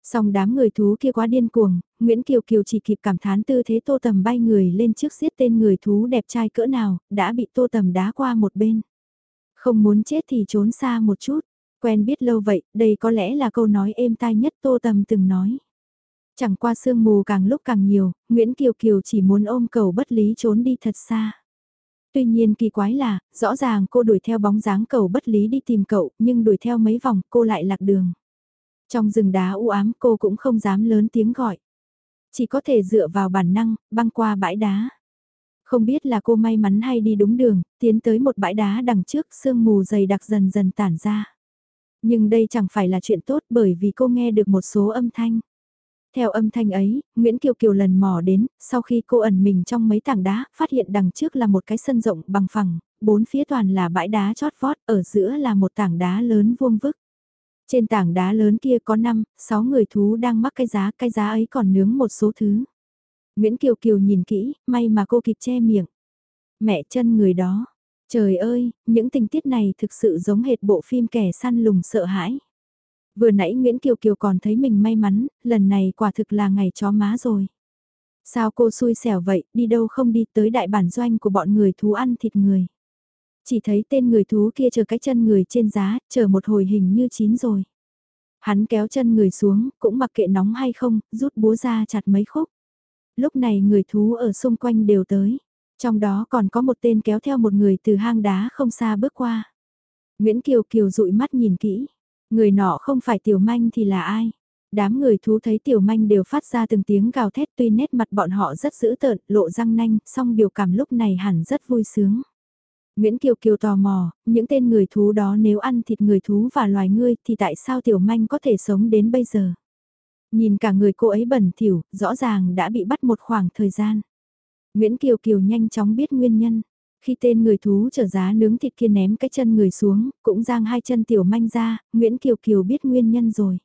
Song đám người thú kia quá điên cuồng, Nguyễn Kiều Kiều chỉ kịp cảm thán tư thế Tô Tầm bay người lên trước giết tên người thú đẹp trai cỡ nào, đã bị Tô Tầm đá qua một bên. Không muốn chết thì trốn xa một chút, quen biết lâu vậy, đây có lẽ là câu nói êm tai nhất Tô Tầm từng nói. Chẳng qua sương mù càng lúc càng nhiều, Nguyễn Kiều Kiều chỉ muốn ôm cầu bất lý trốn đi thật xa. Tuy nhiên kỳ quái là, rõ ràng cô đuổi theo bóng dáng cầu bất lý đi tìm cậu, nhưng đuổi theo mấy vòng cô lại lạc đường. Trong rừng đá u ám cô cũng không dám lớn tiếng gọi. Chỉ có thể dựa vào bản năng, băng qua bãi đá. Không biết là cô may mắn hay đi đúng đường, tiến tới một bãi đá đằng trước sương mù dày đặc dần dần tản ra. Nhưng đây chẳng phải là chuyện tốt bởi vì cô nghe được một số âm thanh. Theo âm thanh ấy, Nguyễn Kiều Kiều lần mò đến, sau khi cô ẩn mình trong mấy tảng đá, phát hiện đằng trước là một cái sân rộng bằng phẳng, bốn phía toàn là bãi đá chót vót, ở giữa là một tảng đá lớn vuông vức. Trên tảng đá lớn kia có 5, 6 người thú đang mắc cái giá, cái giá ấy còn nướng một số thứ. Nguyễn Kiều Kiều nhìn kỹ, may mà cô kịp che miệng. Mẹ chân người đó. Trời ơi, những tình tiết này thực sự giống hệt bộ phim kẻ săn lùng sợ hãi. Vừa nãy Nguyễn Kiều Kiều còn thấy mình may mắn, lần này quả thực là ngày chó má rồi. Sao cô xui xẻo vậy, đi đâu không đi tới đại bản doanh của bọn người thú ăn thịt người. Chỉ thấy tên người thú kia chờ cái chân người trên giá, chờ một hồi hình như chín rồi. Hắn kéo chân người xuống, cũng mặc kệ nóng hay không, rút búa ra chặt mấy khúc. Lúc này người thú ở xung quanh đều tới. Trong đó còn có một tên kéo theo một người từ hang đá không xa bước qua. Nguyễn Kiều Kiều dụi mắt nhìn kỹ. Người nọ không phải tiểu manh thì là ai? Đám người thú thấy tiểu manh đều phát ra từng tiếng gào thét tuy nét mặt bọn họ rất dữ tợn, lộ răng nanh, song biểu cảm lúc này hẳn rất vui sướng. Nguyễn Kiều Kiều tò mò, những tên người thú đó nếu ăn thịt người thú và loài ngươi thì tại sao tiểu manh có thể sống đến bây giờ? Nhìn cả người cô ấy bẩn thỉu, rõ ràng đã bị bắt một khoảng thời gian. Nguyễn Kiều Kiều nhanh chóng biết nguyên nhân. Khi tên người thú trở giá nướng thịt kia ném cái chân người xuống, cũng giang hai chân tiểu manh ra, Nguyễn Kiều Kiều biết nguyên nhân rồi.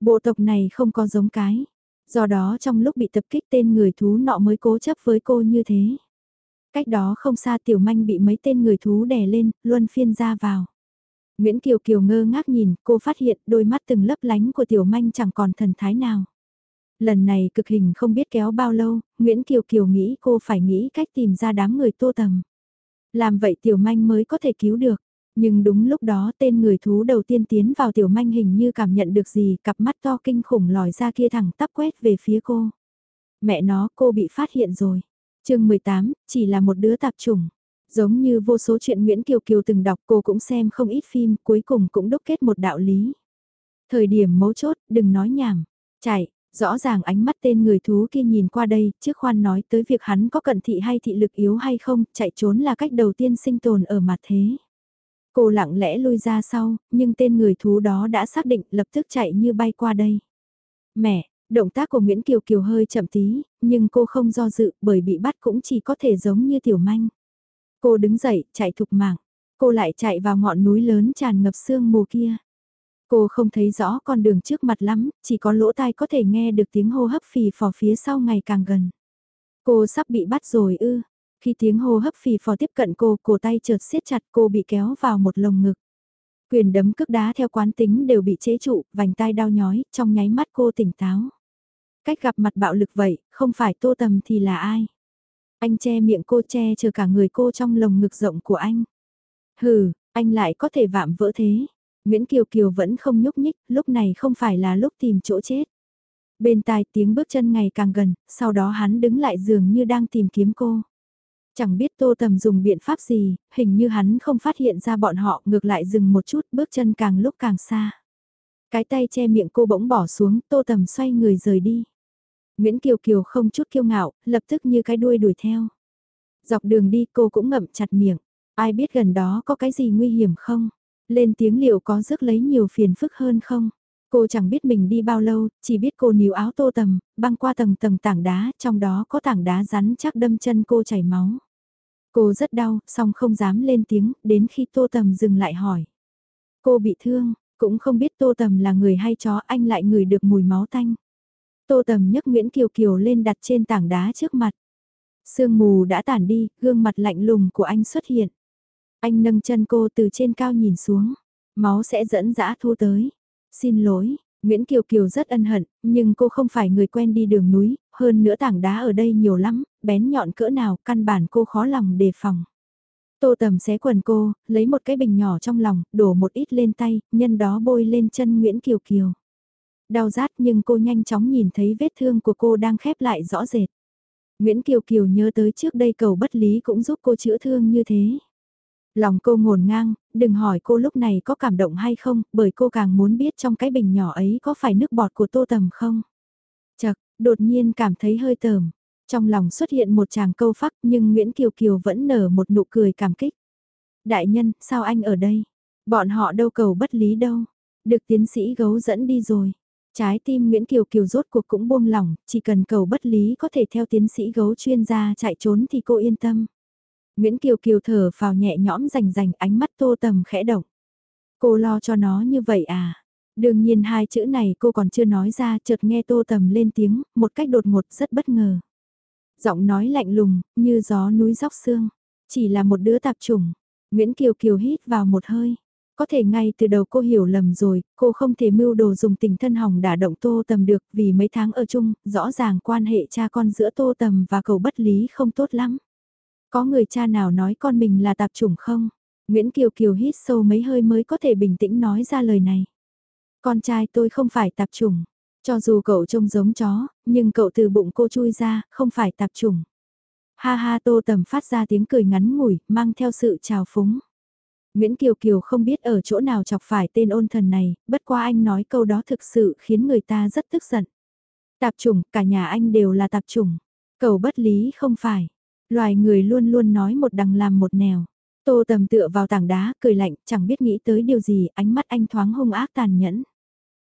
Bộ tộc này không có giống cái. Do đó trong lúc bị tập kích tên người thú nọ mới cố chấp với cô như thế. Cách đó không xa tiểu manh bị mấy tên người thú đè lên, luân phiên ra vào. Nguyễn Kiều Kiều ngơ ngác nhìn, cô phát hiện đôi mắt từng lấp lánh của tiểu manh chẳng còn thần thái nào. Lần này cực hình không biết kéo bao lâu, Nguyễn Kiều Kiều nghĩ cô phải nghĩ cách tìm ra đám người tô tầm. Làm vậy tiểu manh mới có thể cứu được. Nhưng đúng lúc đó tên người thú đầu tiên tiến vào tiểu manh hình như cảm nhận được gì, cặp mắt to kinh khủng lòi ra kia thẳng tắp quét về phía cô. Mẹ nó, cô bị phát hiện rồi chương 18, chỉ là một đứa tạp chủng. Giống như vô số chuyện Nguyễn Kiều Kiều từng đọc cô cũng xem không ít phim cuối cùng cũng đúc kết một đạo lý. Thời điểm mấu chốt, đừng nói nhảm. Chạy, rõ ràng ánh mắt tên người thú kia nhìn qua đây, trước khoan nói tới việc hắn có cận thị hay thị lực yếu hay không, chạy trốn là cách đầu tiên sinh tồn ở mặt thế. Cô lặng lẽ lui ra sau, nhưng tên người thú đó đã xác định lập tức chạy như bay qua đây. Mẹ, Động tác của Nguyễn Kiều Kiều hơi chậm tí, nhưng cô không do dự bởi bị bắt cũng chỉ có thể giống như tiểu manh. Cô đứng dậy, chạy thục mạng. Cô lại chạy vào ngọn núi lớn tràn ngập sương mù kia. Cô không thấy rõ con đường trước mặt lắm, chỉ có lỗ tai có thể nghe được tiếng hô hấp phì phò phía sau ngày càng gần. Cô sắp bị bắt rồi ư. Khi tiếng hô hấp phì phò tiếp cận cô, cổ tay chợt siết chặt cô bị kéo vào một lồng ngực. Quyền đấm cước đá theo quán tính đều bị chế trụ, vành tai đau nhói, trong nháy mắt cô tỉnh táo. Cách gặp mặt bạo lực vậy, không phải tô tầm thì là ai? Anh che miệng cô che chờ cả người cô trong lồng ngực rộng của anh. Hừ, anh lại có thể vạm vỡ thế. Nguyễn Kiều Kiều vẫn không nhúc nhích, lúc này không phải là lúc tìm chỗ chết. Bên tai tiếng bước chân ngày càng gần, sau đó hắn đứng lại dường như đang tìm kiếm cô. Chẳng biết tô tầm dùng biện pháp gì, hình như hắn không phát hiện ra bọn họ ngược lại dừng một chút bước chân càng lúc càng xa. Cái tay che miệng cô bỗng bỏ xuống, tô tầm xoay người rời đi. Nguyễn Kiều Kiều không chút kiêu ngạo, lập tức như cái đuôi đuổi theo. Dọc đường đi cô cũng ngậm chặt miệng, ai biết gần đó có cái gì nguy hiểm không? Lên tiếng liệu có rước lấy nhiều phiền phức hơn không? Cô chẳng biết mình đi bao lâu, chỉ biết cô níu áo tô tầm, băng qua tầng tầng tảng đá, trong đó có tảng đá rắn chắc đâm chân cô chảy máu. Cô rất đau, song không dám lên tiếng, đến khi tô tầm dừng lại hỏi. Cô bị thương, cũng không biết tô tầm là người hay chó anh lại ngửi được mùi máu tanh. Tô tầm nhấc Nguyễn Kiều Kiều lên đặt trên tảng đá trước mặt. Sương mù đã tản đi, gương mặt lạnh lùng của anh xuất hiện. Anh nâng chân cô từ trên cao nhìn xuống. Máu sẽ dẫn dã thu tới. Xin lỗi, Nguyễn Kiều Kiều rất ân hận, nhưng cô không phải người quen đi đường núi, hơn nữa tảng đá ở đây nhiều lắm, bén nhọn cỡ nào, căn bản cô khó lòng đề phòng. Tô tầm xé quần cô, lấy một cái bình nhỏ trong lòng, đổ một ít lên tay, nhân đó bôi lên chân Nguyễn Kiều Kiều. Đau rát nhưng cô nhanh chóng nhìn thấy vết thương của cô đang khép lại rõ rệt. Nguyễn Kiều Kiều nhớ tới trước đây cầu bất lý cũng giúp cô chữa thương như thế. Lòng cô ngổn ngang, đừng hỏi cô lúc này có cảm động hay không, bởi cô càng muốn biết trong cái bình nhỏ ấy có phải nước bọt của tô tầm không. Chật, đột nhiên cảm thấy hơi tờm. Trong lòng xuất hiện một chàng câu phắc nhưng Nguyễn Kiều Kiều vẫn nở một nụ cười cảm kích. Đại nhân, sao anh ở đây? Bọn họ đâu cầu bất lý đâu. Được tiến sĩ gấu dẫn đi rồi. Trái tim Nguyễn Kiều Kiều rốt cuộc cũng buông lỏng, chỉ cần cầu bất lý có thể theo tiến sĩ gấu chuyên gia chạy trốn thì cô yên tâm. Nguyễn Kiều Kiều thở vào nhẹ nhõm rành rành ánh mắt tô tầm khẽ động. Cô lo cho nó như vậy à? Đương nhiên hai chữ này cô còn chưa nói ra chợt nghe tô tầm lên tiếng, một cách đột ngột rất bất ngờ. Giọng nói lạnh lùng, như gió núi róc xương. Chỉ là một đứa tạp chủng. Nguyễn Kiều Kiều hít vào một hơi. Có thể ngay từ đầu cô hiểu lầm rồi, cô không thể mưu đồ dùng tình thân hỏng đả động Tô Tầm được vì mấy tháng ở chung, rõ ràng quan hệ cha con giữa Tô Tầm và cầu bất lý không tốt lắm. Có người cha nào nói con mình là tạp chủng không? Nguyễn Kiều Kiều hít sâu mấy hơi mới có thể bình tĩnh nói ra lời này. Con trai tôi không phải tạp chủng. Cho dù cậu trông giống chó, nhưng cậu từ bụng cô chui ra, không phải tạp chủng. Ha ha tô tầm phát ra tiếng cười ngắn ngủi, mang theo sự trào phúng. Nguyễn Kiều Kiều không biết ở chỗ nào chọc phải tên ôn thần này, bất qua anh nói câu đó thực sự khiến người ta rất tức giận. Tạp chủng, cả nhà anh đều là tạp chủng. Cầu bất lý không phải. Loài người luôn luôn nói một đằng làm một nẻo. Tô tầm tựa vào tảng đá, cười lạnh, chẳng biết nghĩ tới điều gì, ánh mắt anh thoáng hung ác tàn nhẫn.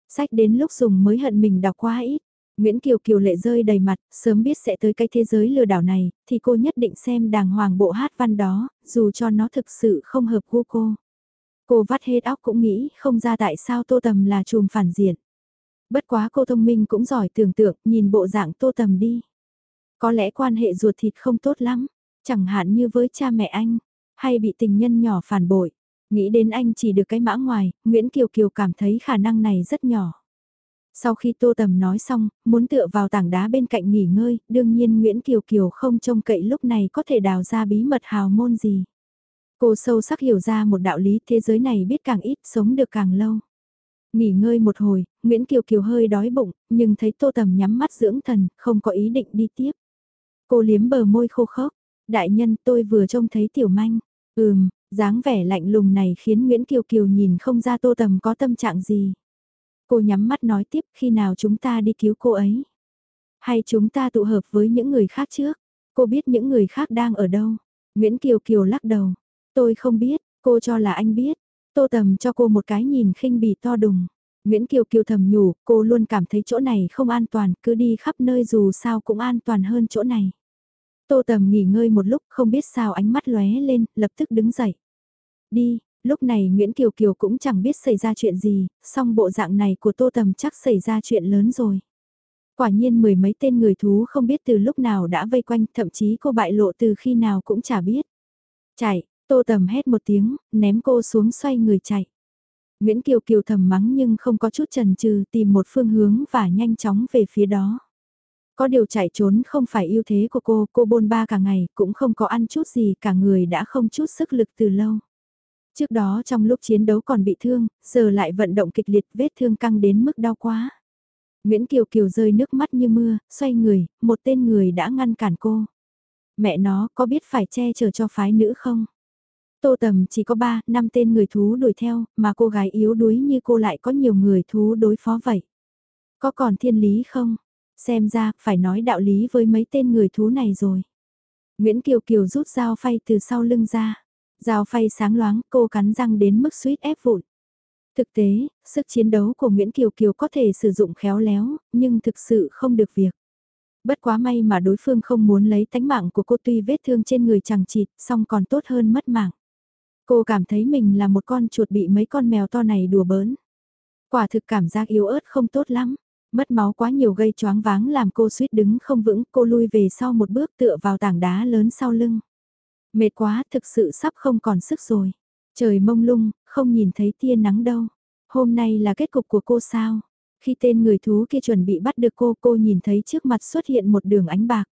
Sách đến lúc dùng mới hận mình đọc quá ít. Nguyễn Kiều Kiều lệ rơi đầy mặt, sớm biết sẽ tới cái thế giới lừa đảo này, thì cô nhất định xem đàng hoàng bộ hát văn đó, dù cho nó thực sự không hợp gu cô. Cô vắt hết óc cũng nghĩ không ra tại sao Tô Tầm là chùm phản diện. Bất quá cô thông minh cũng giỏi tưởng tượng, nhìn bộ dạng Tô Tầm đi. Có lẽ quan hệ ruột thịt không tốt lắm, chẳng hạn như với cha mẹ anh, hay bị tình nhân nhỏ phản bội. Nghĩ đến anh chỉ được cái mã ngoài, Nguyễn Kiều Kiều cảm thấy khả năng này rất nhỏ. Sau khi Tô Tầm nói xong, muốn tựa vào tảng đá bên cạnh nghỉ ngơi, đương nhiên Nguyễn Kiều Kiều không trông cậy lúc này có thể đào ra bí mật hào môn gì. Cô sâu sắc hiểu ra một đạo lý thế giới này biết càng ít sống được càng lâu. Nghỉ ngơi một hồi, Nguyễn Kiều Kiều hơi đói bụng, nhưng thấy Tô Tầm nhắm mắt dưỡng thần, không có ý định đi tiếp. Cô liếm bờ môi khô khốc, đại nhân tôi vừa trông thấy tiểu manh. Ừm, dáng vẻ lạnh lùng này khiến Nguyễn Kiều Kiều nhìn không ra Tô Tầm có tâm trạng gì. Cô nhắm mắt nói tiếp khi nào chúng ta đi cứu cô ấy. Hay chúng ta tụ hợp với những người khác trước. Cô biết những người khác đang ở đâu. Nguyễn Kiều Kiều lắc đầu. Tôi không biết, cô cho là anh biết. Tô Tầm cho cô một cái nhìn khinh bỉ to đùng. Nguyễn Kiều Kiều thầm nhủ, cô luôn cảm thấy chỗ này không an toàn, cứ đi khắp nơi dù sao cũng an toàn hơn chỗ này. Tô Tầm nghỉ ngơi một lúc không biết sao ánh mắt lóe lên, lập tức đứng dậy. Đi, lúc này Nguyễn Kiều Kiều cũng chẳng biết xảy ra chuyện gì, song bộ dạng này của Tô Tầm chắc xảy ra chuyện lớn rồi. Quả nhiên mười mấy tên người thú không biết từ lúc nào đã vây quanh, thậm chí cô bại lộ từ khi nào cũng chả biết. Chạy, Tô Tầm hét một tiếng, ném cô xuống xoay người chạy. Nguyễn Kiều Kiều thầm mắng nhưng không có chút chần chừ, tìm một phương hướng và nhanh chóng về phía đó. Có điều chạy trốn không phải ưu thế của cô, cô bôn ba cả ngày, cũng không có ăn chút gì, cả người đã không chút sức lực từ lâu. Trước đó trong lúc chiến đấu còn bị thương, giờ lại vận động kịch liệt vết thương căng đến mức đau quá. Nguyễn Kiều Kiều rơi nước mắt như mưa, xoay người, một tên người đã ngăn cản cô. Mẹ nó có biết phải che chở cho phái nữ không? Tô Tầm chỉ có 3, 5 tên người thú đuổi theo, mà cô gái yếu đuối như cô lại có nhiều người thú đối phó vậy. Có còn thiên lý không? Xem ra, phải nói đạo lý với mấy tên người thú này rồi. Nguyễn Kiều Kiều rút dao phay từ sau lưng ra. Dao phay sáng loáng, cô cắn răng đến mức suýt ép vụn. Thực tế, sức chiến đấu của Nguyễn Kiều Kiều có thể sử dụng khéo léo, nhưng thực sự không được việc. Bất quá may mà đối phương không muốn lấy tánh mạng của cô tuy vết thương trên người chẳng chịt, song còn tốt hơn mất mạng. Cô cảm thấy mình là một con chuột bị mấy con mèo to này đùa bỡn. Quả thực cảm giác yếu ớt không tốt lắm. Mất máu quá nhiều gây choáng váng làm cô suýt đứng không vững, cô lui về sau một bước tựa vào tảng đá lớn sau lưng. Mệt quá, thực sự sắp không còn sức rồi. Trời mông lung, không nhìn thấy tia nắng đâu. Hôm nay là kết cục của cô sao? Khi tên người thú kia chuẩn bị bắt được cô, cô nhìn thấy trước mặt xuất hiện một đường ánh bạc.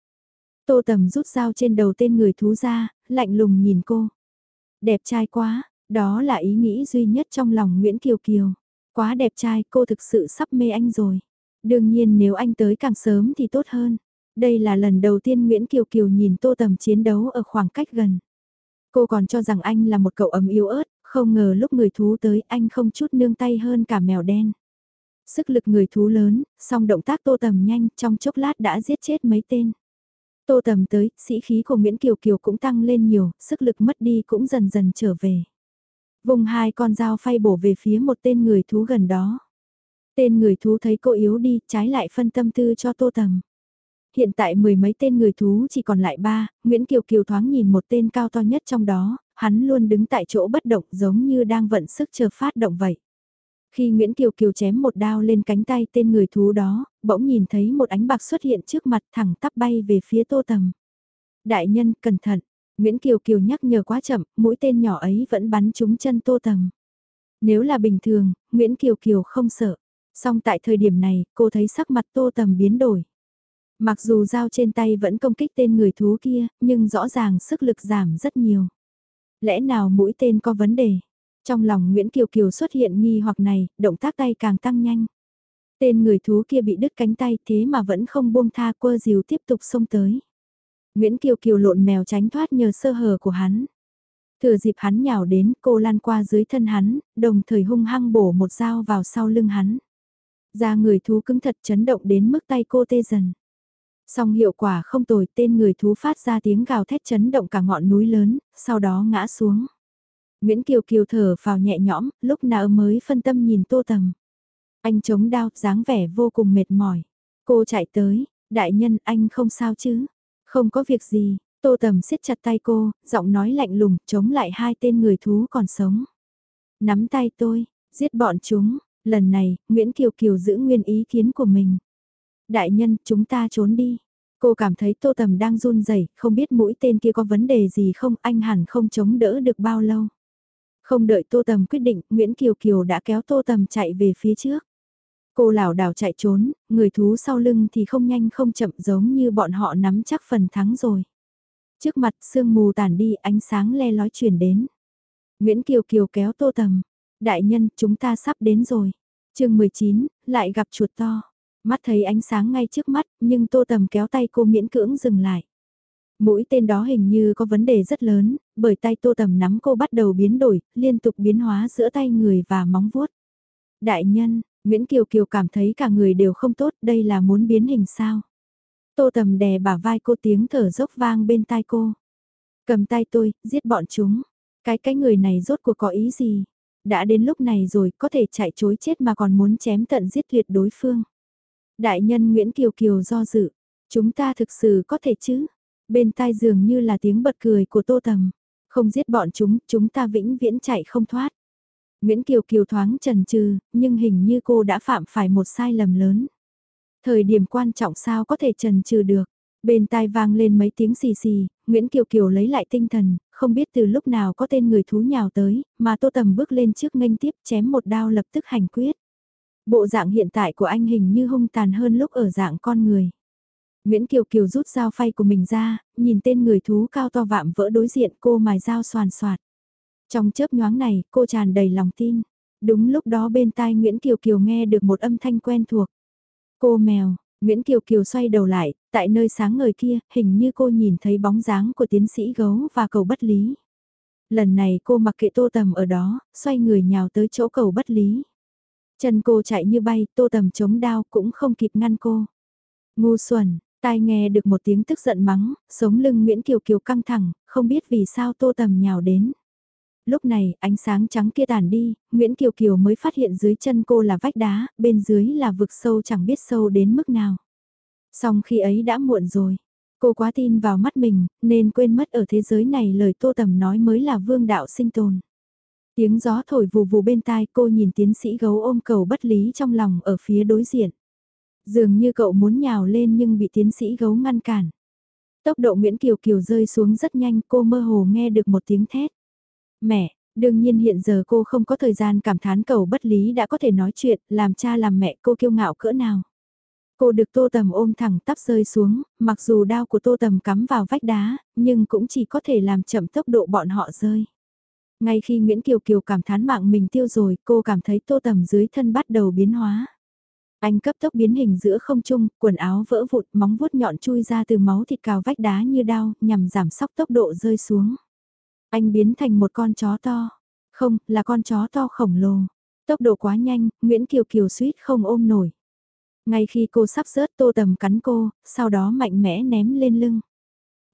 Tô Tầm rút dao trên đầu tên người thú ra, lạnh lùng nhìn cô. Đẹp trai quá, đó là ý nghĩ duy nhất trong lòng Nguyễn Kiều Kiều. Quá đẹp trai, cô thực sự sắp mê anh rồi. Đương nhiên nếu anh tới càng sớm thì tốt hơn. Đây là lần đầu tiên Nguyễn Kiều Kiều nhìn Tô Tầm chiến đấu ở khoảng cách gần. Cô còn cho rằng anh là một cậu ấm yếu ớt, không ngờ lúc người thú tới anh không chút nương tay hơn cả mèo đen. Sức lực người thú lớn, song động tác Tô Tầm nhanh trong chốc lát đã giết chết mấy tên. Tô Tầm tới, sĩ khí của Nguyễn Kiều Kiều cũng tăng lên nhiều, sức lực mất đi cũng dần dần trở về. Vùng hai con dao phay bổ về phía một tên người thú gần đó. Tên người thú thấy cô yếu đi, trái lại phân tâm tư cho Tô Tầm. Hiện tại mười mấy tên người thú chỉ còn lại ba, Nguyễn Kiều Kiều thoáng nhìn một tên cao to nhất trong đó, hắn luôn đứng tại chỗ bất động giống như đang vận sức chờ phát động vậy. Khi Nguyễn Kiều Kiều chém một đao lên cánh tay tên người thú đó, bỗng nhìn thấy một ánh bạc xuất hiện trước mặt thẳng tắp bay về phía tô tầm. Đại nhân, cẩn thận. Nguyễn Kiều Kiều nhắc nhở quá chậm, mũi tên nhỏ ấy vẫn bắn trúng chân tô tầm. Nếu là bình thường, Nguyễn Kiều Kiều không sợ. Song tại thời điểm này, cô thấy sắc mặt tô tầm biến đổi. Mặc dù dao trên tay vẫn công kích tên người thú kia, nhưng rõ ràng sức lực giảm rất nhiều. Lẽ nào mũi tên có vấn đề? Trong lòng Nguyễn Kiều Kiều xuất hiện nghi hoặc này, động tác tay càng tăng nhanh. Tên người thú kia bị đứt cánh tay thế mà vẫn không buông tha quơ dìu tiếp tục xông tới. Nguyễn Kiều Kiều lộn mèo tránh thoát nhờ sơ hở của hắn. Thừa dịp hắn nhào đến cô lan qua dưới thân hắn, đồng thời hung hăng bổ một dao vào sau lưng hắn. Da người thú cứng thật chấn động đến mức tay cô tê dần. Song hiệu quả không tồi tên người thú phát ra tiếng gào thét chấn động cả ngọn núi lớn, sau đó ngã xuống. Nguyễn Kiều Kiều thở vào nhẹ nhõm, lúc nào mới phân tâm nhìn tô tầm. Anh chống đau dáng vẻ vô cùng mệt mỏi. Cô chạy tới, đại nhân anh không sao chứ? Không có việc gì, tô tầm siết chặt tay cô, giọng nói lạnh lùng, chống lại hai tên người thú còn sống. Nắm tay tôi, giết bọn chúng, lần này, Nguyễn Kiều Kiều giữ nguyên ý kiến của mình. Đại nhân, chúng ta trốn đi. Cô cảm thấy tô tầm đang run rẩy không biết mũi tên kia có vấn đề gì không, anh hẳn không chống đỡ được bao lâu. Không đợi Tô Tầm quyết định, Nguyễn Kiều Kiều đã kéo Tô Tầm chạy về phía trước. Cô lảo đảo chạy trốn, người thú sau lưng thì không nhanh không chậm giống như bọn họ nắm chắc phần thắng rồi. Trước mặt sương mù tàn đi ánh sáng le lói chuyển đến. Nguyễn Kiều Kiều kéo Tô Tầm. Đại nhân, chúng ta sắp đến rồi. chương 19, lại gặp chuột to. Mắt thấy ánh sáng ngay trước mắt, nhưng Tô Tầm kéo tay cô miễn cưỡng dừng lại. Mũi tên đó hình như có vấn đề rất lớn, bởi tay tô tầm nắm cô bắt đầu biến đổi, liên tục biến hóa giữa tay người và móng vuốt. Đại nhân, Nguyễn Kiều Kiều cảm thấy cả người đều không tốt, đây là muốn biến hình sao. Tô tầm đè bả vai cô tiếng thở dốc vang bên tai cô. Cầm tay tôi, giết bọn chúng. Cái cái người này rốt cuộc có ý gì? Đã đến lúc này rồi, có thể chạy chối chết mà còn muốn chém tận giết tuyệt đối phương. Đại nhân Nguyễn Kiều Kiều do dự. Chúng ta thực sự có thể chứ? bên tai dường như là tiếng bật cười của Tô Tầm. Không giết bọn chúng, chúng ta vĩnh viễn chạy không thoát. Nguyễn Kiều Kiều thoáng trần trừ, nhưng hình như cô đã phạm phải một sai lầm lớn. Thời điểm quan trọng sao có thể trần trừ được. Bên tai vang lên mấy tiếng xì xì, Nguyễn Kiều Kiều lấy lại tinh thần, không biết từ lúc nào có tên người thú nhào tới, mà Tô Tầm bước lên trước nghênh tiếp chém một đao lập tức hành quyết. Bộ dạng hiện tại của anh hình như hung tàn hơn lúc ở dạng con người. Nguyễn Kiều Kiều rút dao phay của mình ra, nhìn tên người thú cao to vạm vỡ đối diện cô mài dao soàn soạt. Trong chớp nhoáng này, cô tràn đầy lòng tin. Đúng lúc đó bên tai Nguyễn Kiều Kiều nghe được một âm thanh quen thuộc. Cô mèo, Nguyễn Kiều Kiều xoay đầu lại, tại nơi sáng ngời kia, hình như cô nhìn thấy bóng dáng của tiến sĩ gấu và cầu bất lý. Lần này cô mặc kệ tô tầm ở đó, xoay người nhào tới chỗ cầu bất lý. Chân cô chạy như bay, tô tầm chống đao cũng không kịp ngăn cô. Ngu xuẩn, Tai nghe được một tiếng tức giận mắng, sống lưng Nguyễn Kiều Kiều căng thẳng, không biết vì sao tô tầm nhào đến. Lúc này, ánh sáng trắng kia tàn đi, Nguyễn Kiều Kiều mới phát hiện dưới chân cô là vách đá, bên dưới là vực sâu chẳng biết sâu đến mức nào. Song khi ấy đã muộn rồi. Cô quá tin vào mắt mình, nên quên mất ở thế giới này lời tô tầm nói mới là vương đạo sinh tồn. Tiếng gió thổi vù vù bên tai cô nhìn tiến sĩ gấu ôm cầu bất lý trong lòng ở phía đối diện. Dường như cậu muốn nhào lên nhưng bị tiến sĩ gấu ngăn cản. Tốc độ Nguyễn Kiều Kiều rơi xuống rất nhanh cô mơ hồ nghe được một tiếng thét. Mẹ, đương nhiên hiện giờ cô không có thời gian cảm thán cầu bất lý đã có thể nói chuyện, làm cha làm mẹ cô kiêu ngạo cỡ nào. Cô được tô tầm ôm thẳng tắp rơi xuống, mặc dù đao của tô tầm cắm vào vách đá, nhưng cũng chỉ có thể làm chậm tốc độ bọn họ rơi. Ngay khi Nguyễn Kiều Kiều cảm thán mạng mình tiêu rồi, cô cảm thấy tô tầm dưới thân bắt đầu biến hóa. Anh cấp tốc biến hình giữa không trung, quần áo vỡ vụn, móng vuốt nhọn chui ra từ máu thịt cào vách đá như đao, nhằm giảm sóc tốc độ rơi xuống. Anh biến thành một con chó to. Không, là con chó to khổng lồ. Tốc độ quá nhanh, Nguyễn Kiều Kiều suýt không ôm nổi. Ngay khi cô sắp rớt tô tầm cắn cô, sau đó mạnh mẽ ném lên lưng.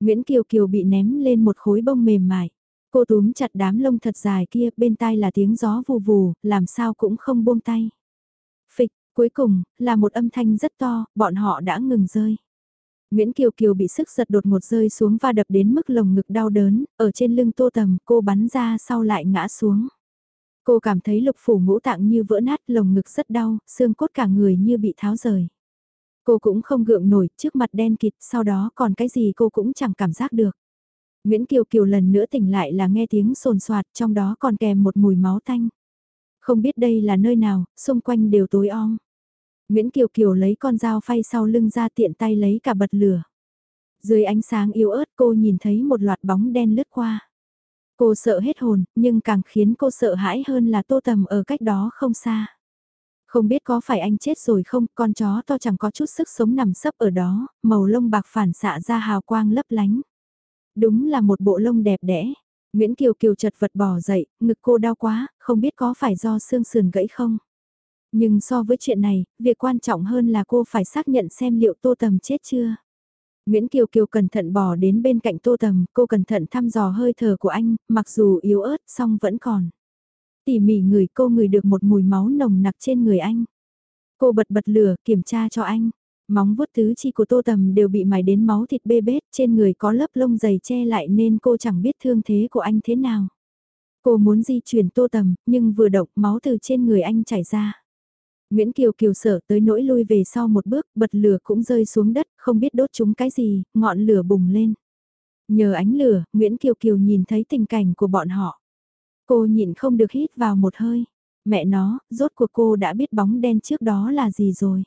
Nguyễn Kiều Kiều bị ném lên một khối bông mềm mại. Cô túm chặt đám lông thật dài kia, bên tai là tiếng gió vù vù, làm sao cũng không buông tay. Phịch, cuối cùng, là một âm thanh rất to, bọn họ đã ngừng rơi. Nguyễn Kiều Kiều bị sức giật đột ngột rơi xuống và đập đến mức lồng ngực đau đớn, ở trên lưng tô tầm cô bắn ra sau lại ngã xuống. Cô cảm thấy lục phủ ngũ tạng như vỡ nát lồng ngực rất đau, xương cốt cả người như bị tháo rời. Cô cũng không gượng nổi trước mặt đen kịt sau đó còn cái gì cô cũng chẳng cảm giác được. Nguyễn Kiều Kiều lần nữa tỉnh lại là nghe tiếng sồn soạt trong đó còn kèm một mùi máu tanh. Không biết đây là nơi nào, xung quanh đều tối om. Nguyễn Kiều Kiều lấy con dao phay sau lưng ra tiện tay lấy cả bật lửa. Dưới ánh sáng yếu ớt cô nhìn thấy một loạt bóng đen lướt qua. Cô sợ hết hồn, nhưng càng khiến cô sợ hãi hơn là tô tầm ở cách đó không xa. Không biết có phải anh chết rồi không, con chó to chẳng có chút sức sống nằm sấp ở đó, màu lông bạc phản xạ ra hào quang lấp lánh. Đúng là một bộ lông đẹp đẽ. Nguyễn Kiều Kiều chật vật bỏ dậy, ngực cô đau quá, không biết có phải do xương sườn gãy không. Nhưng so với chuyện này, việc quan trọng hơn là cô phải xác nhận xem liệu Tô Tầm chết chưa. Nguyễn Kiều Kiều cẩn thận bò đến bên cạnh Tô Tầm, cô cẩn thận thăm dò hơi thở của anh, mặc dù yếu ớt song vẫn còn. Tỉ mỉ người cô ngửi được một mùi máu nồng nặc trên người anh. Cô bật bật lửa kiểm tra cho anh. Móng vuốt tứ chi của Tô Tầm đều bị mài đến máu thịt bê bết, trên người có lớp lông dày che lại nên cô chẳng biết thương thế của anh thế nào. Cô muốn di chuyển Tô Tầm, nhưng vừa động máu từ trên người anh chảy ra. Nguyễn Kiều Kiều sợ tới nỗi lui về sau một bước, bật lửa cũng rơi xuống đất, không biết đốt chúng cái gì, ngọn lửa bùng lên. Nhờ ánh lửa, Nguyễn Kiều Kiều nhìn thấy tình cảnh của bọn họ. Cô nhịn không được hít vào một hơi. Mẹ nó, rốt cuộc cô đã biết bóng đen trước đó là gì rồi.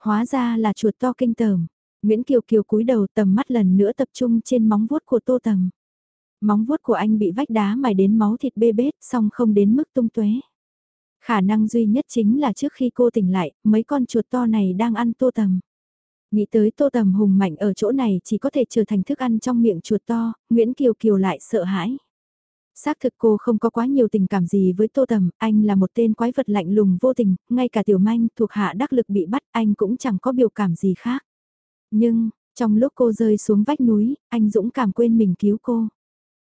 Hóa ra là chuột to kinh tởm. Nguyễn Kiều Kiều cúi đầu tầm mắt lần nữa tập trung trên móng vuốt của tô tầm. Móng vuốt của anh bị vách đá mài đến máu thịt bê bết, song không đến mức tung tuế. Khả năng duy nhất chính là trước khi cô tỉnh lại, mấy con chuột to này đang ăn tô tầm. Nghĩ tới tô tầm hùng mạnh ở chỗ này chỉ có thể trở thành thức ăn trong miệng chuột to, Nguyễn Kiều Kiều lại sợ hãi. Xác thực cô không có quá nhiều tình cảm gì với Tô Tầm, anh là một tên quái vật lạnh lùng vô tình, ngay cả tiểu manh thuộc hạ đắc lực bị bắt anh cũng chẳng có biểu cảm gì khác. Nhưng, trong lúc cô rơi xuống vách núi, anh dũng cảm quên mình cứu cô.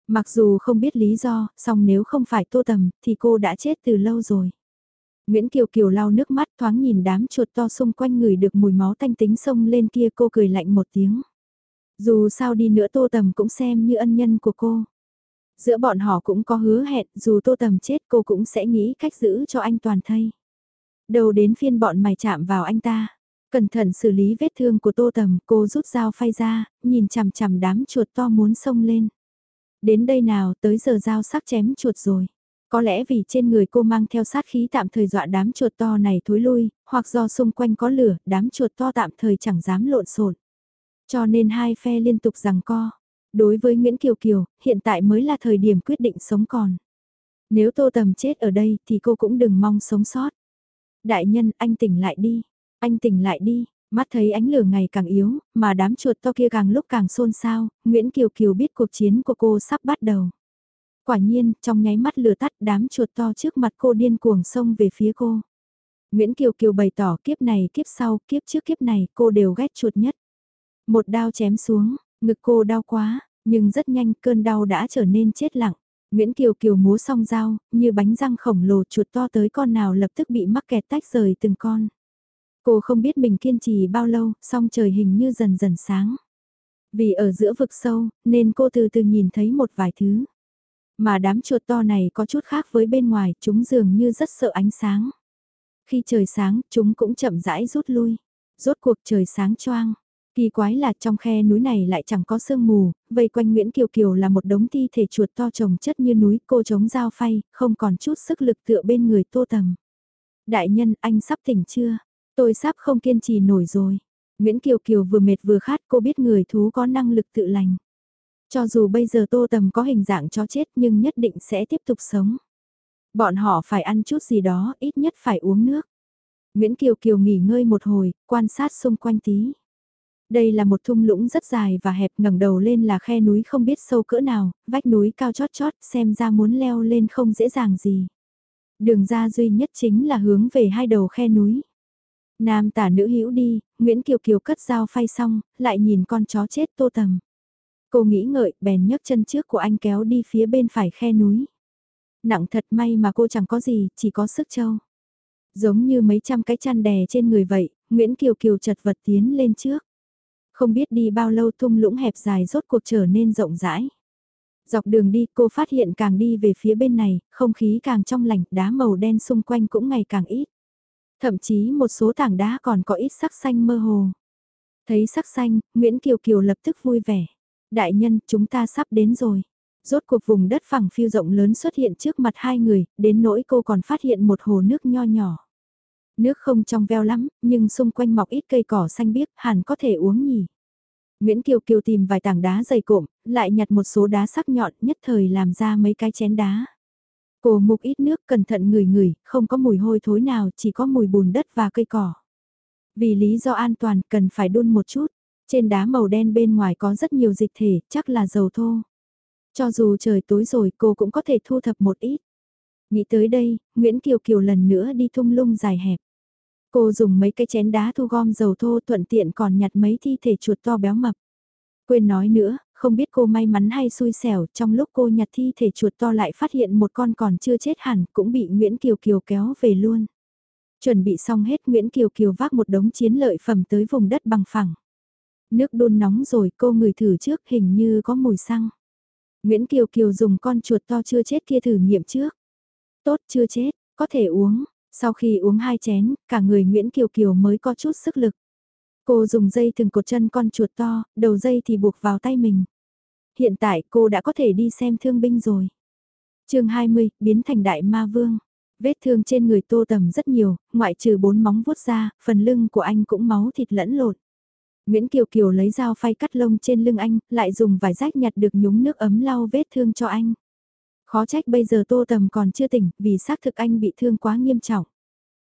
Mặc dù không biết lý do, song nếu không phải Tô Tầm thì cô đã chết từ lâu rồi. Nguyễn Kiều Kiều lau nước mắt thoáng nhìn đám chuột to xung quanh người được mùi máu thanh tính sông lên kia cô cười lạnh một tiếng. Dù sao đi nữa Tô Tầm cũng xem như ân nhân của cô. Giữa bọn họ cũng có hứa hẹn dù Tô Tầm chết cô cũng sẽ nghĩ cách giữ cho anh toàn thây. Đầu đến phiên bọn mày chạm vào anh ta. Cẩn thận xử lý vết thương của Tô Tầm cô rút dao phay ra, nhìn chằm chằm đám chuột to muốn xông lên. Đến đây nào tới giờ dao sắc chém chuột rồi. Có lẽ vì trên người cô mang theo sát khí tạm thời dọa đám chuột to này thối lui, hoặc do xung quanh có lửa, đám chuột to tạm thời chẳng dám lộn xộn. Cho nên hai phe liên tục rằng co. Đối với Nguyễn Kiều Kiều, hiện tại mới là thời điểm quyết định sống còn. Nếu Tô Tầm chết ở đây thì cô cũng đừng mong sống sót. Đại nhân, anh tỉnh lại đi. Anh tỉnh lại đi. Mắt thấy ánh lửa ngày càng yếu, mà đám chuột to kia càng lúc càng xôn xao, Nguyễn Kiều Kiều biết cuộc chiến của cô sắp bắt đầu. Quả nhiên, trong nháy mắt lửa tắt đám chuột to trước mặt cô điên cuồng xông về phía cô. Nguyễn Kiều Kiều bày tỏ kiếp này kiếp sau, kiếp trước kiếp này cô đều ghét chuột nhất. Một đao chém xuống, ngực cô đau quá, nhưng rất nhanh cơn đau đã trở nên chết lặng. Nguyễn Kiều Kiều múa song dao, như bánh răng khổng lồ chuột to tới con nào lập tức bị mắc kẹt tách rời từng con. Cô không biết mình kiên trì bao lâu, song trời hình như dần dần sáng. Vì ở giữa vực sâu, nên cô từ từ nhìn thấy một vài thứ. Mà đám chuột to này có chút khác với bên ngoài, chúng dường như rất sợ ánh sáng. Khi trời sáng, chúng cũng chậm rãi rút lui. Rốt cuộc trời sáng choang. Kỳ quái là trong khe núi này lại chẳng có sương mù, vây quanh Nguyễn Kiều Kiều là một đống thi thể chuột to trồng chất như núi, cô chống dao phay, không còn chút sức lực tựa bên người tô tầm. Đại nhân, anh sắp tỉnh chưa? Tôi sắp không kiên trì nổi rồi. Nguyễn Kiều Kiều vừa mệt vừa khát cô biết người thú có năng lực tự lành. Cho dù bây giờ tô tầm có hình dạng chó chết nhưng nhất định sẽ tiếp tục sống. Bọn họ phải ăn chút gì đó, ít nhất phải uống nước. Nguyễn Kiều Kiều nghỉ ngơi một hồi, quan sát xung quanh tí. Đây là một thung lũng rất dài và hẹp ngẩng đầu lên là khe núi không biết sâu cỡ nào, vách núi cao chót chót xem ra muốn leo lên không dễ dàng gì. Đường ra duy nhất chính là hướng về hai đầu khe núi. Nam tả nữ hữu đi, Nguyễn Kiều Kiều cất dao phay xong, lại nhìn con chó chết tô tầm. Cô nghĩ ngợi, bèn nhấc chân trước của anh kéo đi phía bên phải khe núi. Nặng thật may mà cô chẳng có gì, chỉ có sức trâu. Giống như mấy trăm cái chăn đè trên người vậy, Nguyễn Kiều Kiều chật vật tiến lên trước. Không biết đi bao lâu thung lũng hẹp dài rốt cuộc trở nên rộng rãi. Dọc đường đi cô phát hiện càng đi về phía bên này, không khí càng trong lành, đá màu đen xung quanh cũng ngày càng ít. Thậm chí một số tảng đá còn có ít sắc xanh mơ hồ. Thấy sắc xanh, Nguyễn Kiều Kiều lập tức vui vẻ. Đại nhân, chúng ta sắp đến rồi. Rốt cuộc vùng đất phẳng phiêu rộng lớn xuất hiện trước mặt hai người, đến nỗi cô còn phát hiện một hồ nước nho nhỏ. Nước không trong veo lắm, nhưng xung quanh mọc ít cây cỏ xanh biếc, hẳn có thể uống nhỉ. Nguyễn Kiều Kiều tìm vài tảng đá dày cộm, lại nhặt một số đá sắc nhọn nhất thời làm ra mấy cái chén đá. Cô mục ít nước cẩn thận ngửi ngửi, không có mùi hôi thối nào, chỉ có mùi bùn đất và cây cỏ. Vì lý do an toàn cần phải đun một chút, trên đá màu đen bên ngoài có rất nhiều dịch thể, chắc là dầu thô. Cho dù trời tối rồi cô cũng có thể thu thập một ít. Nghĩ tới đây, Nguyễn Kiều Kiều lần nữa đi thung lung dài hẹp. Cô dùng mấy cái chén đá thu gom dầu thô thuận tiện còn nhặt mấy thi thể chuột to béo mập. Quên nói nữa, không biết cô may mắn hay xui xẻo, trong lúc cô nhặt thi thể chuột to lại phát hiện một con còn chưa chết hẳn, cũng bị Nguyễn Kiều Kiều kéo về luôn. Chuẩn bị xong hết Nguyễn Kiều Kiều vác một đống chiến lợi phẩm tới vùng đất bằng phẳng. Nước đun nóng rồi cô ngửi thử trước hình như có mùi xăng. Nguyễn Kiều Kiều dùng con chuột to chưa chết kia thử nghiệm trước. Tốt chưa chết, có thể uống. Sau khi uống hai chén, cả người Nguyễn Kiều Kiều mới có chút sức lực. Cô dùng dây từng cột chân con chuột to, đầu dây thì buộc vào tay mình. Hiện tại cô đã có thể đi xem thương binh rồi. chương 20, biến thành đại ma vương. Vết thương trên người tô tầm rất nhiều, ngoại trừ bốn móng vuốt ra, phần lưng của anh cũng máu thịt lẫn lộn. Nguyễn Kiều Kiều lấy dao phay cắt lông trên lưng anh, lại dùng vải rách nhặt được nhúng nước ấm lau vết thương cho anh. Khó trách bây giờ tô tầm còn chưa tỉnh, vì xác thực anh bị thương quá nghiêm trọng.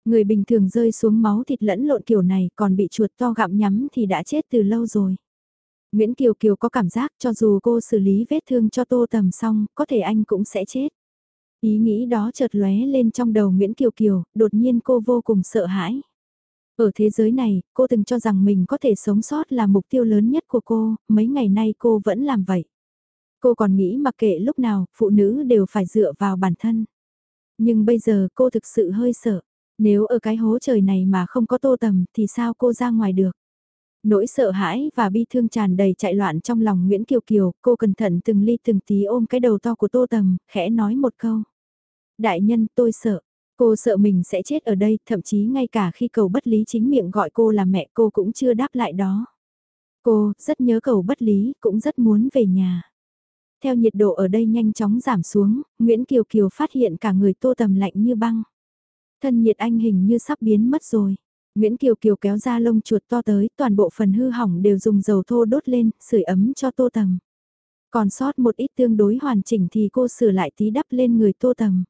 Người bình thường rơi xuống máu thịt lẫn lộn kiểu này còn bị chuột to gặm nhắm thì đã chết từ lâu rồi. Nguyễn Kiều Kiều có cảm giác cho dù cô xử lý vết thương cho tô tầm xong, có thể anh cũng sẽ chết. Ý nghĩ đó chợt lóe lên trong đầu Nguyễn Kiều Kiều, đột nhiên cô vô cùng sợ hãi. Ở thế giới này, cô từng cho rằng mình có thể sống sót là mục tiêu lớn nhất của cô, mấy ngày nay cô vẫn làm vậy. Cô còn nghĩ mặc kệ lúc nào, phụ nữ đều phải dựa vào bản thân. Nhưng bây giờ cô thực sự hơi sợ. Nếu ở cái hố trời này mà không có tô tầm thì sao cô ra ngoài được? Nỗi sợ hãi và bi thương tràn đầy chạy loạn trong lòng Nguyễn Kiều Kiều, cô cẩn thận từng ly từng tí ôm cái đầu to của tô tầm, khẽ nói một câu. Đại nhân tôi sợ, cô sợ mình sẽ chết ở đây, thậm chí ngay cả khi cầu bất lý chính miệng gọi cô là mẹ cô cũng chưa đáp lại đó. Cô rất nhớ cầu bất lý, cũng rất muốn về nhà. Theo nhiệt độ ở đây nhanh chóng giảm xuống, Nguyễn Kiều Kiều phát hiện cả người tô tầm lạnh như băng. Thân nhiệt anh hình như sắp biến mất rồi. Nguyễn Kiều Kiều kéo ra lông chuột to tới, toàn bộ phần hư hỏng đều dùng dầu thô đốt lên, sưởi ấm cho tô tầm. Còn sót một ít tương đối hoàn chỉnh thì cô sửa lại tí đắp lên người tô tầm.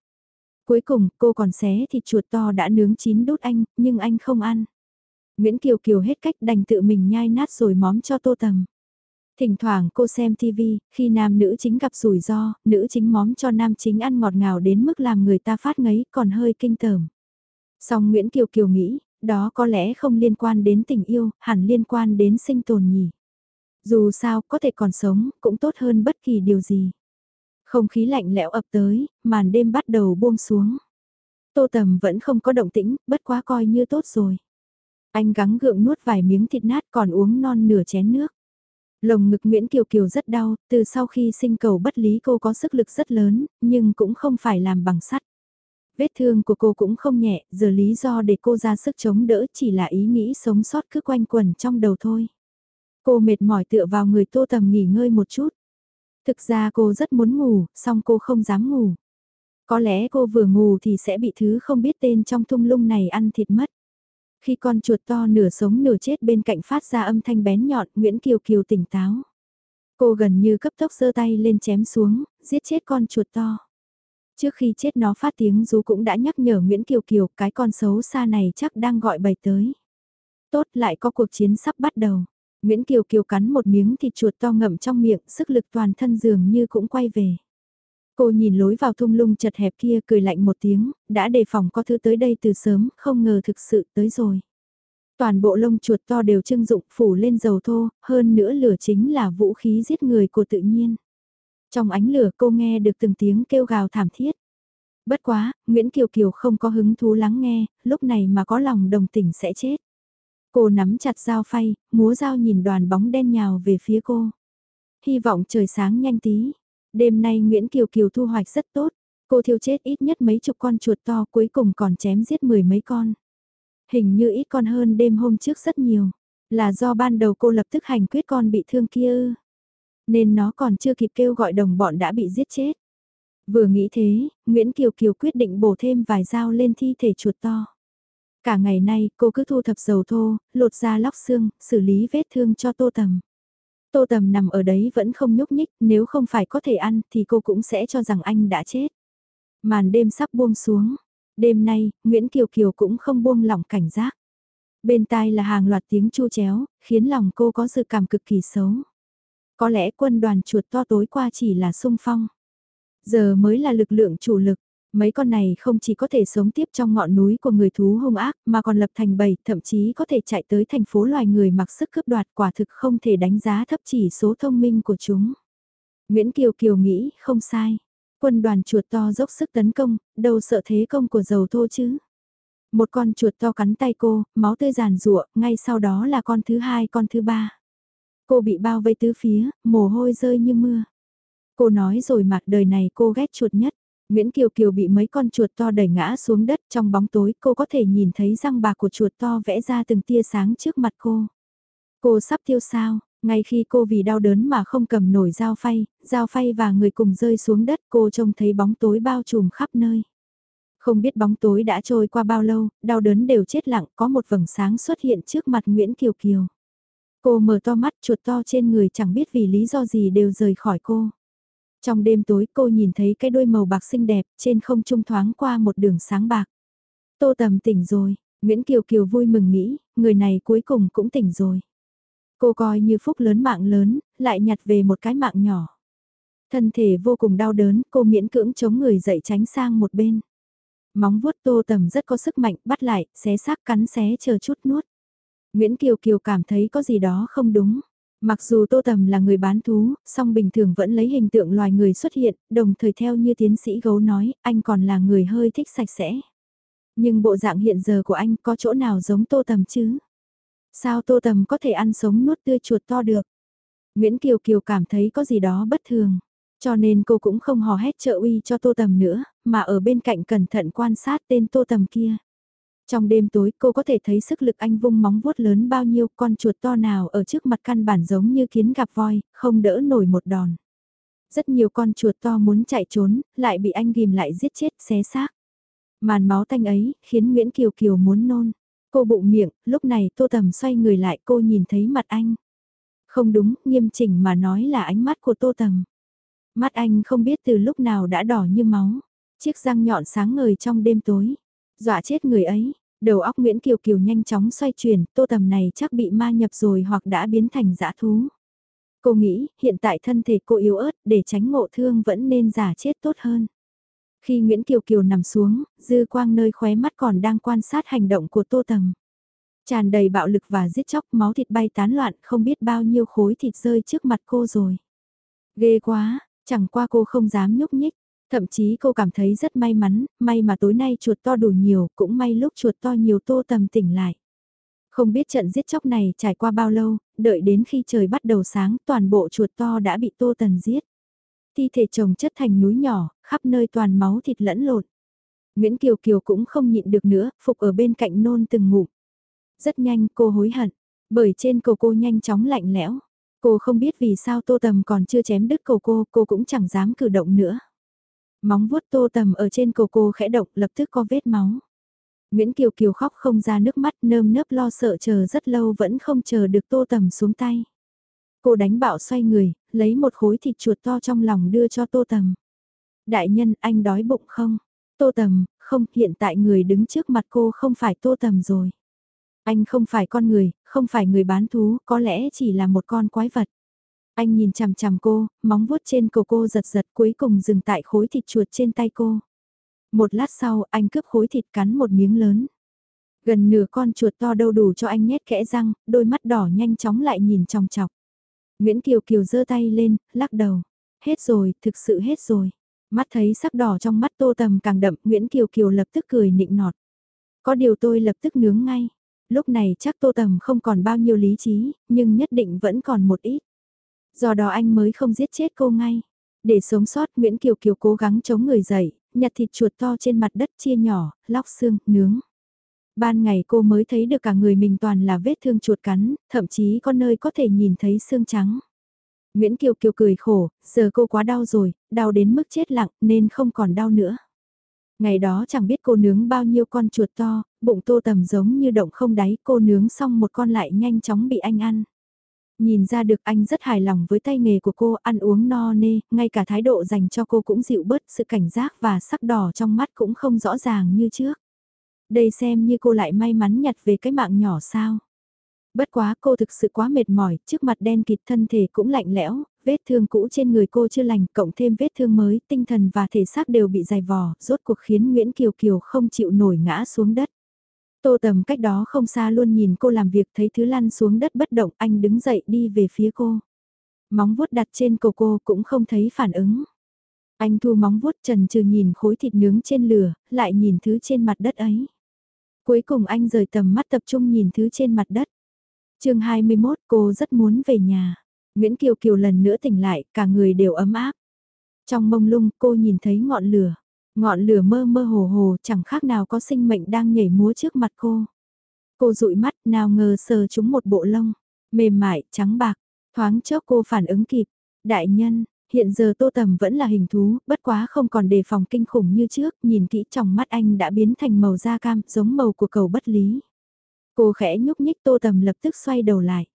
Cuối cùng, cô còn xé thịt chuột to đã nướng chín đút anh, nhưng anh không ăn. Nguyễn Kiều Kiều hết cách đành tự mình nhai nát rồi móm cho tô tầm. Thỉnh thoảng cô xem TV, khi nam nữ chính gặp rủi ro, nữ chính móm cho nam chính ăn ngọt ngào đến mức làm người ta phát ngấy còn hơi kinh tởm. Song Nguyễn Kiều Kiều nghĩ, đó có lẽ không liên quan đến tình yêu, hẳn liên quan đến sinh tồn nhỉ. Dù sao, có thể còn sống, cũng tốt hơn bất kỳ điều gì. Không khí lạnh lẽo ập tới, màn đêm bắt đầu buông xuống. Tô Tầm vẫn không có động tĩnh, bất quá coi như tốt rồi. Anh gắng gượng nuốt vài miếng thịt nát còn uống non nửa chén nước. Lồng ngực Nguyễn Kiều Kiều rất đau, từ sau khi sinh cầu bất lý cô có sức lực rất lớn, nhưng cũng không phải làm bằng sắt. Vết thương của cô cũng không nhẹ, giờ lý do để cô ra sức chống đỡ chỉ là ý nghĩ sống sót cứ quanh quẩn trong đầu thôi. Cô mệt mỏi tựa vào người tô tầm nghỉ ngơi một chút. Thực ra cô rất muốn ngủ, song cô không dám ngủ. Có lẽ cô vừa ngủ thì sẽ bị thứ không biết tên trong thung lung này ăn thịt mất. Khi con chuột to nửa sống nửa chết bên cạnh phát ra âm thanh bén nhọn, Nguyễn Kiều Kiều tỉnh táo. Cô gần như cấp tốc giơ tay lên chém xuống, giết chết con chuột to. Trước khi chết nó phát tiếng rú cũng đã nhắc nhở Nguyễn Kiều Kiều cái con xấu xa này chắc đang gọi bầy tới. Tốt lại có cuộc chiến sắp bắt đầu. Nguyễn Kiều Kiều cắn một miếng thịt chuột to ngậm trong miệng, sức lực toàn thân dường như cũng quay về. Cô nhìn lối vào thung lung chật hẹp kia cười lạnh một tiếng, đã đề phòng có thứ tới đây từ sớm, không ngờ thực sự tới rồi. Toàn bộ lông chuột to đều trưng dụng phủ lên dầu thô, hơn nữa lửa chính là vũ khí giết người của tự nhiên. Trong ánh lửa cô nghe được từng tiếng kêu gào thảm thiết. Bất quá, Nguyễn Kiều Kiều không có hứng thú lắng nghe, lúc này mà có lòng đồng tình sẽ chết. Cô nắm chặt dao phay, múa dao nhìn đoàn bóng đen nhào về phía cô. Hy vọng trời sáng nhanh tí. Đêm nay Nguyễn Kiều Kiều thu hoạch rất tốt. Cô thiêu chết ít nhất mấy chục con chuột to cuối cùng còn chém giết mười mấy con. Hình như ít con hơn đêm hôm trước rất nhiều. Là do ban đầu cô lập tức hành quyết con bị thương kia ư. Nên nó còn chưa kịp kêu gọi đồng bọn đã bị giết chết. Vừa nghĩ thế, Nguyễn Kiều Kiều quyết định bổ thêm vài dao lên thi thể chuột to. Cả ngày nay cô cứ thu thập dầu thô, lột ra lóc xương, xử lý vết thương cho tô tầm. Tô tầm nằm ở đấy vẫn không nhúc nhích, nếu không phải có thể ăn thì cô cũng sẽ cho rằng anh đã chết. Màn đêm sắp buông xuống. Đêm nay, Nguyễn Kiều Kiều cũng không buông lỏng cảnh giác. Bên tai là hàng loạt tiếng chu chéo, khiến lòng cô có sự cảm cực kỳ xấu. Có lẽ quân đoàn chuột to tối qua chỉ là sung phong. Giờ mới là lực lượng chủ lực. Mấy con này không chỉ có thể sống tiếp trong ngọn núi của người thú hung ác mà còn lập thành bầy, thậm chí có thể chạy tới thành phố loài người mặc sức cướp đoạt quả thực không thể đánh giá thấp chỉ số thông minh của chúng. Nguyễn Kiều Kiều nghĩ không sai. Quân đoàn chuột to dốc sức tấn công, đâu sợ thế công của dầu thô chứ. Một con chuột to cắn tay cô, máu tươi giàn rụa, ngay sau đó là con thứ hai con thứ ba. Cô bị bao vây tứ phía, mồ hôi rơi như mưa. Cô nói rồi mặt đời này cô ghét chuột nhất. Nguyễn Kiều Kiều bị mấy con chuột to đẩy ngã xuống đất trong bóng tối cô có thể nhìn thấy răng bạc của chuột to vẽ ra từng tia sáng trước mặt cô. Cô sắp tiêu sao, ngay khi cô vì đau đớn mà không cầm nổi dao phay, dao phay và người cùng rơi xuống đất cô trông thấy bóng tối bao trùm khắp nơi. Không biết bóng tối đã trôi qua bao lâu, đau đớn đều chết lặng có một vầng sáng xuất hiện trước mặt Nguyễn Kiều Kiều. Cô mở to mắt chuột to trên người chẳng biết vì lý do gì đều rời khỏi cô. Trong đêm tối cô nhìn thấy cái đôi màu bạc xinh đẹp trên không trung thoáng qua một đường sáng bạc. Tô tầm tỉnh rồi, Nguyễn Kiều Kiều vui mừng nghĩ, người này cuối cùng cũng tỉnh rồi. Cô coi như phúc lớn mạng lớn, lại nhặt về một cái mạng nhỏ. Thân thể vô cùng đau đớn, cô miễn cưỡng chống người dậy tránh sang một bên. Móng vuốt tô tầm rất có sức mạnh, bắt lại, xé xác cắn xé chờ chút nuốt. Nguyễn Kiều Kiều cảm thấy có gì đó không đúng. Mặc dù Tô Tầm là người bán thú, song bình thường vẫn lấy hình tượng loài người xuất hiện, đồng thời theo như tiến sĩ gấu nói, anh còn là người hơi thích sạch sẽ. Nhưng bộ dạng hiện giờ của anh có chỗ nào giống Tô Tầm chứ? Sao Tô Tầm có thể ăn sống nuốt tươi chuột to được? Nguyễn Kiều Kiều cảm thấy có gì đó bất thường. Cho nên cô cũng không hò hét trợ uy cho Tô Tầm nữa, mà ở bên cạnh cẩn thận quan sát tên Tô Tầm kia. Trong đêm tối cô có thể thấy sức lực anh vung móng vuốt lớn bao nhiêu con chuột to nào ở trước mặt căn bản giống như kiến gặp voi, không đỡ nổi một đòn. Rất nhiều con chuột to muốn chạy trốn, lại bị anh ghim lại giết chết, xé xác. Màn máu tanh ấy, khiến Nguyễn Kiều Kiều muốn nôn. Cô bụng miệng, lúc này tô tầm xoay người lại cô nhìn thấy mặt anh. Không đúng, nghiêm chỉnh mà nói là ánh mắt của tô tầm. Mắt anh không biết từ lúc nào đã đỏ như máu. Chiếc răng nhọn sáng ngời trong đêm tối. Dọa chết người ấy, đầu óc Nguyễn Kiều Kiều nhanh chóng xoay chuyển, tô tầm này chắc bị ma nhập rồi hoặc đã biến thành dã thú. Cô nghĩ, hiện tại thân thể cô yếu ớt, để tránh ngộ thương vẫn nên giả chết tốt hơn. Khi Nguyễn Kiều Kiều nằm xuống, dư quang nơi khóe mắt còn đang quan sát hành động của tô tầm. Tràn đầy bạo lực và giết chóc, máu thịt bay tán loạn, không biết bao nhiêu khối thịt rơi trước mặt cô rồi. Ghê quá, Chẳng qua cô không dám nhúc nhích, thậm chí cô cảm thấy rất may mắn, may mà tối nay chuột to đủ nhiều, cũng may lúc chuột to nhiều tô tầm tỉnh lại. Không biết trận giết chóc này trải qua bao lâu, đợi đến khi trời bắt đầu sáng toàn bộ chuột to đã bị tô tần giết. Thi thể chồng chất thành núi nhỏ, khắp nơi toàn máu thịt lẫn lộn. Nguyễn Kiều Kiều cũng không nhịn được nữa, phục ở bên cạnh nôn từng ngụm. Rất nhanh cô hối hận, bởi trên cổ cô nhanh chóng lạnh lẽo. Cô không biết vì sao tô tầm còn chưa chém đứt cổ cô, cô cũng chẳng dám cử động nữa. Móng vuốt tô tầm ở trên cổ cô khẽ động lập tức có vết máu. Nguyễn Kiều Kiều khóc không ra nước mắt nơm nớp lo sợ chờ rất lâu vẫn không chờ được tô tầm xuống tay. Cô đánh bạo xoay người, lấy một khối thịt chuột to trong lòng đưa cho tô tầm. Đại nhân anh đói bụng không? Tô tầm, không hiện tại người đứng trước mặt cô không phải tô tầm rồi. Anh không phải con người, không phải người bán thú, có lẽ chỉ là một con quái vật. Anh nhìn chằm chằm cô, móng vuốt trên cổ cô giật giật cuối cùng dừng tại khối thịt chuột trên tay cô. Một lát sau, anh cướp khối thịt cắn một miếng lớn. Gần nửa con chuột to đâu đủ cho anh nhét kẽ răng, đôi mắt đỏ nhanh chóng lại nhìn trong chọc. Nguyễn Kiều Kiều giơ tay lên, lắc đầu. Hết rồi, thực sự hết rồi. Mắt thấy sắc đỏ trong mắt tô tầm càng đậm, Nguyễn Kiều Kiều lập tức cười nịnh nọt. Có điều tôi lập tức nướng ngay. Lúc này chắc tô tầm không còn bao nhiêu lý trí, nhưng nhất định vẫn còn một ít. Do đó anh mới không giết chết cô ngay. Để sống sót Nguyễn Kiều Kiều cố gắng chống người dậy, nhặt thịt chuột to trên mặt đất chia nhỏ, lóc xương, nướng. Ban ngày cô mới thấy được cả người mình toàn là vết thương chuột cắn, thậm chí có nơi có thể nhìn thấy xương trắng. Nguyễn Kiều Kiều cười khổ, giờ cô quá đau rồi, đau đến mức chết lặng nên không còn đau nữa. Ngày đó chẳng biết cô nướng bao nhiêu con chuột to, bụng tô tầm giống như động không đáy, cô nướng xong một con lại nhanh chóng bị anh ăn. Nhìn ra được anh rất hài lòng với tay nghề của cô, ăn uống no nê, ngay cả thái độ dành cho cô cũng dịu bớt, sự cảnh giác và sắc đỏ trong mắt cũng không rõ ràng như trước. Đây xem như cô lại may mắn nhặt về cái mạng nhỏ sao. Bất quá cô thực sự quá mệt mỏi, trước mặt đen kịt thân thể cũng lạnh lẽo, vết thương cũ trên người cô chưa lành, cộng thêm vết thương mới, tinh thần và thể xác đều bị dày vò, rốt cuộc khiến Nguyễn Kiều Kiều không chịu nổi ngã xuống đất. Tô tầm cách đó không xa luôn nhìn cô làm việc thấy thứ lăn xuống đất bất động, anh đứng dậy đi về phía cô. Móng vuốt đặt trên cổ cô cũng không thấy phản ứng. Anh thu móng vuốt trần trừ nhìn khối thịt nướng trên lửa, lại nhìn thứ trên mặt đất ấy. Cuối cùng anh rời tầm mắt tập trung nhìn thứ trên mặt đất. chương 21 cô rất muốn về nhà. Nguyễn Kiều Kiều lần nữa tỉnh lại, cả người đều ấm áp. Trong mông lung cô nhìn thấy ngọn lửa. Ngọn lửa mơ mơ hồ hồ chẳng khác nào có sinh mệnh đang nhảy múa trước mặt cô. Cô dụi mắt nào ngờ sờ chúng một bộ lông, mềm mại, trắng bạc, thoáng chốc cô phản ứng kịp. Đại nhân, hiện giờ tô tầm vẫn là hình thú, bất quá không còn đề phòng kinh khủng như trước, nhìn kỹ trong mắt anh đã biến thành màu da cam, giống màu của cầu bất lý. Cô khẽ nhúc nhích tô tầm lập tức xoay đầu lại.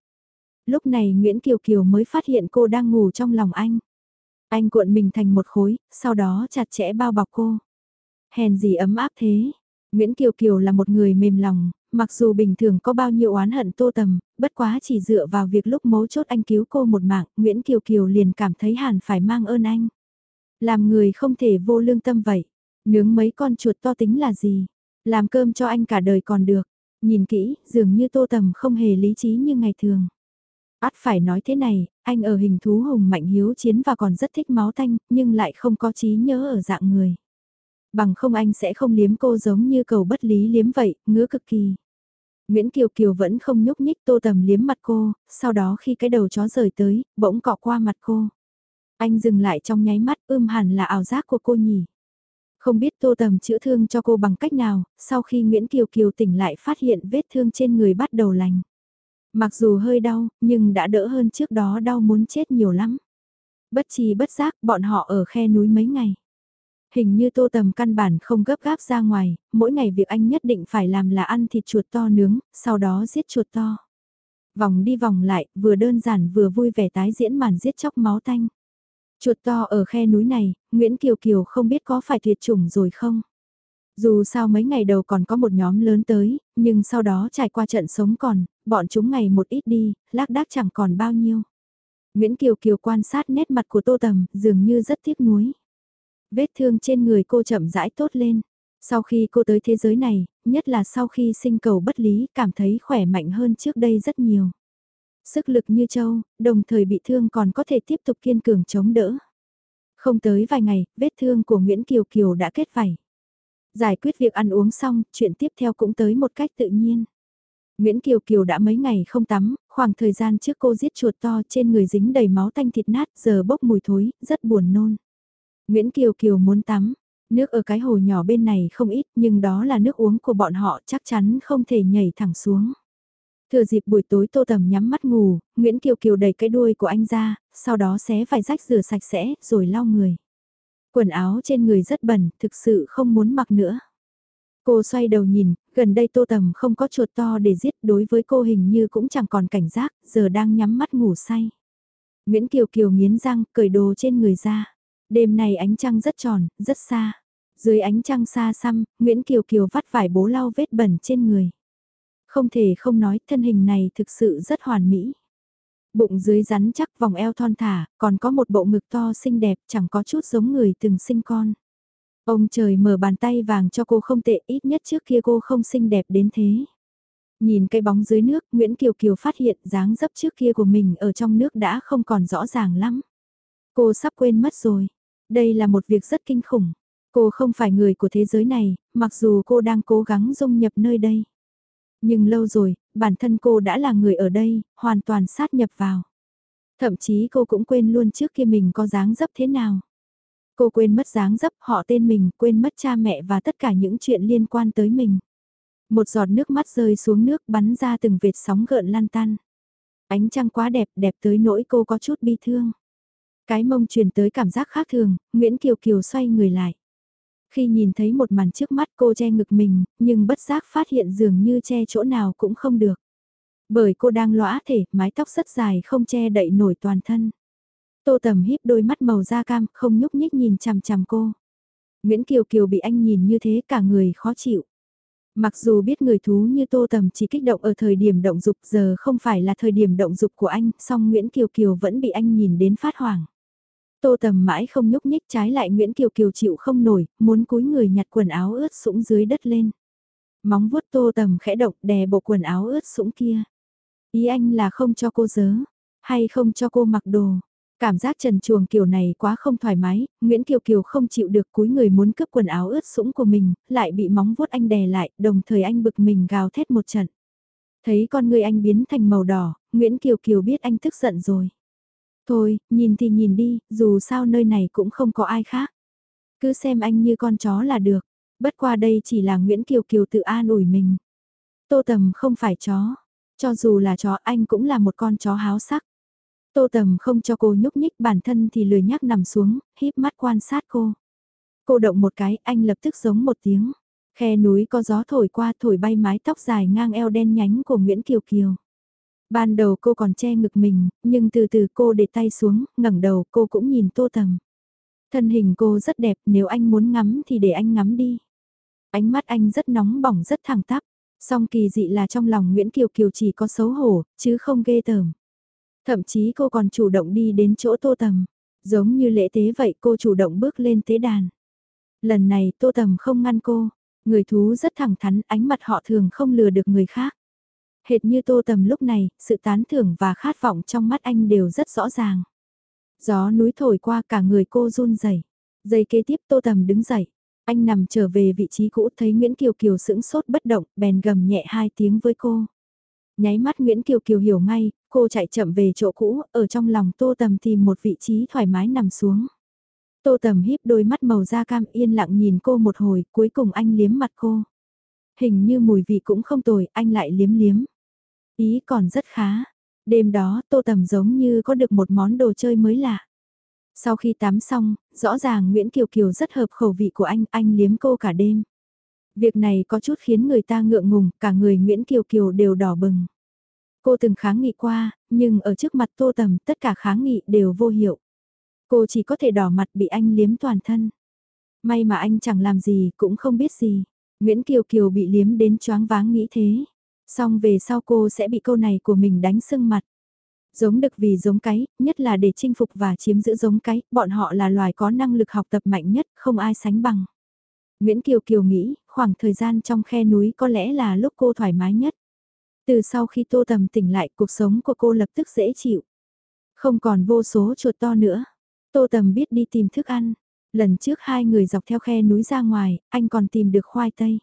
Lúc này Nguyễn Kiều Kiều mới phát hiện cô đang ngủ trong lòng anh. Anh cuộn mình thành một khối, sau đó chặt chẽ bao bọc cô. Hèn gì ấm áp thế. Nguyễn Kiều Kiều là một người mềm lòng, mặc dù bình thường có bao nhiêu oán hận tô tầm, bất quá chỉ dựa vào việc lúc mấu chốt anh cứu cô một mạng, Nguyễn Kiều Kiều liền cảm thấy hẳn phải mang ơn anh. Làm người không thể vô lương tâm vậy. Nướng mấy con chuột to tính là gì? Làm cơm cho anh cả đời còn được. Nhìn kỹ, dường như tô tầm không hề lý trí như ngày thường. Át phải nói thế này, anh ở hình thú hùng mạnh hiếu chiến và còn rất thích máu tanh, nhưng lại không có trí nhớ ở dạng người. Bằng không anh sẽ không liếm cô giống như cầu bất lý liếm vậy, ngứa cực kỳ. Nguyễn Kiều Kiều vẫn không nhúc nhích tô tầm liếm mặt cô, sau đó khi cái đầu chó rời tới, bỗng cọ qua mặt cô. Anh dừng lại trong nháy mắt ưm hẳn là ảo giác của cô nhỉ. Không biết tô tầm chữa thương cho cô bằng cách nào, sau khi Nguyễn Kiều Kiều tỉnh lại phát hiện vết thương trên người bắt đầu lành. Mặc dù hơi đau, nhưng đã đỡ hơn trước đó đau muốn chết nhiều lắm. Bất chi bất giác bọn họ ở khe núi mấy ngày. Hình như tô tầm căn bản không gấp gáp ra ngoài, mỗi ngày việc anh nhất định phải làm là ăn thịt chuột to nướng, sau đó giết chuột to. Vòng đi vòng lại, vừa đơn giản vừa vui vẻ tái diễn màn giết chóc máu tanh. Chuột to ở khe núi này, Nguyễn Kiều Kiều không biết có phải tuyệt chủng rồi không? Dù sao mấy ngày đầu còn có một nhóm lớn tới, nhưng sau đó trải qua trận sống còn, bọn chúng ngày một ít đi, lác đác chẳng còn bao nhiêu. Nguyễn Kiều Kiều quan sát nét mặt của Tô Tầm, dường như rất tiếc nuối. Vết thương trên người cô chậm rãi tốt lên. Sau khi cô tới thế giới này, nhất là sau khi sinh cầu bất lý, cảm thấy khỏe mạnh hơn trước đây rất nhiều. Sức lực như châu, đồng thời bị thương còn có thể tiếp tục kiên cường chống đỡ. Không tới vài ngày, vết thương của Nguyễn Kiều Kiều đã kết vảy. Giải quyết việc ăn uống xong, chuyện tiếp theo cũng tới một cách tự nhiên. Nguyễn Kiều Kiều đã mấy ngày không tắm, khoảng thời gian trước cô giết chuột to trên người dính đầy máu tanh thịt nát giờ bốc mùi thối, rất buồn nôn. Nguyễn Kiều Kiều muốn tắm, nước ở cái hồ nhỏ bên này không ít nhưng đó là nước uống của bọn họ chắc chắn không thể nhảy thẳng xuống. Thừa dịp buổi tối tô tầm nhắm mắt ngủ, Nguyễn Kiều Kiều đẩy cái đuôi của anh ra, sau đó xé vài rách rửa sạch sẽ, rồi lau người. Quần áo trên người rất bẩn, thực sự không muốn mặc nữa. Cô xoay đầu nhìn, gần đây tô tầm không có chuột to để giết đối với cô hình như cũng chẳng còn cảnh giác, giờ đang nhắm mắt ngủ say. Nguyễn Kiều Kiều nghiến răng, cởi đồ trên người ra. Đêm này ánh trăng rất tròn, rất xa. Dưới ánh trăng xa xăm, Nguyễn Kiều Kiều vắt vải bố lau vết bẩn trên người. Không thể không nói thân hình này thực sự rất hoàn mỹ. Bụng dưới rắn chắc vòng eo thon thả, còn có một bộ ngực to xinh đẹp chẳng có chút giống người từng sinh con. Ông trời mở bàn tay vàng cho cô không tệ ít nhất trước kia cô không xinh đẹp đến thế. Nhìn cái bóng dưới nước, Nguyễn Kiều Kiều phát hiện dáng dấp trước kia của mình ở trong nước đã không còn rõ ràng lắm. Cô sắp quên mất rồi. Đây là một việc rất kinh khủng. Cô không phải người của thế giới này, mặc dù cô đang cố gắng dung nhập nơi đây. Nhưng lâu rồi, bản thân cô đã là người ở đây, hoàn toàn sát nhập vào. Thậm chí cô cũng quên luôn trước kia mình có dáng dấp thế nào. Cô quên mất dáng dấp họ tên mình, quên mất cha mẹ và tất cả những chuyện liên quan tới mình. Một giọt nước mắt rơi xuống nước bắn ra từng vệt sóng gợn lan tan. Ánh trăng quá đẹp, đẹp tới nỗi cô có chút bi thương. Cái mông truyền tới cảm giác khác thường, Nguyễn Kiều Kiều xoay người lại. Khi nhìn thấy một màn trước mắt cô che ngực mình, nhưng bất giác phát hiện dường như che chỗ nào cũng không được. Bởi cô đang lõa thể, mái tóc rất dài không che đậy nổi toàn thân. Tô tầm híp đôi mắt màu da cam, không nhúc nhích nhìn chằm chằm cô. Nguyễn Kiều Kiều bị anh nhìn như thế cả người khó chịu. Mặc dù biết người thú như Tô Tầm chỉ kích động ở thời điểm động dục giờ không phải là thời điểm động dục của anh, song Nguyễn Kiều Kiều vẫn bị anh nhìn đến phát hoảng. Tô Tầm mãi không nhúc nhích trái lại Nguyễn Kiều Kiều chịu không nổi, muốn cúi người nhặt quần áo ướt sũng dưới đất lên. Móng vuốt Tô Tầm khẽ động đè bộ quần áo ướt sũng kia. Ý anh là không cho cô dớ, hay không cho cô mặc đồ. Cảm giác trần chuồng kiểu này quá không thoải mái, Nguyễn Kiều Kiều không chịu được cúi người muốn cướp quần áo ướt sũng của mình, lại bị móng vuốt anh đè lại, đồng thời anh bực mình gào thét một trận. Thấy con người anh biến thành màu đỏ, Nguyễn Kiều Kiều biết anh tức giận rồi. Thôi, nhìn thì nhìn đi, dù sao nơi này cũng không có ai khác. Cứ xem anh như con chó là được, bất qua đây chỉ là Nguyễn Kiều Kiều tự an ủi mình. Tô Tầm không phải chó, cho dù là chó anh cũng là một con chó háo sắc. Tô Tầm không cho cô nhúc nhích bản thân thì lười nhác nằm xuống, híp mắt quan sát cô. Cô động một cái, anh lập tức giống một tiếng. Khe núi có gió thổi qua thổi bay mái tóc dài ngang eo đen nhánh của Nguyễn Kiều Kiều. Ban đầu cô còn che ngực mình, nhưng từ từ cô để tay xuống, ngẩng đầu cô cũng nhìn Tô Tầm. Thân hình cô rất đẹp, nếu anh muốn ngắm thì để anh ngắm đi. Ánh mắt anh rất nóng bỏng rất thẳng tắp, song kỳ dị là trong lòng Nguyễn Kiều Kiều chỉ có xấu hổ, chứ không ghê tởm. Thậm chí cô còn chủ động đi đến chỗ tô tầm. Giống như lễ tế vậy cô chủ động bước lên tế đàn. Lần này tô tầm không ngăn cô. Người thú rất thẳng thắn ánh mặt họ thường không lừa được người khác. Hệt như tô tầm lúc này, sự tán thưởng và khát vọng trong mắt anh đều rất rõ ràng. Gió núi thổi qua cả người cô run rẩy. Giây kế tiếp tô tầm đứng dậy. Anh nằm trở về vị trí cũ thấy Nguyễn Kiều Kiều sững sốt bất động, bèn gầm nhẹ hai tiếng với cô. Nháy mắt Nguyễn Kiều Kiều hiểu ngay, cô chạy chậm về chỗ cũ, ở trong lòng Tô Tầm tìm một vị trí thoải mái nằm xuống. Tô Tầm híp đôi mắt màu da cam yên lặng nhìn cô một hồi, cuối cùng anh liếm mặt cô. Hình như mùi vị cũng không tồi, anh lại liếm liếm. Ý còn rất khá. Đêm đó Tô Tầm giống như có được một món đồ chơi mới lạ. Sau khi tắm xong, rõ ràng Nguyễn Kiều Kiều rất hợp khẩu vị của anh, anh liếm cô cả đêm. Việc này có chút khiến người ta ngượng ngùng, cả người Nguyễn Kiều Kiều đều đỏ bừng. Cô từng kháng nghị qua, nhưng ở trước mặt Tô Tầm tất cả kháng nghị đều vô hiệu. Cô chỉ có thể đỏ mặt bị anh liếm toàn thân. May mà anh chẳng làm gì, cũng không biết gì. Nguyễn Kiều Kiều bị liếm đến choáng váng nghĩ thế. Xong về sau cô sẽ bị câu này của mình đánh sưng mặt. Giống đực vì giống cái, nhất là để chinh phục và chiếm giữ giống cái, bọn họ là loài có năng lực học tập mạnh nhất, không ai sánh bằng. Nguyễn Kiều Kiều nghĩ, khoảng thời gian trong khe núi có lẽ là lúc cô thoải mái nhất. Từ sau khi tô tầm tỉnh lại cuộc sống của cô lập tức dễ chịu. Không còn vô số chuột to nữa. Tô Tầm biết đi tìm thức ăn. Lần trước hai người dọc theo khe núi ra ngoài, anh còn tìm được khoai tây.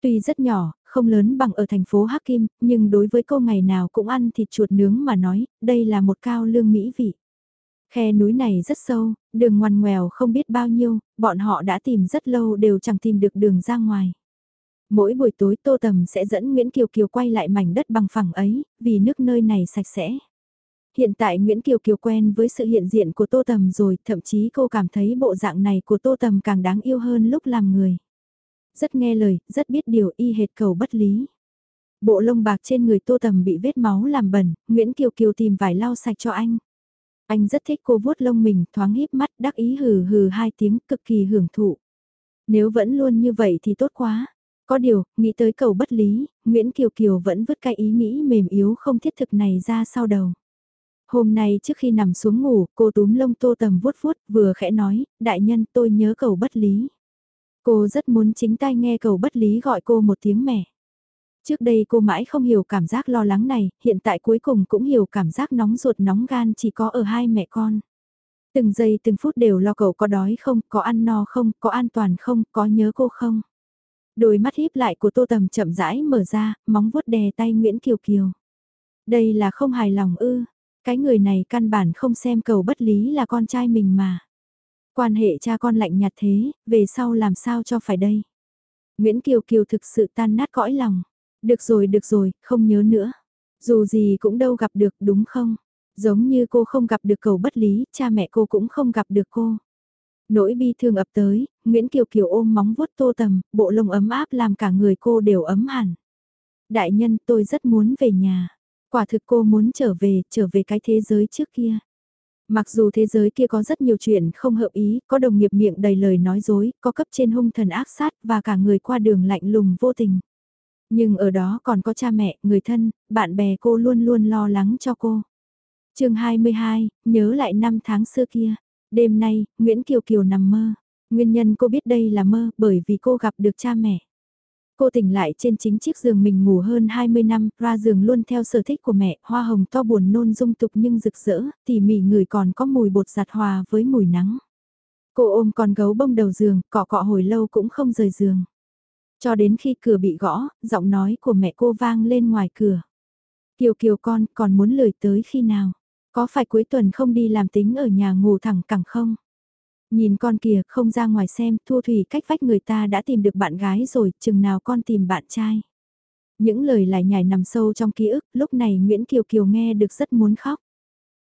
Tuy rất nhỏ, không lớn bằng ở thành phố Hắc Kim, nhưng đối với cô ngày nào cũng ăn thịt chuột nướng mà nói, đây là một cao lương mỹ vị. Khe núi này rất sâu, đường ngoằn ngoèo không biết bao nhiêu, bọn họ đã tìm rất lâu đều chẳng tìm được đường ra ngoài. Mỗi buổi tối Tô Tầm sẽ dẫn Nguyễn Kiều Kiều quay lại mảnh đất bằng phẳng ấy, vì nước nơi này sạch sẽ. Hiện tại Nguyễn Kiều Kiều quen với sự hiện diện của Tô Tầm rồi, thậm chí cô cảm thấy bộ dạng này của Tô Tầm càng đáng yêu hơn lúc làm người. Rất nghe lời, rất biết điều y hệt cầu bất lý. Bộ lông bạc trên người Tô Tầm bị vết máu làm bẩn, Nguyễn Kiều Kiều tìm vải lau sạch cho anh. Anh rất thích cô vuốt lông mình, thoáng híp mắt, đắc ý hừ hừ hai tiếng, cực kỳ hưởng thụ. Nếu vẫn luôn như vậy thì tốt quá. Có điều, nghĩ tới cầu bất lý, Nguyễn Kiều Kiều vẫn vứt cái ý nghĩ mềm yếu không thiết thực này ra sau đầu. Hôm nay trước khi nằm xuống ngủ, cô túm lông tô tầm vuốt vuốt, vừa khẽ nói, đại nhân tôi nhớ cầu bất lý. Cô rất muốn chính tay nghe cầu bất lý gọi cô một tiếng mẹ. Trước đây cô mãi không hiểu cảm giác lo lắng này, hiện tại cuối cùng cũng hiểu cảm giác nóng ruột nóng gan chỉ có ở hai mẹ con. Từng giây từng phút đều lo cậu có đói không, có ăn no không, có an toàn không, có nhớ cô không. Đôi mắt híp lại của Tô Tầm chậm rãi mở ra, móng vuốt đè tay Nguyễn Kiều Kiều. Đây là không hài lòng ư, cái người này căn bản không xem cầu bất lý là con trai mình mà. Quan hệ cha con lạnh nhạt thế, về sau làm sao cho phải đây. Nguyễn Kiều Kiều thực sự tan nát cõi lòng. Được rồi được rồi, không nhớ nữa. Dù gì cũng đâu gặp được đúng không? Giống như cô không gặp được cầu bất lý, cha mẹ cô cũng không gặp được cô. Nỗi bi thương ập tới, Nguyễn Kiều Kiều ôm móng vuốt tô tầm, bộ lông ấm áp làm cả người cô đều ấm hẳn. Đại nhân tôi rất muốn về nhà. Quả thực cô muốn trở về, trở về cái thế giới trước kia. Mặc dù thế giới kia có rất nhiều chuyện không hợp ý, có đồng nghiệp miệng đầy lời nói dối, có cấp trên hung thần ác sát và cả người qua đường lạnh lùng vô tình. Nhưng ở đó còn có cha mẹ, người thân, bạn bè cô luôn luôn lo lắng cho cô. chương 22, nhớ lại năm tháng xưa kia. Đêm nay, Nguyễn Kiều Kiều nằm mơ. Nguyên nhân cô biết đây là mơ bởi vì cô gặp được cha mẹ. Cô tỉnh lại trên chính chiếc giường mình ngủ hơn 20 năm, ra giường luôn theo sở thích của mẹ, hoa hồng to buồn nôn dung tục nhưng rực rỡ, tỉ mỉ người còn có mùi bột giặt hòa với mùi nắng. Cô ôm con gấu bông đầu giường, cọ cọ hồi lâu cũng không rời giường. Cho đến khi cửa bị gõ, giọng nói của mẹ cô vang lên ngoài cửa. Kiều Kiều con còn muốn lười tới khi nào? Có phải cuối tuần không đi làm tính ở nhà ngủ thẳng cẳng không? Nhìn con kìa không ra ngoài xem Thu Thủy cách vách người ta đã tìm được bạn gái rồi, chừng nào con tìm bạn trai. Những lời lại nhảy nằm sâu trong ký ức, lúc này Nguyễn Kiều Kiều nghe được rất muốn khóc.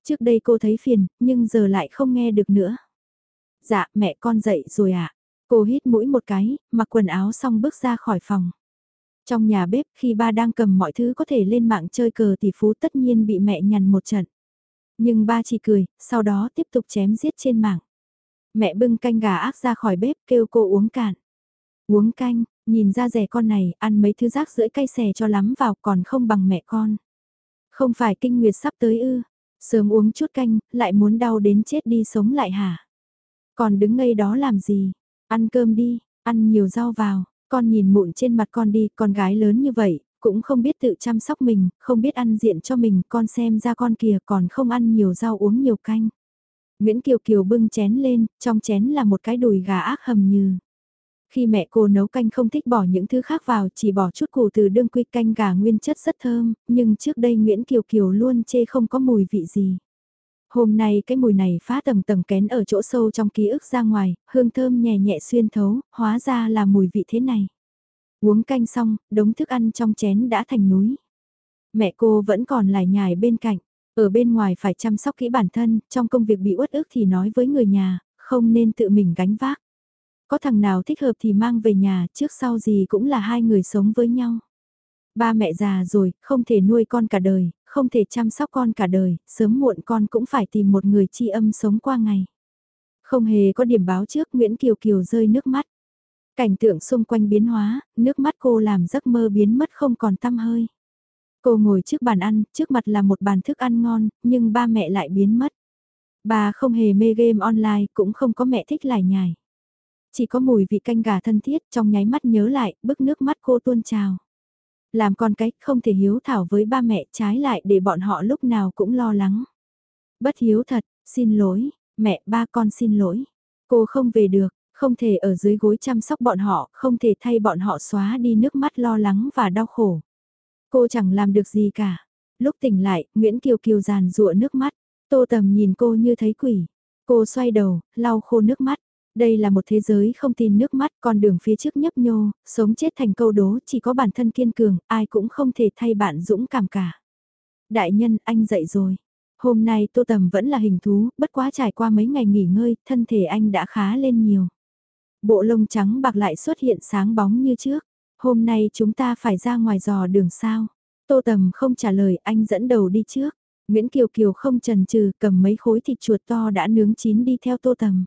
Trước đây cô thấy phiền, nhưng giờ lại không nghe được nữa. Dạ, mẹ con dậy rồi ạ. À? Cô hít mũi một cái, mặc quần áo xong bước ra khỏi phòng. Trong nhà bếp khi ba đang cầm mọi thứ có thể lên mạng chơi cờ tỷ phú tất nhiên bị mẹ nhằn một trận. Nhưng ba chỉ cười, sau đó tiếp tục chém giết trên mạng. Mẹ bưng canh gà ác ra khỏi bếp kêu cô uống cạn. Uống canh, nhìn ra rẻ con này, ăn mấy thứ rác rưỡi cay xè cho lắm vào còn không bằng mẹ con. Không phải kinh nguyệt sắp tới ư, sớm uống chút canh, lại muốn đau đến chết đi sống lại hả? Còn đứng ngây đó làm gì? Ăn cơm đi, ăn nhiều rau vào, con nhìn mụn trên mặt con đi, con gái lớn như vậy, cũng không biết tự chăm sóc mình, không biết ăn diện cho mình, con xem ra con kìa còn không ăn nhiều rau uống nhiều canh. Nguyễn Kiều Kiều bưng chén lên, trong chén là một cái đùi gà ác hầm như. Khi mẹ cô nấu canh không thích bỏ những thứ khác vào, chỉ bỏ chút củ từ đương quy canh gà nguyên chất rất thơm, nhưng trước đây Nguyễn Kiều Kiều luôn chê không có mùi vị gì. Hôm nay cái mùi này phá tầng tầng kén ở chỗ sâu trong ký ức ra ngoài, hương thơm nhẹ nhẹ xuyên thấu, hóa ra là mùi vị thế này. Uống canh xong, đống thức ăn trong chén đã thành núi. Mẹ cô vẫn còn lại nhài bên cạnh, ở bên ngoài phải chăm sóc kỹ bản thân, trong công việc bị uất ức thì nói với người nhà, không nên tự mình gánh vác. Có thằng nào thích hợp thì mang về nhà, trước sau gì cũng là hai người sống với nhau. Ba mẹ già rồi, không thể nuôi con cả đời, không thể chăm sóc con cả đời, sớm muộn con cũng phải tìm một người tri âm sống qua ngày. Không hề có điểm báo trước Nguyễn Kiều Kiều rơi nước mắt. Cảnh tượng xung quanh biến hóa, nước mắt cô làm giấc mơ biến mất không còn tăm hơi. Cô ngồi trước bàn ăn, trước mặt là một bàn thức ăn ngon, nhưng ba mẹ lại biến mất. Bà không hề mê game online, cũng không có mẹ thích lải nhải. Chỉ có mùi vị canh gà thân thiết trong nháy mắt nhớ lại, bức nước mắt cô tuôn trào. Làm con cái không thể hiếu thảo với ba mẹ trái lại để bọn họ lúc nào cũng lo lắng. Bất hiếu thật, xin lỗi, mẹ ba con xin lỗi. Cô không về được, không thể ở dưới gối chăm sóc bọn họ, không thể thay bọn họ xóa đi nước mắt lo lắng và đau khổ. Cô chẳng làm được gì cả. Lúc tỉnh lại, Nguyễn Kiều Kiều giàn rụa nước mắt. Tô Tầm nhìn cô như thấy quỷ. Cô xoay đầu, lau khô nước mắt. Đây là một thế giới không tin nước mắt, con đường phía trước nhấp nhô, sống chết thành câu đố, chỉ có bản thân kiên cường, ai cũng không thể thay bạn dũng cảm cả. Đại nhân, anh dậy rồi. Hôm nay Tô Tầm vẫn là hình thú, bất quá trải qua mấy ngày nghỉ ngơi, thân thể anh đã khá lên nhiều. Bộ lông trắng bạc lại xuất hiện sáng bóng như trước. Hôm nay chúng ta phải ra ngoài dò đường sao. Tô Tầm không trả lời, anh dẫn đầu đi trước. Nguyễn Kiều Kiều không chần chừ cầm mấy khối thịt chuột to đã nướng chín đi theo Tô Tầm.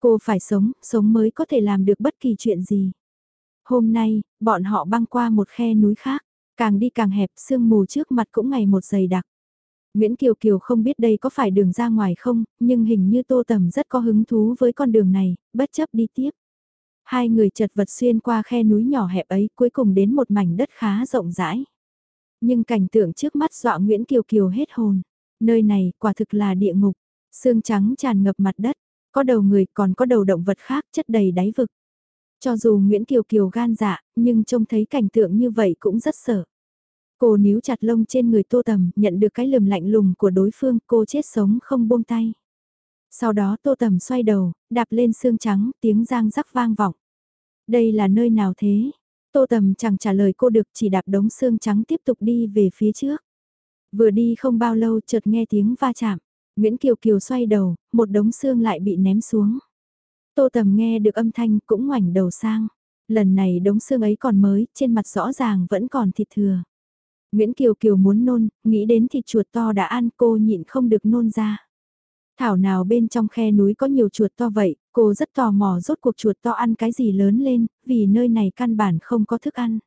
Cô phải sống, sống mới có thể làm được bất kỳ chuyện gì. Hôm nay, bọn họ băng qua một khe núi khác, càng đi càng hẹp, sương mù trước mặt cũng ngày một dày đặc. Nguyễn Kiều Kiều không biết đây có phải đường ra ngoài không, nhưng hình như Tô Tầm rất có hứng thú với con đường này, bất chấp đi tiếp. Hai người chật vật xuyên qua khe núi nhỏ hẹp ấy cuối cùng đến một mảnh đất khá rộng rãi. Nhưng cảnh tượng trước mắt dọa Nguyễn Kiều Kiều hết hồn. Nơi này quả thực là địa ngục, xương trắng tràn ngập mặt đất, có đầu người còn có đầu động vật khác chất đầy đáy vực. Cho dù Nguyễn Kiều Kiều gan dạ, nhưng trông thấy cảnh tượng như vậy cũng rất sợ. Cô níu chặt lông trên người tô tầm, nhận được cái lườm lạnh lùng của đối phương, cô chết sống không buông tay. Sau đó tô tầm xoay đầu, đạp lên xương trắng, tiếng giang rắc vang vọng. Đây là nơi nào thế? Tô tầm chẳng trả lời cô được chỉ đạp đống xương trắng tiếp tục đi về phía trước. Vừa đi không bao lâu chợt nghe tiếng va chạm. Nguyễn Kiều Kiều xoay đầu, một đống xương lại bị ném xuống. Tô Tầm nghe được âm thanh cũng ngoảnh đầu sang. Lần này đống xương ấy còn mới, trên mặt rõ ràng vẫn còn thịt thừa. Nguyễn Kiều Kiều muốn nôn, nghĩ đến thịt chuột to đã ăn cô nhịn không được nôn ra. Thảo nào bên trong khe núi có nhiều chuột to vậy, cô rất tò mò rốt cuộc chuột to ăn cái gì lớn lên, vì nơi này căn bản không có thức ăn.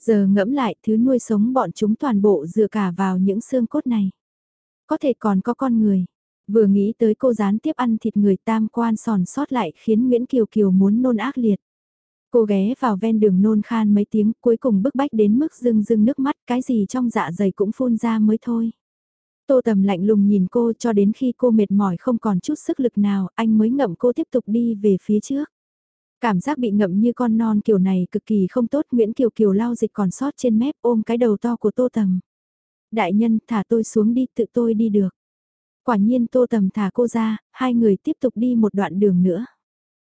Giờ ngẫm lại thứ nuôi sống bọn chúng toàn bộ dựa cả vào những xương cốt này. Có thể còn có con người. Vừa nghĩ tới cô gián tiếp ăn thịt người tam quan sòn sót lại khiến Nguyễn Kiều Kiều muốn nôn ác liệt. Cô ghé vào ven đường nôn khan mấy tiếng cuối cùng bức bách đến mức rưng rưng nước mắt cái gì trong dạ dày cũng phun ra mới thôi. Tô tầm lạnh lùng nhìn cô cho đến khi cô mệt mỏi không còn chút sức lực nào anh mới ngậm cô tiếp tục đi về phía trước. Cảm giác bị ngậm như con non kiểu này cực kỳ không tốt Nguyễn Kiều Kiều lau dịch còn sót trên mép ôm cái đầu to của tô tầm. Đại nhân thả tôi xuống đi tự tôi đi được. Quả nhiên tô tầm thả cô ra, hai người tiếp tục đi một đoạn đường nữa.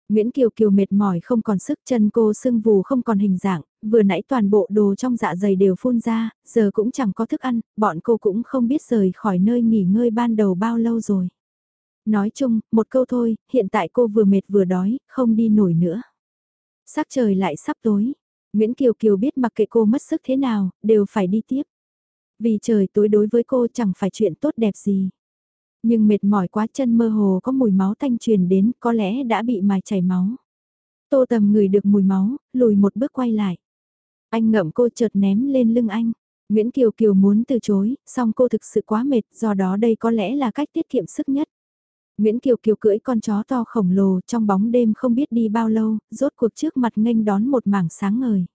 Nguyễn Kiều Kiều mệt mỏi không còn sức chân cô sưng vù không còn hình dạng, vừa nãy toàn bộ đồ trong dạ dày đều phun ra, giờ cũng chẳng có thức ăn, bọn cô cũng không biết rời khỏi nơi nghỉ ngơi ban đầu bao lâu rồi. Nói chung, một câu thôi, hiện tại cô vừa mệt vừa đói, không đi nổi nữa. Sắc trời lại sắp tối, Nguyễn Kiều Kiều biết mặc kệ cô mất sức thế nào, đều phải đi tiếp. Vì trời tối đối với cô chẳng phải chuyện tốt đẹp gì. Nhưng mệt mỏi quá chân mơ hồ có mùi máu thanh truyền đến có lẽ đã bị mài chảy máu. Tô tầm người được mùi máu, lùi một bước quay lại. Anh ngậm cô chợt ném lên lưng anh. Nguyễn Kiều Kiều muốn từ chối, song cô thực sự quá mệt, do đó đây có lẽ là cách tiết kiệm sức nhất. Nguyễn Kiều Kiều cưỡi con chó to khổng lồ trong bóng đêm không biết đi bao lâu, rốt cuộc trước mặt nghênh đón một mảng sáng ngời.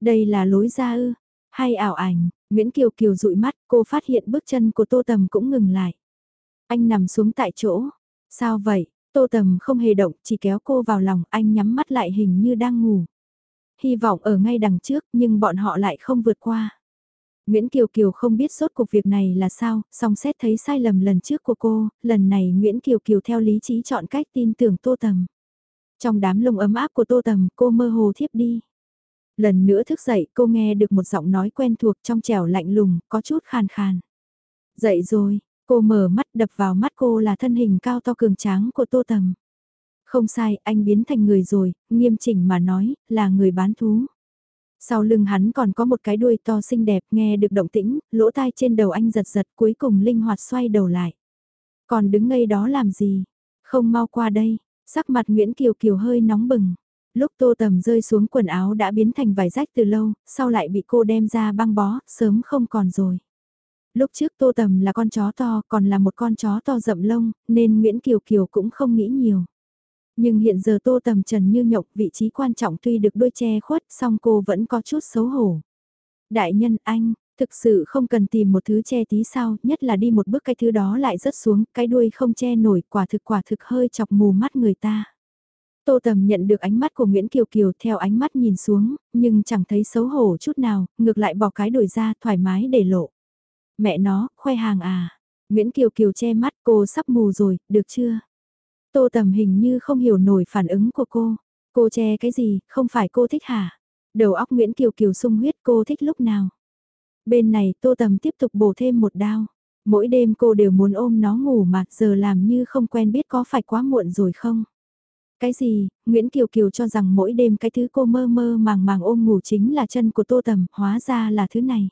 Đây là lối ra ư, hay ảo ảnh, Nguyễn Kiều Kiều dụi mắt, cô phát hiện bước chân của Tô Tầm cũng ngừng lại. Anh nằm xuống tại chỗ. Sao vậy? Tô Tầm không hề động, chỉ kéo cô vào lòng, anh nhắm mắt lại hình như đang ngủ. Hy vọng ở ngay đằng trước, nhưng bọn họ lại không vượt qua. Nguyễn Kiều Kiều không biết sốt cuộc việc này là sao, song xét thấy sai lầm lần trước của cô, lần này Nguyễn Kiều Kiều theo lý trí chọn cách tin tưởng Tô Tầm. Trong đám lông ấm áp của Tô Tầm, cô mơ hồ thiếp đi. Lần nữa thức dậy, cô nghe được một giọng nói quen thuộc trong trẻo lạnh lùng, có chút khàn khàn. Dậy rồi, Cô mở mắt đập vào mắt cô là thân hình cao to cường tráng của Tô Tầm. Không sai, anh biến thành người rồi, nghiêm chỉnh mà nói, là người bán thú. Sau lưng hắn còn có một cái đuôi to xinh đẹp nghe được động tĩnh, lỗ tai trên đầu anh giật giật cuối cùng linh hoạt xoay đầu lại. Còn đứng ngây đó làm gì? Không mau qua đây, sắc mặt Nguyễn Kiều Kiều hơi nóng bừng. Lúc tô tầm rơi xuống quần áo đã biến thành vải rách từ lâu, sau lại bị cô đem ra băng bó, sớm không còn rồi. Lúc trước Tô Tầm là con chó to, còn là một con chó to rậm lông, nên Nguyễn Kiều Kiều cũng không nghĩ nhiều. Nhưng hiện giờ Tô Tầm trần như nhộng, vị trí quan trọng tuy được đôi che khuất, song cô vẫn có chút xấu hổ. Đại nhân anh, Thực sự không cần tìm một thứ che tí sao, nhất là đi một bước cái thứ đó lại rớt xuống, cái đuôi không che nổi, quả thực quả thực hơi chọc mù mắt người ta. Tô Tầm nhận được ánh mắt của Nguyễn Kiều Kiều theo ánh mắt nhìn xuống, nhưng chẳng thấy xấu hổ chút nào, ngược lại bỏ cái đuổi ra thoải mái để lộ. Mẹ nó, khoe hàng à. Nguyễn Kiều Kiều che mắt cô sắp mù rồi, được chưa? Tô Tầm hình như không hiểu nổi phản ứng của cô. Cô che cái gì, không phải cô thích hả? Đầu óc Nguyễn Kiều Kiều sung huyết cô thích lúc nào? Bên này Tô Tầm tiếp tục bổ thêm một đao. Mỗi đêm cô đều muốn ôm nó ngủ mà giờ làm như không quen biết có phải quá muộn rồi không? Cái gì, Nguyễn Kiều Kiều cho rằng mỗi đêm cái thứ cô mơ mơ màng màng ôm ngủ chính là chân của Tô Tầm, hóa ra là thứ này.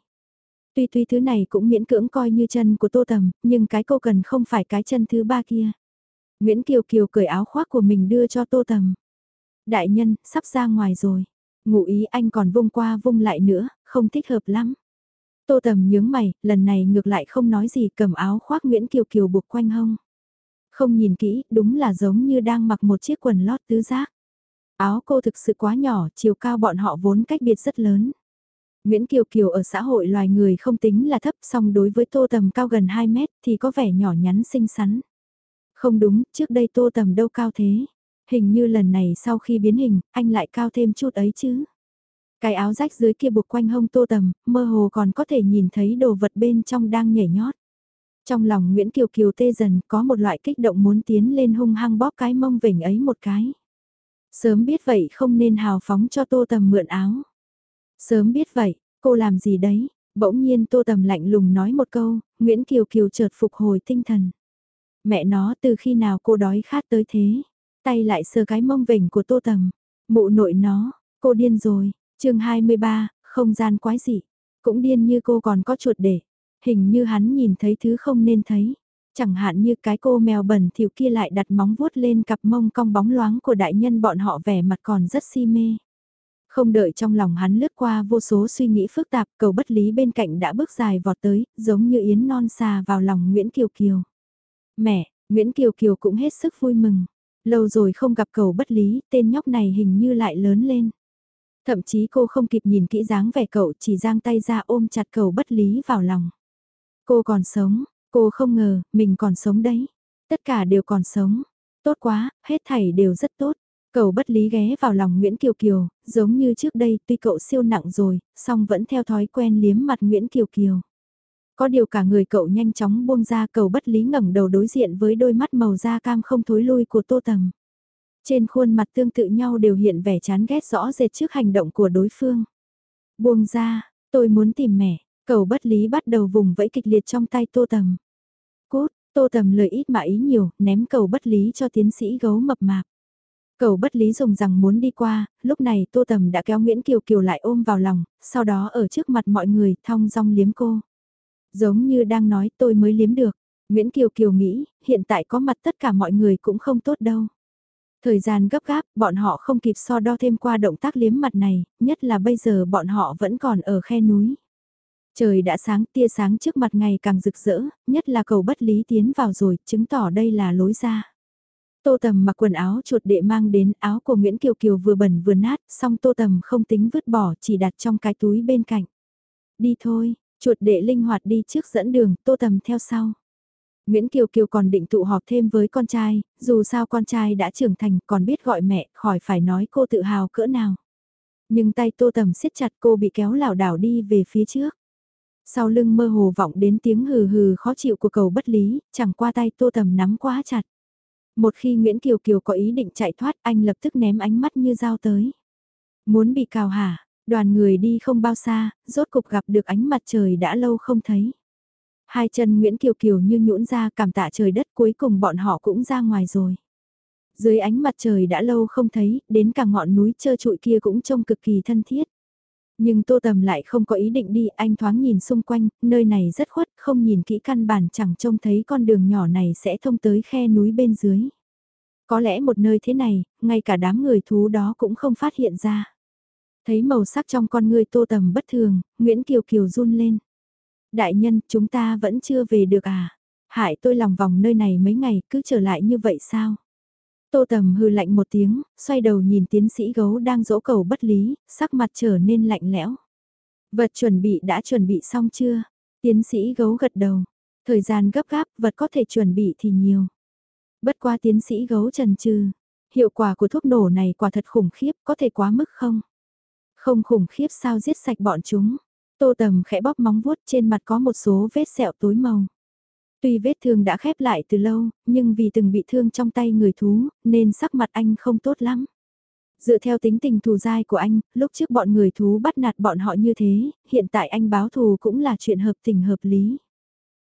Tuy tuy thứ này cũng miễn cưỡng coi như chân của Tô Tầm, nhưng cái cô cần không phải cái chân thứ ba kia. Nguyễn Kiều Kiều cởi áo khoác của mình đưa cho Tô Tầm. Đại nhân, sắp ra ngoài rồi. Ngụ ý anh còn vung qua vung lại nữa, không thích hợp lắm. Tô Tầm nhướng mày, lần này ngược lại không nói gì cầm áo khoác Nguyễn Kiều Kiều buộc quanh hông. Không nhìn kỹ, đúng là giống như đang mặc một chiếc quần lót tứ giác. Áo cô thực sự quá nhỏ, chiều cao bọn họ vốn cách biệt rất lớn. Nguyễn Kiều Kiều ở xã hội loài người không tính là thấp song đối với tô tầm cao gần 2 mét thì có vẻ nhỏ nhắn xinh xắn. Không đúng, trước đây tô tầm đâu cao thế. Hình như lần này sau khi biến hình, anh lại cao thêm chút ấy chứ. Cái áo rách dưới kia buộc quanh hông tô tầm, mơ hồ còn có thể nhìn thấy đồ vật bên trong đang nhảy nhót. Trong lòng Nguyễn Kiều Kiều tê dần có một loại kích động muốn tiến lên hung hăng bóp cái mông vỉnh ấy một cái. Sớm biết vậy không nên hào phóng cho tô tầm mượn áo. Sớm biết vậy, cô làm gì đấy? Bỗng nhiên tô tầm lạnh lùng nói một câu, Nguyễn Kiều Kiều chợt phục hồi tinh thần. Mẹ nó từ khi nào cô đói khát tới thế? Tay lại sờ cái mông vỉnh của tô tầm. Mụ nội nó, cô điên rồi. chương 23, không gian quái dị. Cũng điên như cô còn có chuột để. Hình như hắn nhìn thấy thứ không nên thấy. Chẳng hạn như cái cô mèo bẩn thiểu kia lại đặt móng vuốt lên cặp mông cong bóng loáng của đại nhân bọn họ vẻ mặt còn rất si mê. Không đợi trong lòng hắn lướt qua vô số suy nghĩ phức tạp, cầu bất lý bên cạnh đã bước dài vọt tới, giống như yến non xà vào lòng Nguyễn Kiều Kiều. Mẹ, Nguyễn Kiều Kiều cũng hết sức vui mừng. Lâu rồi không gặp cầu bất lý, tên nhóc này hình như lại lớn lên. Thậm chí cô không kịp nhìn kỹ dáng vẻ cậu chỉ giang tay ra ôm chặt cầu bất lý vào lòng. Cô còn sống, cô không ngờ, mình còn sống đấy. Tất cả đều còn sống. Tốt quá, hết thảy đều rất tốt. Cầu bất lý ghé vào lòng Nguyễn Kiều Kiều, giống như trước đây tuy cậu siêu nặng rồi, song vẫn theo thói quen liếm mặt Nguyễn Kiều Kiều. Có điều cả người cậu nhanh chóng buông ra cầu bất lý ngẩng đầu đối diện với đôi mắt màu da cam không thối lui của tô tầm. Trên khuôn mặt tương tự nhau đều hiện vẻ chán ghét rõ rệt trước hành động của đối phương. Buông ra, tôi muốn tìm mẹ, cầu bất lý bắt đầu vùng vẫy kịch liệt trong tay tô tầm. Cút, tô tầm lời ít mà ý nhiều, ném cầu bất lý cho tiến sĩ gấu mập mạp. Cầu bất lý dùng rằng muốn đi qua, lúc này Tô Tầm đã kéo Nguyễn Kiều Kiều lại ôm vào lòng, sau đó ở trước mặt mọi người thong dong liếm cô. Giống như đang nói tôi mới liếm được. Nguyễn Kiều Kiều nghĩ, hiện tại có mặt tất cả mọi người cũng không tốt đâu. Thời gian gấp gáp, bọn họ không kịp so đo thêm qua động tác liếm mặt này, nhất là bây giờ bọn họ vẫn còn ở khe núi. Trời đã sáng, tia sáng trước mặt ngày càng rực rỡ, nhất là cầu bất lý tiến vào rồi, chứng tỏ đây là lối ra. Tô Tầm mặc quần áo chuột đệ mang đến áo của Nguyễn Kiều Kiều vừa bẩn vừa nát, song Tô Tầm không tính vứt bỏ chỉ đặt trong cái túi bên cạnh. Đi thôi, chuột đệ linh hoạt đi trước dẫn đường, Tô Tầm theo sau. Nguyễn Kiều Kiều còn định tụ họp thêm với con trai, dù sao con trai đã trưởng thành còn biết gọi mẹ, khỏi phải nói cô tự hào cỡ nào. Nhưng tay Tô Tầm siết chặt cô bị kéo lảo đảo đi về phía trước. Sau lưng mơ hồ vọng đến tiếng hừ hừ khó chịu của cầu bất lý, chẳng qua tay Tô Tầm nắm quá chặt. Một khi Nguyễn Kiều Kiều có ý định chạy thoát anh lập tức ném ánh mắt như dao tới. Muốn bị cào hả, đoàn người đi không bao xa, rốt cục gặp được ánh mặt trời đã lâu không thấy. Hai chân Nguyễn Kiều Kiều như nhũn ra cảm tạ trời đất cuối cùng bọn họ cũng ra ngoài rồi. Dưới ánh mặt trời đã lâu không thấy, đến cả ngọn núi trơ trụi kia cũng trông cực kỳ thân thiết. Nhưng Tô Tầm lại không có ý định đi, anh thoáng nhìn xung quanh, nơi này rất khuất, không nhìn kỹ căn bản chẳng trông thấy con đường nhỏ này sẽ thông tới khe núi bên dưới. Có lẽ một nơi thế này, ngay cả đám người thú đó cũng không phát hiện ra. Thấy màu sắc trong con người Tô Tầm bất thường, Nguyễn Kiều Kiều run lên. Đại nhân, chúng ta vẫn chưa về được à? Hại tôi lòng vòng nơi này mấy ngày, cứ trở lại như vậy sao? Tô Tầm hư lạnh một tiếng, xoay đầu nhìn tiến sĩ gấu đang dỗ cầu bất lý, sắc mặt trở nên lạnh lẽo. Vật chuẩn bị đã chuẩn bị xong chưa? Tiến sĩ gấu gật đầu. Thời gian gấp gáp, vật có thể chuẩn bị thì nhiều. Bất qua tiến sĩ gấu trần trừ. Hiệu quả của thuốc nổ này quả thật khủng khiếp, có thể quá mức không? Không khủng khiếp sao giết sạch bọn chúng. Tô tầm khẽ bóp móng vuốt trên mặt có một số vết sẹo tối màu. Tuy vết thương đã khép lại từ lâu, nhưng vì từng bị thương trong tay người thú, nên sắc mặt anh không tốt lắm. Dựa theo tính tình thù dai của anh, lúc trước bọn người thú bắt nạt bọn họ như thế, hiện tại anh báo thù cũng là chuyện hợp tình hợp lý.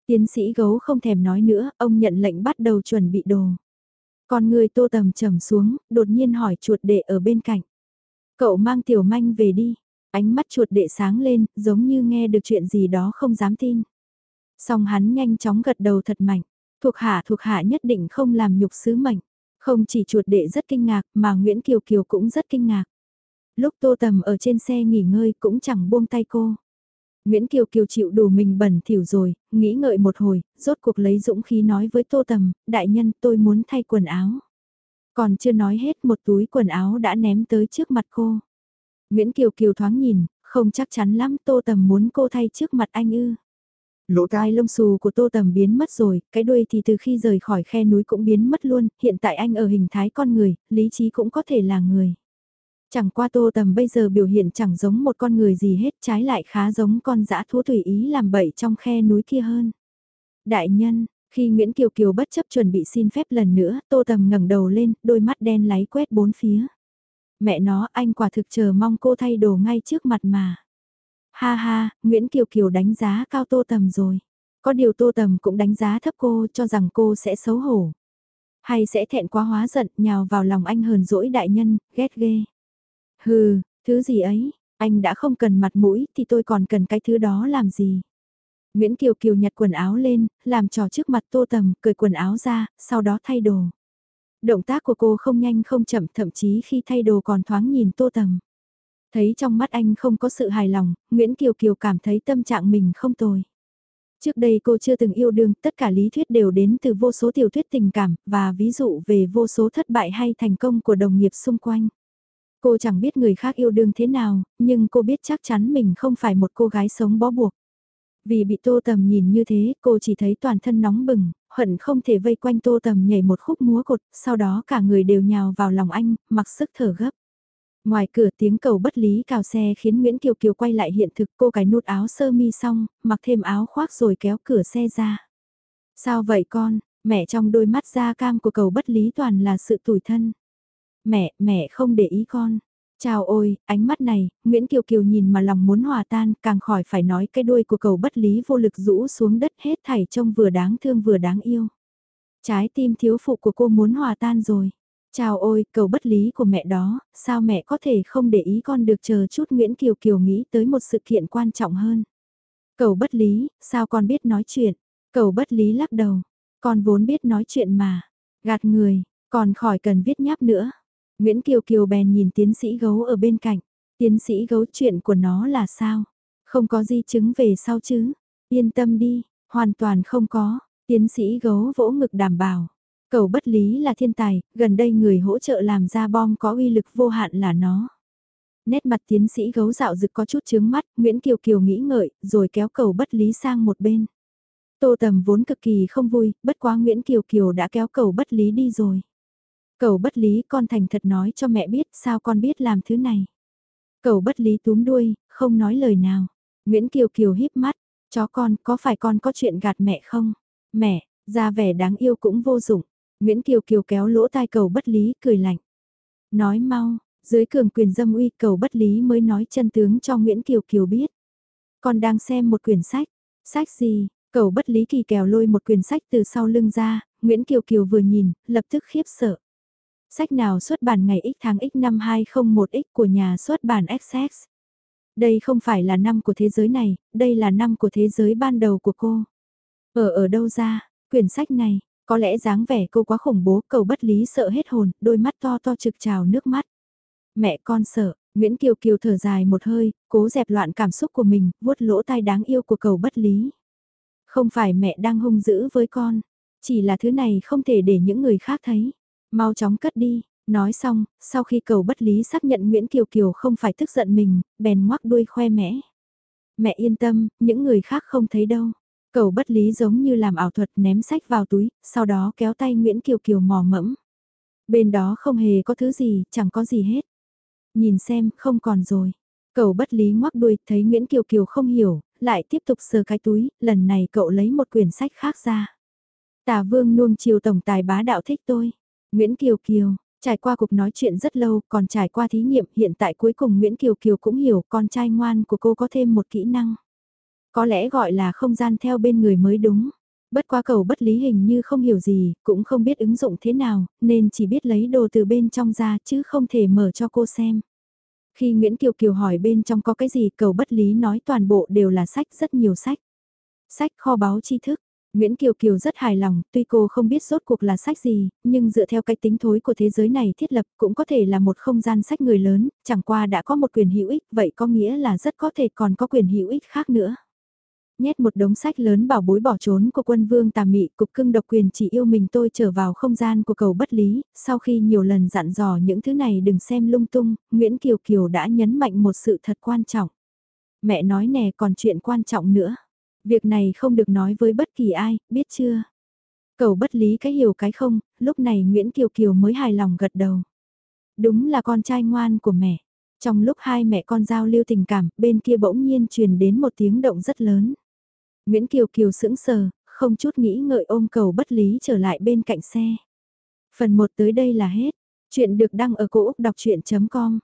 Tiến sĩ gấu không thèm nói nữa, ông nhận lệnh bắt đầu chuẩn bị đồ. Còn người tô tầm trầm xuống, đột nhiên hỏi chuột đệ ở bên cạnh. Cậu mang tiểu manh về đi. Ánh mắt chuột đệ sáng lên, giống như nghe được chuyện gì đó không dám tin. Xong hắn nhanh chóng gật đầu thật mạnh. Thuộc hạ thuộc hạ nhất định không làm nhục sứ mệnh. Không chỉ chuột đệ rất kinh ngạc mà Nguyễn Kiều Kiều cũng rất kinh ngạc. Lúc tô tầm ở trên xe nghỉ ngơi cũng chẳng buông tay cô. Nguyễn Kiều Kiều chịu đủ mình bẩn thỉu rồi, nghĩ ngợi một hồi, rốt cuộc lấy dũng khí nói với Tô Tầm, đại nhân tôi muốn thay quần áo. Còn chưa nói hết một túi quần áo đã ném tới trước mặt cô. Nguyễn Kiều Kiều thoáng nhìn, không chắc chắn lắm Tô Tầm muốn cô thay trước mặt anh ư. Lỗ tai lông xù của Tô Tầm biến mất rồi, cái đuôi thì từ khi rời khỏi khe núi cũng biến mất luôn, hiện tại anh ở hình thái con người, lý trí cũng có thể là người. Chẳng qua Tô Tầm bây giờ biểu hiện chẳng giống một con người gì hết, trái lại khá giống con dã thú tùy ý làm bậy trong khe núi kia hơn. Đại nhân, khi Nguyễn Kiều Kiều bất chấp chuẩn bị xin phép lần nữa, Tô Tầm ngẩng đầu lên, đôi mắt đen láy quét bốn phía. Mẹ nó, anh quả thực chờ mong cô thay đồ ngay trước mặt mà. Ha ha, Nguyễn Kiều Kiều đánh giá cao Tô Tầm rồi. Có điều Tô Tầm cũng đánh giá thấp cô cho rằng cô sẽ xấu hổ. Hay sẽ thẹn quá hóa giận nhào vào lòng anh hờn dỗi đại nhân, ghét ghê. Hừ, thứ gì ấy, anh đã không cần mặt mũi thì tôi còn cần cái thứ đó làm gì. Nguyễn Kiều Kiều nhặt quần áo lên, làm trò trước mặt Tô Tầm, cởi quần áo ra, sau đó thay đồ. Động tác của cô không nhanh không chậm thậm chí khi thay đồ còn thoáng nhìn Tô Tầm. Thấy trong mắt anh không có sự hài lòng, Nguyễn Kiều Kiều cảm thấy tâm trạng mình không tồi. Trước đây cô chưa từng yêu đương, tất cả lý thuyết đều đến từ vô số tiểu thuyết tình cảm, và ví dụ về vô số thất bại hay thành công của đồng nghiệp xung quanh. Cô chẳng biết người khác yêu đương thế nào, nhưng cô biết chắc chắn mình không phải một cô gái sống bó buộc. Vì bị tô tầm nhìn như thế, cô chỉ thấy toàn thân nóng bừng, hận không thể vây quanh tô tầm nhảy một khúc múa cột, sau đó cả người đều nhào vào lòng anh, mặc sức thở gấp. Ngoài cửa tiếng cầu bất lý cào xe khiến Nguyễn Kiều Kiều quay lại hiện thực cô cái nút áo sơ mi xong, mặc thêm áo khoác rồi kéo cửa xe ra. Sao vậy con, mẹ trong đôi mắt da cam của cầu bất lý toàn là sự tủi thân. Mẹ, mẹ không để ý con. Chào ôi, ánh mắt này, Nguyễn Kiều Kiều nhìn mà lòng muốn hòa tan, càng khỏi phải nói cái đuôi của cầu bất lý vô lực rũ xuống đất hết thảy trông vừa đáng thương vừa đáng yêu. Trái tim thiếu phụ của cô muốn hòa tan rồi. Chào ôi, cầu bất lý của mẹ đó, sao mẹ có thể không để ý con được chờ chút Nguyễn Kiều Kiều nghĩ tới một sự kiện quan trọng hơn. Cầu bất lý, sao con biết nói chuyện? Cầu bất lý lắc đầu, con vốn biết nói chuyện mà. Gạt người, còn khỏi cần viết nháp nữa. Nguyễn Kiều Kiều bèn nhìn tiến sĩ gấu ở bên cạnh. Tiến sĩ gấu chuyện của nó là sao? Không có di chứng về sau chứ? Yên tâm đi, hoàn toàn không có. Tiến sĩ gấu vỗ ngực đảm bảo. Cầu bất lý là thiên tài, gần đây người hỗ trợ làm ra bom có uy lực vô hạn là nó. Nét mặt tiến sĩ gấu dạo dực có chút chướng mắt, Nguyễn Kiều Kiều nghĩ ngợi, rồi kéo cầu bất lý sang một bên. Tô Tầm vốn cực kỳ không vui, bất quá Nguyễn Kiều Kiều đã kéo cầu bất lý đi rồi. Cầu bất lý con thành thật nói cho mẹ biết sao con biết làm thứ này. Cầu bất lý túm đuôi, không nói lời nào. Nguyễn Kiều Kiều híp mắt, chó con có phải con có chuyện gạt mẹ không? Mẹ, ra vẻ đáng yêu cũng vô dụng. Nguyễn Kiều Kiều kéo lỗ tai cầu bất lý cười lạnh. Nói mau, dưới cường quyền dâm uy cầu bất lý mới nói chân tướng cho Nguyễn Kiều Kiều biết. Con đang xem một quyển sách. Sách gì? Cầu bất lý kỳ kèo lôi một quyển sách từ sau lưng ra, Nguyễn Kiều Kiều vừa nhìn, lập tức khiếp sợ. Sách nào xuất bản ngày X tháng X năm 201X của nhà xuất bản XX. Đây không phải là năm của thế giới này, đây là năm của thế giới ban đầu của cô. Ở ở đâu ra, quyển sách này, có lẽ dáng vẻ cô quá khủng bố, cầu bất lý sợ hết hồn, đôi mắt to to trực trào nước mắt. Mẹ con sợ, Nguyễn Kiều Kiều thở dài một hơi, cố dẹp loạn cảm xúc của mình, vuốt lỗ tai đáng yêu của cầu bất lý. Không phải mẹ đang hung dữ với con, chỉ là thứ này không thể để những người khác thấy. Mau chóng cất đi, nói xong, sau khi cầu bất lý xác nhận Nguyễn Kiều Kiều không phải tức giận mình, bèn ngoắc đuôi khoe mẽ. Mẹ yên tâm, những người khác không thấy đâu. Cầu bất lý giống như làm ảo thuật ném sách vào túi, sau đó kéo tay Nguyễn Kiều Kiều mò mẫm. Bên đó không hề có thứ gì, chẳng có gì hết. Nhìn xem, không còn rồi. Cầu bất lý ngoắc đuôi, thấy Nguyễn Kiều Kiều không hiểu, lại tiếp tục sờ cái túi, lần này cậu lấy một quyển sách khác ra. Tà vương nuông chiều tổng tài bá đạo thích tôi. Nguyễn Kiều Kiều, trải qua cuộc nói chuyện rất lâu, còn trải qua thí nghiệm, hiện tại cuối cùng Nguyễn Kiều Kiều cũng hiểu con trai ngoan của cô có thêm một kỹ năng. Có lẽ gọi là không gian theo bên người mới đúng. Bất quá cầu bất lý hình như không hiểu gì, cũng không biết ứng dụng thế nào, nên chỉ biết lấy đồ từ bên trong ra chứ không thể mở cho cô xem. Khi Nguyễn Kiều Kiều hỏi bên trong có cái gì cầu bất lý nói toàn bộ đều là sách rất nhiều sách. Sách kho báu tri thức. Nguyễn Kiều Kiều rất hài lòng, tuy cô không biết rốt cuộc là sách gì, nhưng dựa theo cái tính thối của thế giới này thiết lập cũng có thể là một không gian sách người lớn, chẳng qua đã có một quyền hữu ích, vậy có nghĩa là rất có thể còn có quyền hữu ích khác nữa nhét một đống sách lớn bảo bối bỏ trốn của quân vương tà mị, cục cưng độc quyền chỉ yêu mình tôi trở vào không gian của cầu bất lý, sau khi nhiều lần dặn dò những thứ này đừng xem lung tung, Nguyễn Kiều Kiều đã nhấn mạnh một sự thật quan trọng. Mẹ nói nè còn chuyện quan trọng nữa, việc này không được nói với bất kỳ ai, biết chưa? Cầu bất lý cái hiểu cái không, lúc này Nguyễn Kiều Kiều mới hài lòng gật đầu. Đúng là con trai ngoan của mẹ. Trong lúc hai mẹ con giao lưu tình cảm, bên kia bỗng nhiên truyền đến một tiếng động rất lớn. Nguyễn Kiều Kiều sững sờ, không chút nghĩ ngợi ôm cầu bất lý trở lại bên cạnh xe. Phần 1 tới đây là hết. Chuyện được đăng ở cổ Úc đọc chuyện.com